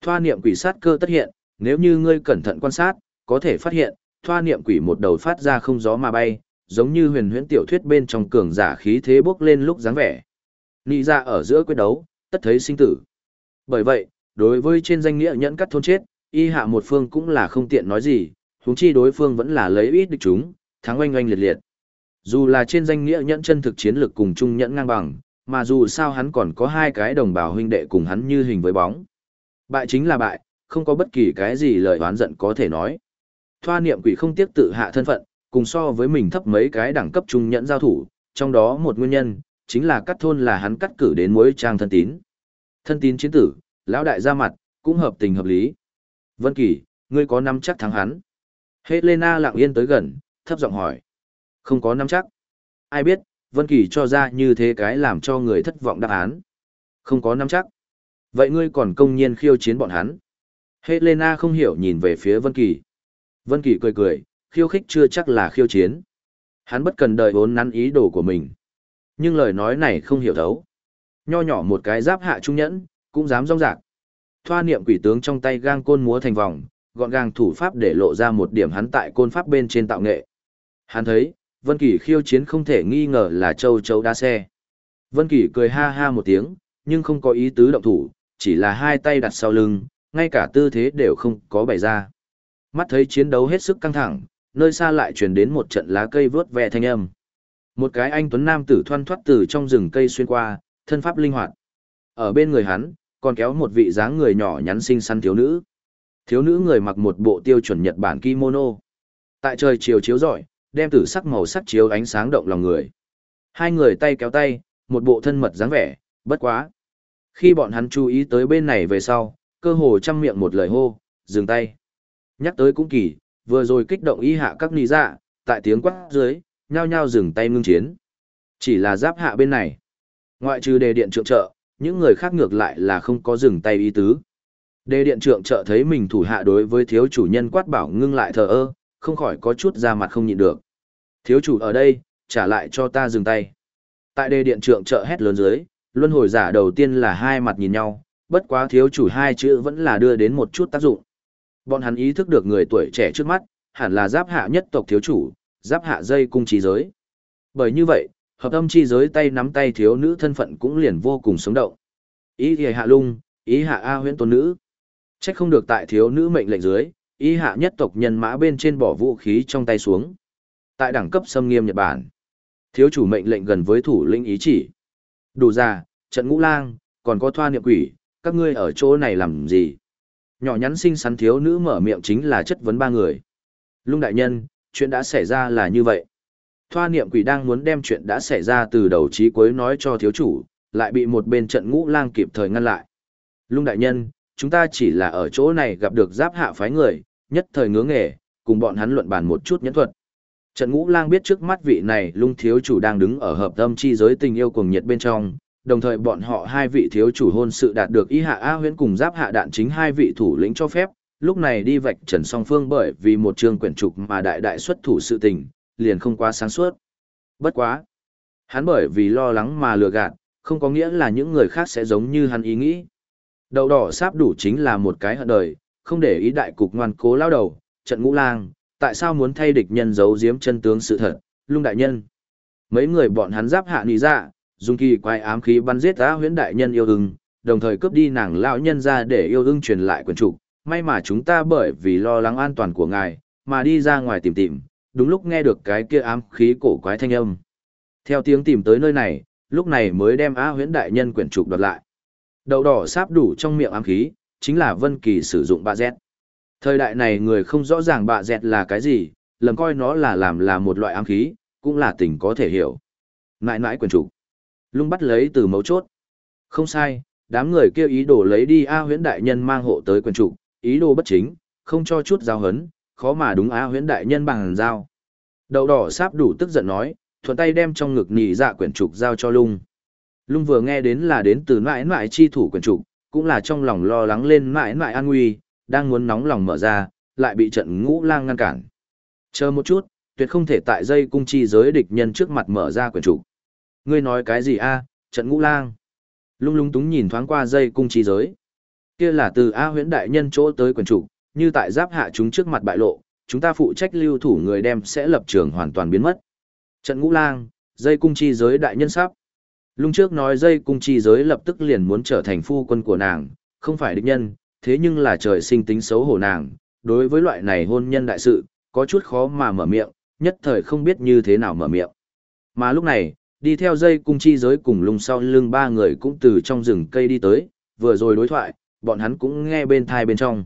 Thoa niệm quỷ sát cơ tất hiện, nếu như ngươi cẩn thận quan sát, có thể phát hiện, thoa niệm quỷ một đầu phát ra không gió mà bay, giống như huyền huyễn tiểu thuyết bên trong cường giả khí thế bốc lên lúc dáng vẻ. Nị ra dạ ở giữa quyết đấu, tất thấy sinh tử. Bởi vậy, đối với trên danh nghĩa nhẫn cắt thôn chết, y hạ một phương cũng là không tiện nói gì, huống chi đối phương vẫn là lấy ít địch chúng, thắng oanh oanh liệt liệt. Dù là trên danh nghĩa nhẫn chân thực chiến lực cùng chung nhẫn ngang bằng, mà dù sao hắn còn có hai cái đồng bào huynh đệ cùng hắn như hình với bóng. Bại chính là bại, không có bất kỳ cái gì lời oán giận có thể nói. Thoa niệm quỷ không tiếc tự hạ thân phận, cùng so với mình thấp mấy cái đẳng cấp trung nhẫn giao thủ, trong đó một nguyên nhân, chính là cắt thôn là hắn cắt cử đến mối trang thân tín. Thân tín chiến tử, lão đại ra mặt, cũng hợp tình hợp lý. Vân Kỳ, ngươi có nắm chắc thắng hắn? Helena lặng yên tới gần, thấp giọng hỏi. Không có nắm chắc. Ai biết, Vân Kỳ cho ra như thế cái làm cho người thất vọng đáp án. Không có nắm chắc. Vậy ngươi còn công nhiên khiêu chiến bọn hắn. Helena không hiểu nhìn về phía Vân Kỳ. Vân Kỳ cười cười, khiêu khích chưa chắc là khiêu chiến. Hắn bất cần đợi vốn nắn ý đồ của mình. Nhưng lời nói này không hiểu thấu. Nho nhỏ một cái giáp hạ trung nhẫn, cũng dám rong rạc. Thoa niệm quỷ tướng trong tay gang côn múa thành vòng, gọn gàng thủ pháp để lộ ra một điểm hắn tại côn pháp bên trên tạo nghệ. Hắn thấy, Vân Kỳ khiêu chiến không thể nghi ngờ là châu châu đa xe. Vân Kỳ cười ha ha một tiếng, nhưng không có ý tứ động thủ, chỉ là hai tay đặt sau lưng, ngay cả tư thế đều không có bày ra. Mắt thấy chiến đấu hết sức căng thẳng, nơi xa lại truyền đến một trận lá cây vướt ve thanh âm. Một cái anh tuấn nam tử thoăn thoắt từ trong rừng cây xuyên qua, thân pháp linh hoạt. Ở bên người hắn, còn kéo một vị dáng người nhỏ nhắn xinh xắn thiếu nữ. Thiếu nữ người mặc một bộ tiêu chuẩn Nhật Bản kimono. Tại trời chiều chiếu rọi, đem tử sắc màu sắc chiếu ánh sáng động lòng người. Hai người tay kéo tay, một bộ thân mật dáng vẻ, bất quá. Khi bọn hắn chú ý tới bên này về sau, cơ hồ chăm miệng một lời hô, dừng tay. Nhắc tới cũng kỳ, vừa rồi kích động ý hạ các nì dạ, tại tiếng quát dưới, nhao nhao dừng tay ngưng chiến. Chỉ là giáp hạ bên này. Ngoại trừ đề điện trượng trợ, những người khác ngược lại là không có dừng tay ý tứ. Đề điện trượng trợ thấy mình thủ hạ đối với thiếu chủ nhân quát bảo ngưng lại thờ ơ, không khỏi có chút ra mặt không nhịn được. Thiếu chủ ở đây, trả lại cho ta dừng tay. Tại đề điện trượng trợ hét lớn dưới, luân hồi giả đầu tiên là hai mặt nhìn nhau, bất quá thiếu chủ hai chữ vẫn là đưa đến một chút tác dụng. Bọn hắn ý thức được người tuổi trẻ trước mắt, hẳn là giáp hạ nhất tộc thiếu chủ, giáp hạ dây cung trí giới. Bởi như vậy, hợp âm chi giới tay nắm tay thiếu nữ thân phận cũng liền vô cùng sống động. Ý thì hạ lung, ý hạ A huyễn tôn nữ. Trách không được tại thiếu nữ mệnh lệnh dưới, ý hạ nhất tộc nhân mã bên trên bỏ vũ khí trong tay xuống. Tại đẳng cấp xâm nghiêm Nhật Bản, thiếu chủ mệnh lệnh gần với thủ lĩnh ý chỉ. Đủ ra, trận ngũ lang, còn có thoa niệm quỷ, các ngươi ở chỗ này làm gì? Nhỏ nhắn xinh xắn thiếu nữ mở miệng chính là chất vấn ba người. Lung đại nhân, chuyện đã xảy ra là như vậy. Thoa niệm quỷ đang muốn đem chuyện đã xảy ra từ đầu chí cuối nói cho thiếu chủ, lại bị một bên trận ngũ lang kịp thời ngăn lại. Lung đại nhân, chúng ta chỉ là ở chỗ này gặp được giáp hạ phái người, nhất thời ngứa nghề, cùng bọn hắn luận bàn một chút nhẫn thuật. Trận ngũ lang biết trước mắt vị này lung thiếu chủ đang đứng ở hợp tâm chi giới tình yêu cùng nhiệt bên trong, đồng thời bọn họ hai vị thiếu chủ hôn sự đạt được ý hạ A huyễn cùng giáp hạ đạn chính hai vị thủ lĩnh cho phép, lúc này đi vạch trần song phương bởi vì một trường quyển trục mà đại đại xuất thủ sự tình, liền không quá sáng suốt. Bất quá. Hắn bởi vì lo lắng mà lừa gạt, không có nghĩa là những người khác sẽ giống như hắn ý nghĩ. Đầu đỏ sáp đủ chính là một cái hận đời, không để ý đại cục ngoan cố lao đầu, trận ngũ lang, tại sao muốn thay địch nhân giấu giếm chân tướng sự thật, lung đại nhân. Mấy người bọn hắn giáp hạ nì ra, dạ, dùng kỳ quái ám khí bắn giết á huyễn đại nhân yêu hưng, đồng thời cướp đi nàng lão nhân ra để yêu hưng truyền lại quyền trục. May mà chúng ta bởi vì lo lắng an toàn của ngài, mà đi ra ngoài tìm tìm, đúng lúc nghe được cái kia ám khí cổ quái thanh âm. Theo tiếng tìm tới nơi này, lúc này mới đem á huyễn đại nhân quyển trục đoạt lại. Đậu đỏ sáp đủ trong miệng ám khí, chính là Vân Kỳ sử dụng bạ dẹt. Thời đại này người không rõ ràng bạ dẹt là cái gì, lầm coi nó là làm là một loại ám khí, cũng là tình có thể hiểu. Nãi nãi quyển trục. Lung bắt lấy từ mấu chốt. Không sai, đám người kêu ý đồ lấy đi A huyễn đại nhân mang hộ tới quyền trục, ý đồ bất chính, không cho chút giao hấn, khó mà đúng Á huyễn đại nhân bằng giao. Đầu đỏ sáp đủ tức giận nói, thuận tay đem trong ngực nỉ dạ quyển trục giao cho lung. Lung vừa nghe đến là đến từ mãi mãi chi thủ quyển trục, cũng là trong lòng lo lắng lên mãi mãi an nguy, đang muốn nóng lòng mở ra, lại bị trận ngũ lang ngăn cản. Chờ một chút, tuyệt không thể tại dây cung chi giới địch nhân trước mặt mở ra quyển trục. Ngươi nói cái gì a, trận ngũ lang? Lung lung túng nhìn thoáng qua dây cung chi giới. Kia là từ A huyễn đại nhân chỗ tới quyền chủ như tại giáp hạ chúng trước mặt bại lộ, chúng ta phụ trách lưu thủ người đem sẽ lập trường hoàn toàn biến mất. Trận ngũ lang, dây cung chi giới đại nhân sắp. Lung trước nói dây cung chi giới lập tức liền muốn trở thành phu quân của nàng, không phải địch nhân, thế nhưng là trời sinh tính xấu hổ nàng, đối với loại này hôn nhân đại sự, có chút khó mà mở miệng, nhất thời không biết như thế nào mở miệng. Mà lúc này, đi theo dây cung chi giới cùng lung sau lưng ba người cũng từ trong rừng cây đi tới, vừa rồi đối thoại, bọn hắn cũng nghe bên thai bên trong.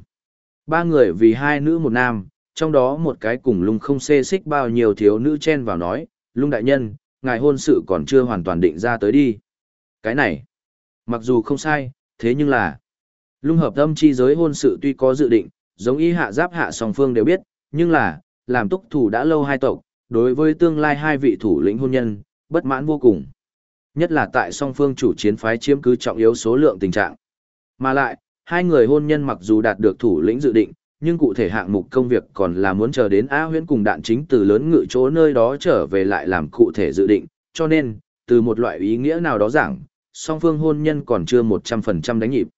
Ba người vì hai nữ một nam, trong đó một cái cùng lung không xê xích bao nhiêu thiếu nữ chen vào nói, lung đại nhân, ngài hôn sự còn chưa hoàn toàn định ra tới đi. Cái này, mặc dù không sai, thế nhưng là, lung hợp tâm chi giới hôn sự tuy có dự định, giống y hạ giáp hạ song phương đều biết, nhưng là, làm túc thủ đã lâu hai tộc, đối với tương lai hai vị thủ lĩnh hôn nhân, bất mãn vô cùng. Nhất là tại song phương chủ chiến phái chiếm cứ trọng yếu số lượng tình trạng. Mà lại, hai người hôn nhân mặc dù đạt được thủ lĩnh dự định, nhưng cụ thể hạng mục công việc còn là muốn chờ đến A huyễn cùng đạn chính từ lớn ngự chỗ nơi đó trở về lại làm cụ thể dự định, cho nên, từ một loại ý nghĩa nào đó giảng, song phương hôn nhân còn chưa 100% đánh nhịp.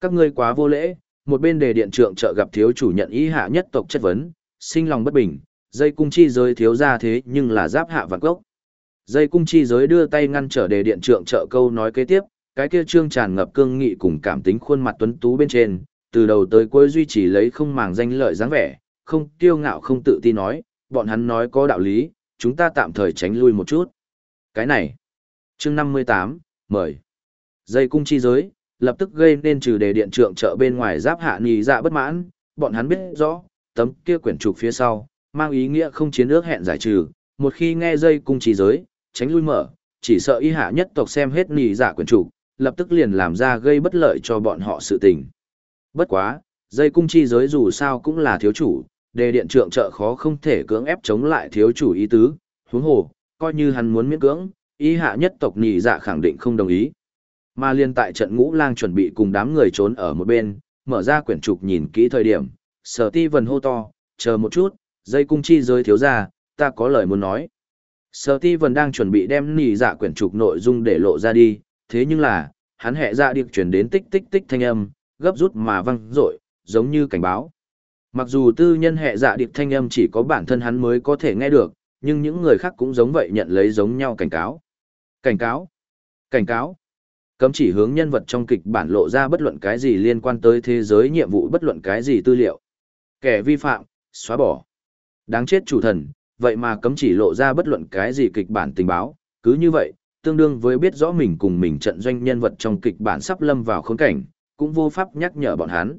Các ngươi quá vô lễ, một bên đề điện trượng trợ gặp thiếu chủ nhận ý hạ nhất tộc chất vấn, sinh lòng bất bình, dây cung chi giới thiếu ra thế nhưng là giáp hạ vạn gốc. Dây cung chi giới đưa tay ngăn trở đề điện trượng trợ câu nói kế tiếp, cái kia trương tràn ngập cương nghị cùng cảm tính khuôn mặt tuấn tú bên trên, từ đầu tới cuối duy trì lấy không màng danh lợi dáng vẻ, không kiêu ngạo không tự ti nói, bọn hắn nói có đạo lý, chúng ta tạm thời tránh lui một chút. Cái này, chương 58, mời. Dây cung chi giới, lập tức gây nên trừ đề điện trượng trợ bên ngoài giáp hạ nhì dạ bất mãn, bọn hắn biết rõ, tấm kia quyển trục phía sau, mang ý nghĩa không chiến ước hẹn giải trừ, một khi nghe dây cung chi giới, tránh lui mở, chỉ sợ y hạ nhất tộc xem hết nhì dạ quyển trục, lập tức liền làm ra gây bất lợi cho bọn họ sự tình. Bất quá, dây cung chi giới dù sao cũng là thiếu chủ, đề điện trượng trợ khó không thể cưỡng ép chống lại thiếu chủ ý tứ, huống hồ, coi như hắn muốn miễn cưỡng, ý hạ nhất tộc nhị dạ khẳng định không đồng ý. Mà liên tại trận ngũ lang chuẩn bị cùng đám người trốn ở một bên, mở ra quyển trục nhìn kỹ thời điểm, sở ti vần hô to, chờ một chút, dây cung chi giới thiếu ra, ta có lời muốn nói. Sở ti vần đang chuẩn bị đem nhị dạ quyển trục nội dung để lộ ra đi, thế nhưng là, hắn hẹ ra điệp chuyển đến tích tích tích thanh âm, gấp rút mà văng rội, giống như cảnh báo. Mặc dù tư nhân hệ dạ điệp thanh âm chỉ có bản thân hắn mới có thể nghe được, nhưng những người khác cũng giống vậy nhận lấy giống nhau cảnh cáo. Cảnh cáo! Cảnh cáo! Cấm chỉ hướng nhân vật trong kịch bản lộ ra bất luận cái gì liên quan tới thế giới nhiệm vụ bất luận cái gì tư liệu. Kẻ vi phạm, xóa bỏ. Đáng chết chủ thần, vậy mà cấm chỉ lộ ra bất luận cái gì kịch bản tình báo, cứ như vậy, tương đương với biết rõ mình cùng mình trận doanh nhân vật trong kịch bản sắp lâm vào khốn cảnh, cũng vô pháp nhắc nhở bọn hắn.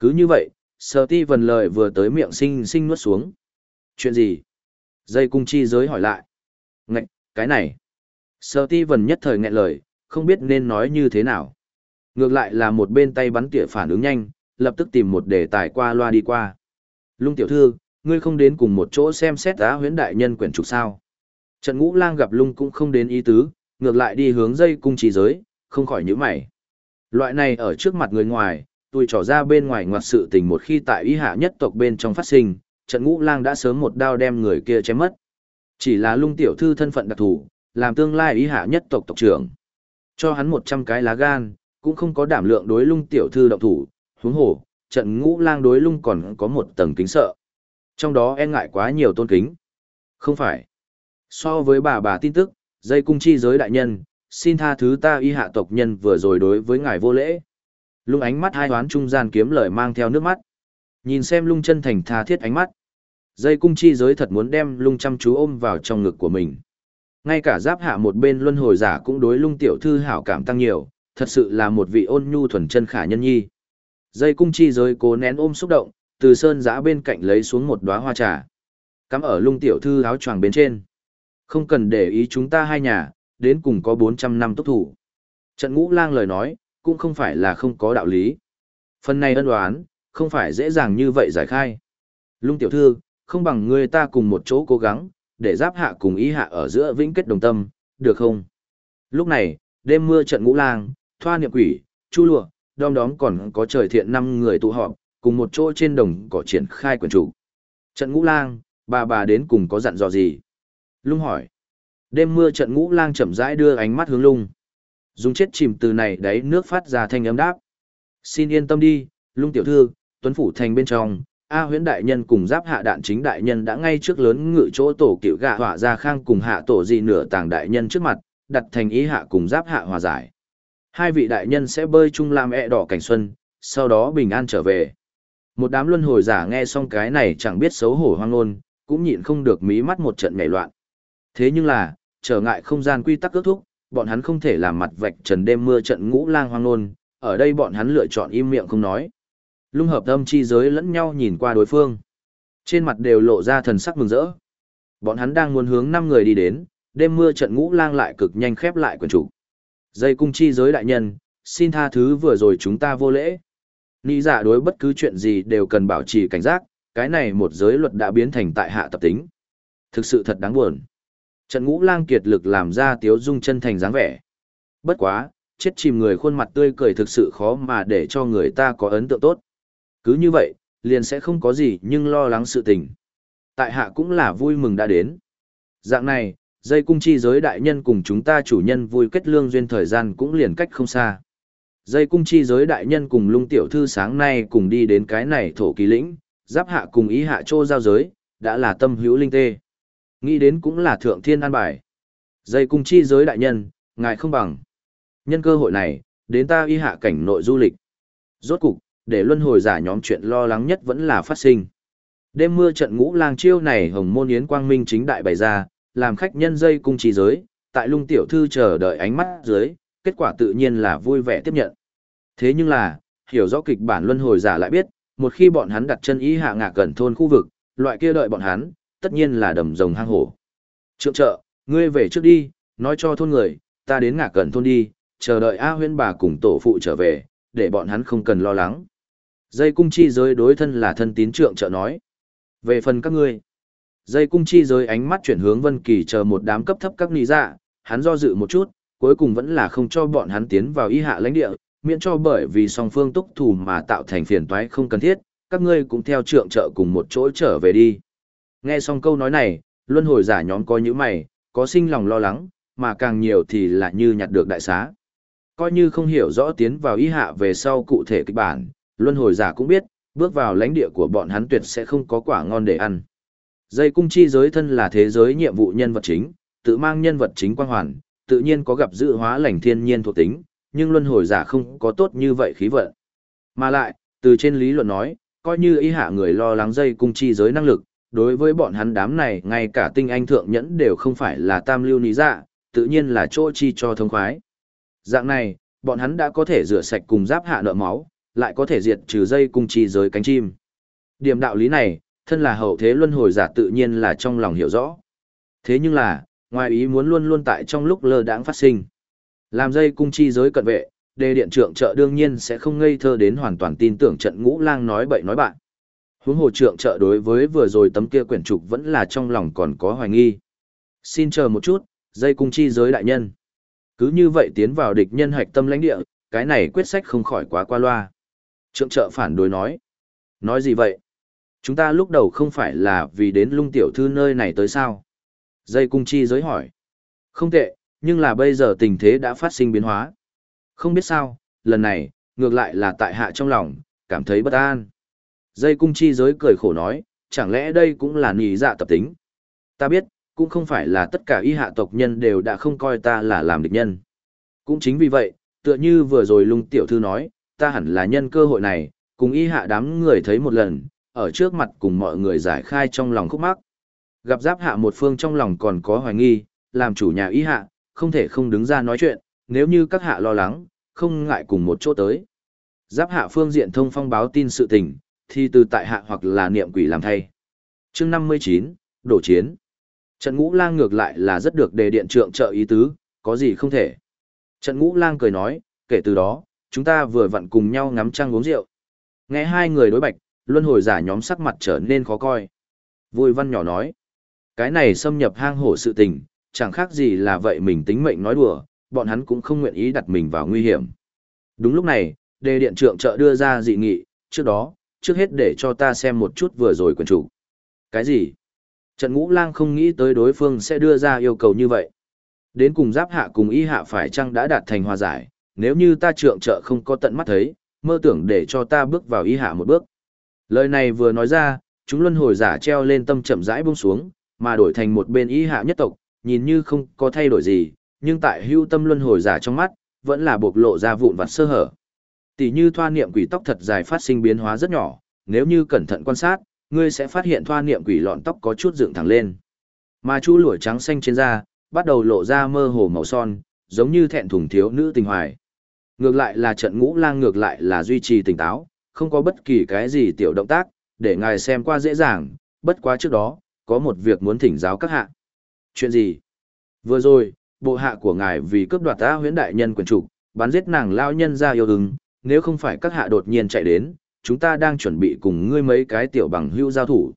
Cứ như vậy, sở ti vần lời vừa tới miệng sinh sinh nuốt xuống. Chuyện gì? Dây cung chi giới hỏi lại. Ngạch, cái này. Sở ti vần nhất thời nghẹn lời, không biết nên nói như thế nào. Ngược lại là một bên tay bắn tỉa phản ứng nhanh, lập tức tìm một đề tài qua loa đi qua. Lung tiểu thư, ngươi không đến cùng một chỗ xem xét á huyễn đại nhân quyển trục sao. Trận ngũ lang gặp lung cũng không đến ý tứ, ngược lại đi hướng dây cung chỉ giới, không khỏi nhíu mày. Loại này ở trước mặt người ngoài, tôi trỏ ra bên ngoài ngoặt sự tình một khi tại Ý hạ nhất tộc bên trong phát sinh, trận ngũ lang đã sớm một đao đem người kia chém mất. Chỉ là lung tiểu thư thân phận đặc thù, làm tương lai Ý hạ nhất tộc tộc trưởng. Cho hắn một trăm cái lá gan, cũng không có đảm lượng đối lung tiểu thư động thủ, huống hồ, trận ngũ lang đối lung còn có một tầng kính sợ. Trong đó e ngại quá nhiều tôn kính. Không phải. So với bà bà tin tức, dây cung chi giới đại nhân, xin tha thứ ta y hạ tộc nhân vừa rồi đối với ngài vô lễ. Lung ánh mắt hai hoán trung gian kiếm lời mang theo nước mắt. Nhìn xem lung chân thành tha thiết ánh mắt. Dây cung chi giới thật muốn đem lung chăm chú ôm vào trong ngực của mình. Ngay cả giáp hạ một bên luân hồi giả cũng đối lung tiểu thư hảo cảm tăng nhiều, thật sự là một vị ôn nhu thuần chân khả nhân nhi. Dây cung chi giới cố nén ôm xúc động, từ sơn giã bên cạnh lấy xuống một đóa hoa trà. Cắm ở lung tiểu thư áo choàng bên trên. Không cần để ý chúng ta hai nhà, đến cùng có 400 năm tốc thủ. Trận ngũ lang lời nói, cũng không phải là không có đạo lý. Phần này ân đoán, không phải dễ dàng như vậy giải khai. Lung tiểu thư, không bằng người ta cùng một chỗ cố gắng, để giáp hạ cùng ý hạ ở giữa vĩnh kết đồng tâm, được không? Lúc này, đêm mưa trận ngũ lang, thoa niệm quỷ, chu lụa, đom đóm còn có trời thiện năm người tụ họp, cùng một chỗ trên đồng cỏ triển khai quyền chủ. Trận ngũ lang, Bà bà đến cùng có dặn dò gì? Lung hỏi. Đêm mưa trận ngũ lang chậm rãi đưa ánh mắt hướng lung. Dùng chết chìm từ này đấy nước phát ra thanh ấm đáp. Xin yên tâm đi, lung tiểu thư, tuấn phủ thành bên trong, A huyễn đại nhân cùng giáp hạ đạn chính đại nhân đã ngay trước lớn ngự chỗ tổ cựu gạ hỏa ra khang cùng hạ tổ gì nửa tàng đại nhân trước mặt, đặt thành ý hạ cùng giáp hạ hòa giải. Hai vị đại nhân sẽ bơi chung làm ẹ đỏ cảnh xuân, sau đó bình an trở về. Một đám luân hồi giả nghe xong cái này chẳng biết xấu hổ hoang ngôn, cũng nhịn không được mí mắt một trận nhảy loạn. Thế nhưng là, trở ngại không gian quy tắc ước thúc, bọn hắn không thể làm mặt vạch trần đêm mưa trận ngũ lang hoang ngôn, ở đây bọn hắn lựa chọn im miệng không nói. Lung hợp âm chi giới lẫn nhau nhìn qua đối phương. Trên mặt đều lộ ra thần sắc mừng rỡ. Bọn hắn đang muốn hướng năm người đi đến, đêm mưa trận ngũ lang lại cực nhanh khép lại quần chủ. Dây cung chi giới đại nhân, xin tha thứ vừa rồi chúng ta vô lễ. Nghĩ giả đối bất cứ chuyện gì đều cần bảo trì cảnh giác, cái này một giới luật đã biến thành tại hạ tập tính. Thực sự thật đáng buồn. Trận ngũ lang kiệt lực làm ra tiếu dung chân thành dáng vẻ. Bất quá, chết chìm người khuôn mặt tươi cười thực sự khó mà để cho người ta có ấn tượng tốt. Cứ như vậy, liền sẽ không có gì nhưng lo lắng sự tình. Tại hạ cũng là vui mừng đã đến. Dạng này, dây cung chi giới đại nhân cùng chúng ta chủ nhân vui kết lương duyên thời gian cũng liền cách không xa. Dây cung chi giới đại nhân cùng lung tiểu thư sáng nay cùng đi đến cái này thổ kỳ lĩnh, giáp hạ cùng ý hạ trô giao giới, đã là tâm hữu linh tê. Nghĩ đến cũng là thượng thiên an bài. Dây cung chi giới đại nhân, ngài không bằng. Nhân cơ hội này, đến ta y hạ cảnh nội du lịch. Rốt cục, để luân hồi giả nhóm chuyện lo lắng nhất vẫn là phát sinh. Đêm mưa trận ngũ lang chiêu này hồng môn yến quang minh chính đại bày ra, làm khách nhân dây cung trí giới, tại lung tiểu thư chờ đợi ánh mắt dưới, kết quả tự nhiên là vui vẻ tiếp nhận. Thế nhưng là, hiểu rõ kịch bản luân hồi giả lại biết, một khi bọn hắn đặt chân ý hạ ngạ cẩn thôn khu vực, loại kia đợi bọn hắn, tất nhiên là đầm rồng hang hổ. Trượng trợ, ngươi về trước đi, nói cho thôn người, ta đến ngạc gần thôn đi, chờ đợi A huyên bà cùng tổ phụ trở về, để bọn hắn không cần lo lắng. Dây cung chi giới đối thân là thân tín trượng trợ nói. Về phần các ngươi, dây cung chi giới ánh mắt chuyển hướng Vân Kỳ chờ một đám cấp thấp các nị dạ, hắn do dự một chút, cuối cùng vẫn là không cho bọn hắn tiến vào y hạ lãnh địa, miễn cho bởi vì song phương túc thủ mà tạo thành phiền toái không cần thiết, các ngươi cũng theo trượng trợ cùng một chỗ trở về đi. Nghe xong câu nói này, luân hồi giả nhóm có những mày, có sinh lòng lo lắng, mà càng nhiều thì là như nhặt được đại xá. Coi như không hiểu rõ tiến vào ý hạ về sau cụ thể kịch bản, luân hồi giả cũng biết, bước vào lãnh địa của bọn hắn tuyệt sẽ không có quả ngon để ăn. Dây cung chi giới thân là thế giới nhiệm vụ nhân vật chính, tự mang nhân vật chính quan hoàn, tự nhiên có gặp dự hóa lành thiên nhiên thuộc tính, nhưng luân hồi giả không có tốt như vậy khí vận. Mà lại, từ trên lý luận nói, coi như ý hạ người lo lắng dây cung chi giới năng lực, đối với bọn hắn đám này ngay cả tinh anh thượng nhẫn đều không phải là tam lưu lý dạ, tự nhiên là chỗ chi cho thông khoái. Dạng này, bọn hắn đã có thể rửa sạch cùng giáp hạ nợ máu, lại có thể diệt trừ dây cung chi giới cánh chim. Điểm đạo lý này, thân là hậu thế luân hồi giả tự nhiên là trong lòng hiểu rõ. Thế nhưng là, ngoài ý muốn luôn luôn tại trong lúc lơ đãng phát sinh. Làm dây cung chi giới cận vệ, đề điện trưởng trợ đương nhiên sẽ không ngây thơ đến hoàn toàn tin tưởng trận ngũ lang nói bậy nói bạn. Huống hồ trưởng trợ đối với vừa rồi tấm kia quyển trục vẫn là trong lòng còn có hoài nghi. Xin chờ một chút, dây cung chi giới đại nhân. Cứ như vậy tiến vào địch nhân hạch tâm lãnh địa, cái này quyết sách không khỏi quá qua loa. Trượng trợ phản đối nói. Nói gì vậy? Chúng ta lúc đầu không phải là vì đến lung tiểu thư nơi này tới sao? Dây cung chi giới hỏi. Không tệ, nhưng là bây giờ tình thế đã phát sinh biến hóa. Không biết sao, lần này, ngược lại là tại hạ trong lòng, cảm thấy bất an. Dây cung chi giới cười khổ nói, chẳng lẽ đây cũng là nỉ dạ tập tính? Ta biết, cũng không phải là tất cả y hạ tộc nhân đều đã không coi ta là làm địch nhân. Cũng chính vì vậy, tựa như vừa rồi lung tiểu thư nói, ta hẳn là nhân cơ hội này, cùng y hạ đám người thấy một lần, ở trước mặt cùng mọi người giải khai trong lòng khúc mắc. Gặp giáp hạ một phương trong lòng còn có hoài nghi, làm chủ nhà y hạ, không thể không đứng ra nói chuyện, nếu như các hạ lo lắng, không ngại cùng một chỗ tới. Giáp hạ phương diện thông phong báo tin sự tình, thì từ tại hạ hoặc là niệm quỷ làm thay. chương 59, đổ chiến. Trận ngũ lang ngược lại là rất được đề điện trượng trợ ý tứ, có gì không thể. Trận ngũ lang cười nói, kể từ đó, chúng ta vừa vặn cùng nhau ngắm trăng uống rượu. Nghe hai người đối bạch, luân hồi giả nhóm sắc mặt trở nên khó coi. Vui văn nhỏ nói, cái này xâm nhập hang hổ sự tình, chẳng khác gì là vậy mình tính mệnh nói đùa, bọn hắn cũng không nguyện ý đặt mình vào nguy hiểm. Đúng lúc này, đề điện trượng trợ đưa ra dị nghị, trước đó, trước hết để cho ta xem một chút vừa rồi quyền chủ. Cái gì? Trận ngũ lang không nghĩ tới đối phương sẽ đưa ra yêu cầu như vậy. Đến cùng giáp hạ cùng y hạ phải chăng đã đạt thành hòa giải, nếu như ta trượng trợ không có tận mắt thấy, mơ tưởng để cho ta bước vào y hạ một bước. Lời này vừa nói ra, chúng luân hồi giả treo lên tâm chậm rãi buông xuống, mà đổi thành một bên y hạ nhất tộc, nhìn như không có thay đổi gì, nhưng tại hưu tâm luân hồi giả trong mắt, vẫn là bộc lộ ra vụn vặt sơ hở. Tỷ như thoa niệm quỷ tóc thật dài phát sinh biến hóa rất nhỏ, nếu như cẩn thận quan sát, ngươi sẽ phát hiện thoa niệm quỷ lọn tóc có chút dựng thẳng lên. Mà chu lụa trắng xanh trên da, bắt đầu lộ ra mơ hồ màu son, giống như thẹn thùng thiếu nữ tình hoài. Ngược lại là trận ngũ lang ngược lại là duy trì tỉnh táo, không có bất kỳ cái gì tiểu động tác, để ngài xem qua dễ dàng, bất quá trước đó, có một việc muốn thỉnh giáo các hạ. Chuyện gì? Vừa rồi, bộ hạ của ngài vì cướp đoạt ta huyễn đại nhân quyền trục, bắn giết nàng lao nhân ra yêu hứng, nếu không phải các hạ đột nhiên chạy đến, chúng ta đang chuẩn bị cùng ngươi mấy cái tiểu bằng hữu giao thủ.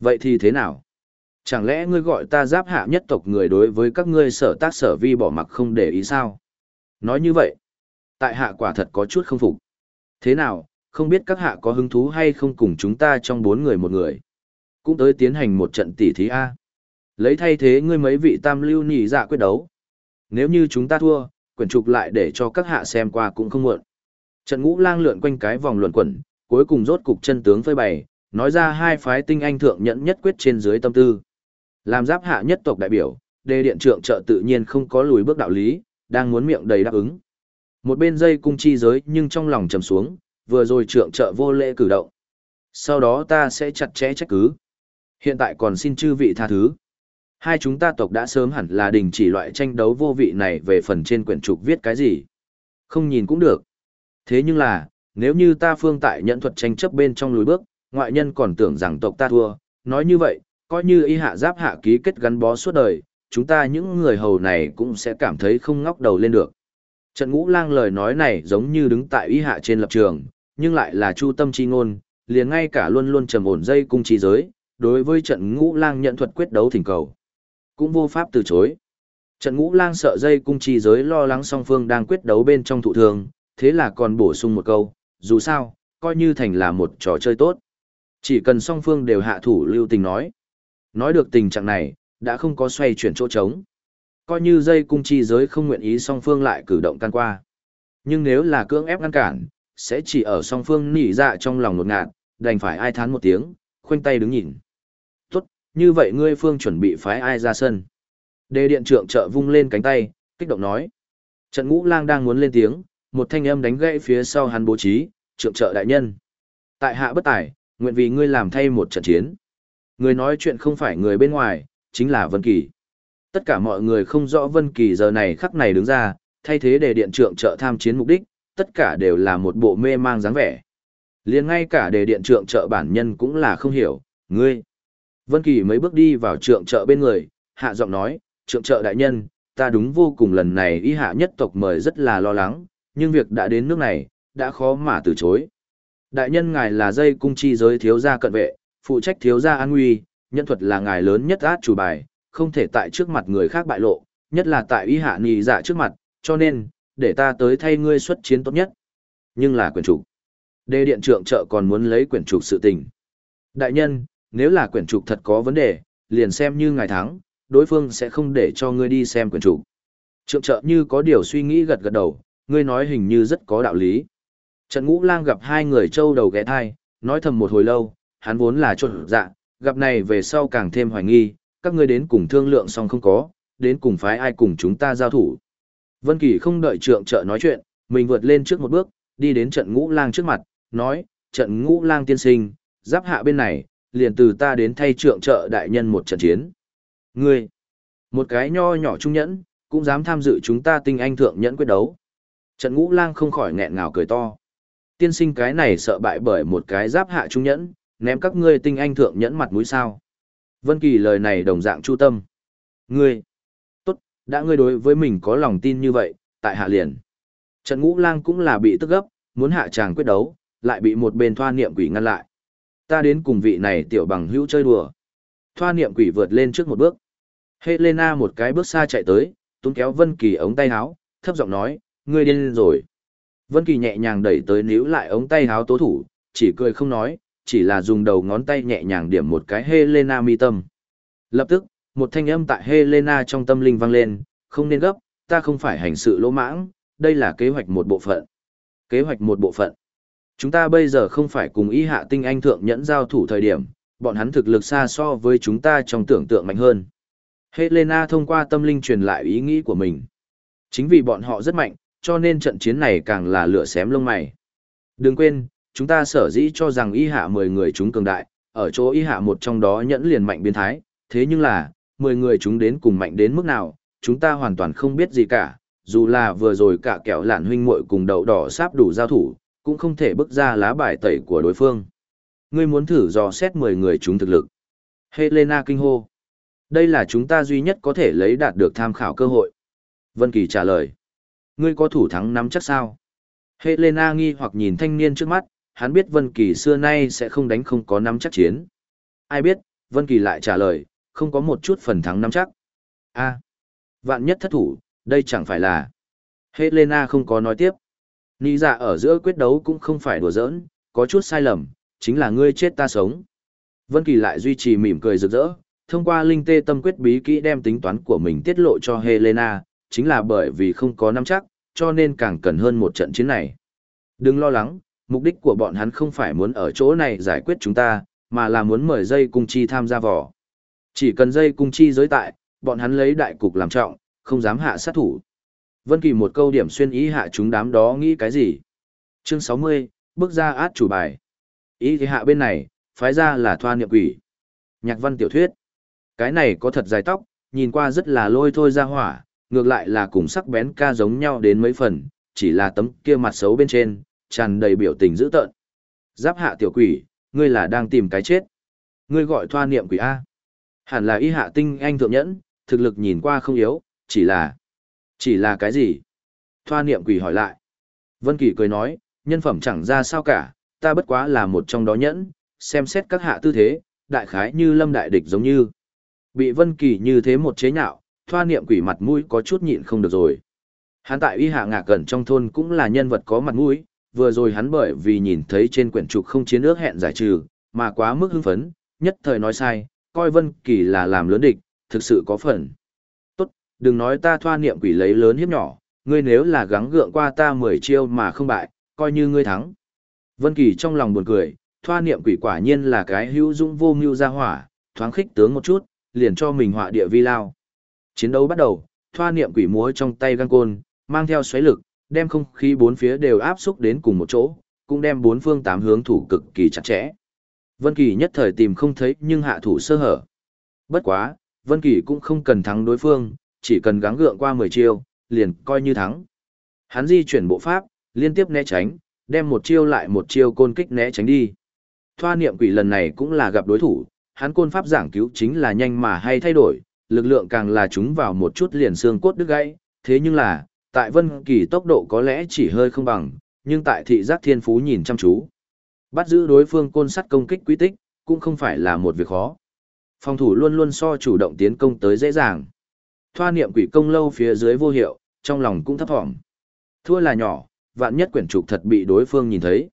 Vậy thì thế nào? Chẳng lẽ ngươi gọi ta giáp hạ nhất tộc người đối với các ngươi sở tác sở vi bỏ mặc không để ý sao? Nói như vậy, tại hạ quả thật có chút không phục. Thế nào, không biết các hạ có hứng thú hay không cùng chúng ta trong bốn người một người? Cũng tới tiến hành một trận tỉ thí A. Lấy thay thế ngươi mấy vị tam lưu nhị dạ quyết đấu. Nếu như chúng ta thua, quyển trục lại để cho các hạ xem qua cũng không muộn. Trận ngũ lang lượn quanh cái vòng luẩn quẩn, cuối cùng rốt cục chân tướng phơi bày, nói ra hai phái tinh anh thượng nhẫn nhất quyết trên dưới tâm tư. Làm giáp hạ nhất tộc đại biểu, đề điện trượng trợ tự nhiên không có lùi bước đạo lý, đang muốn miệng đầy đáp ứng. Một bên dây cung chi giới nhưng trong lòng trầm xuống, vừa rồi trượng trợ vô lễ cử động. Sau đó ta sẽ chặt chẽ trách cứ. Hiện tại còn xin chư vị tha thứ. Hai chúng ta tộc đã sớm hẳn là đình chỉ loại tranh đấu vô vị này về phần trên quyển trục viết cái gì. Không nhìn cũng được. Thế nhưng là, nếu như ta phương tại nhận thuật tranh chấp bên trong lùi bước, ngoại nhân còn tưởng rằng tộc ta thua, nói như vậy, coi như y hạ giáp hạ ký kết gắn bó suốt đời, chúng ta những người hầu này cũng sẽ cảm thấy không ngóc đầu lên được. Trận ngũ lang lời nói này giống như đứng tại y hạ trên lập trường, nhưng lại là chu tâm chi ngôn, liền ngay cả luôn luôn trầm ổn dây cung trí giới, đối với trận ngũ lang nhận thuật quyết đấu thỉnh cầu. Cũng vô pháp từ chối. Trận ngũ lang sợ dây cung chi giới lo lắng song phương đang quyết đấu bên trong thụ thường, thế là còn bổ sung một câu, dù sao, coi như thành là một trò chơi tốt. Chỉ cần song phương đều hạ thủ lưu tình nói. Nói được tình trạng này, đã không có xoay chuyển chỗ trống. Coi như dây cung chi giới không nguyện ý song phương lại cử động can qua. Nhưng nếu là cưỡng ép ngăn cản, sẽ chỉ ở song phương nỉ dạ trong lòng nột ngạt, đành phải ai thán một tiếng, khoanh tay đứng nhìn. Tốt, như vậy ngươi phương chuẩn bị phái ai ra sân. Đề điện trượng trợ vung lên cánh tay, kích động nói. Trận ngũ lang đang muốn lên tiếng, một thanh âm đánh gãy phía sau hắn bố trí, trượng trợ đại nhân. Tại hạ bất tài, nguyện vì ngươi làm thay một trận chiến. Người nói chuyện không phải người bên ngoài, chính là Vân Kỳ. Tất cả mọi người không rõ Vân Kỳ giờ này khắc này đứng ra, thay thế để điện trượng trợ tham chiến mục đích, tất cả đều là một bộ mê mang dáng vẻ. Liền ngay cả đề điện trượng trợ bản nhân cũng là không hiểu, ngươi. Vân Kỳ mấy bước đi vào trượng trợ bên người, hạ giọng nói, trượng trợ đại nhân, ta đúng vô cùng lần này y hạ nhất tộc mời rất là lo lắng, nhưng việc đã đến nước này, đã khó mà từ chối. Đại nhân ngài là dây cung chi giới thiếu gia cận vệ, phụ trách thiếu gia an nguy, nhân thuật là ngài lớn nhất át chủ bài, không thể tại trước mặt người khác bại lộ, nhất là tại y hạ nì dạ trước mặt, cho nên, để ta tới thay ngươi xuất chiến tốt nhất. Nhưng là quyển chủ. Đề điện trượng trợ còn muốn lấy quyển trục sự tình. Đại nhân, nếu là quyển trục thật có vấn đề, liền xem như ngài thắng, đối phương sẽ không để cho ngươi đi xem quyển trục. Trượng trợ như có điều suy nghĩ gật gật đầu, ngươi nói hình như rất có đạo lý. Trận ngũ lang gặp hai người trâu đầu ghé thai, nói thầm một hồi lâu, hắn vốn là trột dạ, gặp này về sau càng thêm hoài nghi, các ngươi đến cùng thương lượng xong không có, đến cùng phái ai cùng chúng ta giao thủ. Vân Kỳ không đợi trượng trợ nói chuyện, mình vượt lên trước một bước, đi đến trận ngũ lang trước mặt, nói, trận ngũ lang tiên sinh, giáp hạ bên này, liền từ ta đến thay trượng trợ đại nhân một trận chiến. Ngươi, một cái nho nhỏ trung nhẫn, cũng dám tham dự chúng ta tinh anh thượng nhẫn quyết đấu. Trận ngũ lang không khỏi nghẹn ngào cười to. Tiên sinh cái này sợ bại bởi một cái giáp hạ trung nhẫn, ném các ngươi tinh anh thượng nhẫn mặt mũi sao. Vân Kỳ lời này đồng dạng chu tâm. Ngươi, tốt, đã ngươi đối với mình có lòng tin như vậy, tại hạ liền. Trận ngũ lang cũng là bị tức gấp, muốn hạ chàng quyết đấu, lại bị một bên thoa niệm quỷ ngăn lại. Ta đến cùng vị này tiểu bằng hữu chơi đùa. Thoa niệm quỷ vượt lên trước một bước. Helena một cái bước xa chạy tới, túm kéo Vân Kỳ ống tay áo, thấp giọng nói, ngươi điên rồi. Vân Kỳ nhẹ nhàng đẩy tới níu lại ống tay áo tố thủ, chỉ cười không nói, chỉ là dùng đầu ngón tay nhẹ nhàng điểm một cái Helena mi tâm. Lập tức, một thanh âm tại Helena trong tâm linh vang lên, không nên gấp, ta không phải hành sự lỗ mãng, đây là kế hoạch một bộ phận. Kế hoạch một bộ phận. Chúng ta bây giờ không phải cùng y hạ tinh anh thượng nhẫn giao thủ thời điểm, bọn hắn thực lực xa so với chúng ta trong tưởng tượng mạnh hơn. Helena thông qua tâm linh truyền lại ý nghĩ của mình. Chính vì bọn họ rất mạnh, cho nên trận chiến này càng là lửa xém lông mày. Đừng quên, chúng ta sở dĩ cho rằng y hạ 10 người chúng cường đại, ở chỗ y hạ một trong đó nhẫn liền mạnh biến thái, thế nhưng là, 10 người chúng đến cùng mạnh đến mức nào, chúng ta hoàn toàn không biết gì cả, dù là vừa rồi cả kẹo lạn huynh muội cùng đậu đỏ sáp đủ giao thủ, cũng không thể bước ra lá bài tẩy của đối phương. Ngươi muốn thử dò xét 10 người chúng thực lực. Helena kinh hô. Đây là chúng ta duy nhất có thể lấy đạt được tham khảo cơ hội. Vân Kỳ trả lời. Ngươi có thủ thắng nắm chắc sao? Helena nghi hoặc nhìn thanh niên trước mắt, hắn biết Vân Kỳ xưa nay sẽ không đánh không có nắm chắc chiến. Ai biết, Vân Kỳ lại trả lời, không có một chút phần thắng nắm chắc. A, vạn nhất thất thủ, đây chẳng phải là... Helena không có nói tiếp. Nị dạ ở giữa quyết đấu cũng không phải đùa giỡn, có chút sai lầm, chính là ngươi chết ta sống. Vân Kỳ lại duy trì mỉm cười rực rỡ, thông qua linh tê tâm quyết bí kỹ đem tính toán của mình tiết lộ cho Helena, chính là bởi vì không có nắm chắc, cho nên càng cần hơn một trận chiến này. Đừng lo lắng, mục đích của bọn hắn không phải muốn ở chỗ này giải quyết chúng ta, mà là muốn mời dây cung chi tham gia vỏ. Chỉ cần dây cung chi giới tại, bọn hắn lấy đại cục làm trọng, không dám hạ sát thủ. Vân Kỳ một câu điểm xuyên ý hạ chúng đám đó nghĩ cái gì? Chương 60, bước ra át chủ bài. Ý thì hạ bên này, phái ra là thoa niệm quỷ. Nhạc văn tiểu thuyết. Cái này có thật dài tóc, nhìn qua rất là lôi thôi ra hỏa, ngược lại là cùng sắc bén ca giống nhau đến mấy phần, chỉ là tấm kia mặt xấu bên trên, tràn đầy biểu tình dữ tợn. Giáp hạ tiểu quỷ, ngươi là đang tìm cái chết. Ngươi gọi thoa niệm quỷ A. Hẳn là y hạ tinh anh thượng nhẫn, thực lực nhìn qua không yếu, chỉ là... Chỉ là cái gì? Thoa niệm quỷ hỏi lại. Vân Kỳ cười nói, nhân phẩm chẳng ra sao cả, ta bất quá là một trong đó nhẫn, xem xét các hạ tư thế, đại khái như lâm đại địch giống như. Bị Vân Kỳ như thế một chế nhạo, thoa niệm quỷ mặt mũi có chút nhịn không được rồi. Hắn tại y hạ ngạc gần trong thôn cũng là nhân vật có mặt mũi, vừa rồi hắn bởi vì nhìn thấy trên quyển trục không chiến ước hẹn giải trừ, mà quá mức hưng phấn, nhất thời nói sai, coi Vân Kỳ là làm lớn địch, thực sự có phần. Tốt, đừng nói ta thoa niệm quỷ lấy lớn hiếp nhỏ, ngươi nếu là gắng gượng qua ta 10 chiêu mà không bại, coi như ngươi thắng. Vân Kỳ trong lòng buồn cười, thoa niệm quỷ quả nhiên là cái hữu dũng vô mưu ra hỏa, thoáng khích tướng một chút, liền cho mình họa địa vi lao. Chiến đấu bắt đầu, thoa niệm quỷ múa trong tay găng côn, mang theo xoáy lực, đem không khí bốn phía đều áp xúc đến cùng một chỗ, cũng đem bốn phương tám hướng thủ cực kỳ chặt chẽ. Vân Kỳ nhất thời tìm không thấy nhưng hạ thủ sơ hở. Bất quá, Vân Kỳ cũng không cần thắng đối phương, chỉ cần gắng gượng qua 10 chiêu, liền coi như thắng. Hắn di chuyển bộ pháp, liên tiếp né tránh, đem một chiêu lại một chiêu côn kích né tránh đi. Thoa niệm quỷ lần này cũng là gặp đối thủ, hắn côn pháp giảng cứu chính là nhanh mà hay thay đổi, lực lượng càng là chúng vào một chút liền xương cốt đứt gãy, thế nhưng là, tại Vân Kỳ tốc độ có lẽ chỉ hơi không bằng, nhưng tại thị giác thiên phú nhìn chăm chú. Bắt giữ đối phương côn sắt công kích quy tích, cũng không phải là một việc khó. Phòng thủ luôn luôn so chủ động tiến công tới dễ dàng. Thoa niệm quỷ công lâu phía dưới vô hiệu, trong lòng cũng thấp thỏm. Thua là nhỏ, vạn nhất quyển trục thật bị đối phương nhìn thấy.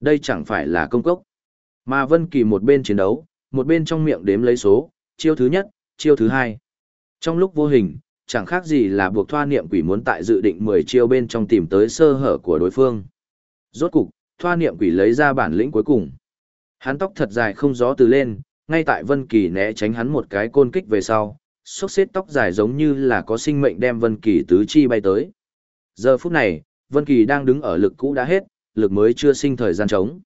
Đây chẳng phải là công cốc. Mà Vân Kỳ một bên chiến đấu, một bên trong miệng đếm lấy số, chiêu thứ nhất, chiêu thứ hai. Trong lúc vô hình, chẳng khác gì là buộc thoa niệm quỷ muốn tại dự định 10 chiêu bên trong tìm tới sơ hở của đối phương. Rốt cục, thoa niệm quỷ lấy ra bản lĩnh cuối cùng. Hắn tóc thật dài không gió từ lên, ngay tại Vân Kỳ né tránh hắn một cái côn kích về sau, xốc xếp tóc dài giống như là có sinh mệnh đem Vân Kỳ tứ chi bay tới. Giờ phút này, Vân Kỳ đang đứng ở lực cũ đã hết, lực mới chưa sinh thời gian trống.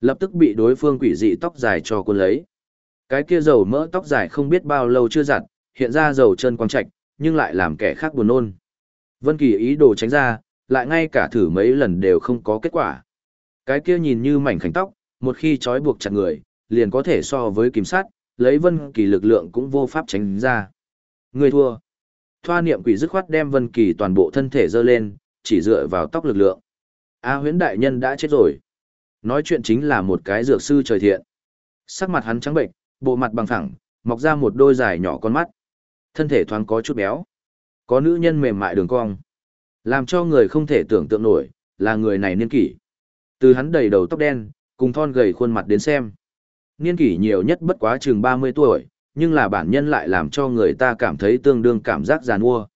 Lập tức bị đối phương quỷ dị tóc dài cho cuốn lấy. Cái kia dầu mỡ tóc dài không biết bao lâu chưa giặt, hiện ra dầu chân quang trạch, nhưng lại làm kẻ khác buồn nôn. Vân Kỳ ý đồ tránh ra, lại ngay cả thử mấy lần đều không có kết quả. Cái kia nhìn như mảnh khảnh tóc, một khi trói buộc chặt người, liền có thể so với kim sát, lấy Vân Kỳ lực lượng cũng vô pháp tránh ra. Người thua. Thoa niệm quỷ dứt khoát đem Vân Kỳ toàn bộ thân thể giơ lên, chỉ dựa vào tóc lực lượng. A Huyễn đại nhân đã chết rồi. Nói chuyện chính là một cái dược sư trời thiện. Sắc mặt hắn trắng bệnh, bộ mặt bằng phẳng, mọc ra một đôi dài nhỏ con mắt. Thân thể thoáng có chút béo. Có nữ nhân mềm mại đường cong. Làm cho người không thể tưởng tượng nổi, là người này niên kỷ. Từ hắn đầy đầu tóc đen, cùng thon gầy khuôn mặt đến xem. Niên kỷ nhiều nhất bất quá chừng 30 tuổi, nhưng là bản nhân lại làm cho người ta cảm thấy tương đương cảm giác giàn nua.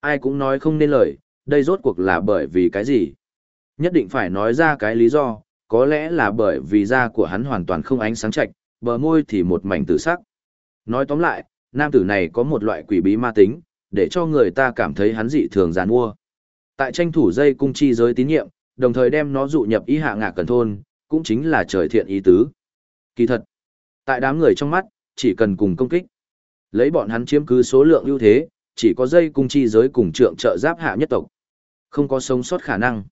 Ai cũng nói không nên lời, đây rốt cuộc là bởi vì cái gì? Nhất định phải nói ra cái lý do, có lẽ là bởi vì da của hắn hoàn toàn không ánh sáng chạch, bờ môi thì một mảnh tử sắc. Nói tóm lại, nam tử này có một loại quỷ bí ma tính, để cho người ta cảm thấy hắn dị thường giàn mua. Tại tranh thủ dây cung chi giới tín nhiệm, đồng thời đem nó dụ nhập ý hạ ngạc cần thôn, cũng chính là trời thiện ý tứ. Kỳ thật, tại đám người trong mắt, chỉ cần cùng công kích. Lấy bọn hắn chiếm cứ số lượng ưu thế, chỉ có dây cung chi giới cùng trượng trợ giáp hạ nhất tộc. Không có sống sót khả năng.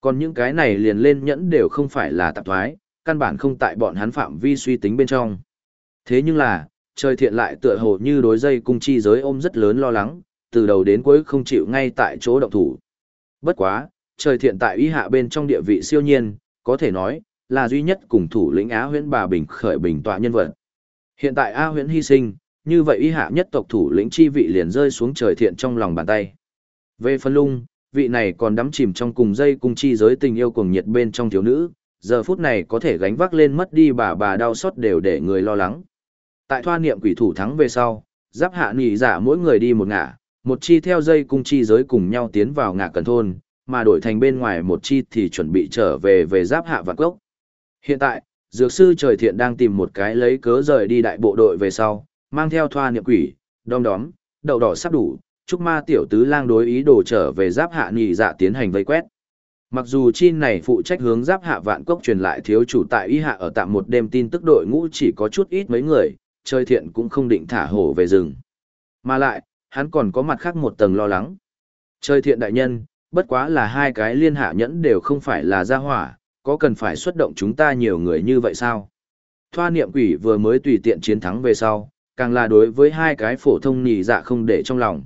Còn những cái này liền lên nhẫn đều không phải là tạp thoái, căn bản không tại bọn hắn phạm vi suy tính bên trong. Thế nhưng là, trời thiện lại tựa hồ như đối dây cung chi giới ôm rất lớn lo lắng, từ đầu đến cuối không chịu ngay tại chỗ động thủ. Bất quá, trời thiện tại uy hạ bên trong địa vị siêu nhiên, có thể nói, là duy nhất cùng thủ lĩnh Á huyễn bà Bình khởi bình tọa nhân vật. Hiện tại A huyễn hy sinh, như vậy uy hạ nhất tộc thủ lĩnh chi vị liền rơi xuống trời thiện trong lòng bàn tay. Về phân lung, vị này còn đắm chìm trong cùng dây cung chi giới tình yêu cuồng nhiệt bên trong thiếu nữ, giờ phút này có thể gánh vác lên mất đi bà bà đau xót đều để người lo lắng. Tại thoa niệm quỷ thủ thắng về sau, giáp hạ nỉ giả mỗi người đi một ngả, một chi theo dây cung chi giới cùng nhau tiến vào ngã cần thôn, mà đổi thành bên ngoài một chi thì chuẩn bị trở về về giáp hạ vạn cốc. Hiện tại, dược sư trời thiện đang tìm một cái lấy cớ rời đi đại bộ đội về sau, mang theo thoa niệm quỷ, đom đóm, đậu đỏ sắp đủ, chúc ma tiểu tứ lang đối ý đồ trở về giáp hạ nhị dạ tiến hành vây quét. Mặc dù chi này phụ trách hướng giáp hạ vạn cốc truyền lại thiếu chủ tại y hạ ở tạm một đêm tin tức đội ngũ chỉ có chút ít mấy người, chơi thiện cũng không định thả hổ về rừng. Mà lại, hắn còn có mặt khác một tầng lo lắng. chơi thiện đại nhân, bất quá là hai cái liên hạ nhẫn đều không phải là gia hỏa, có cần phải xuất động chúng ta nhiều người như vậy sao? Thoa niệm quỷ vừa mới tùy tiện chiến thắng về sau, càng là đối với hai cái phổ thông nì dạ không để trong lòng.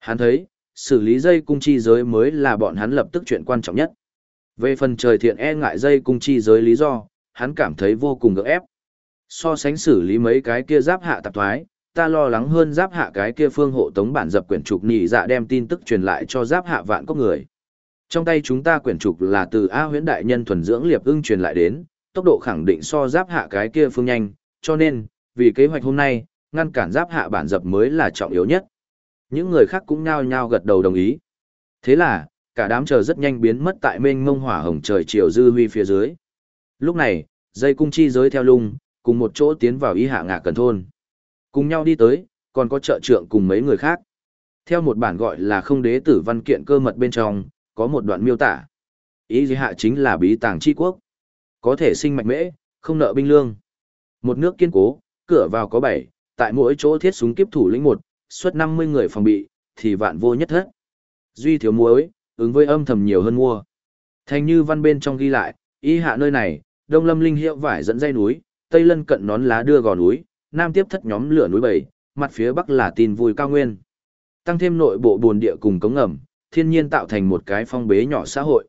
Hắn thấy, xử lý dây cung chi giới mới là bọn hắn lập tức chuyện quan trọng nhất. Về phần trời thiện e ngại dây cung chi giới lý do, hắn cảm thấy vô cùng gượng ép. So sánh xử lý mấy cái kia giáp hạ tạp thoái, ta lo lắng hơn giáp hạ cái kia phương hộ tống bản dập quyển trục nhị dạ đem tin tức truyền lại cho giáp hạ vạn có người. Trong tay chúng ta quyển trục là từ A huyễn đại nhân thuần dưỡng liệp ưng truyền lại đến, tốc độ khẳng định so giáp hạ cái kia phương nhanh, cho nên, vì kế hoạch hôm nay, ngăn cản giáp hạ bản dập mới là trọng yếu nhất. Những người khác cũng nhao nhao gật đầu đồng ý. Thế là, cả đám chờ rất nhanh biến mất tại mênh mông hỏa hồng trời chiều dư huy phía dưới. Lúc này, dây cung chi giới theo lung, cùng một chỗ tiến vào ý hạ ngạ cần thôn. Cùng nhau đi tới, còn có trợ trượng cùng mấy người khác. Theo một bản gọi là không đế tử văn kiện cơ mật bên trong, có một đoạn miêu tả. Ý dưới hạ chính là bí tàng chi quốc. Có thể sinh mạnh mẽ, không nợ binh lương. Một nước kiên cố, cửa vào có bảy, tại mỗi chỗ thiết súng kiếp thủ lĩnh một, suốt 50 người phòng bị, thì vạn vô nhất thất. Duy thiếu muối, ứng với âm thầm nhiều hơn mua. Thành như văn bên trong ghi lại, y hạ nơi này, đông lâm linh hiệu vải dẫn dây núi, tây lân cận nón lá đưa gò núi, nam tiếp thất nhóm lửa núi bảy, mặt phía bắc là tin vui cao nguyên. Tăng thêm nội bộ buồn địa cùng cống ngầm, thiên nhiên tạo thành một cái phong bế nhỏ xã hội.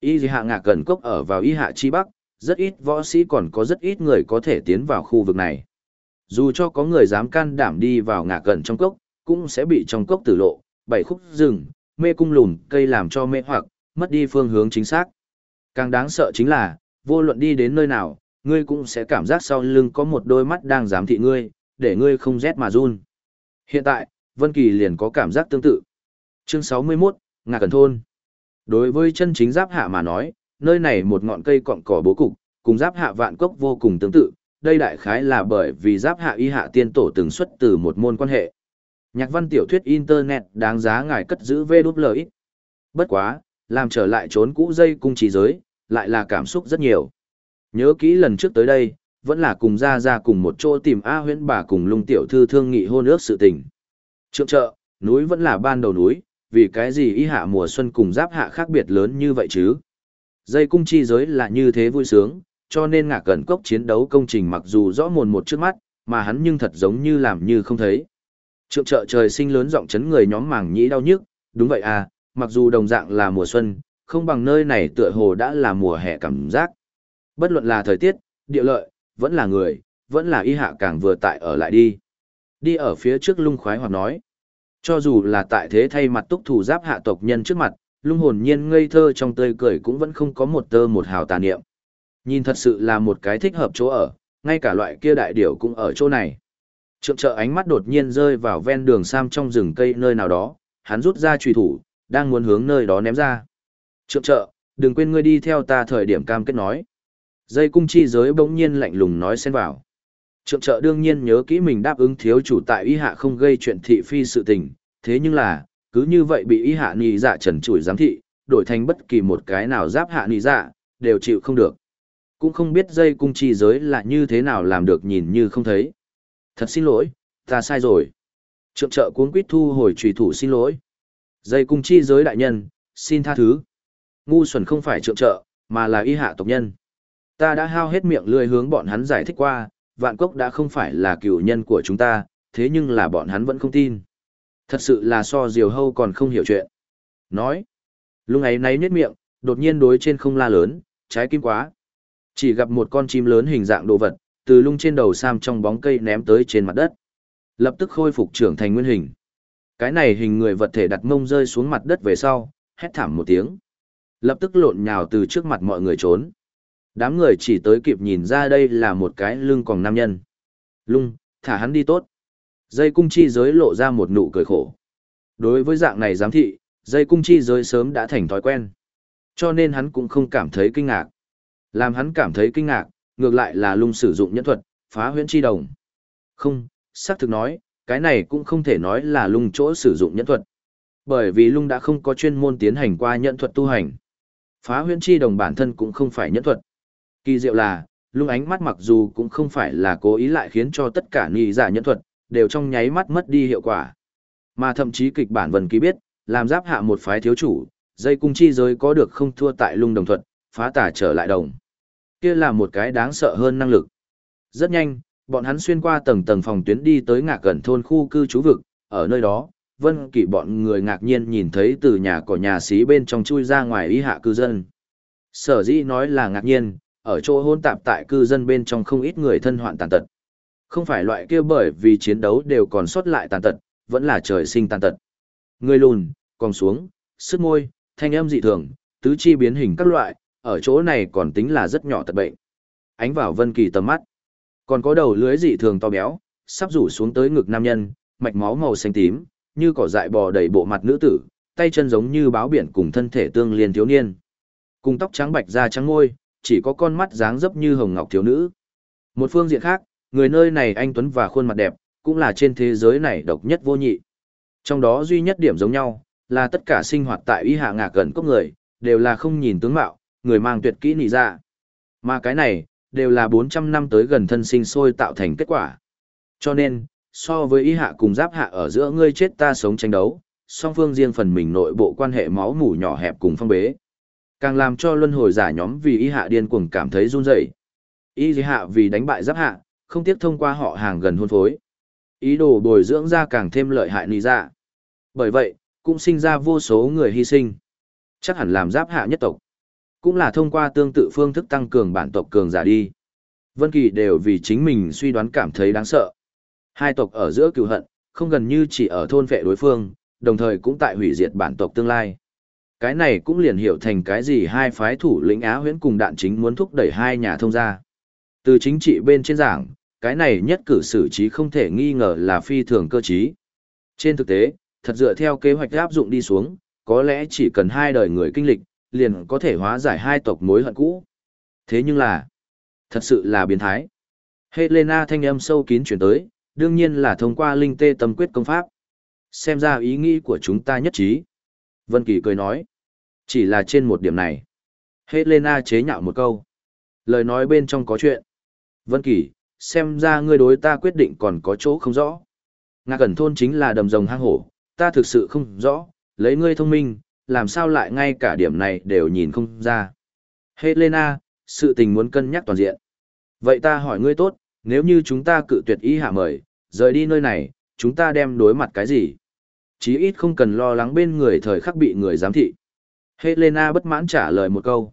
Y hạ ngạc cần cốc ở vào y hạ chi bắc, rất ít võ sĩ còn có rất ít người có thể tiến vào khu vực này. Dù cho có người dám can đảm đi vào ngạc gần trong cốc, cũng sẽ bị trong cốc tử lộ, bảy khúc rừng, mê cung lùn, cây làm cho mê hoặc, mất đi phương hướng chính xác. Càng đáng sợ chính là, vô luận đi đến nơi nào, ngươi cũng sẽ cảm giác sau lưng có một đôi mắt đang giám thị ngươi, để ngươi không rét mà run. Hiện tại, Vân Kỳ liền có cảm giác tương tự. Chương 61, Ngạc Cẩn Thôn. Đối với chân chính giáp hạ mà nói, nơi này một ngọn cây cọng cỏ bố cục, cùng giáp hạ vạn cốc vô cùng tương tự, đây đại khái là bởi vì giáp hạ y hạ tiên tổ từng xuất từ một môn quan hệ. Nhạc văn tiểu thuyết Internet đáng giá ngài cất giữ VWX. Bất quá, làm trở lại trốn cũ dây cung trí giới, lại là cảm xúc rất nhiều. Nhớ kỹ lần trước tới đây, vẫn là cùng ra ra cùng một chỗ tìm A huyễn bà cùng lung tiểu thư thương nghị hôn ước sự tình. Trượng trợ, núi vẫn là ban đầu núi, vì cái gì y hạ mùa xuân cùng giáp hạ khác biệt lớn như vậy chứ? Dây cung chi giới là như thế vui sướng, cho nên ngạc cẩn cốc chiến đấu công trình mặc dù rõ mồn một trước mắt, mà hắn nhưng thật giống như làm như không thấy. Trượng trợ trời sinh lớn giọng chấn người nhóm màng nhĩ đau nhức, đúng vậy à, mặc dù đồng dạng là mùa xuân, không bằng nơi này tựa hồ đã là mùa hè cảm giác. Bất luận là thời tiết, địa lợi, vẫn là người, vẫn là y hạ càng vừa tại ở lại đi. Đi ở phía trước lung khoái hoặc nói. Cho dù là tại thế thay mặt túc thủ giáp hạ tộc nhân trước mặt, lung hồn nhiên ngây thơ trong tươi cười cũng vẫn không có một tơ một hào tà niệm. Nhìn thật sự là một cái thích hợp chỗ ở, ngay cả loại kia đại điểu cũng ở chỗ này. Trượng trợ ánh mắt đột nhiên rơi vào ven đường sam trong rừng cây nơi nào đó, hắn rút ra trùy thủ, đang muốn hướng nơi đó ném ra. Trượng trợ, đừng quên ngươi đi theo ta thời điểm cam kết nói. Dây cung chi giới bỗng nhiên lạnh lùng nói xen vào. Trượng trợ đương nhiên nhớ kỹ mình đáp ứng thiếu chủ tại y hạ không gây chuyện thị phi sự tình, thế nhưng là, cứ như vậy bị y hạ nì dạ trần chủi giám thị, đổi thành bất kỳ một cái nào giáp hạ nì dạ, đều chịu không được. Cũng không biết dây cung chi giới là như thế nào làm được nhìn như không thấy. Thật xin lỗi, ta sai rồi. Trượng trợ cuốn quýt thu hồi trùy thủ xin lỗi. Dây cung chi giới đại nhân, xin tha thứ. Ngu xuẩn không phải trượng trợ, mà là y hạ tộc nhân. Ta đã hao hết miệng lười hướng bọn hắn giải thích qua, vạn cốc đã không phải là cựu nhân của chúng ta, thế nhưng là bọn hắn vẫn không tin. Thật sự là so diều hâu còn không hiểu chuyện. Nói. Lúc ấy náy nhét miệng, đột nhiên đối trên không la lớn, trái kim quá. Chỉ gặp một con chim lớn hình dạng đồ vật, từ lung trên đầu sam trong bóng cây ném tới trên mặt đất. Lập tức khôi phục trưởng thành nguyên hình. Cái này hình người vật thể đặt mông rơi xuống mặt đất về sau, hét thảm một tiếng. Lập tức lộn nhào từ trước mặt mọi người trốn. Đám người chỉ tới kịp nhìn ra đây là một cái lưng còn nam nhân. Lung, thả hắn đi tốt. Dây cung chi giới lộ ra một nụ cười khổ. Đối với dạng này giám thị, dây cung chi giới sớm đã thành thói quen. Cho nên hắn cũng không cảm thấy kinh ngạc. Làm hắn cảm thấy kinh ngạc, ngược lại là lung sử dụng nhẫn thuật, phá huyễn chi đồng. Không, xác thực nói, cái này cũng không thể nói là lung chỗ sử dụng nhẫn thuật. Bởi vì lung đã không có chuyên môn tiến hành qua nhẫn thuật tu hành. Phá huyễn chi đồng bản thân cũng không phải nhẫn thuật. Kỳ diệu là, lung ánh mắt mặc dù cũng không phải là cố ý lại khiến cho tất cả nghi giả nhẫn thuật, đều trong nháy mắt mất đi hiệu quả. Mà thậm chí kịch bản vần ký biết, làm giáp hạ một phái thiếu chủ, dây cung chi giới có được không thua tại lung đồng thuật, phá tả trở lại đồng. Kia là một cái đáng sợ hơn năng lực. Rất nhanh, bọn hắn xuyên qua tầng tầng phòng tuyến đi tới ngạc gần thôn khu cư trú vực, ở nơi đó, vân kỷ bọn người ngạc nhiên nhìn thấy từ nhà cỏ nhà xí bên trong chui ra ngoài ý hạ cư dân. Sở dĩ nói là ngạc nhiên, ở chỗ hôn tạp tại cư dân bên trong không ít người thân hoạn tàn tật. Không phải loại kia bởi vì chiến đấu đều còn sót lại tàn tật, vẫn là trời sinh tàn tật. Người lùn, còn xuống, sức môi, thanh âm dị thường, tứ chi biến hình các loại, ở chỗ này còn tính là rất nhỏ tật bệnh. Ánh vào Vân Kỳ tầm mắt. Còn có đầu lưới dị thường to béo, sắp rủ xuống tới ngực nam nhân, mạch máu màu xanh tím, như cỏ dại bò đầy bộ mặt nữ tử, tay chân giống như báo biển cùng thân thể tương liên thiếu niên. Cùng tóc trắng bạch da trắng môi, chỉ có con mắt dáng dấp như hồng ngọc thiếu nữ. Một phương diện khác, người nơi này anh tuấn và khuôn mặt đẹp, cũng là trên thế giới này độc nhất vô nhị. Trong đó duy nhất điểm giống nhau, là tất cả sinh hoạt tại y hạ ngạc gần cốc người, đều là không nhìn tướng mạo, người mang tuyệt kỹ nị ra. Mà cái này, đều là 400 năm tới gần thân sinh sôi tạo thành kết quả. Cho nên, so với y hạ cùng giáp hạ ở giữa ngươi chết ta sống tranh đấu, song phương riêng phần mình nội bộ quan hệ máu mủ nhỏ hẹp cùng phong bế. Càng làm cho luân hồi giả nhóm vì y hạ điên cuồng cảm thấy run rẩy. Y hạ vì đánh bại giáp hạ, không tiếp thông qua họ hàng gần hôn phối. Ý đồ bồi dưỡng ra càng thêm lợi hại nị ra. Bởi vậy, cũng sinh ra vô số người hy sinh. Chắc hẳn làm giáp hạ nhất tộc. Cũng là thông qua tương tự phương thức tăng cường bản tộc cường giả đi. Vân Kỳ đều vì chính mình suy đoán cảm thấy đáng sợ. Hai tộc ở giữa cừu hận, không gần như chỉ ở thôn vệ đối phương, đồng thời cũng tại hủy diệt bản tộc tương lai. Cái này cũng liền hiểu thành cái gì hai phái thủ lĩnh Á Huyễn cùng đạn chính muốn thúc đẩy hai nhà thông gia. Từ chính trị bên trên giảng, cái này nhất cử xử trí không thể nghi ngờ là phi thường cơ trí. Trên thực tế, thật dựa theo kế hoạch áp dụng đi xuống, có lẽ chỉ cần hai đời người kinh lịch, liền có thể hóa giải hai tộc mối hận cũ. Thế nhưng là, thật sự là biến thái. Helena thanh âm sâu kín chuyển tới, đương nhiên là thông qua linh tê tâm quyết công pháp. Xem ra ý nghĩ của chúng ta nhất trí. Vân Kỳ cười nói, chỉ là trên một điểm này. Helena chế nhạo một câu. Lời nói bên trong có chuyện. Vân Kỳ, xem ra ngươi đối ta quyết định còn có chỗ không rõ. Ngạc Cẩn Thôn chính là đầm rồng hang hổ, ta thực sự không rõ, lấy ngươi thông minh, làm sao lại ngay cả điểm này đều nhìn không ra. Helena, sự tình muốn cân nhắc toàn diện. Vậy ta hỏi ngươi tốt, nếu như chúng ta cự tuyệt ý hạ mời, rời đi nơi này, chúng ta đem đối mặt cái gì? Chí ít không cần lo lắng bên người thời khắc bị người giám thị. Helena bất mãn trả lời một câu.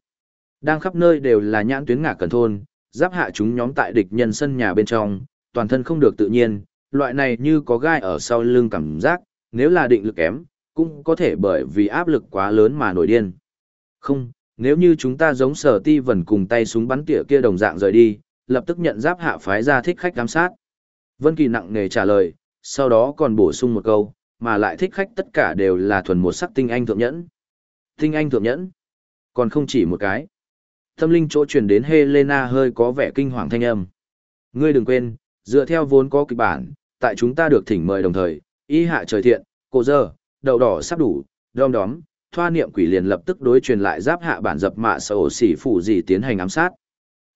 Đang khắp nơi đều là nhãn tuyến ngả cần thôn, giáp hạ chúng nhóm tại địch nhân sân nhà bên trong, toàn thân không được tự nhiên, loại này như có gai ở sau lưng cảm giác, nếu là định lực kém, cũng có thể bởi vì áp lực quá lớn mà nổi điên. Không, nếu như chúng ta giống sở ti vần cùng tay súng bắn tỉa kia đồng dạng rời đi, lập tức nhận giáp hạ phái ra thích khách giám sát. Vân Kỳ nặng nề trả lời, sau đó còn bổ sung một câu, mà lại thích khách tất cả đều là thuần một sắc tinh anh thượng nhẫn. Tinh anh thượng nhẫn? Còn không chỉ một cái. Tâm linh chỗ truyền đến Helena hơi có vẻ kinh hoàng thanh âm. Ngươi đừng quên, dựa theo vốn có kịch bản, tại chúng ta được thỉnh mời đồng thời, y hạ trời thiện, cô dơ, đậu đỏ sắp đủ, đom đóm, thoa niệm quỷ liền lập tức đối truyền lại giáp hạ bản dập mạ sở ổ xỉ phủ gì tiến hành ám sát.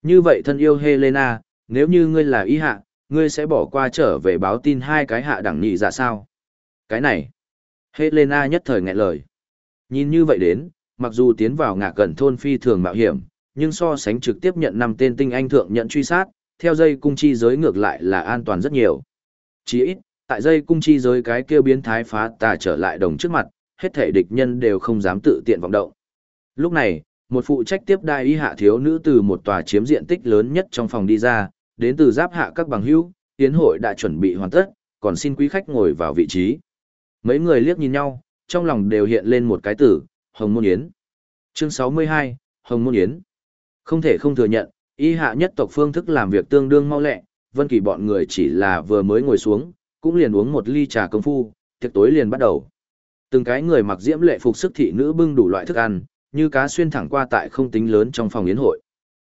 Như vậy thân yêu Helena, nếu như ngươi là y hạ, ngươi sẽ bỏ qua trở về báo tin hai cái hạ đẳng nhị ra sao? Cái này. Helena nhất thời nghẹn lời. Nhìn như vậy đến, mặc dù tiến vào ngạc gần thôn phi thường mạo hiểm, nhưng so sánh trực tiếp nhận năm tên tinh anh thượng nhận truy sát, theo dây cung chi giới ngược lại là an toàn rất nhiều. Chỉ ít, tại dây cung chi giới cái kêu biến thái phá tà trở lại đồng trước mặt, hết thể địch nhân đều không dám tự tiện vọng động. Lúc này, một phụ trách tiếp đai y hạ thiếu nữ từ một tòa chiếm diện tích lớn nhất trong phòng đi ra, đến từ giáp hạ các bằng hữu, tiến hội đã chuẩn bị hoàn tất, còn xin quý khách ngồi vào vị trí. Mấy người liếc nhìn nhau, trong lòng đều hiện lên một cái tử, Hồng Môn Yến. Chương 62, Hồng Môn Yến. Không thể không thừa nhận, y hạ nhất tộc phương thức làm việc tương đương mau lẹ, vân kỳ bọn người chỉ là vừa mới ngồi xuống, cũng liền uống một ly trà công phu, tiệc tối liền bắt đầu. Từng cái người mặc diễm lệ phục sức thị nữ bưng đủ loại thức ăn, như cá xuyên thẳng qua tại không tính lớn trong phòng yến hội.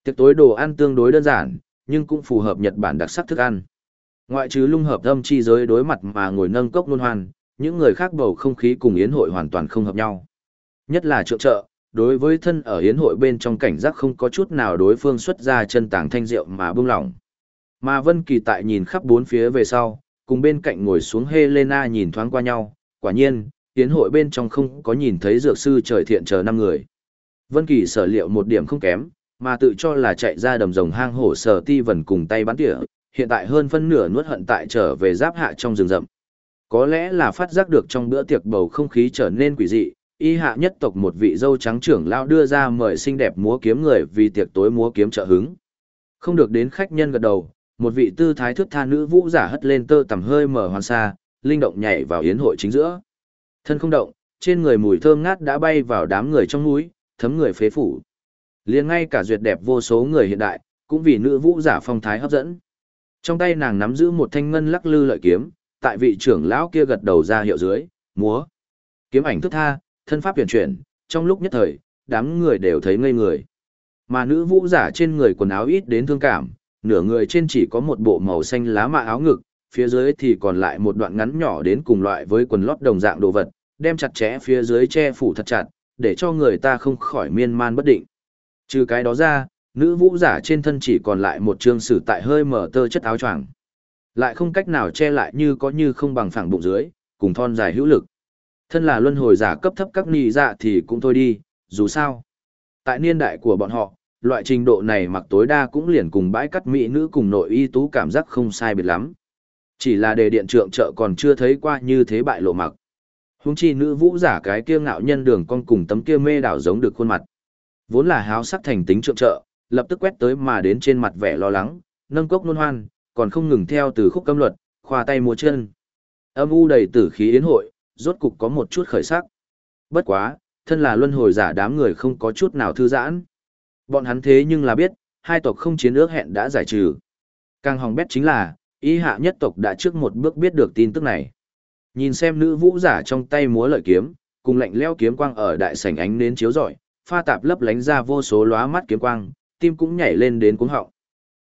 Tiệc tối đồ ăn tương đối đơn giản, nhưng cũng phù hợp Nhật Bản đặc sắc thức ăn. Ngoại trừ lung hợp âm chi giới đối mặt mà ngồi nâng cốc luôn hoan, những người khác bầu không khí cùng yến hội hoàn toàn không hợp nhau. Nhất là trượng trợ, đối với thân ở yến hội bên trong cảnh giác không có chút nào đối phương xuất ra chân tảng thanh rượu mà buông lỏng. Mà Vân Kỳ tại nhìn khắp bốn phía về sau, cùng bên cạnh ngồi xuống Helena nhìn thoáng qua nhau, quả nhiên, tiến hội bên trong không có nhìn thấy dược sư trời thiện chờ năm người. Vân Kỳ sở liệu một điểm không kém, mà tự cho là chạy ra đầm rồng hang hổ sở ti vần cùng tay bắn tỉa, hiện tại hơn phân nửa nuốt hận tại trở về giáp hạ trong rừng rậm. Có lẽ là phát giác được trong bữa tiệc bầu không khí trở nên quỷ dị, y hạ nhất tộc một vị dâu trắng trưởng lão đưa ra mời xinh đẹp múa kiếm người vì tiệc tối múa kiếm trợ hứng. Không được đến khách nhân gật đầu, một vị tư thái thước tha nữ vũ giả hất lên tơ tầm hơi mở hoàn xa, linh động nhảy vào yến hội chính giữa. Thân không động, trên người mùi thơm ngát đã bay vào đám người trong núi, thấm người phế phủ. Liền ngay cả duyệt đẹp vô số người hiện đại, cũng vì nữ vũ giả phong thái hấp dẫn. Trong tay nàng nắm giữ một thanh ngân lắc lư lợi kiếm, tại vị trưởng lão kia gật đầu ra hiệu dưới, múa. Kiếm ảnh thức tha, thân pháp huyền chuyển, trong lúc nhất thời, đám người đều thấy ngây người. Mà nữ vũ giả trên người quần áo ít đến thương cảm, nửa người trên chỉ có một bộ màu xanh lá mạ áo ngực, phía dưới thì còn lại một đoạn ngắn nhỏ đến cùng loại với quần lót đồng dạng đồ vật, đem chặt chẽ phía dưới che phủ thật chặt, để cho người ta không khỏi miên man bất định. Trừ cái đó ra, nữ vũ giả trên thân chỉ còn lại một trương sử tại hơi mở tơ chất áo choàng. Lại không cách nào che lại như có như không bằng phẳng bụng dưới cùng thon dài hữu lực. Thân là luân hồi giả cấp thấp các nì dạ thì cũng thôi đi dù sao. Tại niên đại của bọn họ loại trình độ này mặc tối đa cũng liền cùng bãi cắt mỹ nữ cùng nội y tú cảm giác không sai biệt lắm chỉ là đề điện trượng trợ còn chưa thấy qua như thế bại lộ mặc húng chi nữ vũ giả cái kia ngạo nhân đường con cùng tấm kia mê đảo giống được khuôn mặt vốn là háo sắc thành tính trượng trợ lập tức quét tới mà đến trên mặt vẻ lo lắng, nâng cốc nôn hoan, còn không ngừng theo từ khúc cấm luật, khoa tay múa chân. Âm u đầy tử khí yến hội, rốt cục có một chút khởi sắc. Bất quá, thân là luân hồi giả đám người không có chút nào thư giãn. Bọn hắn thế nhưng là biết, hai tộc không chiến ước hẹn đã giải trừ. Càng hòng bét chính là, y hạ nhất tộc đã trước một bước biết được tin tức này. Nhìn xem nữ vũ giả trong tay múa lợi kiếm, cùng lạnh leo kiếm quang ở đại sảnh ánh nến chiếu rọi, pha tạp lấp lánh ra vô số lóa mắt kiếm quang, tim cũng nhảy lên đến cuống họng.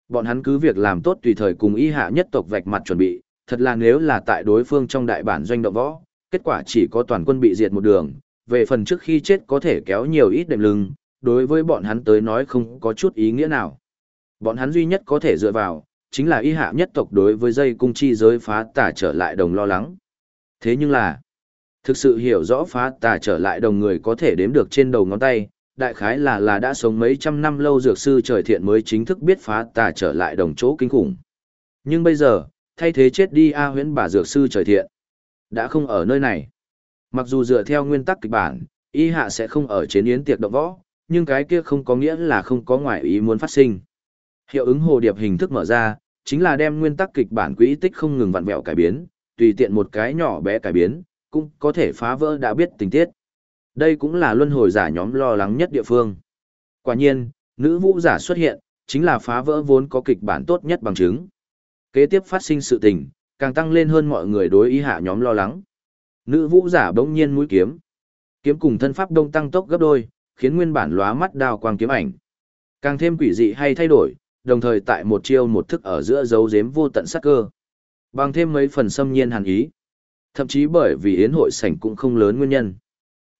Bọn hắn cứ việc làm tốt tùy thời cùng y hạ nhất tộc vạch mặt chuẩn bị, thật là nếu là tại đối phương trong đại bản doanh động võ, kết quả chỉ có toàn quân bị diệt một đường, về phần trước khi chết có thể kéo nhiều ít đệm lưng, đối với bọn hắn tới nói không có chút ý nghĩa nào. Bọn hắn duy nhất có thể dựa vào, chính là y hạ nhất tộc đối với dây cung chi giới phá tả trở lại đồng lo lắng. Thế nhưng là, thực sự hiểu rõ phá tà trở lại đồng người có thể đếm được trên đầu ngón tay, đại khái là là đã sống mấy trăm năm lâu dược sư trời thiện mới chính thức biết phá tà trở lại đồng chỗ kinh khủng. Nhưng bây giờ, thay thế chết đi A huyễn bà dược sư trời thiện. Đã không ở nơi này. Mặc dù dựa theo nguyên tắc kịch bản, y hạ sẽ không ở chiến yến tiệc động võ, nhưng cái kia không có nghĩa là không có ngoại ý muốn phát sinh. Hiệu ứng hồ điệp hình thức mở ra, chính là đem nguyên tắc kịch bản quỹ tích không ngừng vặn vẹo cải biến, tùy tiện một cái nhỏ bé cải biến, cũng có thể phá vỡ đã biết tình tiết. Đây cũng là luân hồi giả nhóm lo lắng nhất địa phương. Quả nhiên, nữ vũ giả xuất hiện, chính là phá vỡ vốn có kịch bản tốt nhất bằng chứng. Kế tiếp phát sinh sự tình, càng tăng lên hơn mọi người đối ý hạ nhóm lo lắng. Nữ vũ giả bỗng nhiên mũi kiếm. Kiếm cùng thân pháp đông tăng tốc gấp đôi, khiến nguyên bản lóa mắt đao quang kiếm ảnh. Càng thêm quỷ dị hay thay đổi, đồng thời tại một chiêu một thức ở giữa dấu giếm vô tận sắc cơ. Bằng thêm mấy phần xâm nhiên hàn ý. Thậm chí bởi vì yến hội sảnh cũng không lớn nguyên nhân.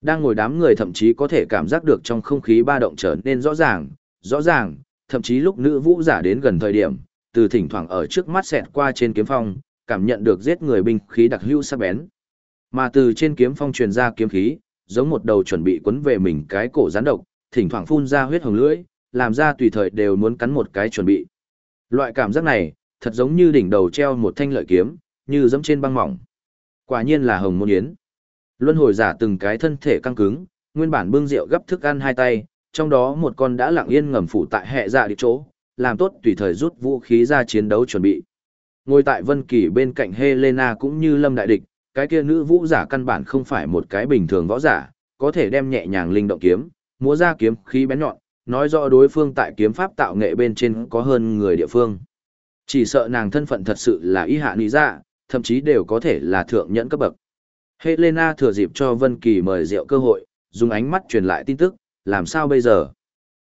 Đang ngồi đám người thậm chí có thể cảm giác được trong không khí ba động trở nên rõ ràng, rõ ràng, thậm chí lúc nữ vũ giả đến gần thời điểm, từ thỉnh thoảng ở trước mắt xẹt qua trên kiếm phong, cảm nhận được giết người binh khí đặc hữu sắc bén. Mà từ trên kiếm phong truyền ra kiếm khí, giống một đầu chuẩn bị quấn về mình cái cổ rắn độc, thỉnh thoảng phun ra huyết hồng lưỡi, làm ra tùy thời đều muốn cắn một cái chuẩn bị. Loại cảm giác này, thật giống như đỉnh đầu treo một thanh lợi kiếm, như giẫm trên băng mỏng. Quả nhiên là hồng môn yến. Luân hồi giả từng cái thân thể căng cứng, nguyên bản bưng rượu gấp thức ăn hai tay, trong đó một con đã lặng yên ngầm phủ tại hệ dạ địa chỗ, làm tốt tùy thời rút vũ khí ra chiến đấu chuẩn bị. Ngồi tại Vân Kỳ bên cạnh Helena cũng như lâm đại địch, cái kia nữ vũ giả căn bản không phải một cái bình thường võ giả, có thể đem nhẹ nhàng linh động kiếm, múa ra kiếm khí bén nhọn, nói rõ đối phương tại kiếm pháp tạo nghệ bên trên có hơn người địa phương. Chỉ sợ nàng thân phận thật sự là y hạ lý dạ, thậm chí đều có thể là thượng nhẫn cấp bậc. Helena thừa dịp cho Vân Kỳ mời rượu cơ hội, dùng ánh mắt truyền lại tin tức, làm sao bây giờ?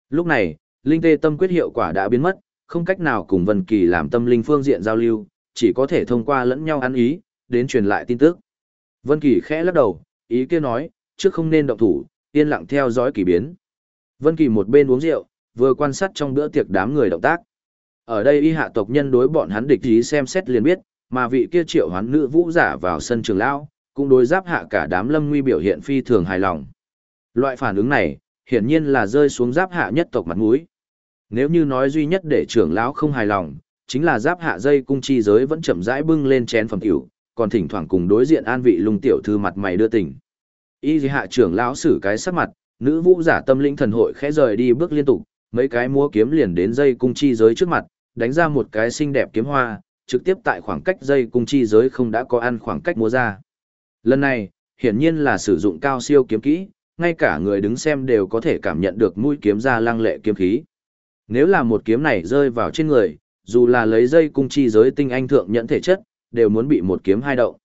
Lúc này, linh tê tâm quyết hiệu quả đã biến mất, không cách nào cùng Vân Kỳ làm tâm linh phương diện giao lưu, chỉ có thể thông qua lẫn nhau ăn ý, đến truyền lại tin tức. Vân Kỳ khẽ lắc đầu, ý kia nói, trước không nên động thủ, yên lặng theo dõi kỳ biến. Vân Kỳ một bên uống rượu, vừa quan sát trong bữa tiệc đám người động tác. Ở đây y hạ tộc nhân đối bọn hắn địch ý xem xét liền biết, mà vị kia triệu hoán nữ vũ giả vào sân trường lão, cũng đối giáp hạ cả đám lâm nguy biểu hiện phi thường hài lòng. Loại phản ứng này, hiển nhiên là rơi xuống giáp hạ nhất tộc mặt mũi. Nếu như nói duy nhất để trưởng lão không hài lòng, chính là giáp hạ dây cung chi giới vẫn chậm rãi bưng lên chén phẩm tiểu, còn thỉnh thoảng cùng đối diện an vị lung tiểu thư mặt mày đưa tình. Y hạ trưởng lão xử cái sắc mặt, nữ vũ giả tâm linh thần hội khẽ rời đi bước liên tục, mấy cái múa kiếm liền đến dây cung chi giới trước mặt, đánh ra một cái xinh đẹp kiếm hoa, trực tiếp tại khoảng cách dây cung chi giới không đã có ăn khoảng cách múa ra. Lần này, hiển nhiên là sử dụng cao siêu kiếm kỹ, ngay cả người đứng xem đều có thể cảm nhận được mũi kiếm ra lăng lệ kiếm khí. Nếu là một kiếm này rơi vào trên người, dù là lấy dây cung chi giới tinh anh thượng nhận thể chất, đều muốn bị một kiếm hai đậu.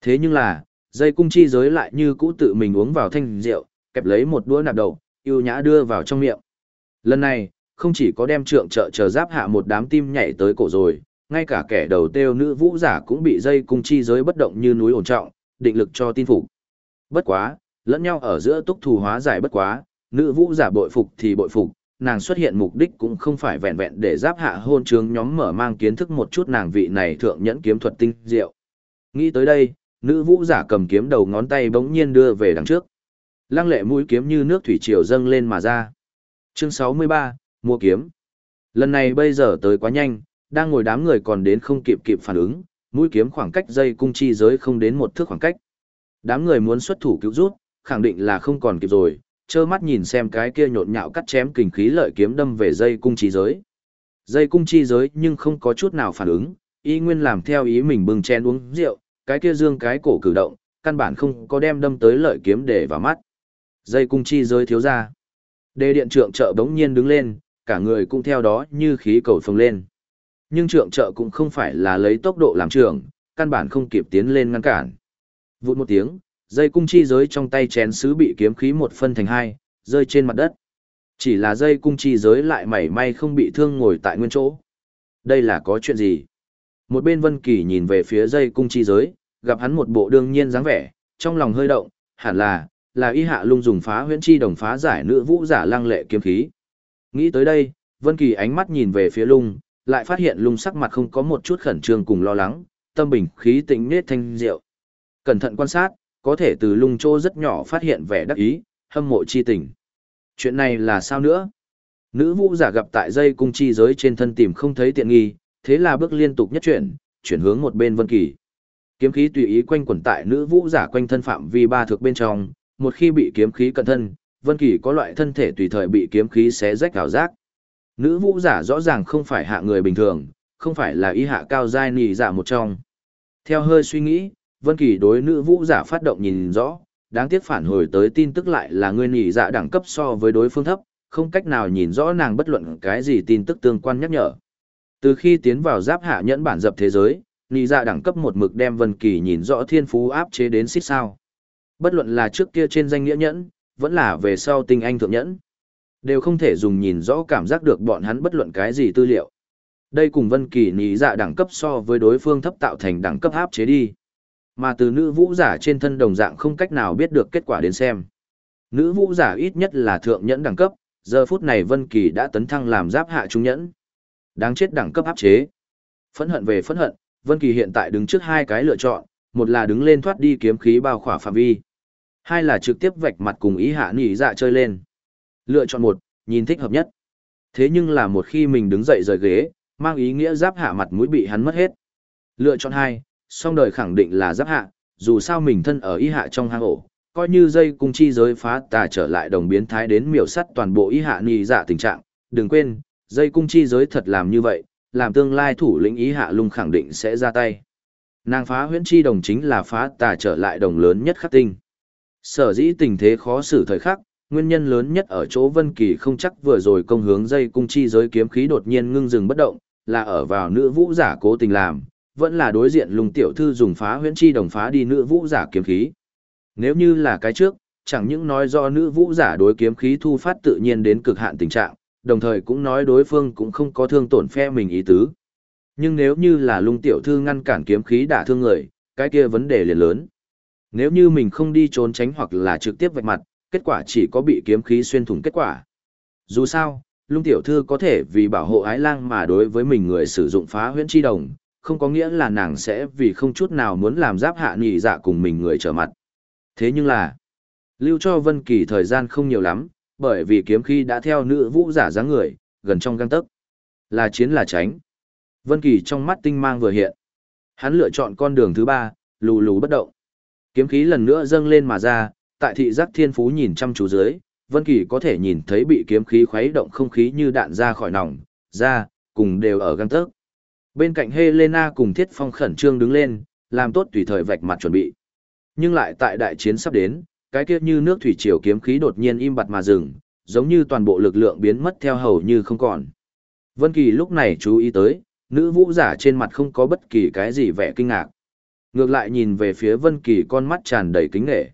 Thế nhưng là, dây cung chi giới lại như cũ tự mình uống vào thanh rượu, kẹp lấy một đũa nạp đầu, yêu nhã đưa vào trong miệng. Lần này, không chỉ có đem trượng trợ chờ giáp hạ một đám tim nhảy tới cổ rồi, ngay cả kẻ đầu têu nữ vũ giả cũng bị dây cung chi giới bất động như núi ổn trọng, định lực cho tin phục. Bất quá, lẫn nhau ở giữa túc thù hóa giải bất quá, nữ vũ giả bội phục thì bội phục, nàng xuất hiện mục đích cũng không phải vẹn vẹn để giáp hạ hôn trướng nhóm mở mang kiến thức một chút nàng vị này thượng nhẫn kiếm thuật tinh diệu. Nghĩ tới đây, nữ vũ giả cầm kiếm đầu ngón tay bỗng nhiên đưa về đằng trước. Lăng lệ mũi kiếm như nước thủy triều dâng lên mà ra. Chương 63, mua kiếm. Lần này bây giờ tới quá nhanh, đang ngồi đám người còn đến không kịp kịp phản ứng, mũi kiếm khoảng cách dây cung chi giới không đến một thước khoảng cách. Đám người muốn xuất thủ cứu rút, khẳng định là không còn kịp rồi, trơ mắt nhìn xem cái kia nhộn nhạo cắt chém kình khí lợi kiếm đâm về dây cung chi giới. Dây cung chi giới nhưng không có chút nào phản ứng, y nguyên làm theo ý mình bưng chén uống rượu, cái kia dương cái cổ cử động, căn bản không có đem đâm tới lợi kiếm để vào mắt. Dây cung chi giới thiếu ra. Đề điện trượng trợ bỗng nhiên đứng lên, cả người cũng theo đó như khí cầu phồng lên. Nhưng trượng trợ cũng không phải là lấy tốc độ làm trưởng, căn bản không kịp tiến lên ngăn cản. Vụt một tiếng, dây cung chi giới trong tay chén sứ bị kiếm khí một phân thành hai, rơi trên mặt đất. Chỉ là dây cung chi giới lại mảy may không bị thương ngồi tại nguyên chỗ. Đây là có chuyện gì? Một bên Vân Kỳ nhìn về phía dây cung chi giới, gặp hắn một bộ đương nhiên dáng vẻ, trong lòng hơi động, hẳn là, là y hạ lung dùng phá huyễn chi đồng phá giải nữ vũ giả lang lệ kiếm khí. Nghĩ tới đây, Vân Kỳ ánh mắt nhìn về phía lung, lại phát hiện lung sắc mặt không có một chút khẩn trương cùng lo lắng, tâm bình khí tĩnh nết thanh diệu. Cẩn thận quan sát, có thể từ lung chỗ rất nhỏ phát hiện vẻ đắc ý, hâm mộ chi tình. Chuyện này là sao nữa? Nữ vũ giả gặp tại dây cung chi giới trên thân tìm không thấy tiện nghi, thế là bước liên tục nhất chuyển, chuyển hướng một bên Vân Kỳ. Kiếm khí tùy ý quanh quẩn tại nữ vũ giả quanh thân phạm vi ba thước bên trong, một khi bị kiếm khí cận thân, Vân Kỳ có loại thân thể tùy thời bị kiếm khí xé rách ảo giác. Nữ vũ giả rõ ràng không phải hạ người bình thường, không phải là y hạ cao giai nỉ giả một trong. Theo hơi suy nghĩ, Vân Kỳ đối nữ vũ giả phát động nhìn rõ, đáng tiếc phản hồi tới tin tức lại là người nhị dạ đẳng cấp so với đối phương thấp, không cách nào nhìn rõ nàng bất luận cái gì tin tức tương quan nhắc nhở. Từ khi tiến vào giáp hạ nhẫn bản dập thế giới, nhị dạ đẳng cấp một mực đem Vân Kỳ nhìn rõ thiên phú áp chế đến xít sao. Bất luận là trước kia trên danh nghĩa nhẫn, vẫn là về sau tinh anh thượng nhẫn, đều không thể dùng nhìn rõ cảm giác được bọn hắn bất luận cái gì tư liệu. Đây cùng Vân Kỳ nhị dạ đẳng cấp so với đối phương thấp tạo thành đẳng cấp áp chế đi. Mà từ nữ vũ giả trên thân đồng dạng không cách nào biết được kết quả đến xem. Nữ vũ giả ít nhất là thượng nhẫn đẳng cấp, giờ phút này Vân Kỳ đã tấn thăng làm giáp hạ trung nhẫn. Đáng chết đẳng cấp áp chế. Phẫn hận về phẫn hận, Vân Kỳ hiện tại đứng trước hai cái lựa chọn, một là đứng lên thoát đi kiếm khí bao khỏa phạm vi, hai là trực tiếp vạch mặt cùng ý hạ nhị dạ chơi lên. Lựa chọn một, nhìn thích hợp nhất. Thế nhưng là một khi mình đứng dậy rời ghế, mang ý nghĩa giáp hạ mặt mũi bị hắn mất hết. Lựa chọn hai, song đời khẳng định là giáp hạ, dù sao mình thân ở ý hạ trong hang ổ, coi như dây cung chi giới phá tà trở lại đồng biến thái đến miểu sắt toàn bộ ý hạ nhị dạ tình trạng, đừng quên, dây cung chi giới thật làm như vậy, làm tương lai thủ lĩnh ý hạ lung khẳng định sẽ ra tay. Nàng phá huyễn chi đồng chính là phá tà trở lại đồng lớn nhất khắc tinh. Sở dĩ tình thế khó xử thời khắc, nguyên nhân lớn nhất ở chỗ Vân Kỳ không chắc vừa rồi công hướng dây cung chi giới kiếm khí đột nhiên ngưng dừng bất động, là ở vào nữ vũ giả cố tình làm, vẫn là đối diện lùng tiểu thư dùng phá huyễn chi đồng phá đi nữ vũ giả kiếm khí. Nếu như là cái trước, chẳng những nói do nữ vũ giả đối kiếm khí thu phát tự nhiên đến cực hạn tình trạng, đồng thời cũng nói đối phương cũng không có thương tổn phe mình ý tứ. Nhưng nếu như là lung tiểu thư ngăn cản kiếm khí đả thương người, cái kia vấn đề liền lớn. Nếu như mình không đi trốn tránh hoặc là trực tiếp vạch mặt, kết quả chỉ có bị kiếm khí xuyên thủng kết quả. Dù sao, lung tiểu thư có thể vì bảo hộ ái lang mà đối với mình người sử dụng phá huyễn chi đồng, không có nghĩa là nàng sẽ vì không chút nào muốn làm giáp hạ nhị dạ cùng mình người trở mặt. Thế nhưng là, lưu cho Vân Kỳ thời gian không nhiều lắm, bởi vì kiếm khí đã theo nữ vũ giả dáng người, gần trong gang tấc. Là chiến là tránh. Vân Kỳ trong mắt tinh mang vừa hiện. Hắn lựa chọn con đường thứ ba, lù lù bất động. Kiếm khí lần nữa dâng lên mà ra, tại thị giác thiên phú nhìn chăm chú dưới, Vân Kỳ có thể nhìn thấy bị kiếm khí khuấy động không khí như đạn ra khỏi nòng, ra, cùng đều ở gang tấc. Bên cạnh Helena cùng Thiết Phong khẩn trương đứng lên, làm tốt tùy thời vạch mặt chuẩn bị. Nhưng lại tại đại chiến sắp đến, cái kia như nước thủy triều kiếm khí đột nhiên im bặt mà dừng, giống như toàn bộ lực lượng biến mất theo hầu như không còn. Vân Kỳ lúc này chú ý tới, nữ vũ giả trên mặt không có bất kỳ cái gì vẻ kinh ngạc. Ngược lại nhìn về phía Vân Kỳ con mắt tràn đầy kính nể.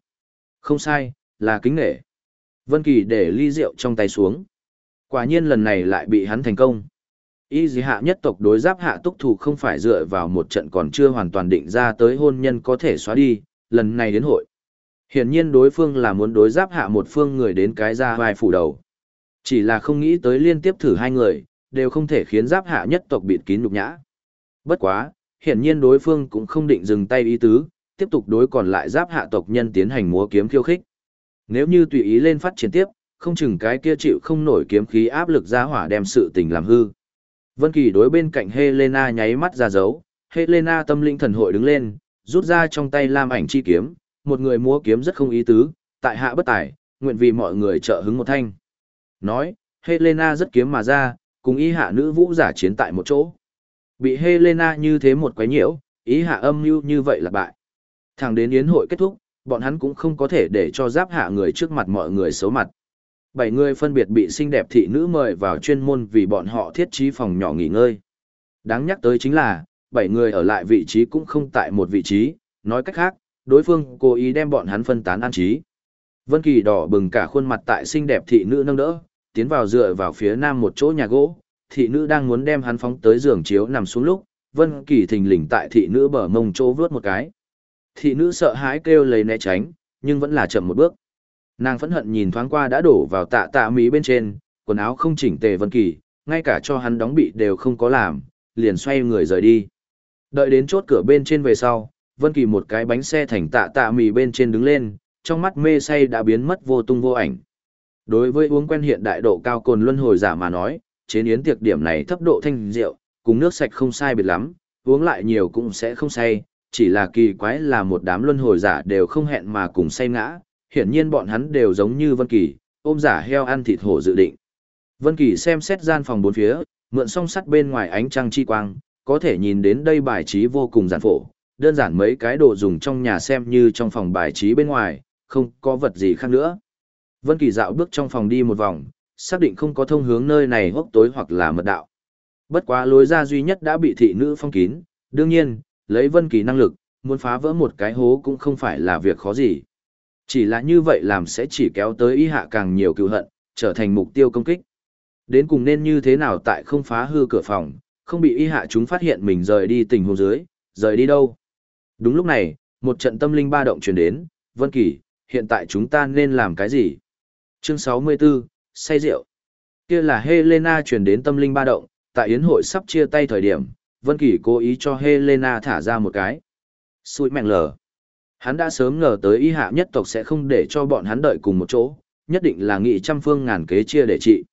Không sai, là kính nể. Vân Kỳ để ly rượu trong tay xuống. Quả nhiên lần này lại bị hắn thành công. Y dì hạ nhất tộc đối giáp hạ túc thủ không phải dựa vào một trận còn chưa hoàn toàn định ra tới hôn nhân có thể xóa đi, lần này đến hội. Hiển nhiên đối phương là muốn đối giáp hạ một phương người đến cái ra vai phủ đầu. Chỉ là không nghĩ tới liên tiếp thử hai người, đều không thể khiến giáp hạ nhất tộc bịt kín nhục nhã. Bất quá, hiển nhiên đối phương cũng không định dừng tay ý tứ, tiếp tục đối còn lại giáp hạ tộc nhân tiến hành múa kiếm khiêu khích. Nếu như tùy ý lên phát triển tiếp, không chừng cái kia chịu không nổi kiếm khí áp lực ra hỏa đem sự tình làm hư. Vân Kỳ đối bên cạnh Helena nháy mắt ra dấu, Helena tâm linh thần hội đứng lên, rút ra trong tay lam ảnh chi kiếm, một người múa kiếm rất không ý tứ, tại hạ bất tài, nguyện vì mọi người trợ hứng một thanh. Nói, Helena rất kiếm mà ra, cùng ý hạ nữ vũ giả chiến tại một chỗ. Bị Helena như thế một quái nhiễu, ý hạ âm mưu như vậy là bại. Thẳng đến yến hội kết thúc, bọn hắn cũng không có thể để cho giáp hạ người trước mặt mọi người xấu mặt. Bảy người phân biệt bị xinh đẹp thị nữ mời vào chuyên môn vì bọn họ thiết trí phòng nhỏ nghỉ ngơi. Đáng nhắc tới chính là, bảy người ở lại vị trí cũng không tại một vị trí, nói cách khác, đối phương cố ý đem bọn hắn phân tán an trí. Vân Kỳ đỏ bừng cả khuôn mặt tại xinh đẹp thị nữ nâng đỡ, tiến vào dựa vào phía nam một chỗ nhà gỗ, thị nữ đang muốn đem hắn phóng tới giường chiếu nằm xuống lúc, Vân Kỳ thình lình tại thị nữ bờ mông chỗ vướt một cái. Thị nữ sợ hãi kêu lấy né tránh, nhưng vẫn là chậm một bước. Nàng phẫn hận nhìn thoáng qua đã đổ vào tạ tạ mỹ bên trên, quần áo không chỉnh tề Vân Kỳ, ngay cả cho hắn đóng bị đều không có làm, liền xoay người rời đi. Đợi đến chốt cửa bên trên về sau, Vân Kỳ một cái bánh xe thành tạ tạ mì bên trên đứng lên, trong mắt mê say đã biến mất vô tung vô ảnh. Đối với uống quen hiện đại độ cao cồn luân hồi giả mà nói, chế yến tiệc điểm này thấp độ thanh rượu, cùng nước sạch không sai biệt lắm, uống lại nhiều cũng sẽ không say, chỉ là kỳ quái là một đám luân hồi giả đều không hẹn mà cùng say ngã, hiển nhiên bọn hắn đều giống như Vân Kỳ, ôm giả heo ăn thịt hổ dự định. Vân Kỳ xem xét gian phòng bốn phía, mượn song sắt bên ngoài ánh trăng chi quang, có thể nhìn đến đây bài trí vô cùng giản phổ, đơn giản mấy cái đồ dùng trong nhà xem như trong phòng bài trí bên ngoài, không có vật gì khác nữa. Vân Kỳ dạo bước trong phòng đi một vòng, xác định không có thông hướng nơi này hốc tối hoặc là mật đạo. Bất quá lối ra duy nhất đã bị thị nữ phong kín, đương nhiên, lấy Vân Kỳ năng lực, muốn phá vỡ một cái hố cũng không phải là việc khó gì. Chỉ là như vậy làm sẽ chỉ kéo tới y hạ càng nhiều cựu hận, trở thành mục tiêu công kích. Đến cùng nên như thế nào tại không phá hư cửa phòng, không bị y hạ chúng phát hiện mình rời đi tình huống dưới, rời đi đâu. Đúng lúc này, một trận tâm linh ba động truyền đến, Vân Kỳ, hiện tại chúng ta nên làm cái gì? Chương 64, say rượu. Kia là Helena truyền đến tâm linh ba động, tại yến hội sắp chia tay thời điểm, Vân Kỳ cố ý cho Helena thả ra một cái. Xui mẹn lờ. Hắn đã sớm ngờ tới y hạ nhất tộc sẽ không để cho bọn hắn đợi cùng một chỗ, nhất định là nghị trăm phương ngàn kế chia để trị.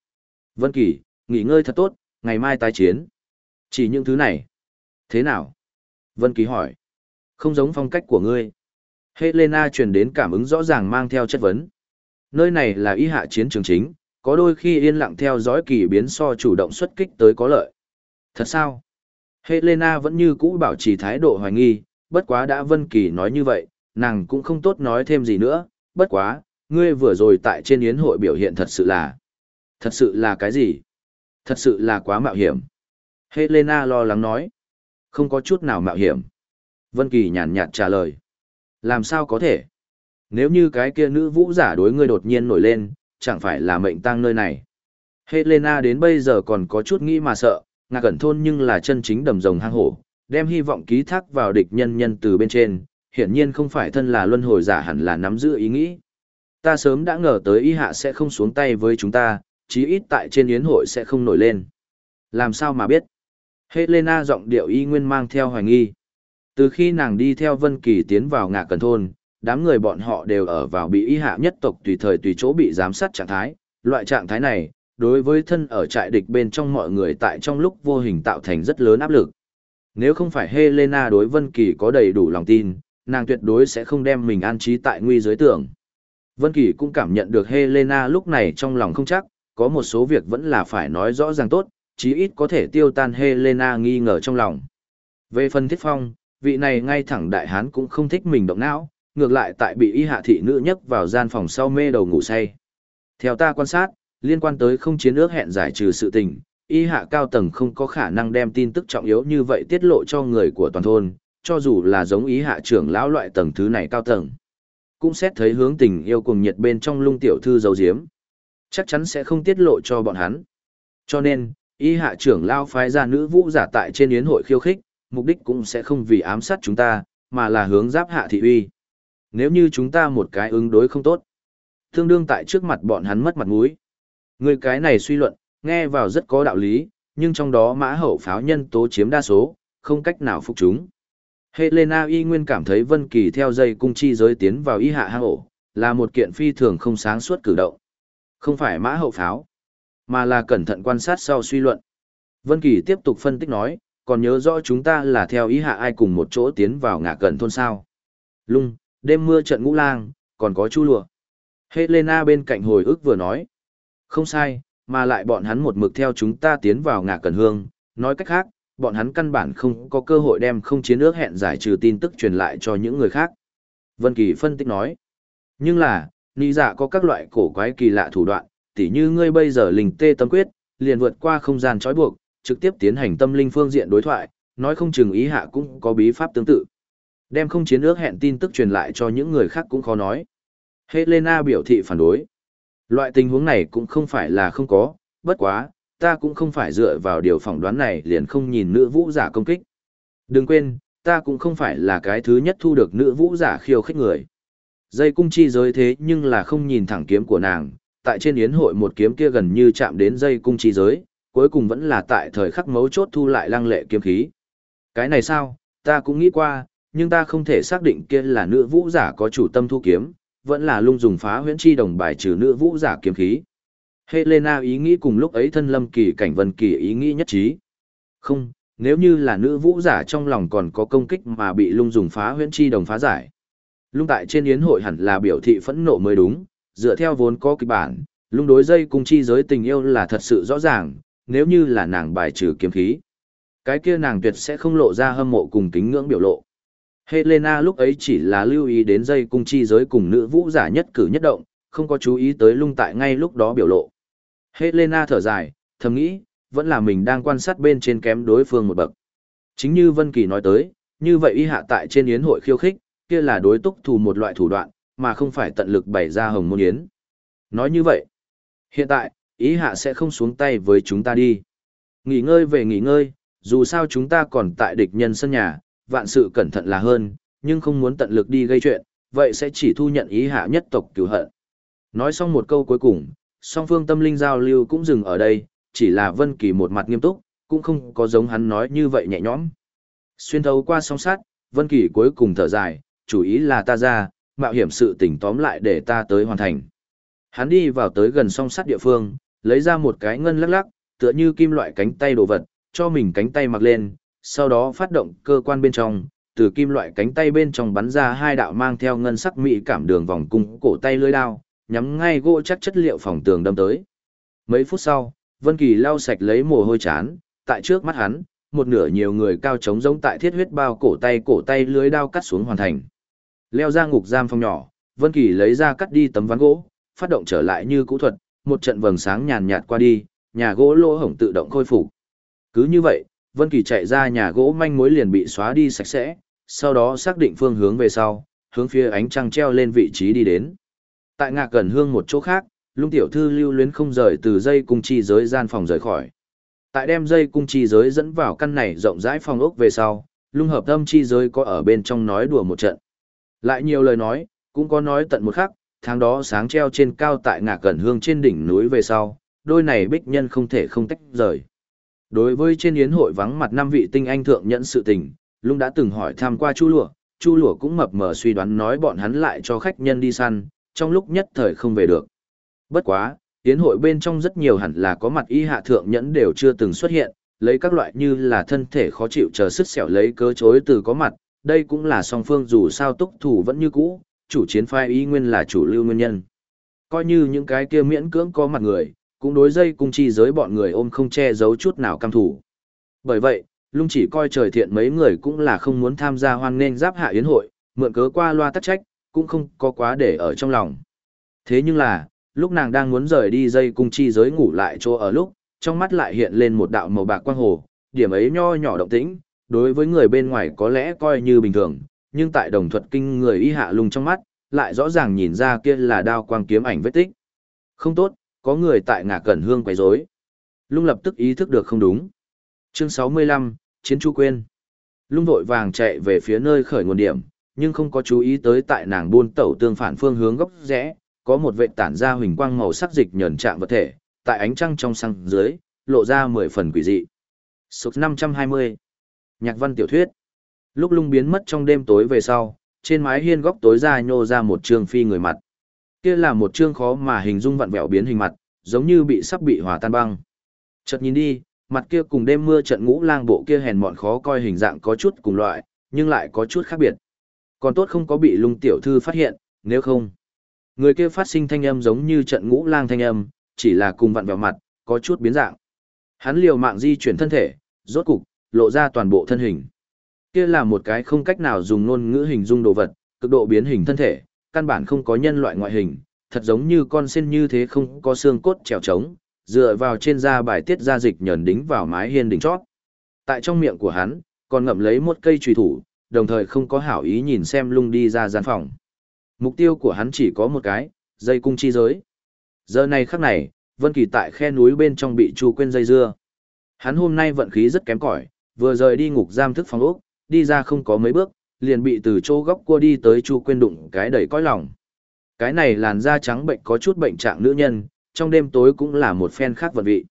Vân Kỳ, nghỉ ngơi thật tốt, ngày mai tái chiến. Chỉ những thứ này. Thế nào? Vân Kỳ hỏi. Không giống phong cách của ngươi. Helena truyền đến cảm ứng rõ ràng mang theo chất vấn. Nơi này là y hạ chiến trường chính, có đôi khi yên lặng theo dõi kỳ biến so chủ động xuất kích tới có lợi. Thật sao? Helena vẫn như cũ bảo trì thái độ hoài nghi, bất quá đã Vân Kỳ nói như vậy, nàng cũng không tốt nói thêm gì nữa, bất quá, ngươi vừa rồi tại trên yến hội biểu hiện thật sự là... Thật sự là cái gì? Thật sự là quá mạo hiểm. Helena lo lắng nói. Không có chút nào mạo hiểm. Vân Kỳ nhàn nhạt trả lời. Làm sao có thể? Nếu như cái kia nữ vũ giả đối ngươi đột nhiên nổi lên, chẳng phải là mệnh tang nơi này. Helena đến bây giờ còn có chút nghĩ mà sợ, ngạc cẩn thôn nhưng là chân chính đầm rồng hang hổ, đem hy vọng ký thác vào địch nhân nhân từ bên trên, hiển nhiên không phải thân là luân hồi giả hẳn là nắm giữ ý nghĩ. Ta sớm đã ngờ tới y hạ sẽ không xuống tay với chúng ta, chí ít tại trên yến hội sẽ không nổi lên. Làm sao mà biết? Helena giọng điệu y nguyên mang theo hoài nghi. Từ khi nàng đi theo Vân Kỳ tiến vào ngạ cần thôn, đám người bọn họ đều ở vào bị y hạ nhất tộc tùy thời tùy chỗ bị giám sát trạng thái. Loại trạng thái này, đối với thân ở trại địch bên trong mọi người tại trong lúc vô hình tạo thành rất lớn áp lực. Nếu không phải Helena đối Vân Kỳ có đầy đủ lòng tin, nàng tuyệt đối sẽ không đem mình an trí tại nguy giới tưởng. Vân Kỳ cũng cảm nhận được Helena lúc này trong lòng không chắc, có một số việc vẫn là phải nói rõ ràng tốt, chí ít có thể tiêu tan Helena nghi ngờ trong lòng. Về phần thiết phong, vị này ngay thẳng đại hán cũng không thích mình động não, ngược lại tại bị y hạ thị nữ nhấc vào gian phòng sau mê đầu ngủ say. Theo ta quan sát, liên quan tới không chiến ước hẹn giải trừ sự tình, y hạ cao tầng không có khả năng đem tin tức trọng yếu như vậy tiết lộ cho người của toàn thôn, cho dù là giống ý hạ trưởng lão loại tầng thứ này cao tầng. Cũng xét thấy hướng tình yêu cùng nhiệt bên trong lung tiểu thư dấu diếm. Chắc chắn sẽ không tiết lộ cho bọn hắn. Cho nên, ý hạ trưởng lão phái ra nữ vũ giả tại trên yến hội khiêu khích, mục đích cũng sẽ không vì ám sát chúng ta, mà là hướng giáp hạ thị uy. Nếu như chúng ta một cái ứng đối không tốt, tương đương tại trước mặt bọn hắn mất mặt mũi. Người cái này suy luận, nghe vào rất có đạo lý, nhưng trong đó mã hậu pháo nhân tố chiếm đa số, không cách nào phục chúng. Helena y nguyên cảm thấy Vân Kỳ theo dây cung chi giới tiến vào y hạ hang ổ, là một kiện phi thường không sáng suốt cử động. Không phải mã hậu pháo, mà là cẩn thận quan sát sau suy luận. Vân Kỳ tiếp tục phân tích nói, còn nhớ rõ chúng ta là theo ý hạ ai cùng một chỗ tiến vào ngã cẩn thôn sao. Lung, đêm mưa trận ngũ lang, còn có chu lùa. Helena bên cạnh hồi ức vừa nói. Không sai, mà lại bọn hắn một mực theo chúng ta tiến vào ngã cẩn hương, nói cách khác, bọn hắn căn bản không có cơ hội đem không chiến ước hẹn giải trừ tin tức truyền lại cho những người khác. Vân Kỳ phân tích nói. Nhưng là, nị giả có các loại cổ quái kỳ lạ thủ đoạn, tỉ như ngươi bây giờ linh tê tâm quyết, liền vượt qua không gian trói buộc, trực tiếp tiến hành tâm linh phương diện đối thoại, nói không chừng ý hạ cũng có bí pháp tương tự. Đem không chiến ước hẹn tin tức truyền lại cho những người khác cũng khó nói. Helena biểu thị phản đối. Loại tình huống này cũng không phải là không có, bất quá, ta cũng không phải dựa vào điều phỏng đoán này liền không nhìn nữ vũ giả công kích. Đừng quên, ta cũng không phải là cái thứ nhất thu được nữ vũ giả khiêu khích người. Dây cung chi giới thế nhưng là không nhìn thẳng kiếm của nàng, tại trên yến hội một kiếm kia gần như chạm đến dây cung chi giới, cuối cùng vẫn là tại thời khắc mấu chốt thu lại lăng lệ kiếm khí. Cái này sao, ta cũng nghĩ qua, nhưng ta không thể xác định kia là nữ vũ giả có chủ tâm thu kiếm, vẫn là lung dùng phá huyễn chi đồng bài trừ nữ vũ giả kiếm khí. Helena ý nghĩ cùng lúc ấy thân lâm kỳ cảnh vân kỳ ý nghĩ nhất trí. Không, nếu như là nữ vũ giả trong lòng còn có công kích mà bị lung dùng phá huyễn chi đồng phá giải. Lung tại trên yến hội hẳn là biểu thị phẫn nộ mới đúng, dựa theo vốn có kịch bản, lung đối dây cung chi giới tình yêu là thật sự rõ ràng, nếu như là nàng bài trừ kiếm khí. Cái kia nàng tuyệt sẽ không lộ ra hâm mộ cùng kính ngưỡng biểu lộ. Helena lúc ấy chỉ là lưu ý đến dây cung chi giới cùng nữ vũ giả nhất cử nhất động, không có chú ý tới lung tại ngay lúc đó biểu lộ. Helena thở dài, thầm nghĩ, vẫn là mình đang quan sát bên trên kém đối phương một bậc. Chính như Vân Kỳ nói tới, như vậy y hạ tại trên yến hội khiêu khích, kia là đối túc thủ một loại thủ đoạn, mà không phải tận lực bày ra hồng môn yến. Nói như vậy, hiện tại, ý hạ sẽ không xuống tay với chúng ta đi. Nghỉ ngơi về nghỉ ngơi, dù sao chúng ta còn tại địch nhân sân nhà, vạn sự cẩn thận là hơn, nhưng không muốn tận lực đi gây chuyện, vậy sẽ chỉ thu nhận ý hạ nhất tộc cứu hận. Nói xong một câu cuối cùng, song phương tâm linh giao lưu cũng dừng ở đây, chỉ là Vân Kỳ một mặt nghiêm túc, cũng không có giống hắn nói như vậy nhẹ nhõm. Xuyên thấu qua song sát, Vân Kỳ cuối cùng thở dài, chủ ý là ta ra, mạo hiểm sự tình tóm lại để ta tới hoàn thành. Hắn đi vào tới gần song sắt địa phương, lấy ra một cái ngân lắc lắc, tựa như kim loại cánh tay đồ vật, cho mình cánh tay mặc lên, sau đó phát động cơ quan bên trong, từ kim loại cánh tay bên trong bắn ra hai đạo mang theo ngân sắc mỹ cảm đường vòng cung cổ tay lưỡi đao, nhắm ngay gỗ chắc chất liệu phòng tường đâm tới. Mấy phút sau, Vân Kỳ lau sạch lấy mồ hôi chán, tại trước mắt hắn, một nửa nhiều người cao trống giống tại thiết huyết bao cổ tay cổ tay lưới đao cắt xuống hoàn thành. Leo ra ngục giam phòng nhỏ, Vân Kỳ lấy ra cắt đi tấm ván gỗ, phát động trở lại như cũ thuật, một trận vầng sáng nhàn nhạt qua đi, nhà gỗ lỗ hổng tự động khôi phục. Cứ như vậy, Vân Kỳ chạy ra nhà gỗ manh mối liền bị xóa đi sạch sẽ, sau đó xác định phương hướng về sau, hướng phía ánh trăng treo lên vị trí đi đến. Tại ngạc gần hương một chỗ khác, Lung tiểu thư lưu luyến không rời từ dây cung chi giới gian phòng rời khỏi. Tại đem dây cung chi giới dẫn vào căn này rộng rãi phòng ốc về sau, Lung hợp tâm chi giới có ở bên trong nói đùa một trận. Lại nhiều lời nói, cũng có nói tận một khắc, tháng đó sáng treo trên cao tại ngạc gần hương trên đỉnh núi về sau, đôi này bích nhân không thể không tách rời. Đối với trên yến hội vắng mặt năm vị tinh anh thượng nhận sự tình, Lung đã từng hỏi tham qua Chu Lụa, Chu Lụa cũng mập mờ suy đoán nói bọn hắn lại cho khách nhân đi săn, trong lúc nhất thời không về được. Bất quá, yến hội bên trong rất nhiều hẳn là có mặt y hạ thượng nhẫn đều chưa từng xuất hiện, lấy các loại như là thân thể khó chịu chờ sức sẹo lấy cớ chối từ có mặt, đây cũng là song phương dù sao túc thủ vẫn như cũ, chủ chiến phái y nguyên là chủ lưu nguyên nhân. Coi như những cái kia miễn cưỡng có mặt người, cũng đối dây cung chi giới bọn người ôm không che giấu chút nào cam thủ. Bởi vậy, lung chỉ coi trời thiện mấy người cũng là không muốn tham gia hoan nghênh giáp hạ yến hội, mượn cớ qua loa tắc trách, cũng không có quá để ở trong lòng. Thế nhưng là, lúc nàng đang muốn rời đi dây cung chi giới ngủ lại chỗ ở lúc, trong mắt lại hiện lên một đạo màu bạc quang hồ, điểm ấy nho nhỏ động tĩnh, đối với người bên ngoài có lẽ coi như bình thường, nhưng tại đồng thuật kinh người y hạ lung trong mắt, lại rõ ràng nhìn ra kia là đao quang kiếm ảnh vết tích. Không tốt, có người tại ngả cẩn hương quấy rối. Lung lập tức ý thức được không đúng. Chương 65, Chiến Chu Quên. Lung vội vàng chạy về phía nơi khởi nguồn điểm, nhưng không có chú ý tới tại nàng buôn tẩu tương phản phương hướng góc rẽ, có một vệ tản ra huỳnh quang màu sắc dịch nhờn trạng vật thể, tại ánh trăng trong sang dưới, lộ ra mười phần quỷ dị. Số 520. Nhạc văn tiểu thuyết. Lúc lung biến mất trong đêm tối về sau, trên mái hiên góc tối ra nhô ra một trương phi người mặt. Kia là một trương khó mà hình dung vặn vẹo biến hình mặt, giống như bị sắp bị hòa tan băng. Chợt nhìn đi, mặt kia cùng đêm mưa trận ngũ lang bộ kia hèn mọn khó coi hình dạng có chút cùng loại, nhưng lại có chút khác biệt. Còn tốt không có bị lung tiểu thư phát hiện, nếu không. Người kia phát sinh thanh âm giống như trận ngũ lang thanh âm, chỉ là cùng vặn vẹo mặt, có chút biến dạng. Hắn liều mạng di chuyển thân thể, rốt cục, lộ ra toàn bộ thân hình. Kia là một cái không cách nào dùng ngôn ngữ hình dung đồ vật, cực độ biến hình thân thể, căn bản không có nhân loại ngoại hình, thật giống như con sen như thế không có xương cốt trèo trống, dựa vào trên da bài tiết da dịch nhờn đính vào mái hiên đỉnh chót. Tại trong miệng của hắn, còn ngậm lấy một cây trùy thủ, đồng thời không có hảo ý nhìn xem lung đi ra gian phòng. Mục tiêu của hắn chỉ có một cái, dây cung chi giới. Giờ này khắc này, Vân Kỳ tại khe núi bên trong bị Chu Quyên dây dưa. Hắn hôm nay vận khí rất kém cỏi, vừa rời đi ngục giam thức phòng ốc, đi ra không có mấy bước, liền bị từ chỗ góc cua đi tới Chu Quyên đụng cái đầy cõi lòng. Cái này làn da trắng bệnh có chút bệnh trạng nữ nhân, trong đêm tối cũng là một phen khác vận vị.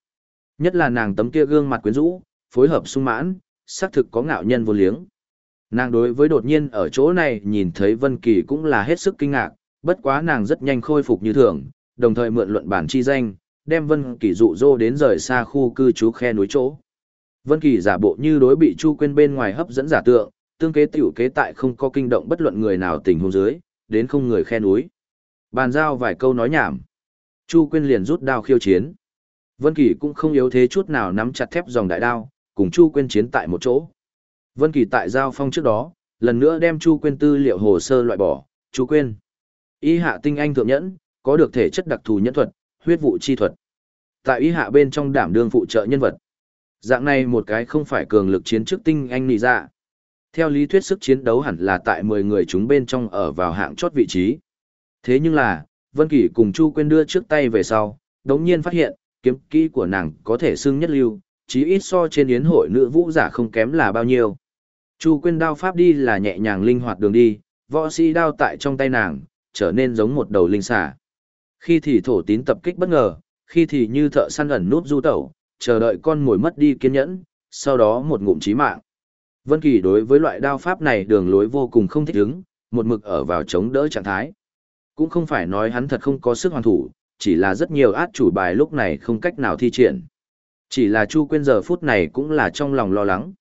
Nhất là nàng tấm kia gương mặt quyến rũ, phối hợp sung mãn, xác thực có ngạo nhân vô liếng. Nàng đối với đột nhiên ở chỗ này nhìn thấy Vân Kỳ cũng là hết sức kinh ngạc, bất quá nàng rất nhanh khôi phục như thường, đồng thời mượn luận bản chi danh, đem Vân Kỳ dụ dỗ đến rời xa khu cư trú khe núi chỗ. Vân Kỳ giả bộ như đối bị Chu Quyên bên ngoài hấp dẫn giả tượng, tương kế tiểu kế tại không có kinh động bất luận người nào tình huống dưới, đến không người khe núi. Bàn giao vài câu nói nhảm. Chu Quyên liền rút đao khiêu chiến. Vân Kỳ cũng không yếu thế chút nào nắm chặt thép dòng đại đao, cùng Chu Quyên chiến tại một chỗ. Vân Kỳ tại giao phong trước đó, lần nữa đem Chu Quyên tư liệu hồ sơ loại bỏ, Chu Quyên. Y hạ tinh anh thượng nhẫn, có được thể chất đặc thù nhẫn thuật, huyết vụ chi thuật. Tại y hạ bên trong đảm đương phụ trợ nhân vật. Dạng này một cái không phải cường lực chiến trước tinh anh nị dạ. Theo lý thuyết sức chiến đấu hẳn là tại 10 người chúng bên trong ở vào hạng chót vị trí. Thế nhưng là, Vân Kỳ cùng Chu Quyên đưa trước tay về sau, đống nhiên phát hiện, kiếm kỹ của nàng có thể xưng nhất lưu, chí ít so trên yến hội nữ vũ giả không kém là bao nhiêu. Chu Quyên đao pháp đi là nhẹ nhàng linh hoạt đường đi, võ sĩ đao tại trong tay nàng, trở nên giống một đầu linh xà. Khi thì thổ tín tập kích bất ngờ, khi thì như thợ săn ẩn núp du tẩu, chờ đợi con mồi mất đi kiên nhẫn, sau đó một ngụm chí mạng. Vân Kỳ đối với loại đao pháp này đường lối vô cùng không thích ứng, một mực ở vào chống đỡ trạng thái. Cũng không phải nói hắn thật không có sức hoàn thủ, chỉ là rất nhiều át chủ bài lúc này không cách nào thi triển. Chỉ là Chu Quyên giờ phút này cũng là trong lòng lo lắng.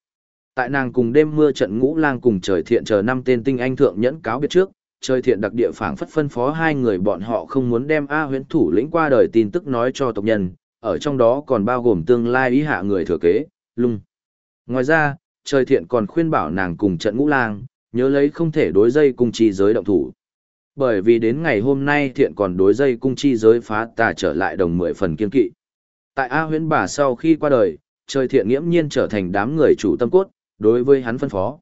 Tại nàng cùng đêm mưa trận ngũ lang cùng trời thiện chờ năm tên tinh anh thượng nhẫn cáo biệt trước, trời thiện đặc địa phảng phất phân phó hai người bọn họ không muốn đem A huyễn thủ lĩnh qua đời tin tức nói cho tộc nhân, ở trong đó còn bao gồm tương lai ý hạ người thừa kế, lung. Ngoài ra, trời thiện còn khuyên bảo nàng cùng trận ngũ lang, nhớ lấy không thể đối dây cung chi giới động thủ. Bởi vì đến ngày hôm nay thiện còn đối dây cung chi giới phá tà trở lại đồng mười phần kiên kỵ. Tại A huyễn bà sau khi qua đời, trời thiện nghiễm nhiên trở thành đám người chủ tâm cốt, đối với hắn phân phó.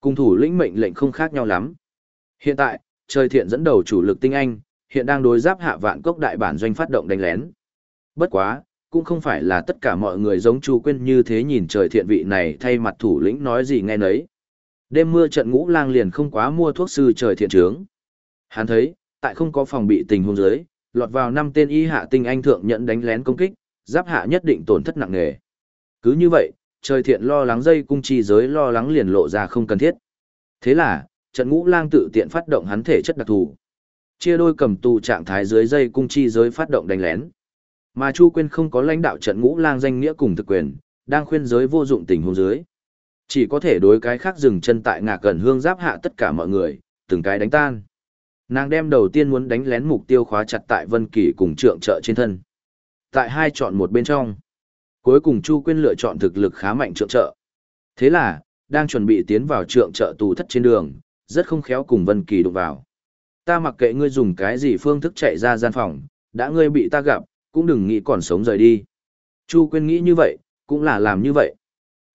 Cung thủ lĩnh mệnh lệnh không khác nhau lắm. Hiện tại, trời thiện dẫn đầu chủ lực tinh anh, hiện đang đối giáp hạ vạn cốc đại bản doanh phát động đánh lén. Bất quá, cũng không phải là tất cả mọi người giống Chu Quyên như thế nhìn trời thiện vị này thay mặt thủ lĩnh nói gì nghe nấy. Đêm mưa trận ngũ lang liền không quá mua thuốc sư trời thiện trướng. Hắn thấy, tại không có phòng bị tình huống dưới, lọt vào năm tên y hạ tinh anh thượng nhận đánh lén công kích, giáp hạ nhất định tổn thất nặng nề. Cứ như vậy, trời thiện lo lắng dây cung chi giới lo lắng liền lộ ra không cần thiết. Thế là, trận ngũ lang tự tiện phát động hắn thể chất đặc thù. Chia đôi cầm tù trạng thái dưới dây cung chi giới phát động đánh lén. Mà Chu Quyên không có lãnh đạo trận ngũ lang danh nghĩa cùng thực quyền, đang khuyên giới vô dụng tình huống dưới. Chỉ có thể đối cái khác dừng chân tại ngạc gần hương giáp hạ tất cả mọi người, từng cái đánh tan. Nàng đem đầu tiên muốn đánh lén mục tiêu khóa chặt tại Vân Kỳ cùng trượng trợ trên thân. Tại hai chọn một bên trong. Cuối cùng Chu Quyên lựa chọn thực lực khá mạnh trượng trợ. Thế là, đang chuẩn bị tiến vào trượng trợ tù thất trên đường, rất không khéo cùng Vân Kỳ đụng vào. Ta mặc kệ ngươi dùng cái gì phương thức chạy ra gian phòng, đã ngươi bị ta gặp, cũng đừng nghĩ còn sống rời đi. Chu Quyên nghĩ như vậy, cũng là làm như vậy.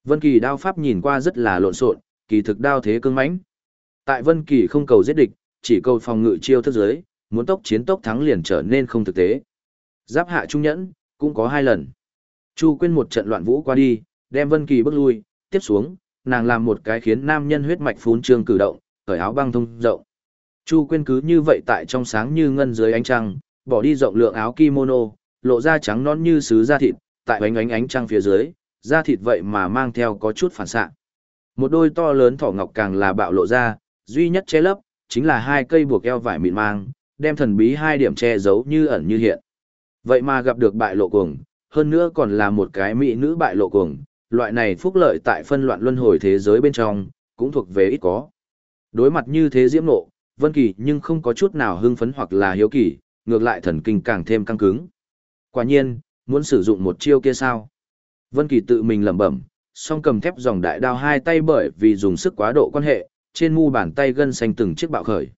Vân Kỳ đao pháp nhìn qua rất là lộn xộn, kỳ thực đao thế cương mãnh. Tại Vân Kỳ không cầu giết địch, chỉ cầu phòng ngự chiêu thức giới, muốn tốc chiến tốc thắng liền trở nên không thực tế. Giáp hạ trung nhẫn, cũng có hai lần. Chu Quyên một trận loạn vũ qua đi, đem Vân Kỳ bước lui, tiếp xuống, nàng làm một cái khiến nam nhân huyết mạch phún trương cử động, cởi áo băng thông rộng. Chu Quyên cứ như vậy tại trong sáng như ngân dưới ánh trăng, bỏ đi rộng lượng áo kimono, lộ ra trắng non như sứ da thịt, tại ánh ánh ánh trăng phía dưới, da thịt vậy mà mang theo có chút phản xạ. Một đôi to lớn thỏ ngọc càng là bạo lộ ra, duy nhất che lấp, chính là hai cây buộc eo vải mịn mang, đem thần bí hai điểm che giấu như ẩn như hiện. Vậy mà gặp được bại lộ cuồng, hơn nữa còn là một cái mỹ nữ bại lộ cuồng, loại này phúc lợi tại phân loạn luân hồi thế giới bên trong, cũng thuộc về ít có. Đối mặt như thế diễm nộ, Vân Kỳ nhưng không có chút nào hưng phấn hoặc là hiếu kỳ, ngược lại thần kinh càng thêm căng cứng. Quả nhiên, muốn sử dụng một chiêu kia sao? Vân Kỳ tự mình lẩm bẩm, song cầm thép dòng đại đao hai tay bởi vì dùng sức quá độ quan hệ, trên mu bàn tay gân xanh từng chiếc bạo khởi.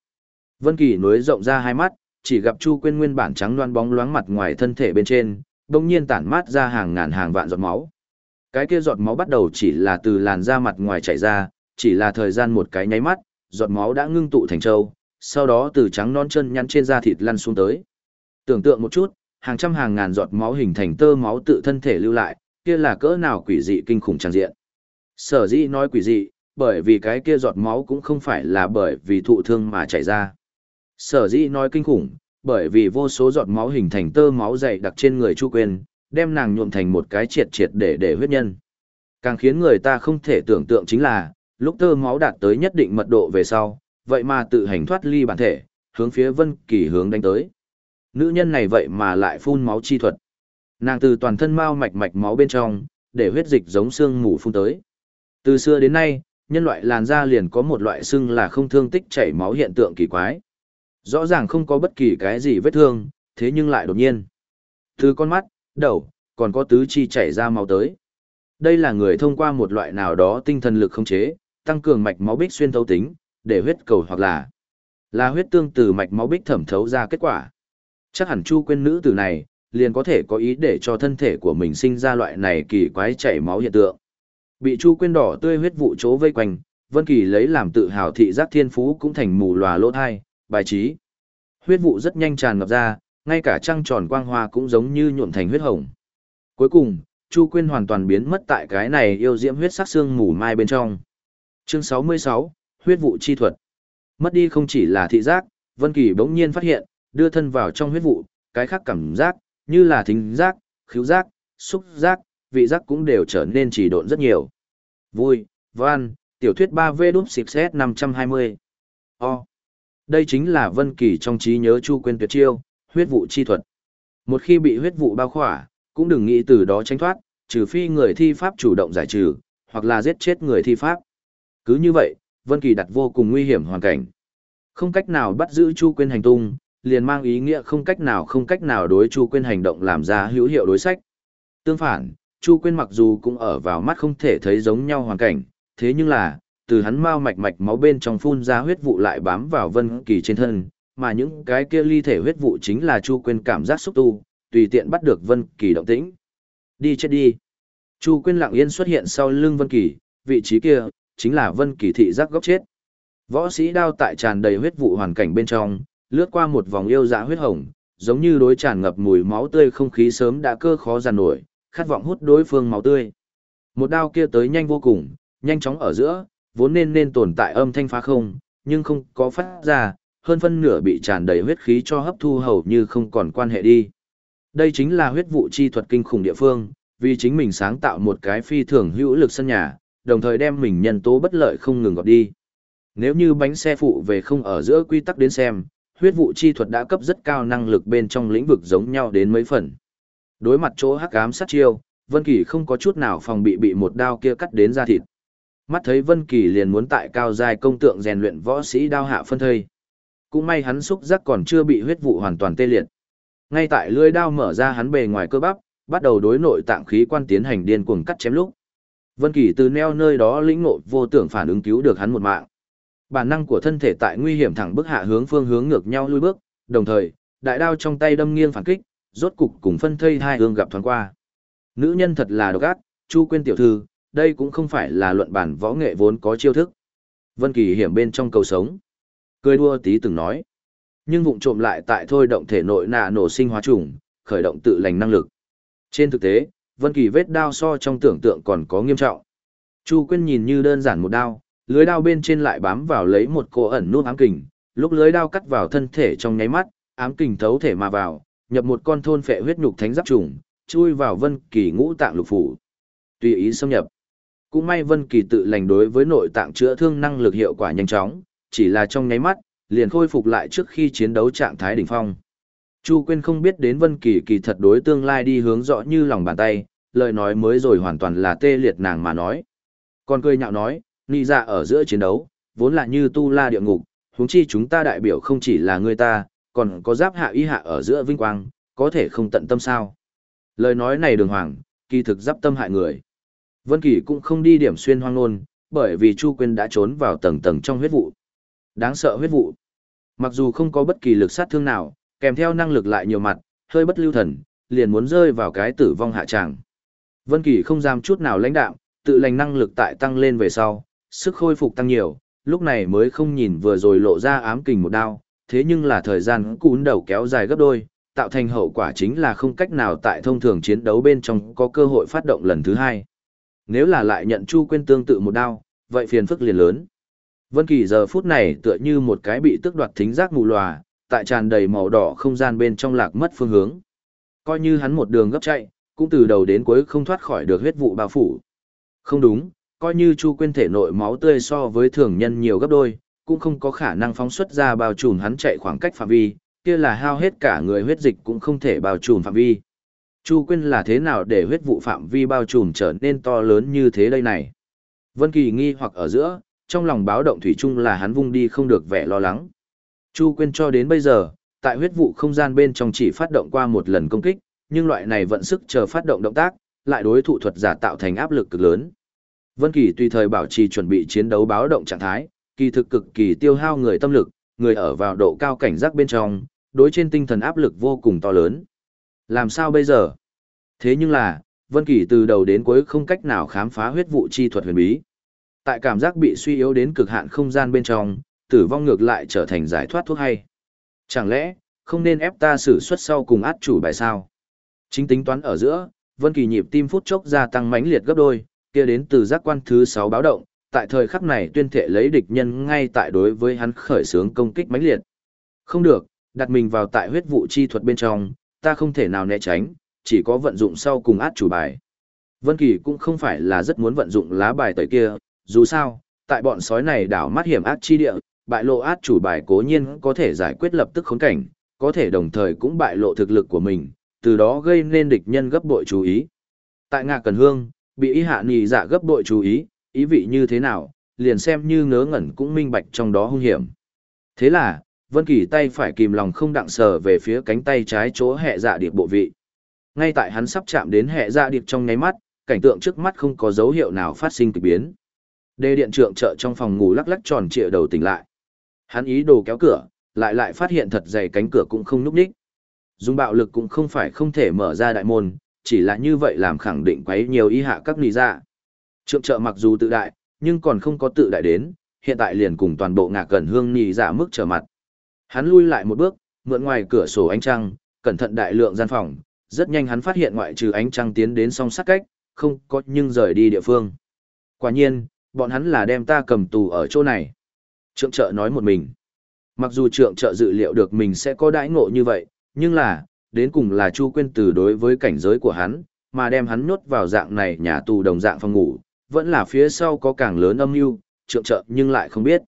Vân Kỳ nuối rộng ra hai mắt, chỉ gặp Chu Quyên nguyên bản trắng loan bóng loáng mặt ngoài thân thể bên trên, đông nhiên tản mát ra hàng ngàn hàng vạn giọt máu. Cái kia giọt máu bắt đầu chỉ là từ làn da mặt ngoài chảy ra, chỉ là thời gian một cái nháy mắt, giọt máu đã ngưng tụ thành châu, sau đó từ trắng non chân nhăn trên da thịt lăn xuống tới. Tưởng tượng một chút, hàng trăm hàng ngàn giọt máu hình thành tơ máu tự thân thể lưu lại, kia là cỡ nào quỷ dị kinh khủng trang diện. Sở dĩ nói quỷ dị, bởi vì cái kia giọt máu cũng không phải là bởi vì thụ thương mà chảy ra. Sở dĩ nói kinh khủng, bởi vì vô số giọt máu hình thành tơ máu dày đặc trên người Chu Quyên, đem nàng nhuộm thành một cái triệt triệt để để huyết nhân. Càng khiến người ta không thể tưởng tượng chính là, lúc tơ máu đạt tới nhất định mật độ về sau, vậy mà tự hành thoát ly bản thể, hướng phía Vân Kỳ hướng đánh tới. Nữ nhân này vậy mà lại phun máu chi thuật. Nàng từ toàn thân mao mạch mạch máu bên trong, để huyết dịch giống xương mù phun tới. Từ xưa đến nay, nhân loại làn da liền có một loại xương là không thương tích chảy máu hiện tượng kỳ quái. Rõ ràng không có bất kỳ cái gì vết thương, thế nhưng lại đột nhiên. Từ con mắt, đầu, còn có tứ chi chảy ra máu tới. Đây là người thông qua một loại nào đó tinh thần lực không chế, tăng cường mạch máu bích xuyên thấu tính, để huyết cầu hoặc là là huyết tương từ mạch máu bích thẩm thấu ra kết quả. Chắc hẳn Chu quên nữ tử này, liền có thể có ý để cho thân thể của mình sinh ra loại này kỳ quái chảy máu hiện tượng. Bị Chu quên đỏ tươi huyết vụ chỗ vây quanh, Vân Kỳ lấy làm tự hào thị giác thiên phú cũng thành mù lòa lỗ thai, bài trí. Huyết vụ rất nhanh tràn ngập ra, ngay cả trăng tròn quang hoa cũng giống như nhuộm thành huyết hồng. Cuối cùng, Chu Quyên hoàn toàn biến mất tại cái này yêu diễm huyết sắc xương mù mai bên trong. Chương 66, huyết vụ chi thuật. Mất đi không chỉ là thị giác, Vân Kỳ bỗng nhiên phát hiện, đưa thân vào trong huyết vụ, cái khác cảm giác, như là thính giác, khứu giác, xúc giác, vị giác cũng đều trở nên trì độn rất nhiều. Vui, văn, tiểu thuyết 3V đúp xịp xét 520. O. Đây chính là Vân Kỳ trong trí nhớ Chu Quyên tuyệt chiêu, huyết vụ chi thuật. Một khi bị huyết vụ bao khỏa, cũng đừng nghĩ từ đó tránh thoát, trừ phi người thi pháp chủ động giải trừ, hoặc là giết chết người thi pháp. Cứ như vậy, Vân Kỳ đặt vô cùng nguy hiểm hoàn cảnh. Không cách nào bắt giữ Chu Quyên hành tung, liền mang ý nghĩa không cách nào không cách nào đối Chu Quyên hành động làm ra hữu hiệu đối sách. Tương phản, Chu Quyên mặc dù cũng ở vào mắt không thể thấy giống nhau hoàn cảnh, thế nhưng là, từ hắn mau mạch mạch máu bên trong phun ra huyết vụ lại bám vào Vân Kỳ trên thân, mà những cái kia ly thể huyết vụ chính là Chu Quyên cảm giác xúc tu, tùy tiện bắt được Vân Kỳ động tĩnh. Đi chết đi. Chu Quyên lặng yên xuất hiện sau lưng Vân Kỳ, vị trí kia chính là Vân Kỳ thị giác góc chết. Võ sĩ đao tại tràn đầy huyết vụ hoàn cảnh bên trong, lướt qua một vòng yêu dã huyết hồng, giống như đối tràn ngập mùi máu tươi không khí sớm đã cơ khó giàn nổi, khát vọng hút đối phương máu tươi. Một đao kia tới nhanh vô cùng, nhanh chóng ở giữa, vốn nên nên tồn tại âm thanh phá không, nhưng không có phát ra, hơn phân nửa bị tràn đầy huyết khí cho hấp thu hầu như không còn quan hệ đi. Đây chính là huyết vụ chi thuật kinh khủng địa phương, vì chính mình sáng tạo một cái phi thường hữu lực sân nhà, đồng thời đem mình nhân tố bất lợi không ngừng gọt đi. Nếu như bánh xe phụ về không ở giữa quy tắc đến xem, huyết vụ chi thuật đã cấp rất cao năng lực bên trong lĩnh vực giống nhau đến mấy phần. Đối mặt chỗ hắc ám sát chiêu, Vân Kỳ không có chút nào phòng bị bị một đao kia cắt đến da thịt. Mắt thấy Vân Kỳ liền muốn tại cao giai công tượng rèn luyện võ sĩ đao hạ phân thây. Cũng may hắn xúc giác còn chưa bị huyết vụ hoàn toàn tê liệt. Ngay tại lưỡi đao mở ra hắn bề ngoài cơ bắp, bắt đầu đối nội tạng khí quan tiến hành điên cuồng cắt chém lúc. Vân Kỳ từ neo nơi đó lĩnh ngộ vô tưởng phản ứng cứu được hắn một mạng. Bản năng của thân thể tại nguy hiểm thẳng bước hạ hướng phương hướng ngược nhau lui bước, đồng thời, đại đao trong tay đâm nghiêng phản kích, rốt cục cùng phân thây hai hương gặp thoáng qua. Nữ nhân thật là độc ác, Chu Quyên tiểu thư, đây cũng không phải là luận bản võ nghệ vốn có chiêu thức. Vân Kỳ hiểm bên trong cầu sống. Cười đua tí từng nói. Nhưng vụng trộm lại tại thôi động thể nội nạ nổ sinh hóa trùng, khởi động tự lành năng lực. Trên thực tế, Vân Kỳ vết đao so trong tưởng tượng còn có nghiêm trọng. Chu Quyên nhìn như đơn giản một đao, lưới đao bên trên lại bám vào lấy một cô ẩn nút ám kình, lúc lưới đao cắt vào thân thể trong nháy mắt, ám kình thấu thể mà vào, nhập một con thôn phệ huyết nhục thánh giáp trùng, chui vào Vân Kỳ ngũ tạng lục phủ. Tùy ý xâm nhập. Cũng may Vân Kỳ tự lành đối với nội tạng chữa thương năng lực hiệu quả nhanh chóng, chỉ là trong nháy mắt, liền khôi phục lại trước khi chiến đấu trạng thái đỉnh phong. Chu Quyên không biết đến Vân Kỳ kỳ thật đối tương lai đi hướng rõ như lòng bàn tay, lời nói mới rồi hoàn toàn là tê liệt nàng mà nói. Còn cười nhạo nói, nị dạ ở giữa chiến đấu, vốn là như tu la địa ngục, huống chi chúng ta đại biểu không chỉ là người ta, còn có giáp hạ y hạ ở giữa vinh quang, có thể không tận tâm sao. Lời nói này đường hoàng, kỳ thực giáp tâm hại người. Vân Kỳ cũng không đi điểm xuyên hoang nôn, bởi vì Chu Quyên đã trốn vào tầng tầng trong huyết vụ. Đáng sợ huyết vụ. Mặc dù không có bất kỳ lực sát thương nào, kèm theo năng lực lại nhiều mặt, hơi bất lưu thần, liền muốn rơi vào cái tử vong hạ trạng. Vân Kỳ không dám chút nào lãnh đạm, tự lành năng lực tại tăng lên về sau, sức khôi phục tăng nhiều, lúc này mới không nhìn vừa rồi lộ ra ám kình một đao, thế nhưng là thời gian cún đầu kéo dài gấp đôi, tạo thành hậu quả chính là không cách nào tại thông thường chiến đấu bên trong có cơ hội phát động lần thứ hai. Nếu là lại nhận Chu Quyên tương tự một đao, vậy phiền phức liền lớn. Vân Kỳ giờ phút này tựa như một cái bị tước đoạt thính giác mù lòa, tại tràn đầy màu đỏ không gian bên trong lạc mất phương hướng. Coi như hắn một đường gấp chạy, cũng từ đầu đến cuối không thoát khỏi được huyết vụ bao phủ. Không đúng, coi như Chu Quyên thể nội máu tươi so với thường nhân nhiều gấp đôi, cũng không có khả năng phóng xuất ra bao trùm hắn chạy khoảng cách phạm vi, kia là hao hết cả người huyết dịch cũng không thể bao trùm phạm vi. Chu Quyên là thế nào để huyết vụ phạm vi bao trùm trở nên to lớn như thế đây này? Vân Kỳ nghi hoặc ở giữa, trong lòng báo động thủy chung là hắn vung đi không được vẻ lo lắng. Chu Quyên cho đến bây giờ, tại huyết vụ không gian bên trong chỉ phát động qua một lần công kích, nhưng loại này vận sức chờ phát động động tác, lại đối thủ thuật giả tạo thành áp lực cực lớn. Vân Kỳ tùy thời bảo trì chuẩn bị chiến đấu báo động trạng thái, kỳ thực cực kỳ tiêu hao người tâm lực, người ở vào độ cao cảnh giác bên trong, đối trên tinh thần áp lực vô cùng to lớn. Làm sao bây giờ? Thế nhưng là, Vân Kỳ từ đầu đến cuối không cách nào khám phá huyết vụ chi thuật huyền bí. Tại cảm giác bị suy yếu đến cực hạn không gian bên trong, tử vong ngược lại trở thành giải thoát thuốc hay. Chẳng lẽ, không nên ép ta xử xuất sau cùng át chủ bài sao? Chính tính toán ở giữa, Vân Kỳ nhịp tim phút chốc gia tăng mãnh liệt gấp đôi, kia đến từ giác quan thứ 6 báo động, tại thời khắc này tuyên thệ lấy địch nhân ngay tại đối với hắn khởi xướng công kích mãnh liệt. Không được, đặt mình vào tại huyết vụ chi thuật bên trong, ta không thể nào né tránh, chỉ có vận dụng sau cùng át chủ bài. Vân Kỳ cũng không phải là rất muốn vận dụng lá bài tẩy kia, dù sao, tại bọn sói này đảo mắt hiểm ác chi địa, bại lộ át chủ bài cố nhiên có thể giải quyết lập tức khốn cảnh, có thể đồng thời cũng bại lộ thực lực của mình, từ đó gây nên địch nhân gấp bội chú ý. Tại Ngạ Cần Hương, bị ý hạ nhị dạ gấp bội chú ý, ý vị như thế nào, liền xem như ngớ ngẩn cũng minh bạch trong đó hung hiểm. Thế là, Vân Kỳ tay phải kìm lòng không đặng sờ về phía cánh tay trái chỗ hệ dạ điệp bộ vị. Ngay tại hắn sắp chạm đến hệ dạ điệp trong nháy mắt, cảnh tượng trước mắt không có dấu hiệu nào phát sinh kỳ biến. Đề điện trượng trợ trong phòng ngủ lắc lắc tròn trịa đầu tỉnh lại. Hắn ý đồ kéo cửa, lại lại phát hiện thật dày cánh cửa cũng không núc ních. Dùng bạo lực cũng không phải không thể mở ra đại môn, chỉ là như vậy làm khẳng định quấy nhiều ý hạ các nì ra. Dạ. Trượng trợ mặc dù tự đại, nhưng còn không có tự đại đến, hiện tại liền cùng toàn bộ ngạc cẩn hương nì giả dạ mức trở mặt. Hắn lui lại một bước, mượn ngoài cửa sổ ánh trăng, cẩn thận đại lượng gian phòng, rất nhanh hắn phát hiện ngoại trừ ánh trăng tiến đến song sát cách, không có nhưng rời đi địa phương. Quả nhiên, bọn hắn là đem ta cầm tù ở chỗ này. Trượng trợ nói một mình. Mặc dù trượng trợ dự liệu được mình sẽ có đãi ngộ như vậy, nhưng là, đến cùng là Chu Quyên từ đối với cảnh giới của hắn, mà đem hắn nhốt vào dạng này nhà tù đồng dạng phòng ngủ, vẫn là phía sau có càng lớn âm mưu, trượng trợ nhưng lại không biết.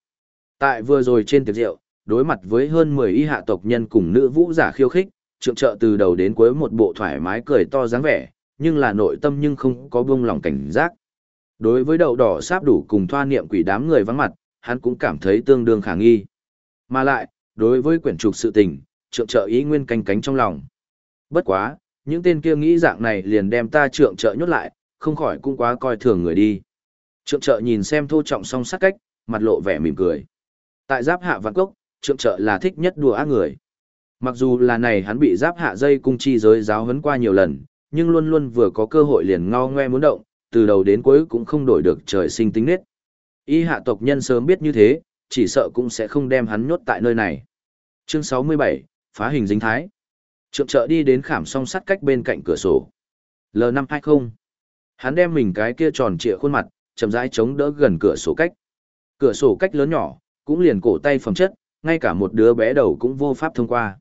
Tại vừa rồi trên tiệc rượu, đối mặt với hơn 10 y hạ tộc nhân cùng nữ vũ giả khiêu khích, trượng trợ từ đầu đến cuối một bộ thoải mái cười to dáng vẻ, nhưng là nội tâm nhưng không có buông lòng cảnh giác. Đối với đậu đỏ sáp đủ cùng thoa niệm quỷ đám người vắng mặt, hắn cũng cảm thấy tương đương khả nghi. Mà lại, đối với quyển trục sự tình, trượng trợ ý nguyên canh cánh trong lòng. Bất quá, những tên kia nghĩ dạng này liền đem ta trượng trợ nhốt lại, không khỏi cũng quá coi thường người đi. Trượng trợ nhìn xem thô trọng song sát cách, mặt lộ vẻ mỉm cười. Tại giáp hạ vạn cốc, trượng trợ là thích nhất đùa ác người. Mặc dù là này hắn bị giáp hạ dây cung chi giới giáo huấn qua nhiều lần, nhưng luôn luôn vừa có cơ hội liền ngao ngoe muốn động, từ đầu đến cuối cũng không đổi được trời sinh tính nết. Y hạ tộc nhân sớm biết như thế, chỉ sợ cũng sẽ không đem hắn nhốt tại nơi này. Chương 67, phá hình dính thái. Trượng trợ đi đến khảm song sắt cách bên cạnh cửa sổ. L520. Hắn đem mình cái kia tròn trịa khuôn mặt, chậm rãi chống đỡ gần cửa sổ cách. Cửa sổ cách lớn nhỏ, cũng liền cổ tay phẩm chất, ngay cả một đứa bé đầu cũng vô pháp thông qua.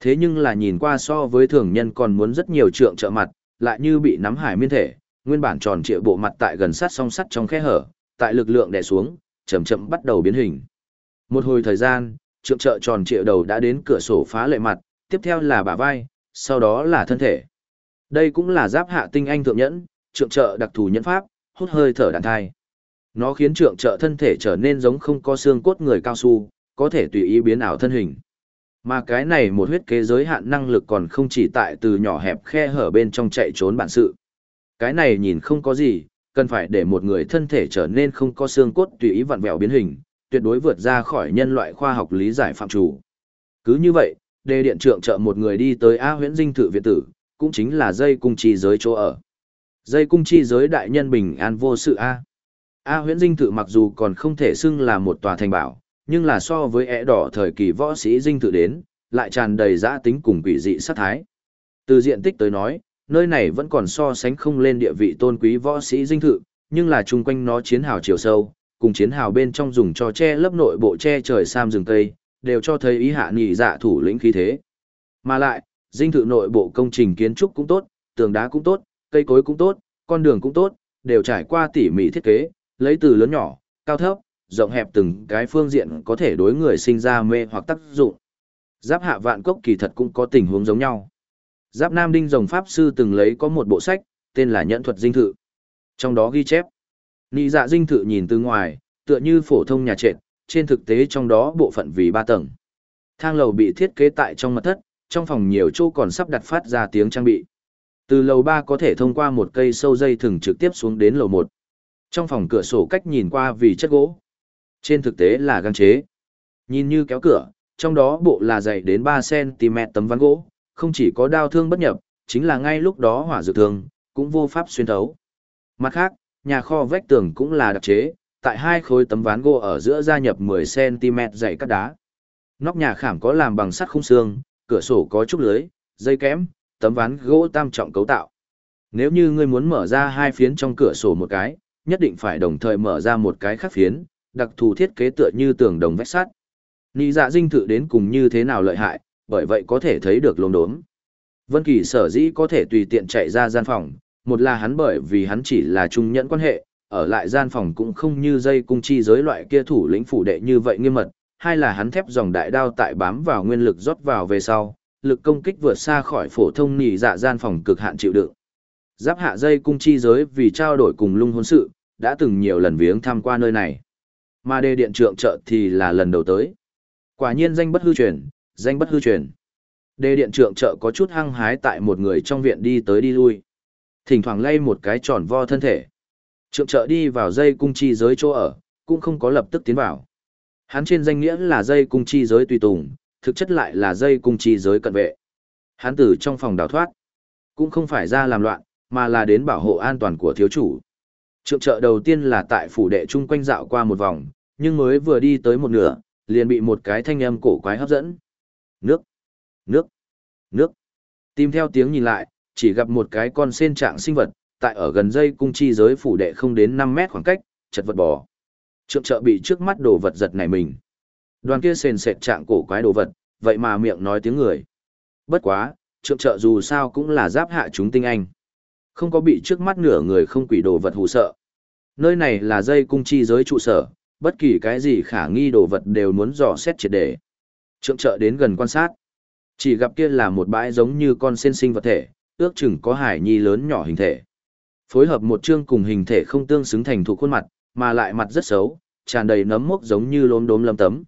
Thế nhưng là nhìn qua so với thường nhân còn muốn rất nhiều trượng trợ mặt, lại như bị nắm hải miên thể, nguyên bản tròn trịa bộ mặt tại gần sát song sắt trong khe hở, tại lực lượng đè xuống, chậm chậm bắt đầu biến hình. Một hồi thời gian, trượng trợ tròn trịa đầu đã đến cửa sổ phá lệ mặt, tiếp theo là bả vai, sau đó là thân thể. Đây cũng là giáp hạ tinh anh thượng nhẫn, trượng trợ đặc thù nhẫn pháp, hút hơi thở đàn thai. Nó khiến trượng trợ thân thể trở nên giống không có xương cốt người cao su, có thể tùy ý biến ảo thân hình. Mà cái này một huyết kế giới hạn năng lực còn không chỉ tại từ nhỏ hẹp khe hở bên trong chạy trốn bản sự. Cái này nhìn không có gì, cần phải để một người thân thể trở nên không có xương cốt tùy ý vặn vẹo biến hình, tuyệt đối vượt ra khỏi nhân loại khoa học lý giải phạm chủ. Cứ như vậy, đề điện trượng trợ một người đi tới A huyễn dinh thự viện tử, cũng chính là dây cung chi giới chỗ ở. Dây cung chi giới đại nhân bình an vô sự A. A huyễn dinh thự mặc dù còn không thể xưng là một tòa thành bảo, nhưng là so với ẻ đỏ thời kỳ võ sĩ dinh thự đến, lại tràn đầy giã tính cùng quỷ dị sát thái. Từ diện tích tới nói, nơi này vẫn còn so sánh không lên địa vị tôn quý võ sĩ dinh thự, nhưng là chung quanh nó chiến hào chiều sâu, cùng chiến hào bên trong dùng cho che lấp nội bộ che trời sam rừng tây, đều cho thấy ý hạ nhị dạ thủ lĩnh khí thế. Mà lại, dinh thự nội bộ công trình kiến trúc cũng tốt, tường đá cũng tốt, cây cối cũng tốt, con đường cũng tốt, đều trải qua tỉ mỉ thiết kế, lấy từ lớn nhỏ, cao thấp, rộng hẹp từng cái phương diện có thể đối người sinh ra mê hoặc tác dụng. Giáp hạ vạn cốc kỳ thật cũng có tình huống giống nhau. Giáp Nam Đinh Rồng Pháp Sư từng lấy có một bộ sách, tên là Nhẫn thuật dinh thự. Trong đó ghi chép, Nị dạ dinh thự nhìn từ ngoài, tựa như phổ thông nhà trệt, trên thực tế trong đó bộ phận vì ba tầng. Thang lầu bị thiết kế tại trong mật thất, trong phòng nhiều chỗ còn sắp đặt phát ra tiếng trang bị. Từ lầu ba có thể thông qua một cây sâu dây thừng trực tiếp xuống đến lầu một. Trong phòng cửa sổ cách nhìn qua vì chất gỗ. Trên thực tế là găng chế. Nhìn như kéo cửa, trong đó bộ là dày đến 3cm tấm ván gỗ, không chỉ có đao thương bất nhập, chính là ngay lúc đó hỏa dược thương, cũng vô pháp xuyên thấu. Mặt khác, nhà kho vách tường cũng là đặc chế, tại hai khối tấm ván gỗ ở giữa gia nhập 10cm dày cắt đá. Nóc nhà khảm có làm bằng sắt khung xương, cửa sổ có trúc lưới, dây kẽm, tấm ván gỗ tam trọng cấu tạo. Nếu như ngươi muốn mở ra hai phiến trong cửa sổ một cái, nhất định phải đồng thời mở ra một cái khác phiến, đặc thù thiết kế tựa như tường đồng vách sắt. Nị dạ dinh thự đến cùng như thế nào lợi hại, bởi vậy có thể thấy được lồn đốm. Vân Kỳ sở dĩ có thể tùy tiện chạy ra gian phòng, một là hắn bởi vì hắn chỉ là trung nhẫn quan hệ, ở lại gian phòng cũng không như dây cung chi giới loại kia thủ lĩnh phủ đệ như vậy nghiêm mật, hai là hắn thép dòng đại đao tại bám vào nguyên lực rót vào về sau, lực công kích vượt xa khỏi phổ thông nhị dạ gian phòng cực hạn chịu đựng. Giáp hạ dây cung chi giới vì trao đổi cùng lung hôn sự, đã từng nhiều lần viếng thăm qua nơi này. Mà đề điện trượng trợ thì là lần đầu tới. Quả nhiên danh bất hư truyền, danh bất hư truyền. Đề điện trượng trợ có chút hăng hái tại một người trong viện đi tới đi lui. Thỉnh thoảng lay một cái tròn vo thân thể. Trượng trợ đi vào dây cung chi giới chỗ ở, cũng không có lập tức tiến vào. Hắn trên danh nghĩa là dây cung chi giới tùy tùng, thực chất lại là dây cung chi giới cận vệ. Hắn từ trong phòng đào thoát, cũng không phải ra làm loạn, mà là đến bảo hộ an toàn của thiếu chủ. Trượng trợ đầu tiên là tại phủ đệ chung quanh dạo qua một vòng, nhưng mới vừa đi tới một nửa, liền bị một cái thanh âm cổ quái hấp dẫn. Nước, nước, nước. Tìm theo tiếng nhìn lại, chỉ gặp một cái con sen trạng sinh vật, tại ở gần dây cung chi giới phủ đệ không đến 5 mét khoảng cách, chật vật bò. Trượng trợ bị trước mắt đồ vật giật này mình. Đoàn kia sền sệt trạng cổ quái đồ vật, vậy mà miệng nói tiếng người. Bất quá, trượng trợ dù sao cũng là giáp hạ chúng tinh anh. Không có bị trước mắt nửa người không quỷ đồ vật hù sợ. Nơi này là dây cung chi giới trụ sở, bất kỳ cái gì khả nghi đồ vật đều muốn dò xét triệt để. Trượng trợ đến gần quan sát. Chỉ gặp kia là một bãi giống như con sen sinh vật thể, ước chừng có hải nhi lớn nhỏ hình thể. Phối hợp một chương cùng hình thể không tương xứng thành thủ khuôn mặt, mà lại mặt rất xấu, tràn đầy nấm mốc giống như lốm đốm lâm tấm.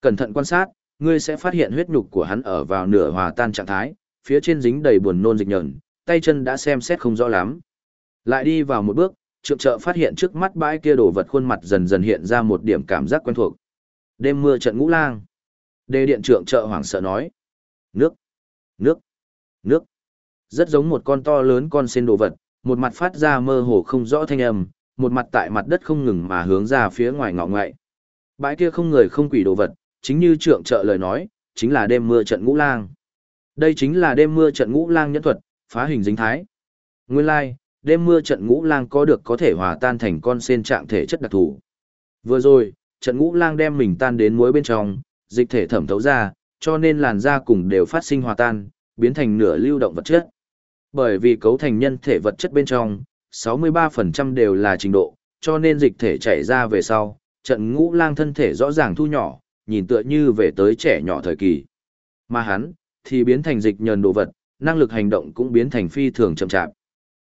Cẩn thận quan sát, ngươi sẽ phát hiện huyết nhục của hắn ở vào nửa hòa tan trạng thái, phía trên dính đầy buồn nôn dịch nhờn, tay chân đã xem xét không rõ lắm. Lại đi vào một bước, trượng trợ phát hiện trước mắt bãi kia đồ vật khuôn mặt dần dần hiện ra một điểm cảm giác quen thuộc. Đêm mưa trận ngũ lang. Đề điện trượng trợ hoảng sợ nói. Nước, nước, nước. Rất giống một con to lớn con sen đồ vật, một mặt phát ra mơ hồ không rõ thanh âm, một mặt tại mặt đất không ngừng mà hướng ra phía ngoài ngọ ngoại. Bãi kia không người không quỷ đồ vật, chính như trượng trợ lời nói, chính là đêm mưa trận ngũ lang. Đây chính là đêm mưa trận ngũ lang nhẫn thuật, phá hình dính thái. Nguyên lai, like, đêm mưa trận ngũ lang có được có thể hòa tan thành con sen trạng thể chất đặc thù. Vừa rồi, trận ngũ lang đem mình tan đến muối bên trong, dịch thể thẩm thấu ra, cho nên làn da cùng đều phát sinh hòa tan, biến thành nửa lưu động vật chất. Bởi vì cấu thành nhân thể vật chất bên trong, 63% đều là trình độ, cho nên dịch thể chảy ra về sau, trận ngũ lang thân thể rõ ràng thu nhỏ, nhìn tựa như về tới trẻ nhỏ thời kỳ. Mà hắn, thì biến thành dịch nhờn đồ vật, năng lực hành động cũng biến thành phi thường chậm chạp.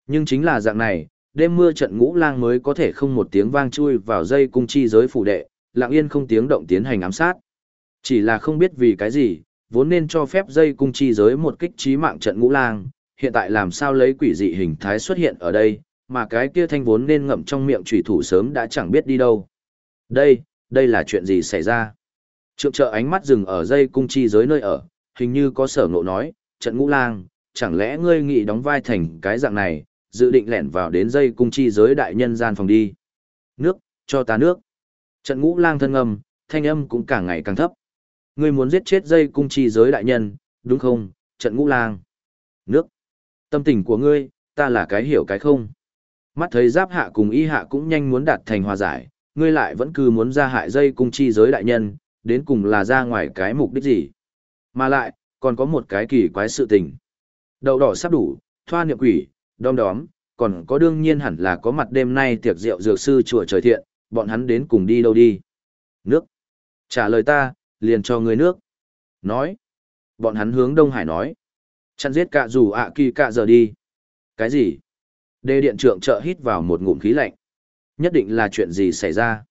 Nhưng chính là dạng này, đêm mưa trận ngũ lang mới có thể không một tiếng vang chui vào dây cung chi giới phủ đệ, lặng yên không tiếng động tiến hành ám sát. Chỉ là không biết vì cái gì, vốn nên cho phép dây cung chi giới một kích trí mạng trận ngũ lang, hiện tại làm sao lấy quỷ dị hình thái xuất hiện ở đây, mà cái kia thanh vốn nên ngậm trong miệng trùy thủ sớm đã chẳng biết đi đâu. Đây, đây là chuyện gì xảy ra? Trượng trợ ánh mắt dừng ở dây cung chi giới nơi ở, hình như có sở ngộ nói, trận ngũ lang, chẳng lẽ ngươi nghĩ đóng vai thành cái dạng này, dự định lẻn vào đến dây cung chi giới đại nhân gian phòng đi. Nước, cho ta nước. Trận ngũ lang thân âm, thanh âm cũng càng ngày càng thấp. Ngươi muốn giết chết dây cung chi giới đại nhân, đúng không, trận ngũ lang. Nước. Tâm tình của ngươi, ta là cái hiểu cái không. Mắt thấy giáp hạ cùng y hạ cũng nhanh muốn đạt thành hòa giải, ngươi lại vẫn cứ muốn ra hại dây cung chi giới đại nhân, đến cùng là ra ngoài cái mục đích gì. Mà lại, còn có một cái kỳ quái sự tình. đầu đỏ sắp đủ, thoa niệm quỷ, đom đóm, còn có đương nhiên hẳn là có mặt đêm nay tiệc rượu dược sư chùa trời thiện, bọn hắn đến cùng đi đâu đi. Nước. Trả lời ta, liền cho người nước. Nói. Bọn hắn hướng Đông Hải nói. Chăn giết cả dù ạ kỳ cả giờ đi. Cái gì? đê điện trưởng trợ hít vào một ngụm khí lạnh. Nhất định là chuyện gì xảy ra?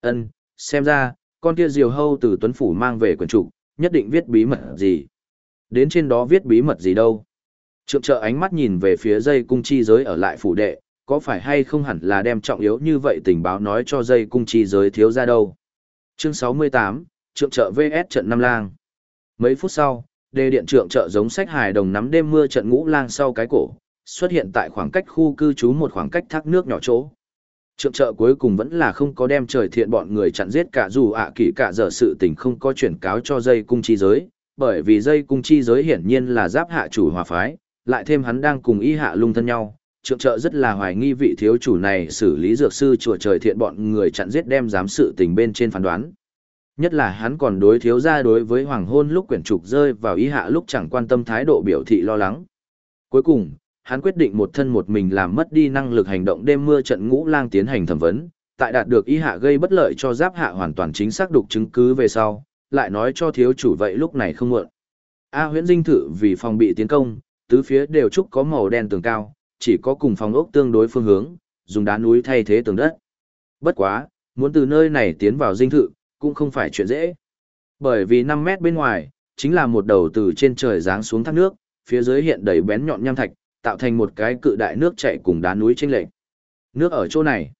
Ân, xem ra, con kia diều hâu từ tuấn phủ mang về quần trục, nhất định viết bí mật gì. Đến trên đó viết bí mật gì đâu. Trượng trợ ánh mắt nhìn về phía dây cung chi giới ở lại phủ đệ, có phải hay không hẳn là đem trọng yếu như vậy tình báo nói cho dây cung chi giới thiếu ra đâu. Chương 68, Trượng trợ VS trận Nam Lang. Mấy phút sau, đề điện trượng trợ giống sách hài đồng nắm đêm mưa trận ngũ lang sau cái cổ, xuất hiện tại khoảng cách khu cư trú một khoảng cách thác nước nhỏ chỗ. Trượng trợ cuối cùng vẫn là không có đem trời thiện bọn người chặn giết cả dù ạ à kỷ cả giờ sự tình không có chuyển cáo cho dây cung chi giới, bởi vì dây cung chi giới hiển nhiên là giáp hạ chủ hòa phái, lại thêm hắn đang cùng y hạ lung thân nhau, trượng trợ rất là hoài nghi vị thiếu chủ này xử lý dược sư chùa trời thiện bọn người chặn giết đem giám sự tình bên trên phán đoán. Nhất là hắn còn đối thiếu ra đối với hoàng hôn lúc quyển trục rơi vào y hạ lúc chẳng quan tâm thái độ biểu thị lo lắng. Cuối cùng, hắn quyết định một thân một mình làm mất đi năng lực hành động đêm mưa trận ngũ lang tiến hành thẩm vấn, tại đạt được y hạ gây bất lợi cho giáp hạ hoàn toàn chính xác đục chứng cứ về sau, lại nói cho thiếu chủ vậy lúc này không muộn. A huyễn dinh thự vì phòng bị tiến công, tứ phía đều trúc có màu đen tường cao, chỉ có cùng phòng ốc tương đối phương hướng, dùng đá núi thay thế tường đất. Bất quá, muốn từ nơi này tiến vào dinh thự, cũng không phải chuyện dễ. Bởi vì 5 mét bên ngoài, chính là một đầu từ trên trời giáng xuống thác nước, phía dưới hiện đầy bén nhọn nham thạch, tạo thành một cái cự đại nước chảy cùng đá núi chênh lệch. Nước ở chỗ này.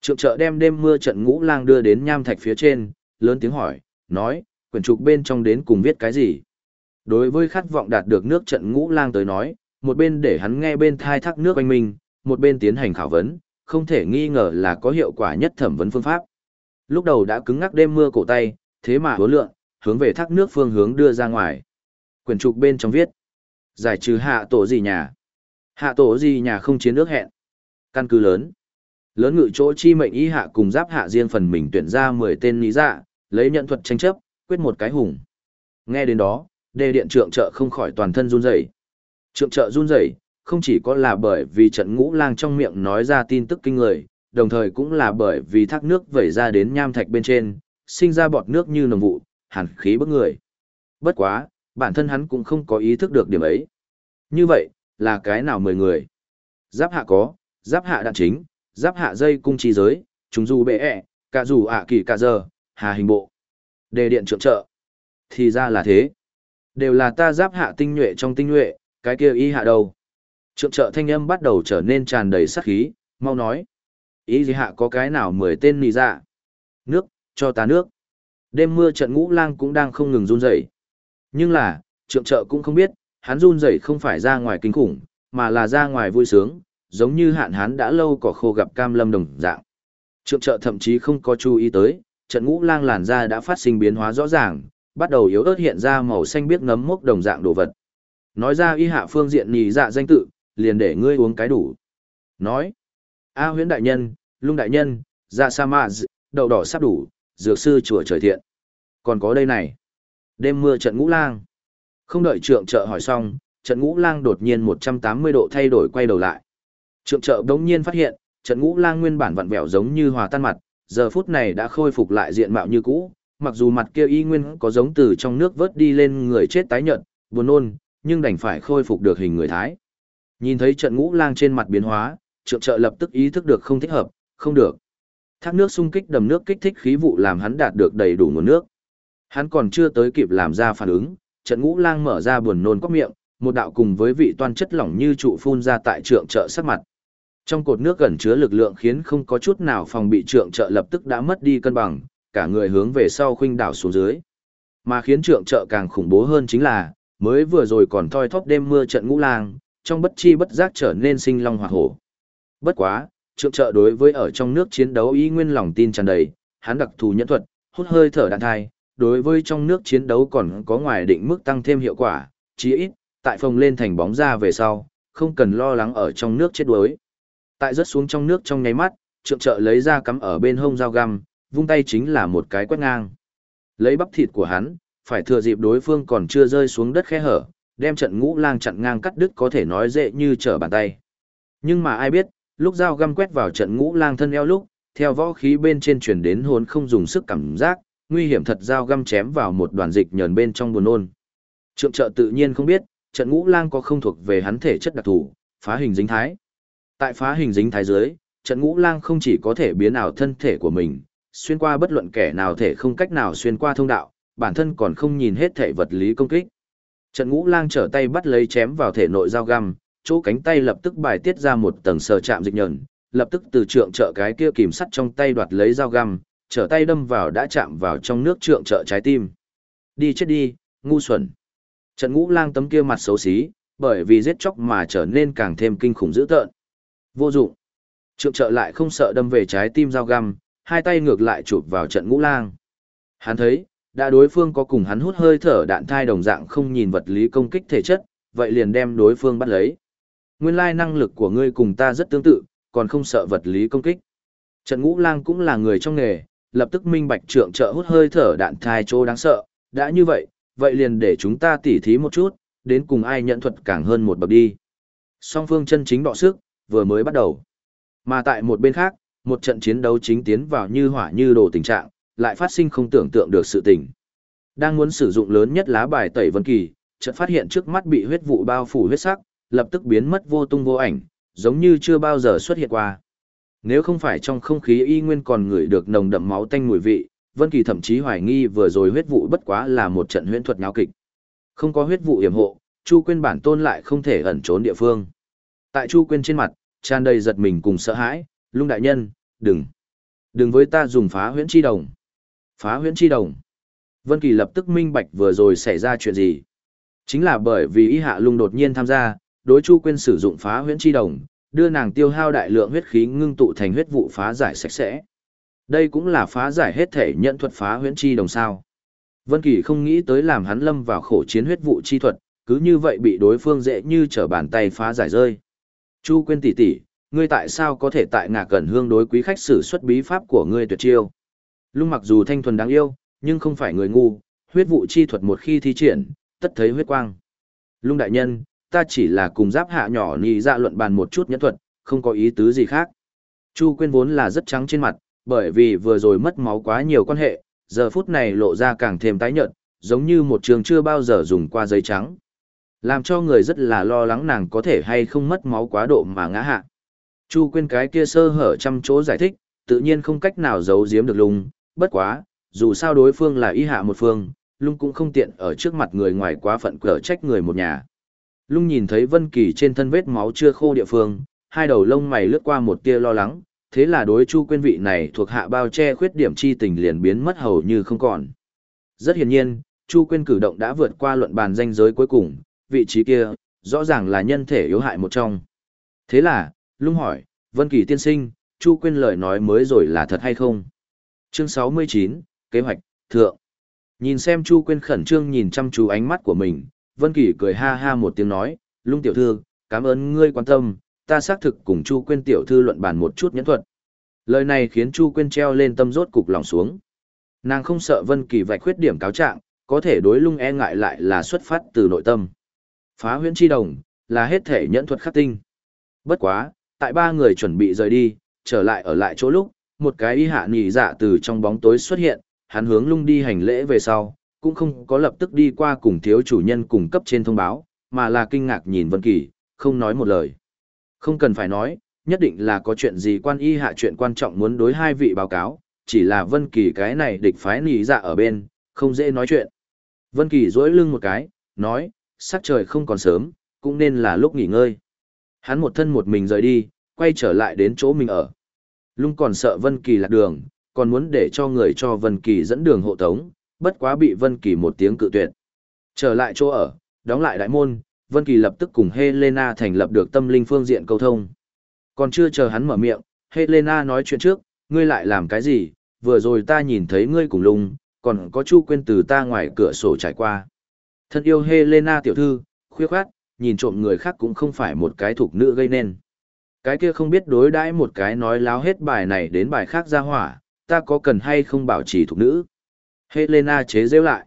Trượng trợ đem đêm mưa trận ngũ lang đưa đến nham thạch phía trên, lớn tiếng hỏi, nói, quyển trục bên trong đến cùng viết cái gì? Đối với khát vọng đạt được nước trận ngũ lang tới nói, một bên để hắn nghe bên thai thác nước quanh mình, một bên tiến hành khảo vấn, không thể nghi ngờ là có hiệu quả nhất thẩm vấn phương pháp. Lúc đầu đã cứng ngắc đêm mưa cổ tay, thế mà hứa lượng, hướng về thác nước phương hướng đưa ra ngoài. Quyển trục bên trong viết, giải trừ hạ tổ gì nhà. Hạ tổ gì nhà không chiến nước hẹn. Căn cứ lớn. Lớn ngự chỗ chi mệnh ý hạ cùng giáp hạ riêng phần mình tuyển ra 10 tên lý dạ, lấy nhận thuật tranh chấp, quyết một cái hùng. Nghe đến đó, đề điện trượng trợ không khỏi toàn thân run rẩy. Trượng trợ run rẩy, không chỉ có là bởi vì trận ngũ lang trong miệng nói ra tin tức kinh người, đồng thời cũng là bởi vì thác nước vẩy ra đến nham thạch bên trên, sinh ra bọt nước như nồng vụ, hàn khí bức người. Bất quá, bản thân hắn cũng không có ý thức được điểm ấy. Như vậy, là cái nào mười người? Giáp hạ có, giáp hạ đạn chính, giáp hạ dây cung chi giới, chúng dù bệ ẹ, cả dù ạ kỳ cả giờ, hà hình bộ. Đề điện trượng trợ. Thì ra là thế. Đều là ta giáp hạ tinh nhuệ trong tinh nhuệ, cái kia y hạ đâu. Trượng trợ thanh âm bắt đầu trở nên tràn đầy sát khí, mau nói. Ý gì hạ có cái nào mười tên nì dạ? Nước, cho ta nước. Đêm mưa trận ngũ lang cũng đang không ngừng run rẩy. Nhưng là, trượng trợ cũng không biết, hắn run rẩy không phải ra ngoài kinh khủng, mà là ra ngoài vui sướng, giống như hạn hắn đã lâu cỏ khô gặp cam lâm đồng dạng. Trượng trợ thậm chí không có chú ý tới, trận ngũ lang làn da đã phát sinh biến hóa rõ ràng, bắt đầu yếu ớt hiện ra màu xanh biếc ngấm mốc đồng dạng đồ vật. Nói ra y hạ phương diện nhì dạ danh tự, liền để ngươi uống cái đủ. Nói, A huyễn đại nhân, lung đại nhân, dạ sa ma đậu đỏ sắp đủ, dược sư chùa trời thiện. Còn có đây này. Đêm mưa trận ngũ lang. Không đợi trượng trợ hỏi xong, trận ngũ lang đột nhiên 180 độ thay đổi quay đầu lại. Trượng trợ đống nhiên phát hiện, trận ngũ lang nguyên bản vặn vẹo giống như hòa tan mặt, giờ phút này đã khôi phục lại diện mạo như cũ, mặc dù mặt kia y nguyên có giống từ trong nước vớt đi lên người chết tái nhợt, buồn nôn, nhưng đành phải khôi phục được hình người thái. Nhìn thấy trận ngũ lang trên mặt biến hóa, trượng trợ lập tức ý thức được không thích hợp, không được. Thác nước xung kích đầm nước kích thích khí vụ làm hắn đạt được đầy đủ nguồn nước. Hắn còn chưa tới kịp làm ra phản ứng, trận ngũ lang mở ra buồn nôn quắc miệng, một đạo cùng với vị toan chất lỏng như trụ phun ra tại trượng trợ sắc mặt. Trong cột nước gần chứa lực lượng khiến không có chút nào phòng bị trượng trợ lập tức đã mất đi cân bằng, cả người hướng về sau khuynh đảo xuống dưới. Mà khiến trượng trợ càng khủng bố hơn chính là, mới vừa rồi còn thoi thóp đêm mưa trận ngũ lang, trong bất chi bất giác trở nên sinh long hỏa hổ. Bất quá, trượng trợ đối với ở trong nước chiến đấu ý nguyên lòng tin tràn đầy, hắn đặc thù nhẫn thuật, hút hơi thở đạn thai, đối với trong nước chiến đấu còn có ngoài định mức tăng thêm hiệu quả, chí ít, tại phòng lên thành bóng ra về sau, không cần lo lắng ở trong nước chết đuối. Tại rớt xuống trong nước trong nháy mắt, trượng trợ lấy ra cắm ở bên hông dao găm, vung tay chính là một cái quét ngang. Lấy bắp thịt của hắn, phải thừa dịp đối phương còn chưa rơi xuống đất khe hở, đem trận ngũ lang chặn ngang cắt đứt có thể nói dễ như trở bàn tay. Nhưng mà ai biết, lúc dao găm quét vào trận ngũ lang thân eo lúc, theo võ khí bên trên truyền đến hồn không dùng sức cảm giác, nguy hiểm thật dao găm chém vào một đoàn dịch nhờn bên trong buồn nôn. Trượng trợ tự nhiên không biết, trận ngũ lang có không thuộc về hắn thể chất đặc thù, phá hình dính thái. Tại phá hình dính thái dưới, trận ngũ lang không chỉ có thể biến ảo thân thể của mình, xuyên qua bất luận kẻ nào thể không cách nào xuyên qua thông đạo, bản thân còn không nhìn hết thể vật lý công kích. Trận ngũ lang trở tay bắt lấy chém vào thể nội dao găm, chỗ cánh tay lập tức bài tiết ra một tầng sờ chạm dịch nhờn, lập tức từ trượng trợ cái kia kìm sắt trong tay đoạt lấy dao găm, trở tay đâm vào đã chạm vào trong nước trượng trợ trái tim. Đi chết đi, ngu xuẩn. Trận ngũ lang tấm kia mặt xấu xí, bởi vì giết chóc mà trở nên càng thêm kinh khủng dữ tợn. Vô dụng. Trượng trợ lại không sợ đâm về trái tim dao găm, hai tay ngược lại chụp vào trận ngũ lang. Hắn thấy, đã đối phương có cùng hắn hút hơi thở đạn thai đồng dạng không nhìn vật lý công kích thể chất, vậy liền đem đối phương bắt lấy. Nguyên lai năng lực của ngươi cùng ta rất tương tự, còn không sợ vật lý công kích. Trận ngũ lang cũng là người trong nghề, lập tức minh bạch trượng trợ hút hơi thở đạn thai chỗ đáng sợ, đã như vậy, vậy liền để chúng ta tỉ thí một chút, đến cùng ai nhận thuật càng hơn một bậc đi. Song phương chân chính đọ sức, vừa mới bắt đầu. Mà tại một bên khác, một trận chiến đấu chính tiến vào như hỏa như đồ tình trạng, lại phát sinh không tưởng tượng được sự tình. Đang muốn sử dụng lớn nhất lá bài tẩy vân kỳ, chợt phát hiện trước mắt bị huyết vụ bao phủ huyết sắc, lập tức biến mất vô tung vô ảnh, giống như chưa bao giờ xuất hiện qua. Nếu không phải trong không khí y nguyên còn ngửi được nồng đậm máu tanh mùi vị, Vân Kỳ thậm chí hoài nghi vừa rồi huyết vụ bất quá là một trận huyễn thuật náo kịch. Không có huyết vụ yểm hộ, Chu Quyên bản tôn lại không thể ẩn trốn địa phương. Tại Chu Quyên trên mặt, tràn đầy giật mình cùng sợ hãi, "Lung đại nhân, đừng, đừng với ta dùng phá huyễn chi đồng." Phá huyễn chi đồng. Vân Kỳ lập tức minh bạch vừa rồi xảy ra chuyện gì. Chính là bởi vì Y Hạ Lung đột nhiên tham gia, đối Chu Quyên sử dụng phá huyễn chi đồng, đưa nàng tiêu hao đại lượng huyết khí ngưng tụ thành huyết vụ phá giải sạch sẽ. Đây cũng là phá giải hết thể nhận thuật phá huyễn chi đồng sao. Vân Kỳ không nghĩ tới làm hắn lâm vào khổ chiến huyết vụ chi thuật, cứ như vậy bị đối phương dễ như trở bàn tay phá giải rơi. Chu Quyên tỷ tỷ, ngươi tại sao có thể tại ngạc cẩn hương đối quý khách sử xuất bí pháp của ngươi tuyệt chiêu? Lung mặc dù thanh thuần đáng yêu, nhưng không phải người ngu, huyết vụ chi thuật một khi thi triển, tất thấy huyết quang. Lung đại nhân, ta chỉ là cùng giáp hạ nhỏ nhị ra luận bàn một chút nhẫn thuật, không có ý tứ gì khác. Chu Quyên vốn là rất trắng trên mặt, bởi vì vừa rồi mất máu quá nhiều quan hệ, giờ phút này lộ ra càng thêm tái nhợt, giống như một trường chưa bao giờ dùng qua giấy trắng. Làm cho người rất là lo lắng nàng có thể hay không mất máu quá độ mà ngã hạ. Chu Quyên cái kia sơ hở trăm chỗ giải thích, tự nhiên không cách nào giấu giếm được lung, bất quá, dù sao đối phương là y hạ một phương, lung cũng không tiện ở trước mặt người ngoài quá phận cỡ trách người một nhà. Lung nhìn thấy Vân Kỳ trên thân vết máu chưa khô địa phương, hai đầu lông mày lướt qua một tia lo lắng, thế là đối Chu Quyên vị này thuộc hạ bao che khuyết điểm chi tình liền biến mất hầu như không còn. Rất hiển nhiên, Chu Quyên cử động đã vượt qua luận bàn danh giới cuối cùng, vị trí kia, rõ ràng là nhân thể yếu hại một trong. Thế là, Lung hỏi, Vân Kỳ tiên sinh, Chu Quyên lời nói mới rồi là thật hay không? Chương 69, kế hoạch, thượng. Nhìn xem Chu Quyên khẩn trương nhìn chăm chú ánh mắt của mình, Vân Kỳ cười ha ha một tiếng nói, "Lung tiểu thư, cảm ơn ngươi quan tâm, ta xác thực cùng Chu Quyên tiểu thư luận bàn một chút nhẫn thuật." Lời này khiến Chu Quyên treo lên tâm rốt cục lòng xuống. Nàng không sợ Vân Kỳ vạch khuyết điểm cáo trạng, có thể đối Lung e ngại lại là xuất phát từ nội tâm. Phá huyễn chi đồng, là hết thể nhẫn thuật khắc tinh. Bất quá, tại ba người chuẩn bị rời đi, trở lại ở lại chỗ lúc, một cái y hạ nhị dạ từ trong bóng tối xuất hiện, hắn hướng lung đi hành lễ về sau, cũng không có lập tức đi qua cùng thiếu chủ nhân cùng cấp trên thông báo, mà là kinh ngạc nhìn Vân Kỳ, không nói một lời. Không cần phải nói, nhất định là có chuyện gì quan y hạ chuyện quan trọng muốn đối hai vị báo cáo, chỉ là Vân Kỳ cái này địch phái nhị dạ ở bên, không dễ nói chuyện. Vân Kỳ dỗi lưng một cái, nói, sắc trời không còn sớm, cũng nên là lúc nghỉ ngơi. Hắn một thân một mình rời đi, quay trở lại đến chỗ mình ở. Lung còn sợ Vân Kỳ lạc đường, còn muốn để cho người cho Vân Kỳ dẫn đường hộ tống, bất quá bị Vân Kỳ một tiếng cự tuyệt. Trở lại chỗ ở, đóng lại đại môn, Vân Kỳ lập tức cùng Helena thành lập được tâm linh phương diện câu thông. Còn chưa chờ hắn mở miệng, Helena nói chuyện trước, ngươi lại làm cái gì, vừa rồi ta nhìn thấy ngươi cùng lung, còn có Chu Quyên từ ta ngoài cửa sổ trải qua. Thân yêu Helena tiểu thư, khuya khoát, nhìn trộm người khác cũng không phải một cái thuộc nữ gây nên. Cái kia không biết đối đãi một cái nói láo hết bài này đến bài khác ra hỏa, ta có cần hay không bảo trì thuộc nữ. Helena chế rêu lại.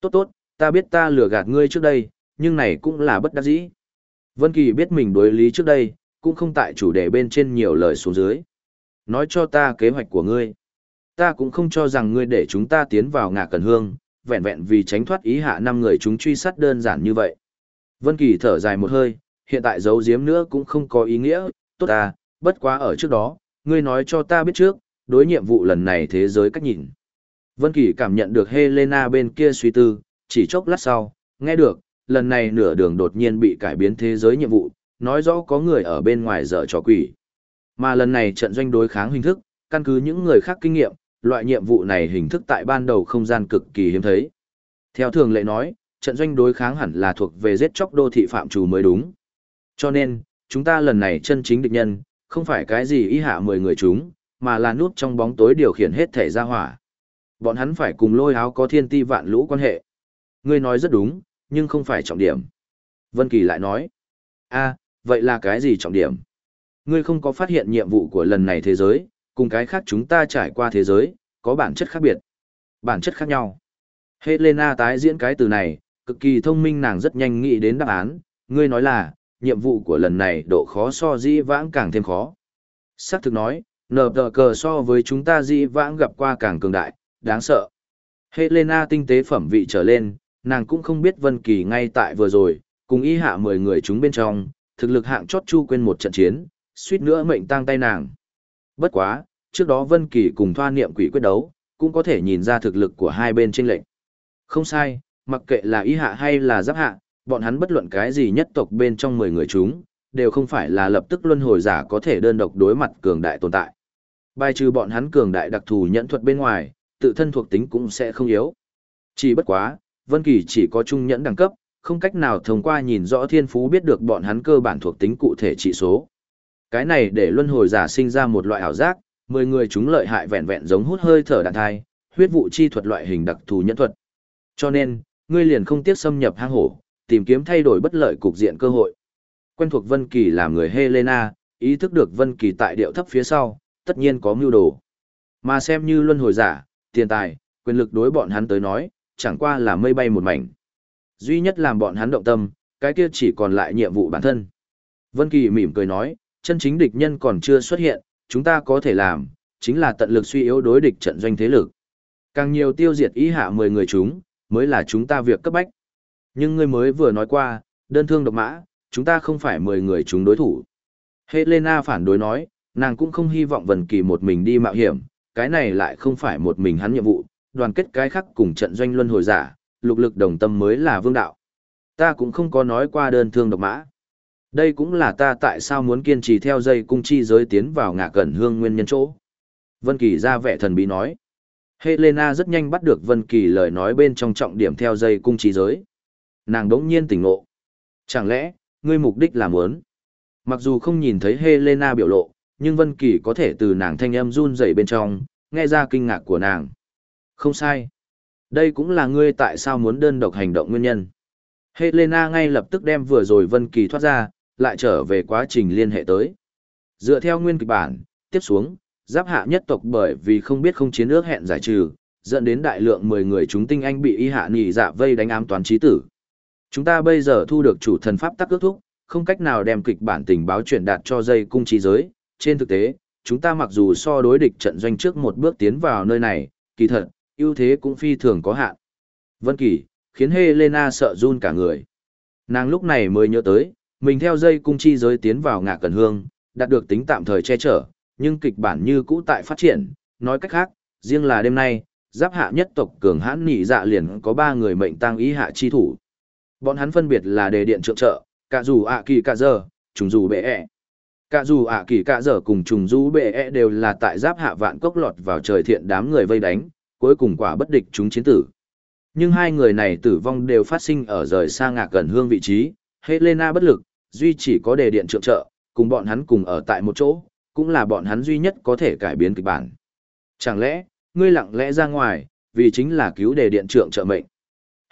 Tốt tốt, ta biết ta lừa gạt ngươi trước đây, nhưng này cũng là bất đắc dĩ. Vân Kỳ biết mình đối lý trước đây, cũng không tại chủ đề bên trên nhiều lời xuống dưới. Nói cho ta kế hoạch của ngươi. Ta cũng không cho rằng ngươi để chúng ta tiến vào ngạ cần hương, vẹn vẹn vì tránh thoát ý hạ năm người chúng truy sát đơn giản như vậy. Vân Kỳ thở dài một hơi, hiện tại giấu giếm nữa cũng không có ý nghĩa, tốt à, bất quá ở trước đó, ngươi nói cho ta biết trước, đối nhiệm vụ lần này thế giới cách nhìn. Vân Kỳ cảm nhận được Helena bên kia suy tư, chỉ chốc lát sau, nghe được, lần này nửa đường đột nhiên bị cải biến thế giới nhiệm vụ, nói rõ có người ở bên ngoài dở trò quỷ. Mà lần này trận doanh đối kháng hình thức, căn cứ những người khác kinh nghiệm, loại nhiệm vụ này hình thức tại ban đầu không gian cực kỳ hiếm thấy. Theo thường lệ nói, trận doanh đối kháng hẳn là thuộc về giết chóc đô thị phạm trù mới đúng. Cho nên, chúng ta lần này chân chính địch nhân, không phải cái gì y hạ 10 người chúng, mà là núp trong bóng tối điều khiển hết thể ra hỏa. Bọn hắn phải cùng lôi áo có thiên ti vạn lũ quan hệ. Ngươi nói rất đúng, nhưng không phải trọng điểm. Vân Kỳ lại nói, a, vậy là cái gì trọng điểm? Ngươi không có phát hiện nhiệm vụ của lần này thế giới, cùng cái khác chúng ta trải qua thế giới, có bản chất khác biệt. Bản chất khác nhau. Helena tái diễn cái từ này, cực kỳ thông minh nàng rất nhanh nghĩ đến đáp án, ngươi nói là, nhiệm vụ của lần này độ khó so di vãng càng thêm khó. Sắc thực nói, nở tờ cờ so với chúng ta di vãng gặp qua càng cường đại, đáng sợ. Helena tinh tế phẩm vị trở lên, nàng cũng không biết Vân Kỳ ngay tại vừa rồi, cùng y hạ 10 người chúng bên trong, thực lực hạng chót chu quên một trận chiến, suýt nữa mệnh tang tay nàng. Bất quá, trước đó Vân Kỳ cùng thoa niệm quỷ quyết đấu, cũng có thể nhìn ra thực lực của hai bên chênh lệnh. Không sai, mặc kệ là y hạ hay là giáp hạ, bọn hắn bất luận cái gì nhất tộc bên trong 10 người chúng, đều không phải là lập tức luân hồi giả có thể đơn độc đối mặt cường đại tồn tại. Bài trừ bọn hắn cường đại đặc thù nhẫn thuật bên ngoài, tự thân thuộc tính cũng sẽ không yếu. Chỉ bất quá, Vân Kỳ chỉ có trung nhẫn đẳng cấp, không cách nào thông qua nhìn rõ thiên phú biết được bọn hắn cơ bản thuộc tính cụ thể trị số. Cái này để luân hồi giả sinh ra một loại ảo giác, 10 người chúng lợi hại vẹn vẹn giống hút hơi thở đạn thai, huyết vụ chi thuật loại hình đặc thù nhẫn thuật. Cho nên, ngươi liền không tiếc xâm nhập hang hổ, tìm kiếm thay đổi bất lợi cục diện cơ hội. Quen thuộc Vân Kỳ làm người Helena, ý thức được Vân Kỳ tại điệu thấp phía sau, tất nhiên có mưu đồ. Mà xem như luân hồi giả, tiền tài, quyền lực đối bọn hắn tới nói, chẳng qua là mây bay một mảnh. Duy nhất làm bọn hắn động tâm, cái kia chỉ còn lại nhiệm vụ bản thân. Vân Kỳ mỉm cười nói, chân chính địch nhân còn chưa xuất hiện, chúng ta có thể làm, chính là tận lực suy yếu đối địch trận doanh thế lực. Càng nhiều tiêu diệt ý hạ 10 người chúng, mới là chúng ta việc cấp bách. Nhưng ngươi mới vừa nói qua, đơn thương độc mã, chúng ta không phải 10 người chúng đối thủ. Helena phản đối nói, nàng cũng không hy vọng Vân Kỳ một mình đi mạo hiểm, cái này lại không phải một mình hắn nhiệm vụ, đoàn kết cái khác cùng trận doanh luân hồi giả, lục lực đồng tâm mới là vương đạo. Ta cũng không có nói qua đơn thương độc mã. Đây cũng là ta tại sao muốn kiên trì theo dây cung chi giới tiến vào ngạ cẩn hương nguyên nhân chỗ. Vân Kỳ ra vẻ thần bí nói. Helena rất nhanh bắt được Vân Kỳ lời nói bên trong trọng điểm theo dây cung chi giới. Nàng đống nhiên tỉnh ngộ. Chẳng lẽ, ngươi mục đích là muốn? Mặc dù không nhìn thấy Helena biểu lộ, nhưng Vân Kỳ có thể từ nàng thanh âm run rẩy bên trong, nghe ra kinh ngạc của nàng. Không sai. Đây cũng là ngươi tại sao muốn đơn độc hành động nguyên nhân. Helena ngay lập tức đem vừa rồi Vân Kỳ thoát ra, lại trở về quá trình liên hệ tới. Dựa theo nguyên kịch bản, tiếp xuống, giáp hạ nhất tộc bởi vì không biết không chiến ước hẹn giải trừ, dẫn đến đại lượng 10 người chúng tinh anh bị y hạ nhị dạ vây đánh ám toán trí tử. Chúng ta bây giờ thu được chủ thần pháp tắc ước thúc, không cách nào đem kịch bản tình báo truyền đạt cho dây cung trí giới. Trên thực tế, chúng ta mặc dù so đối địch trận doanh trước một bước tiến vào nơi này, kỳ thật, ưu thế cũng phi thường có hạn. Vân Kỳ, khiến Helena sợ run cả người. Nàng lúc này mới nhớ tới, mình theo dây cung chi giới tiến vào ngạ cẩn hương, đạt được tính tạm thời che chở, nhưng kịch bản như cũ tại phát triển, nói cách khác, riêng là đêm nay, giáp hạ nhất tộc cường hãn nhị dạ liền có ba người mệnh tăng ý hạ chi thủ. Bọn hắn phân biệt là đề điện trượng trợ, cả dù ạ kỳ cả giờ, trùng dù bệ ẹ. Cả dù ạ kỳ cả giờ cùng trùng dù bệ ẹ đều là tại giáp hạ vạn cốc lọt vào trời thiện đám người vây đánh, cuối cùng quả bất địch chúng chiến tử. Nhưng hai người này tử vong đều phát sinh ở rời xa ngạc gần hương vị trí, Helena bất lực, duy chỉ có đề điện trượng trợ, cùng bọn hắn cùng ở tại một chỗ, cũng là bọn hắn duy nhất có thể cải biến kịch bản. Chẳng lẽ, ngươi lặng lẽ ra ngoài, vì chính là cứu đề điện trượng trợ mệnh.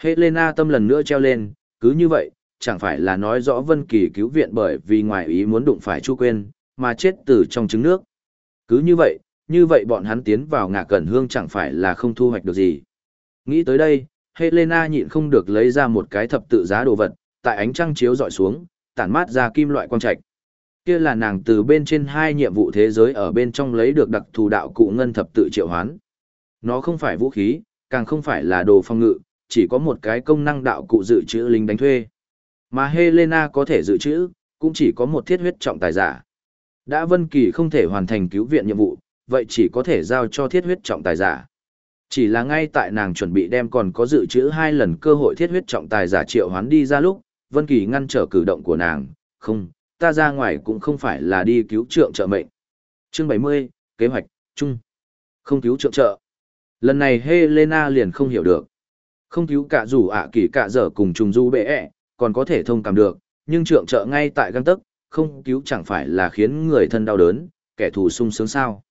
Helena tâm lần nữa treo lên, cứ như vậy, chẳng phải là nói rõ Vân Kỳ cứu viện bởi vì ngoài ý muốn đụng phải Chu Quyên, mà chết từ trong trứng nước. Cứ như vậy, như vậy bọn hắn tiến vào ngạ cẩn hương chẳng phải là không thu hoạch được gì. Nghĩ tới đây, Helena nhịn không được lấy ra một cái thập tự giá đồ vật, tại ánh trăng chiếu dọi xuống, tản mát ra kim loại quang trạch. Kia là nàng từ bên trên hai nhiệm vụ thế giới ở bên trong lấy được đặc thù đạo cụ ngân thập tự triệu hoán. Nó không phải vũ khí, càng không phải là đồ phong ngự, chỉ có một cái công năng đạo cụ dự trữ lính đánh thuê. Mà Helena có thể dự trữ, cũng chỉ có một thiết huyết trọng tài giả. Đã Vân Kỳ không thể hoàn thành cứu viện nhiệm vụ, vậy chỉ có thể giao cho thiết huyết trọng tài giả. Chỉ là ngay tại nàng chuẩn bị đem còn có dự trữ hai lần cơ hội thiết huyết trọng tài giả triệu hoán đi ra lúc, Vân Kỳ ngăn trở cử động của nàng, không, ta ra ngoài cũng không phải là đi cứu trượng trợ mệnh. Chương 70, kế hoạch, chung. Không cứu trượng trợ. Lần này Helena liền không hiểu được. Không cứu cả dù ạ kỳ cả dở cùng trùng du bệ ẹ, còn có thể thông cảm được, nhưng trượng trợ ngay tại găng tấc, không cứu chẳng phải là khiến người thân đau đớn, kẻ thù sung sướng sao.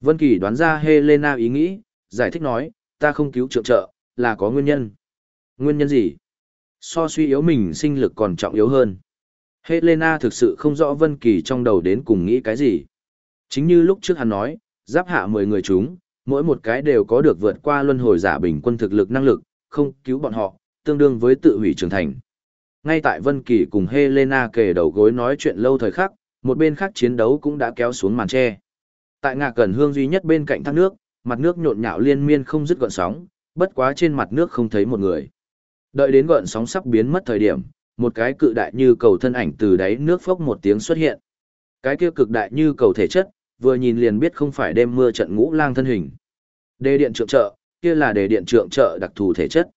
Vân Kỳ đoán ra Helena ý nghĩ, giải thích nói, ta không cứu trượng trợ, là có nguyên nhân. Nguyên nhân gì? So suy yếu mình sinh lực còn trọng yếu hơn. Helena thực sự không rõ Vân Kỳ trong đầu đến cùng nghĩ cái gì. Chính như lúc trước hắn nói, giáp hạ 10 người chúng, mỗi một cái đều có được vượt qua luân hồi giả bình quân thực lực năng lực, không cứu bọn họ, tương đương với tự hủy trưởng thành. Ngay tại Vân Kỳ cùng Helena kề đầu gối nói chuyện lâu thời khắc, một bên khác chiến đấu cũng đã kéo xuống màn che. Tại ngạ cẩn hương duy nhất bên cạnh thác nước, mặt nước nhộn nhạo liên miên không dứt gợn sóng, bất quá trên mặt nước không thấy một người. Đợi đến gợn sóng sắp biến mất thời điểm, một cái cự đại như cầu thân ảnh từ đáy nước phốc một tiếng xuất hiện. Cái kia cực đại như cầu thể chất, vừa nhìn liền biết không phải đêm mưa trận ngũ lang thân hình. đê điện trượng trợ, kia là đề điện trượng trợ đặc thù thể chất.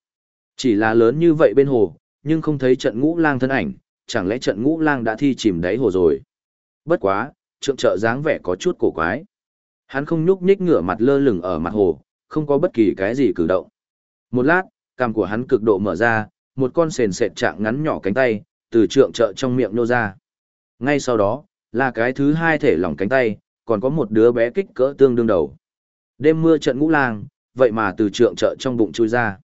Chỉ là lớn như vậy bên hồ, nhưng không thấy trận ngũ lang thân ảnh, chẳng lẽ trận ngũ lang đã thi chìm đáy hồ rồi. Bất quá, trượng trợ dáng vẻ có chút cổ quái. Hắn không nhúc nhích ngửa mặt lơ lửng ở mặt hồ, không có bất kỳ cái gì cử động. Một lát, cằm của hắn cực độ mở ra, một con sền sệt trạng ngắn nhỏ cánh tay, từ trượng trợ trong miệng nô ra. Ngay sau đó, là cái thứ hai thể lỏng cánh tay, còn có một đứa bé kích cỡ tương đương đầu. Đêm mưa trận ngũ lang, vậy mà từ trượng trợ trong bụng chui ra.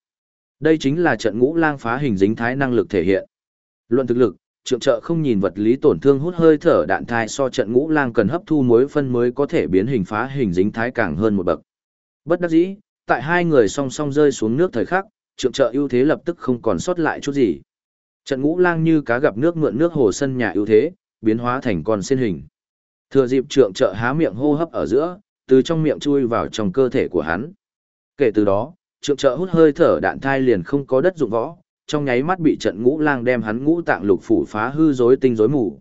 Đây chính là trận ngũ lang phá hình dính thái năng lực thể hiện. Luận thực lực, trượng trợ không nhìn vật lý tổn thương hút hơi thở đạn thai so trận ngũ lang cần hấp thu muối phân mới có thể biến hình phá hình dính thái càng hơn một bậc. Bất đắc dĩ, tại hai người song song rơi xuống nước thời khắc, trượng trợ ưu thế lập tức không còn sót lại chút gì. Trận ngũ lang như cá gặp nước mượn nước hồ sân nhà ưu thế, biến hóa thành con xin hình. Thừa dịp trượng trợ há miệng hô hấp ở giữa, từ trong miệng chui vào trong cơ thể của hắn. Kể từ đó, trượng trợ hút hơi thở đạn thai liền không có đất dụng võ, trong nháy mắt bị trận ngũ lang đem hắn ngũ tạng lục phủ phá hư rối tinh rối mù.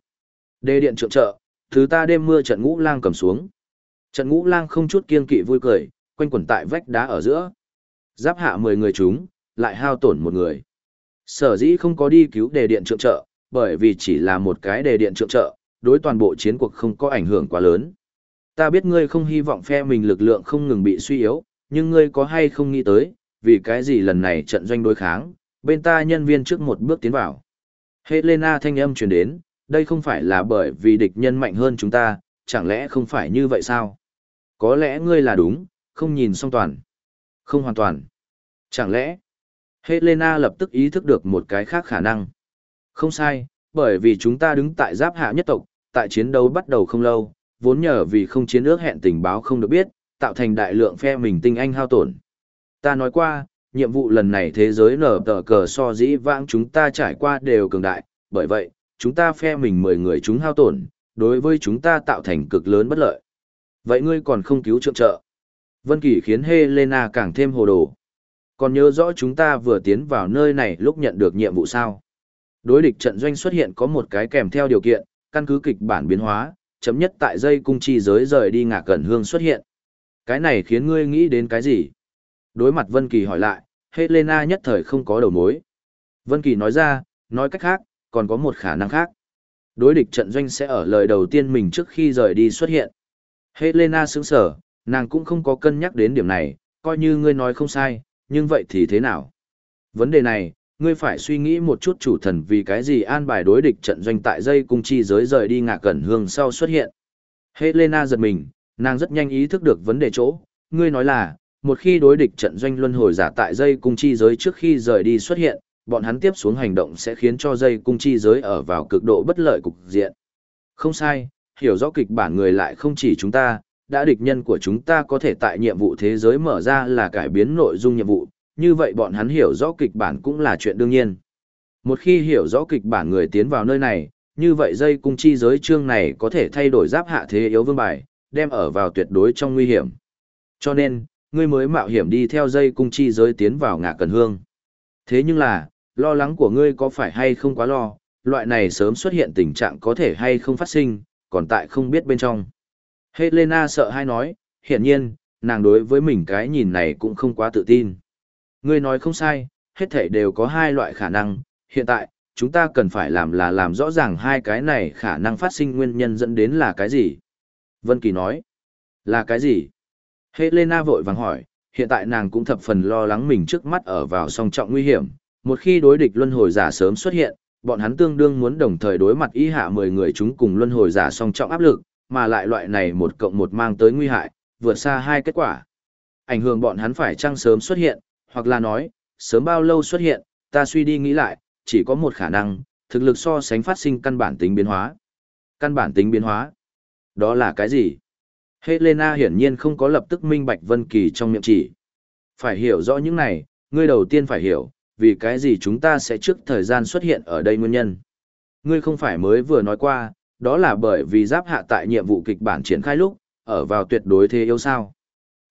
Đê điện trượng trợ, thứ ta đêm mưa trận ngũ lang cầm xuống. Trận ngũ lang không chút kiên kỵ vui cười, quanh quẩn tại vách đá ở giữa. Giáp hạ 10 người chúng, lại hao tổn một người. Sở dĩ không có đi cứu đề điện trượng trợ, bởi vì chỉ là một cái đề điện trượng trợ, đối toàn bộ chiến cuộc không có ảnh hưởng quá lớn. Ta biết ngươi không hy vọng phe mình lực lượng không ngừng bị suy yếu, nhưng ngươi có hay không nghĩ tới, vì cái gì lần này trận doanh đối kháng, bên ta nhân viên trước một bước tiến vào. Helena thanh âm truyền đến, đây không phải là bởi vì địch nhân mạnh hơn chúng ta, chẳng lẽ không phải như vậy sao? Có lẽ ngươi là đúng, không nhìn song toàn. Không hoàn toàn. Chẳng lẽ? Helena lập tức ý thức được một cái khác khả năng. Không sai, bởi vì chúng ta đứng tại giáp hạ nhất tộc, tại chiến đấu bắt đầu không lâu, vốn nhờ vì không chiến ước hẹn tình báo không được biết, tạo thành đại lượng phe mình tinh anh hao tổn. Ta nói qua, nhiệm vụ lần này thế giới nở tờ cờ so dĩ vãng chúng ta trải qua đều cường đại, bởi vậy, chúng ta phe mình 10 người chúng hao tổn, đối với chúng ta tạo thành cực lớn bất lợi. Vậy ngươi còn không cứu trượng trợ. Vân Kỳ khiến Helena càng thêm hồ đồ. Còn nhớ rõ chúng ta vừa tiến vào nơi này lúc nhận được nhiệm vụ sao? Đối địch trận doanh xuất hiện có một cái kèm theo điều kiện, căn cứ kịch bản biến hóa, chấm nhất tại dây cung chi giới rời đi ngả cẩn hương xuất hiện. Cái này khiến ngươi nghĩ đến cái gì? Đối mặt Vân Kỳ hỏi lại, Helena nhất thời không có đầu mối. Vân Kỳ nói ra, nói cách khác, còn có một khả năng khác. Đối địch trận doanh sẽ ở lời đầu tiên mình trước khi rời đi xuất hiện. Helena sững sờ, nàng cũng không có cân nhắc đến điểm này, coi như ngươi nói không sai, nhưng vậy thì thế nào? Vấn đề này, ngươi phải suy nghĩ một chút chủ thần vì cái gì an bài đối địch trận doanh tại dây cung chi giới rời đi ngạ cẩn hương sau xuất hiện. Helena giật mình, nàng rất nhanh ý thức được vấn đề chỗ, ngươi nói là, một khi đối địch trận doanh luân hồi giả tại dây cung chi giới trước khi rời đi xuất hiện, bọn hắn tiếp xuống hành động sẽ khiến cho dây cung chi giới ở vào cực độ bất lợi cục diện. Không sai, hiểu rõ kịch bản người lại không chỉ chúng ta, đã địch nhân của chúng ta có thể tại nhiệm vụ thế giới mở ra là cải biến nội dung nhiệm vụ, như vậy bọn hắn hiểu rõ kịch bản cũng là chuyện đương nhiên. Một khi hiểu rõ kịch bản người tiến vào nơi này, như vậy dây cung chi giới chương này có thể thay đổi giáp hạ thế yếu vương bài, đem ở vào tuyệt đối trong nguy hiểm. Cho nên, ngươi mới mạo hiểm đi theo dây cung chi giới tiến vào ngạ cần hương. Thế nhưng là, lo lắng của ngươi có phải hay không quá lo, loại này sớm xuất hiện tình trạng có thể hay không phát sinh, còn tại không biết bên trong. Helena sợ hay nói, hiện nhiên, nàng đối với mình cái nhìn này cũng không quá tự tin. Ngươi nói không sai, hết thảy đều có hai loại khả năng, hiện tại, chúng ta cần phải làm là làm rõ ràng hai cái này khả năng phát sinh nguyên nhân dẫn đến là cái gì. Vân Kỳ nói, là cái gì? Helena vội vàng hỏi, hiện tại nàng cũng thập phần lo lắng mình trước mắt ở vào song trọng nguy hiểm, một khi đối địch luân hồi giả sớm xuất hiện, bọn hắn tương đương muốn đồng thời đối mặt ý hạ 10 người chúng cùng luân hồi giả song trọng áp lực, mà lại loại này một cộng một mang tới nguy hại, vượt xa hai kết quả. Ảnh hưởng bọn hắn phải chăng sớm xuất hiện, hoặc là nói, sớm bao lâu xuất hiện, ta suy đi nghĩ lại, chỉ có một khả năng, thực lực so sánh phát sinh căn bản tính biến hóa. Căn bản tính biến hóa? Đó là cái gì? Helena hiển nhiên không có lập tức minh bạch Vân Kỳ trong miệng chỉ. Phải hiểu rõ những này, ngươi đầu tiên phải hiểu, vì cái gì chúng ta sẽ trước thời gian xuất hiện ở đây nguyên nhân. Ngươi không phải mới vừa nói qua, đó là bởi vì giáp hạ tại nhiệm vụ kịch bản triển khai lúc, ở vào tuyệt đối thế yêu sao.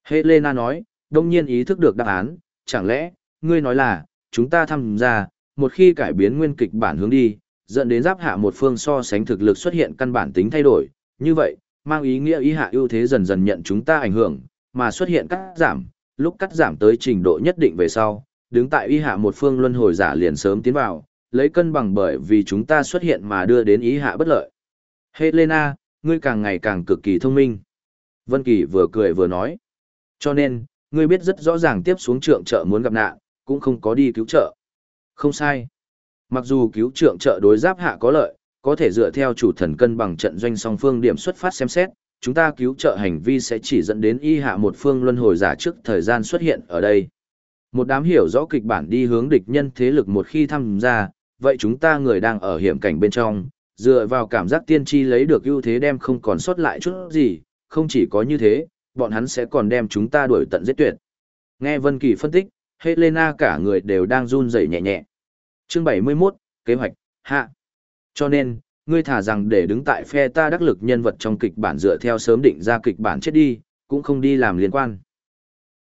Helena nói, đông nhiên ý thức được đáp án, chẳng lẽ, ngươi nói là, chúng ta tham gia, một khi cải biến nguyên kịch bản hướng đi, dẫn đến giáp hạ một phương so sánh thực lực xuất hiện căn bản tính thay đổi, như vậy, mang ý nghĩa ý hạ ưu thế dần dần nhận chúng ta ảnh hưởng, mà xuất hiện cắt giảm, lúc cắt giảm tới trình độ nhất định về sau, đứng tại ý hạ một phương luân hồi giả liền sớm tiến vào, lấy cân bằng bởi vì chúng ta xuất hiện mà đưa đến ý hạ bất lợi. Helena, ngươi càng ngày càng cực kỳ thông minh. Vân Kỳ vừa cười vừa nói. Cho nên, ngươi biết rất rõ ràng tiếp xuống trượng trợ muốn gặp nạn, cũng không có đi cứu trợ. Không sai. Mặc dù cứu trượng trợ đối giáp hạ có lợi, có thể dựa theo chủ thần cân bằng trận doanh song phương điểm xuất phát xem xét, chúng ta cứu trợ hành vi sẽ chỉ dẫn đến y hạ một phương luân hồi giả trước thời gian xuất hiện ở đây. Một đám hiểu rõ kịch bản đi hướng địch nhân thế lực một khi tham gia, vậy chúng ta người đang ở hiểm cảnh bên trong, dựa vào cảm giác tiên tri lấy được ưu thế đem không còn sót lại chút gì, không chỉ có như thế, bọn hắn sẽ còn đem chúng ta đuổi tận giết tuyệt. Nghe Vân Kỳ phân tích, Helena cả người đều đang run rẩy nhẹ nhẹ. Chương 71, kế hoạch, hạ. Cho nên, ngươi thả rằng để đứng tại phe ta đắc lực nhân vật trong kịch bản dựa theo sớm định ra kịch bản chết đi, cũng không đi làm liên quan.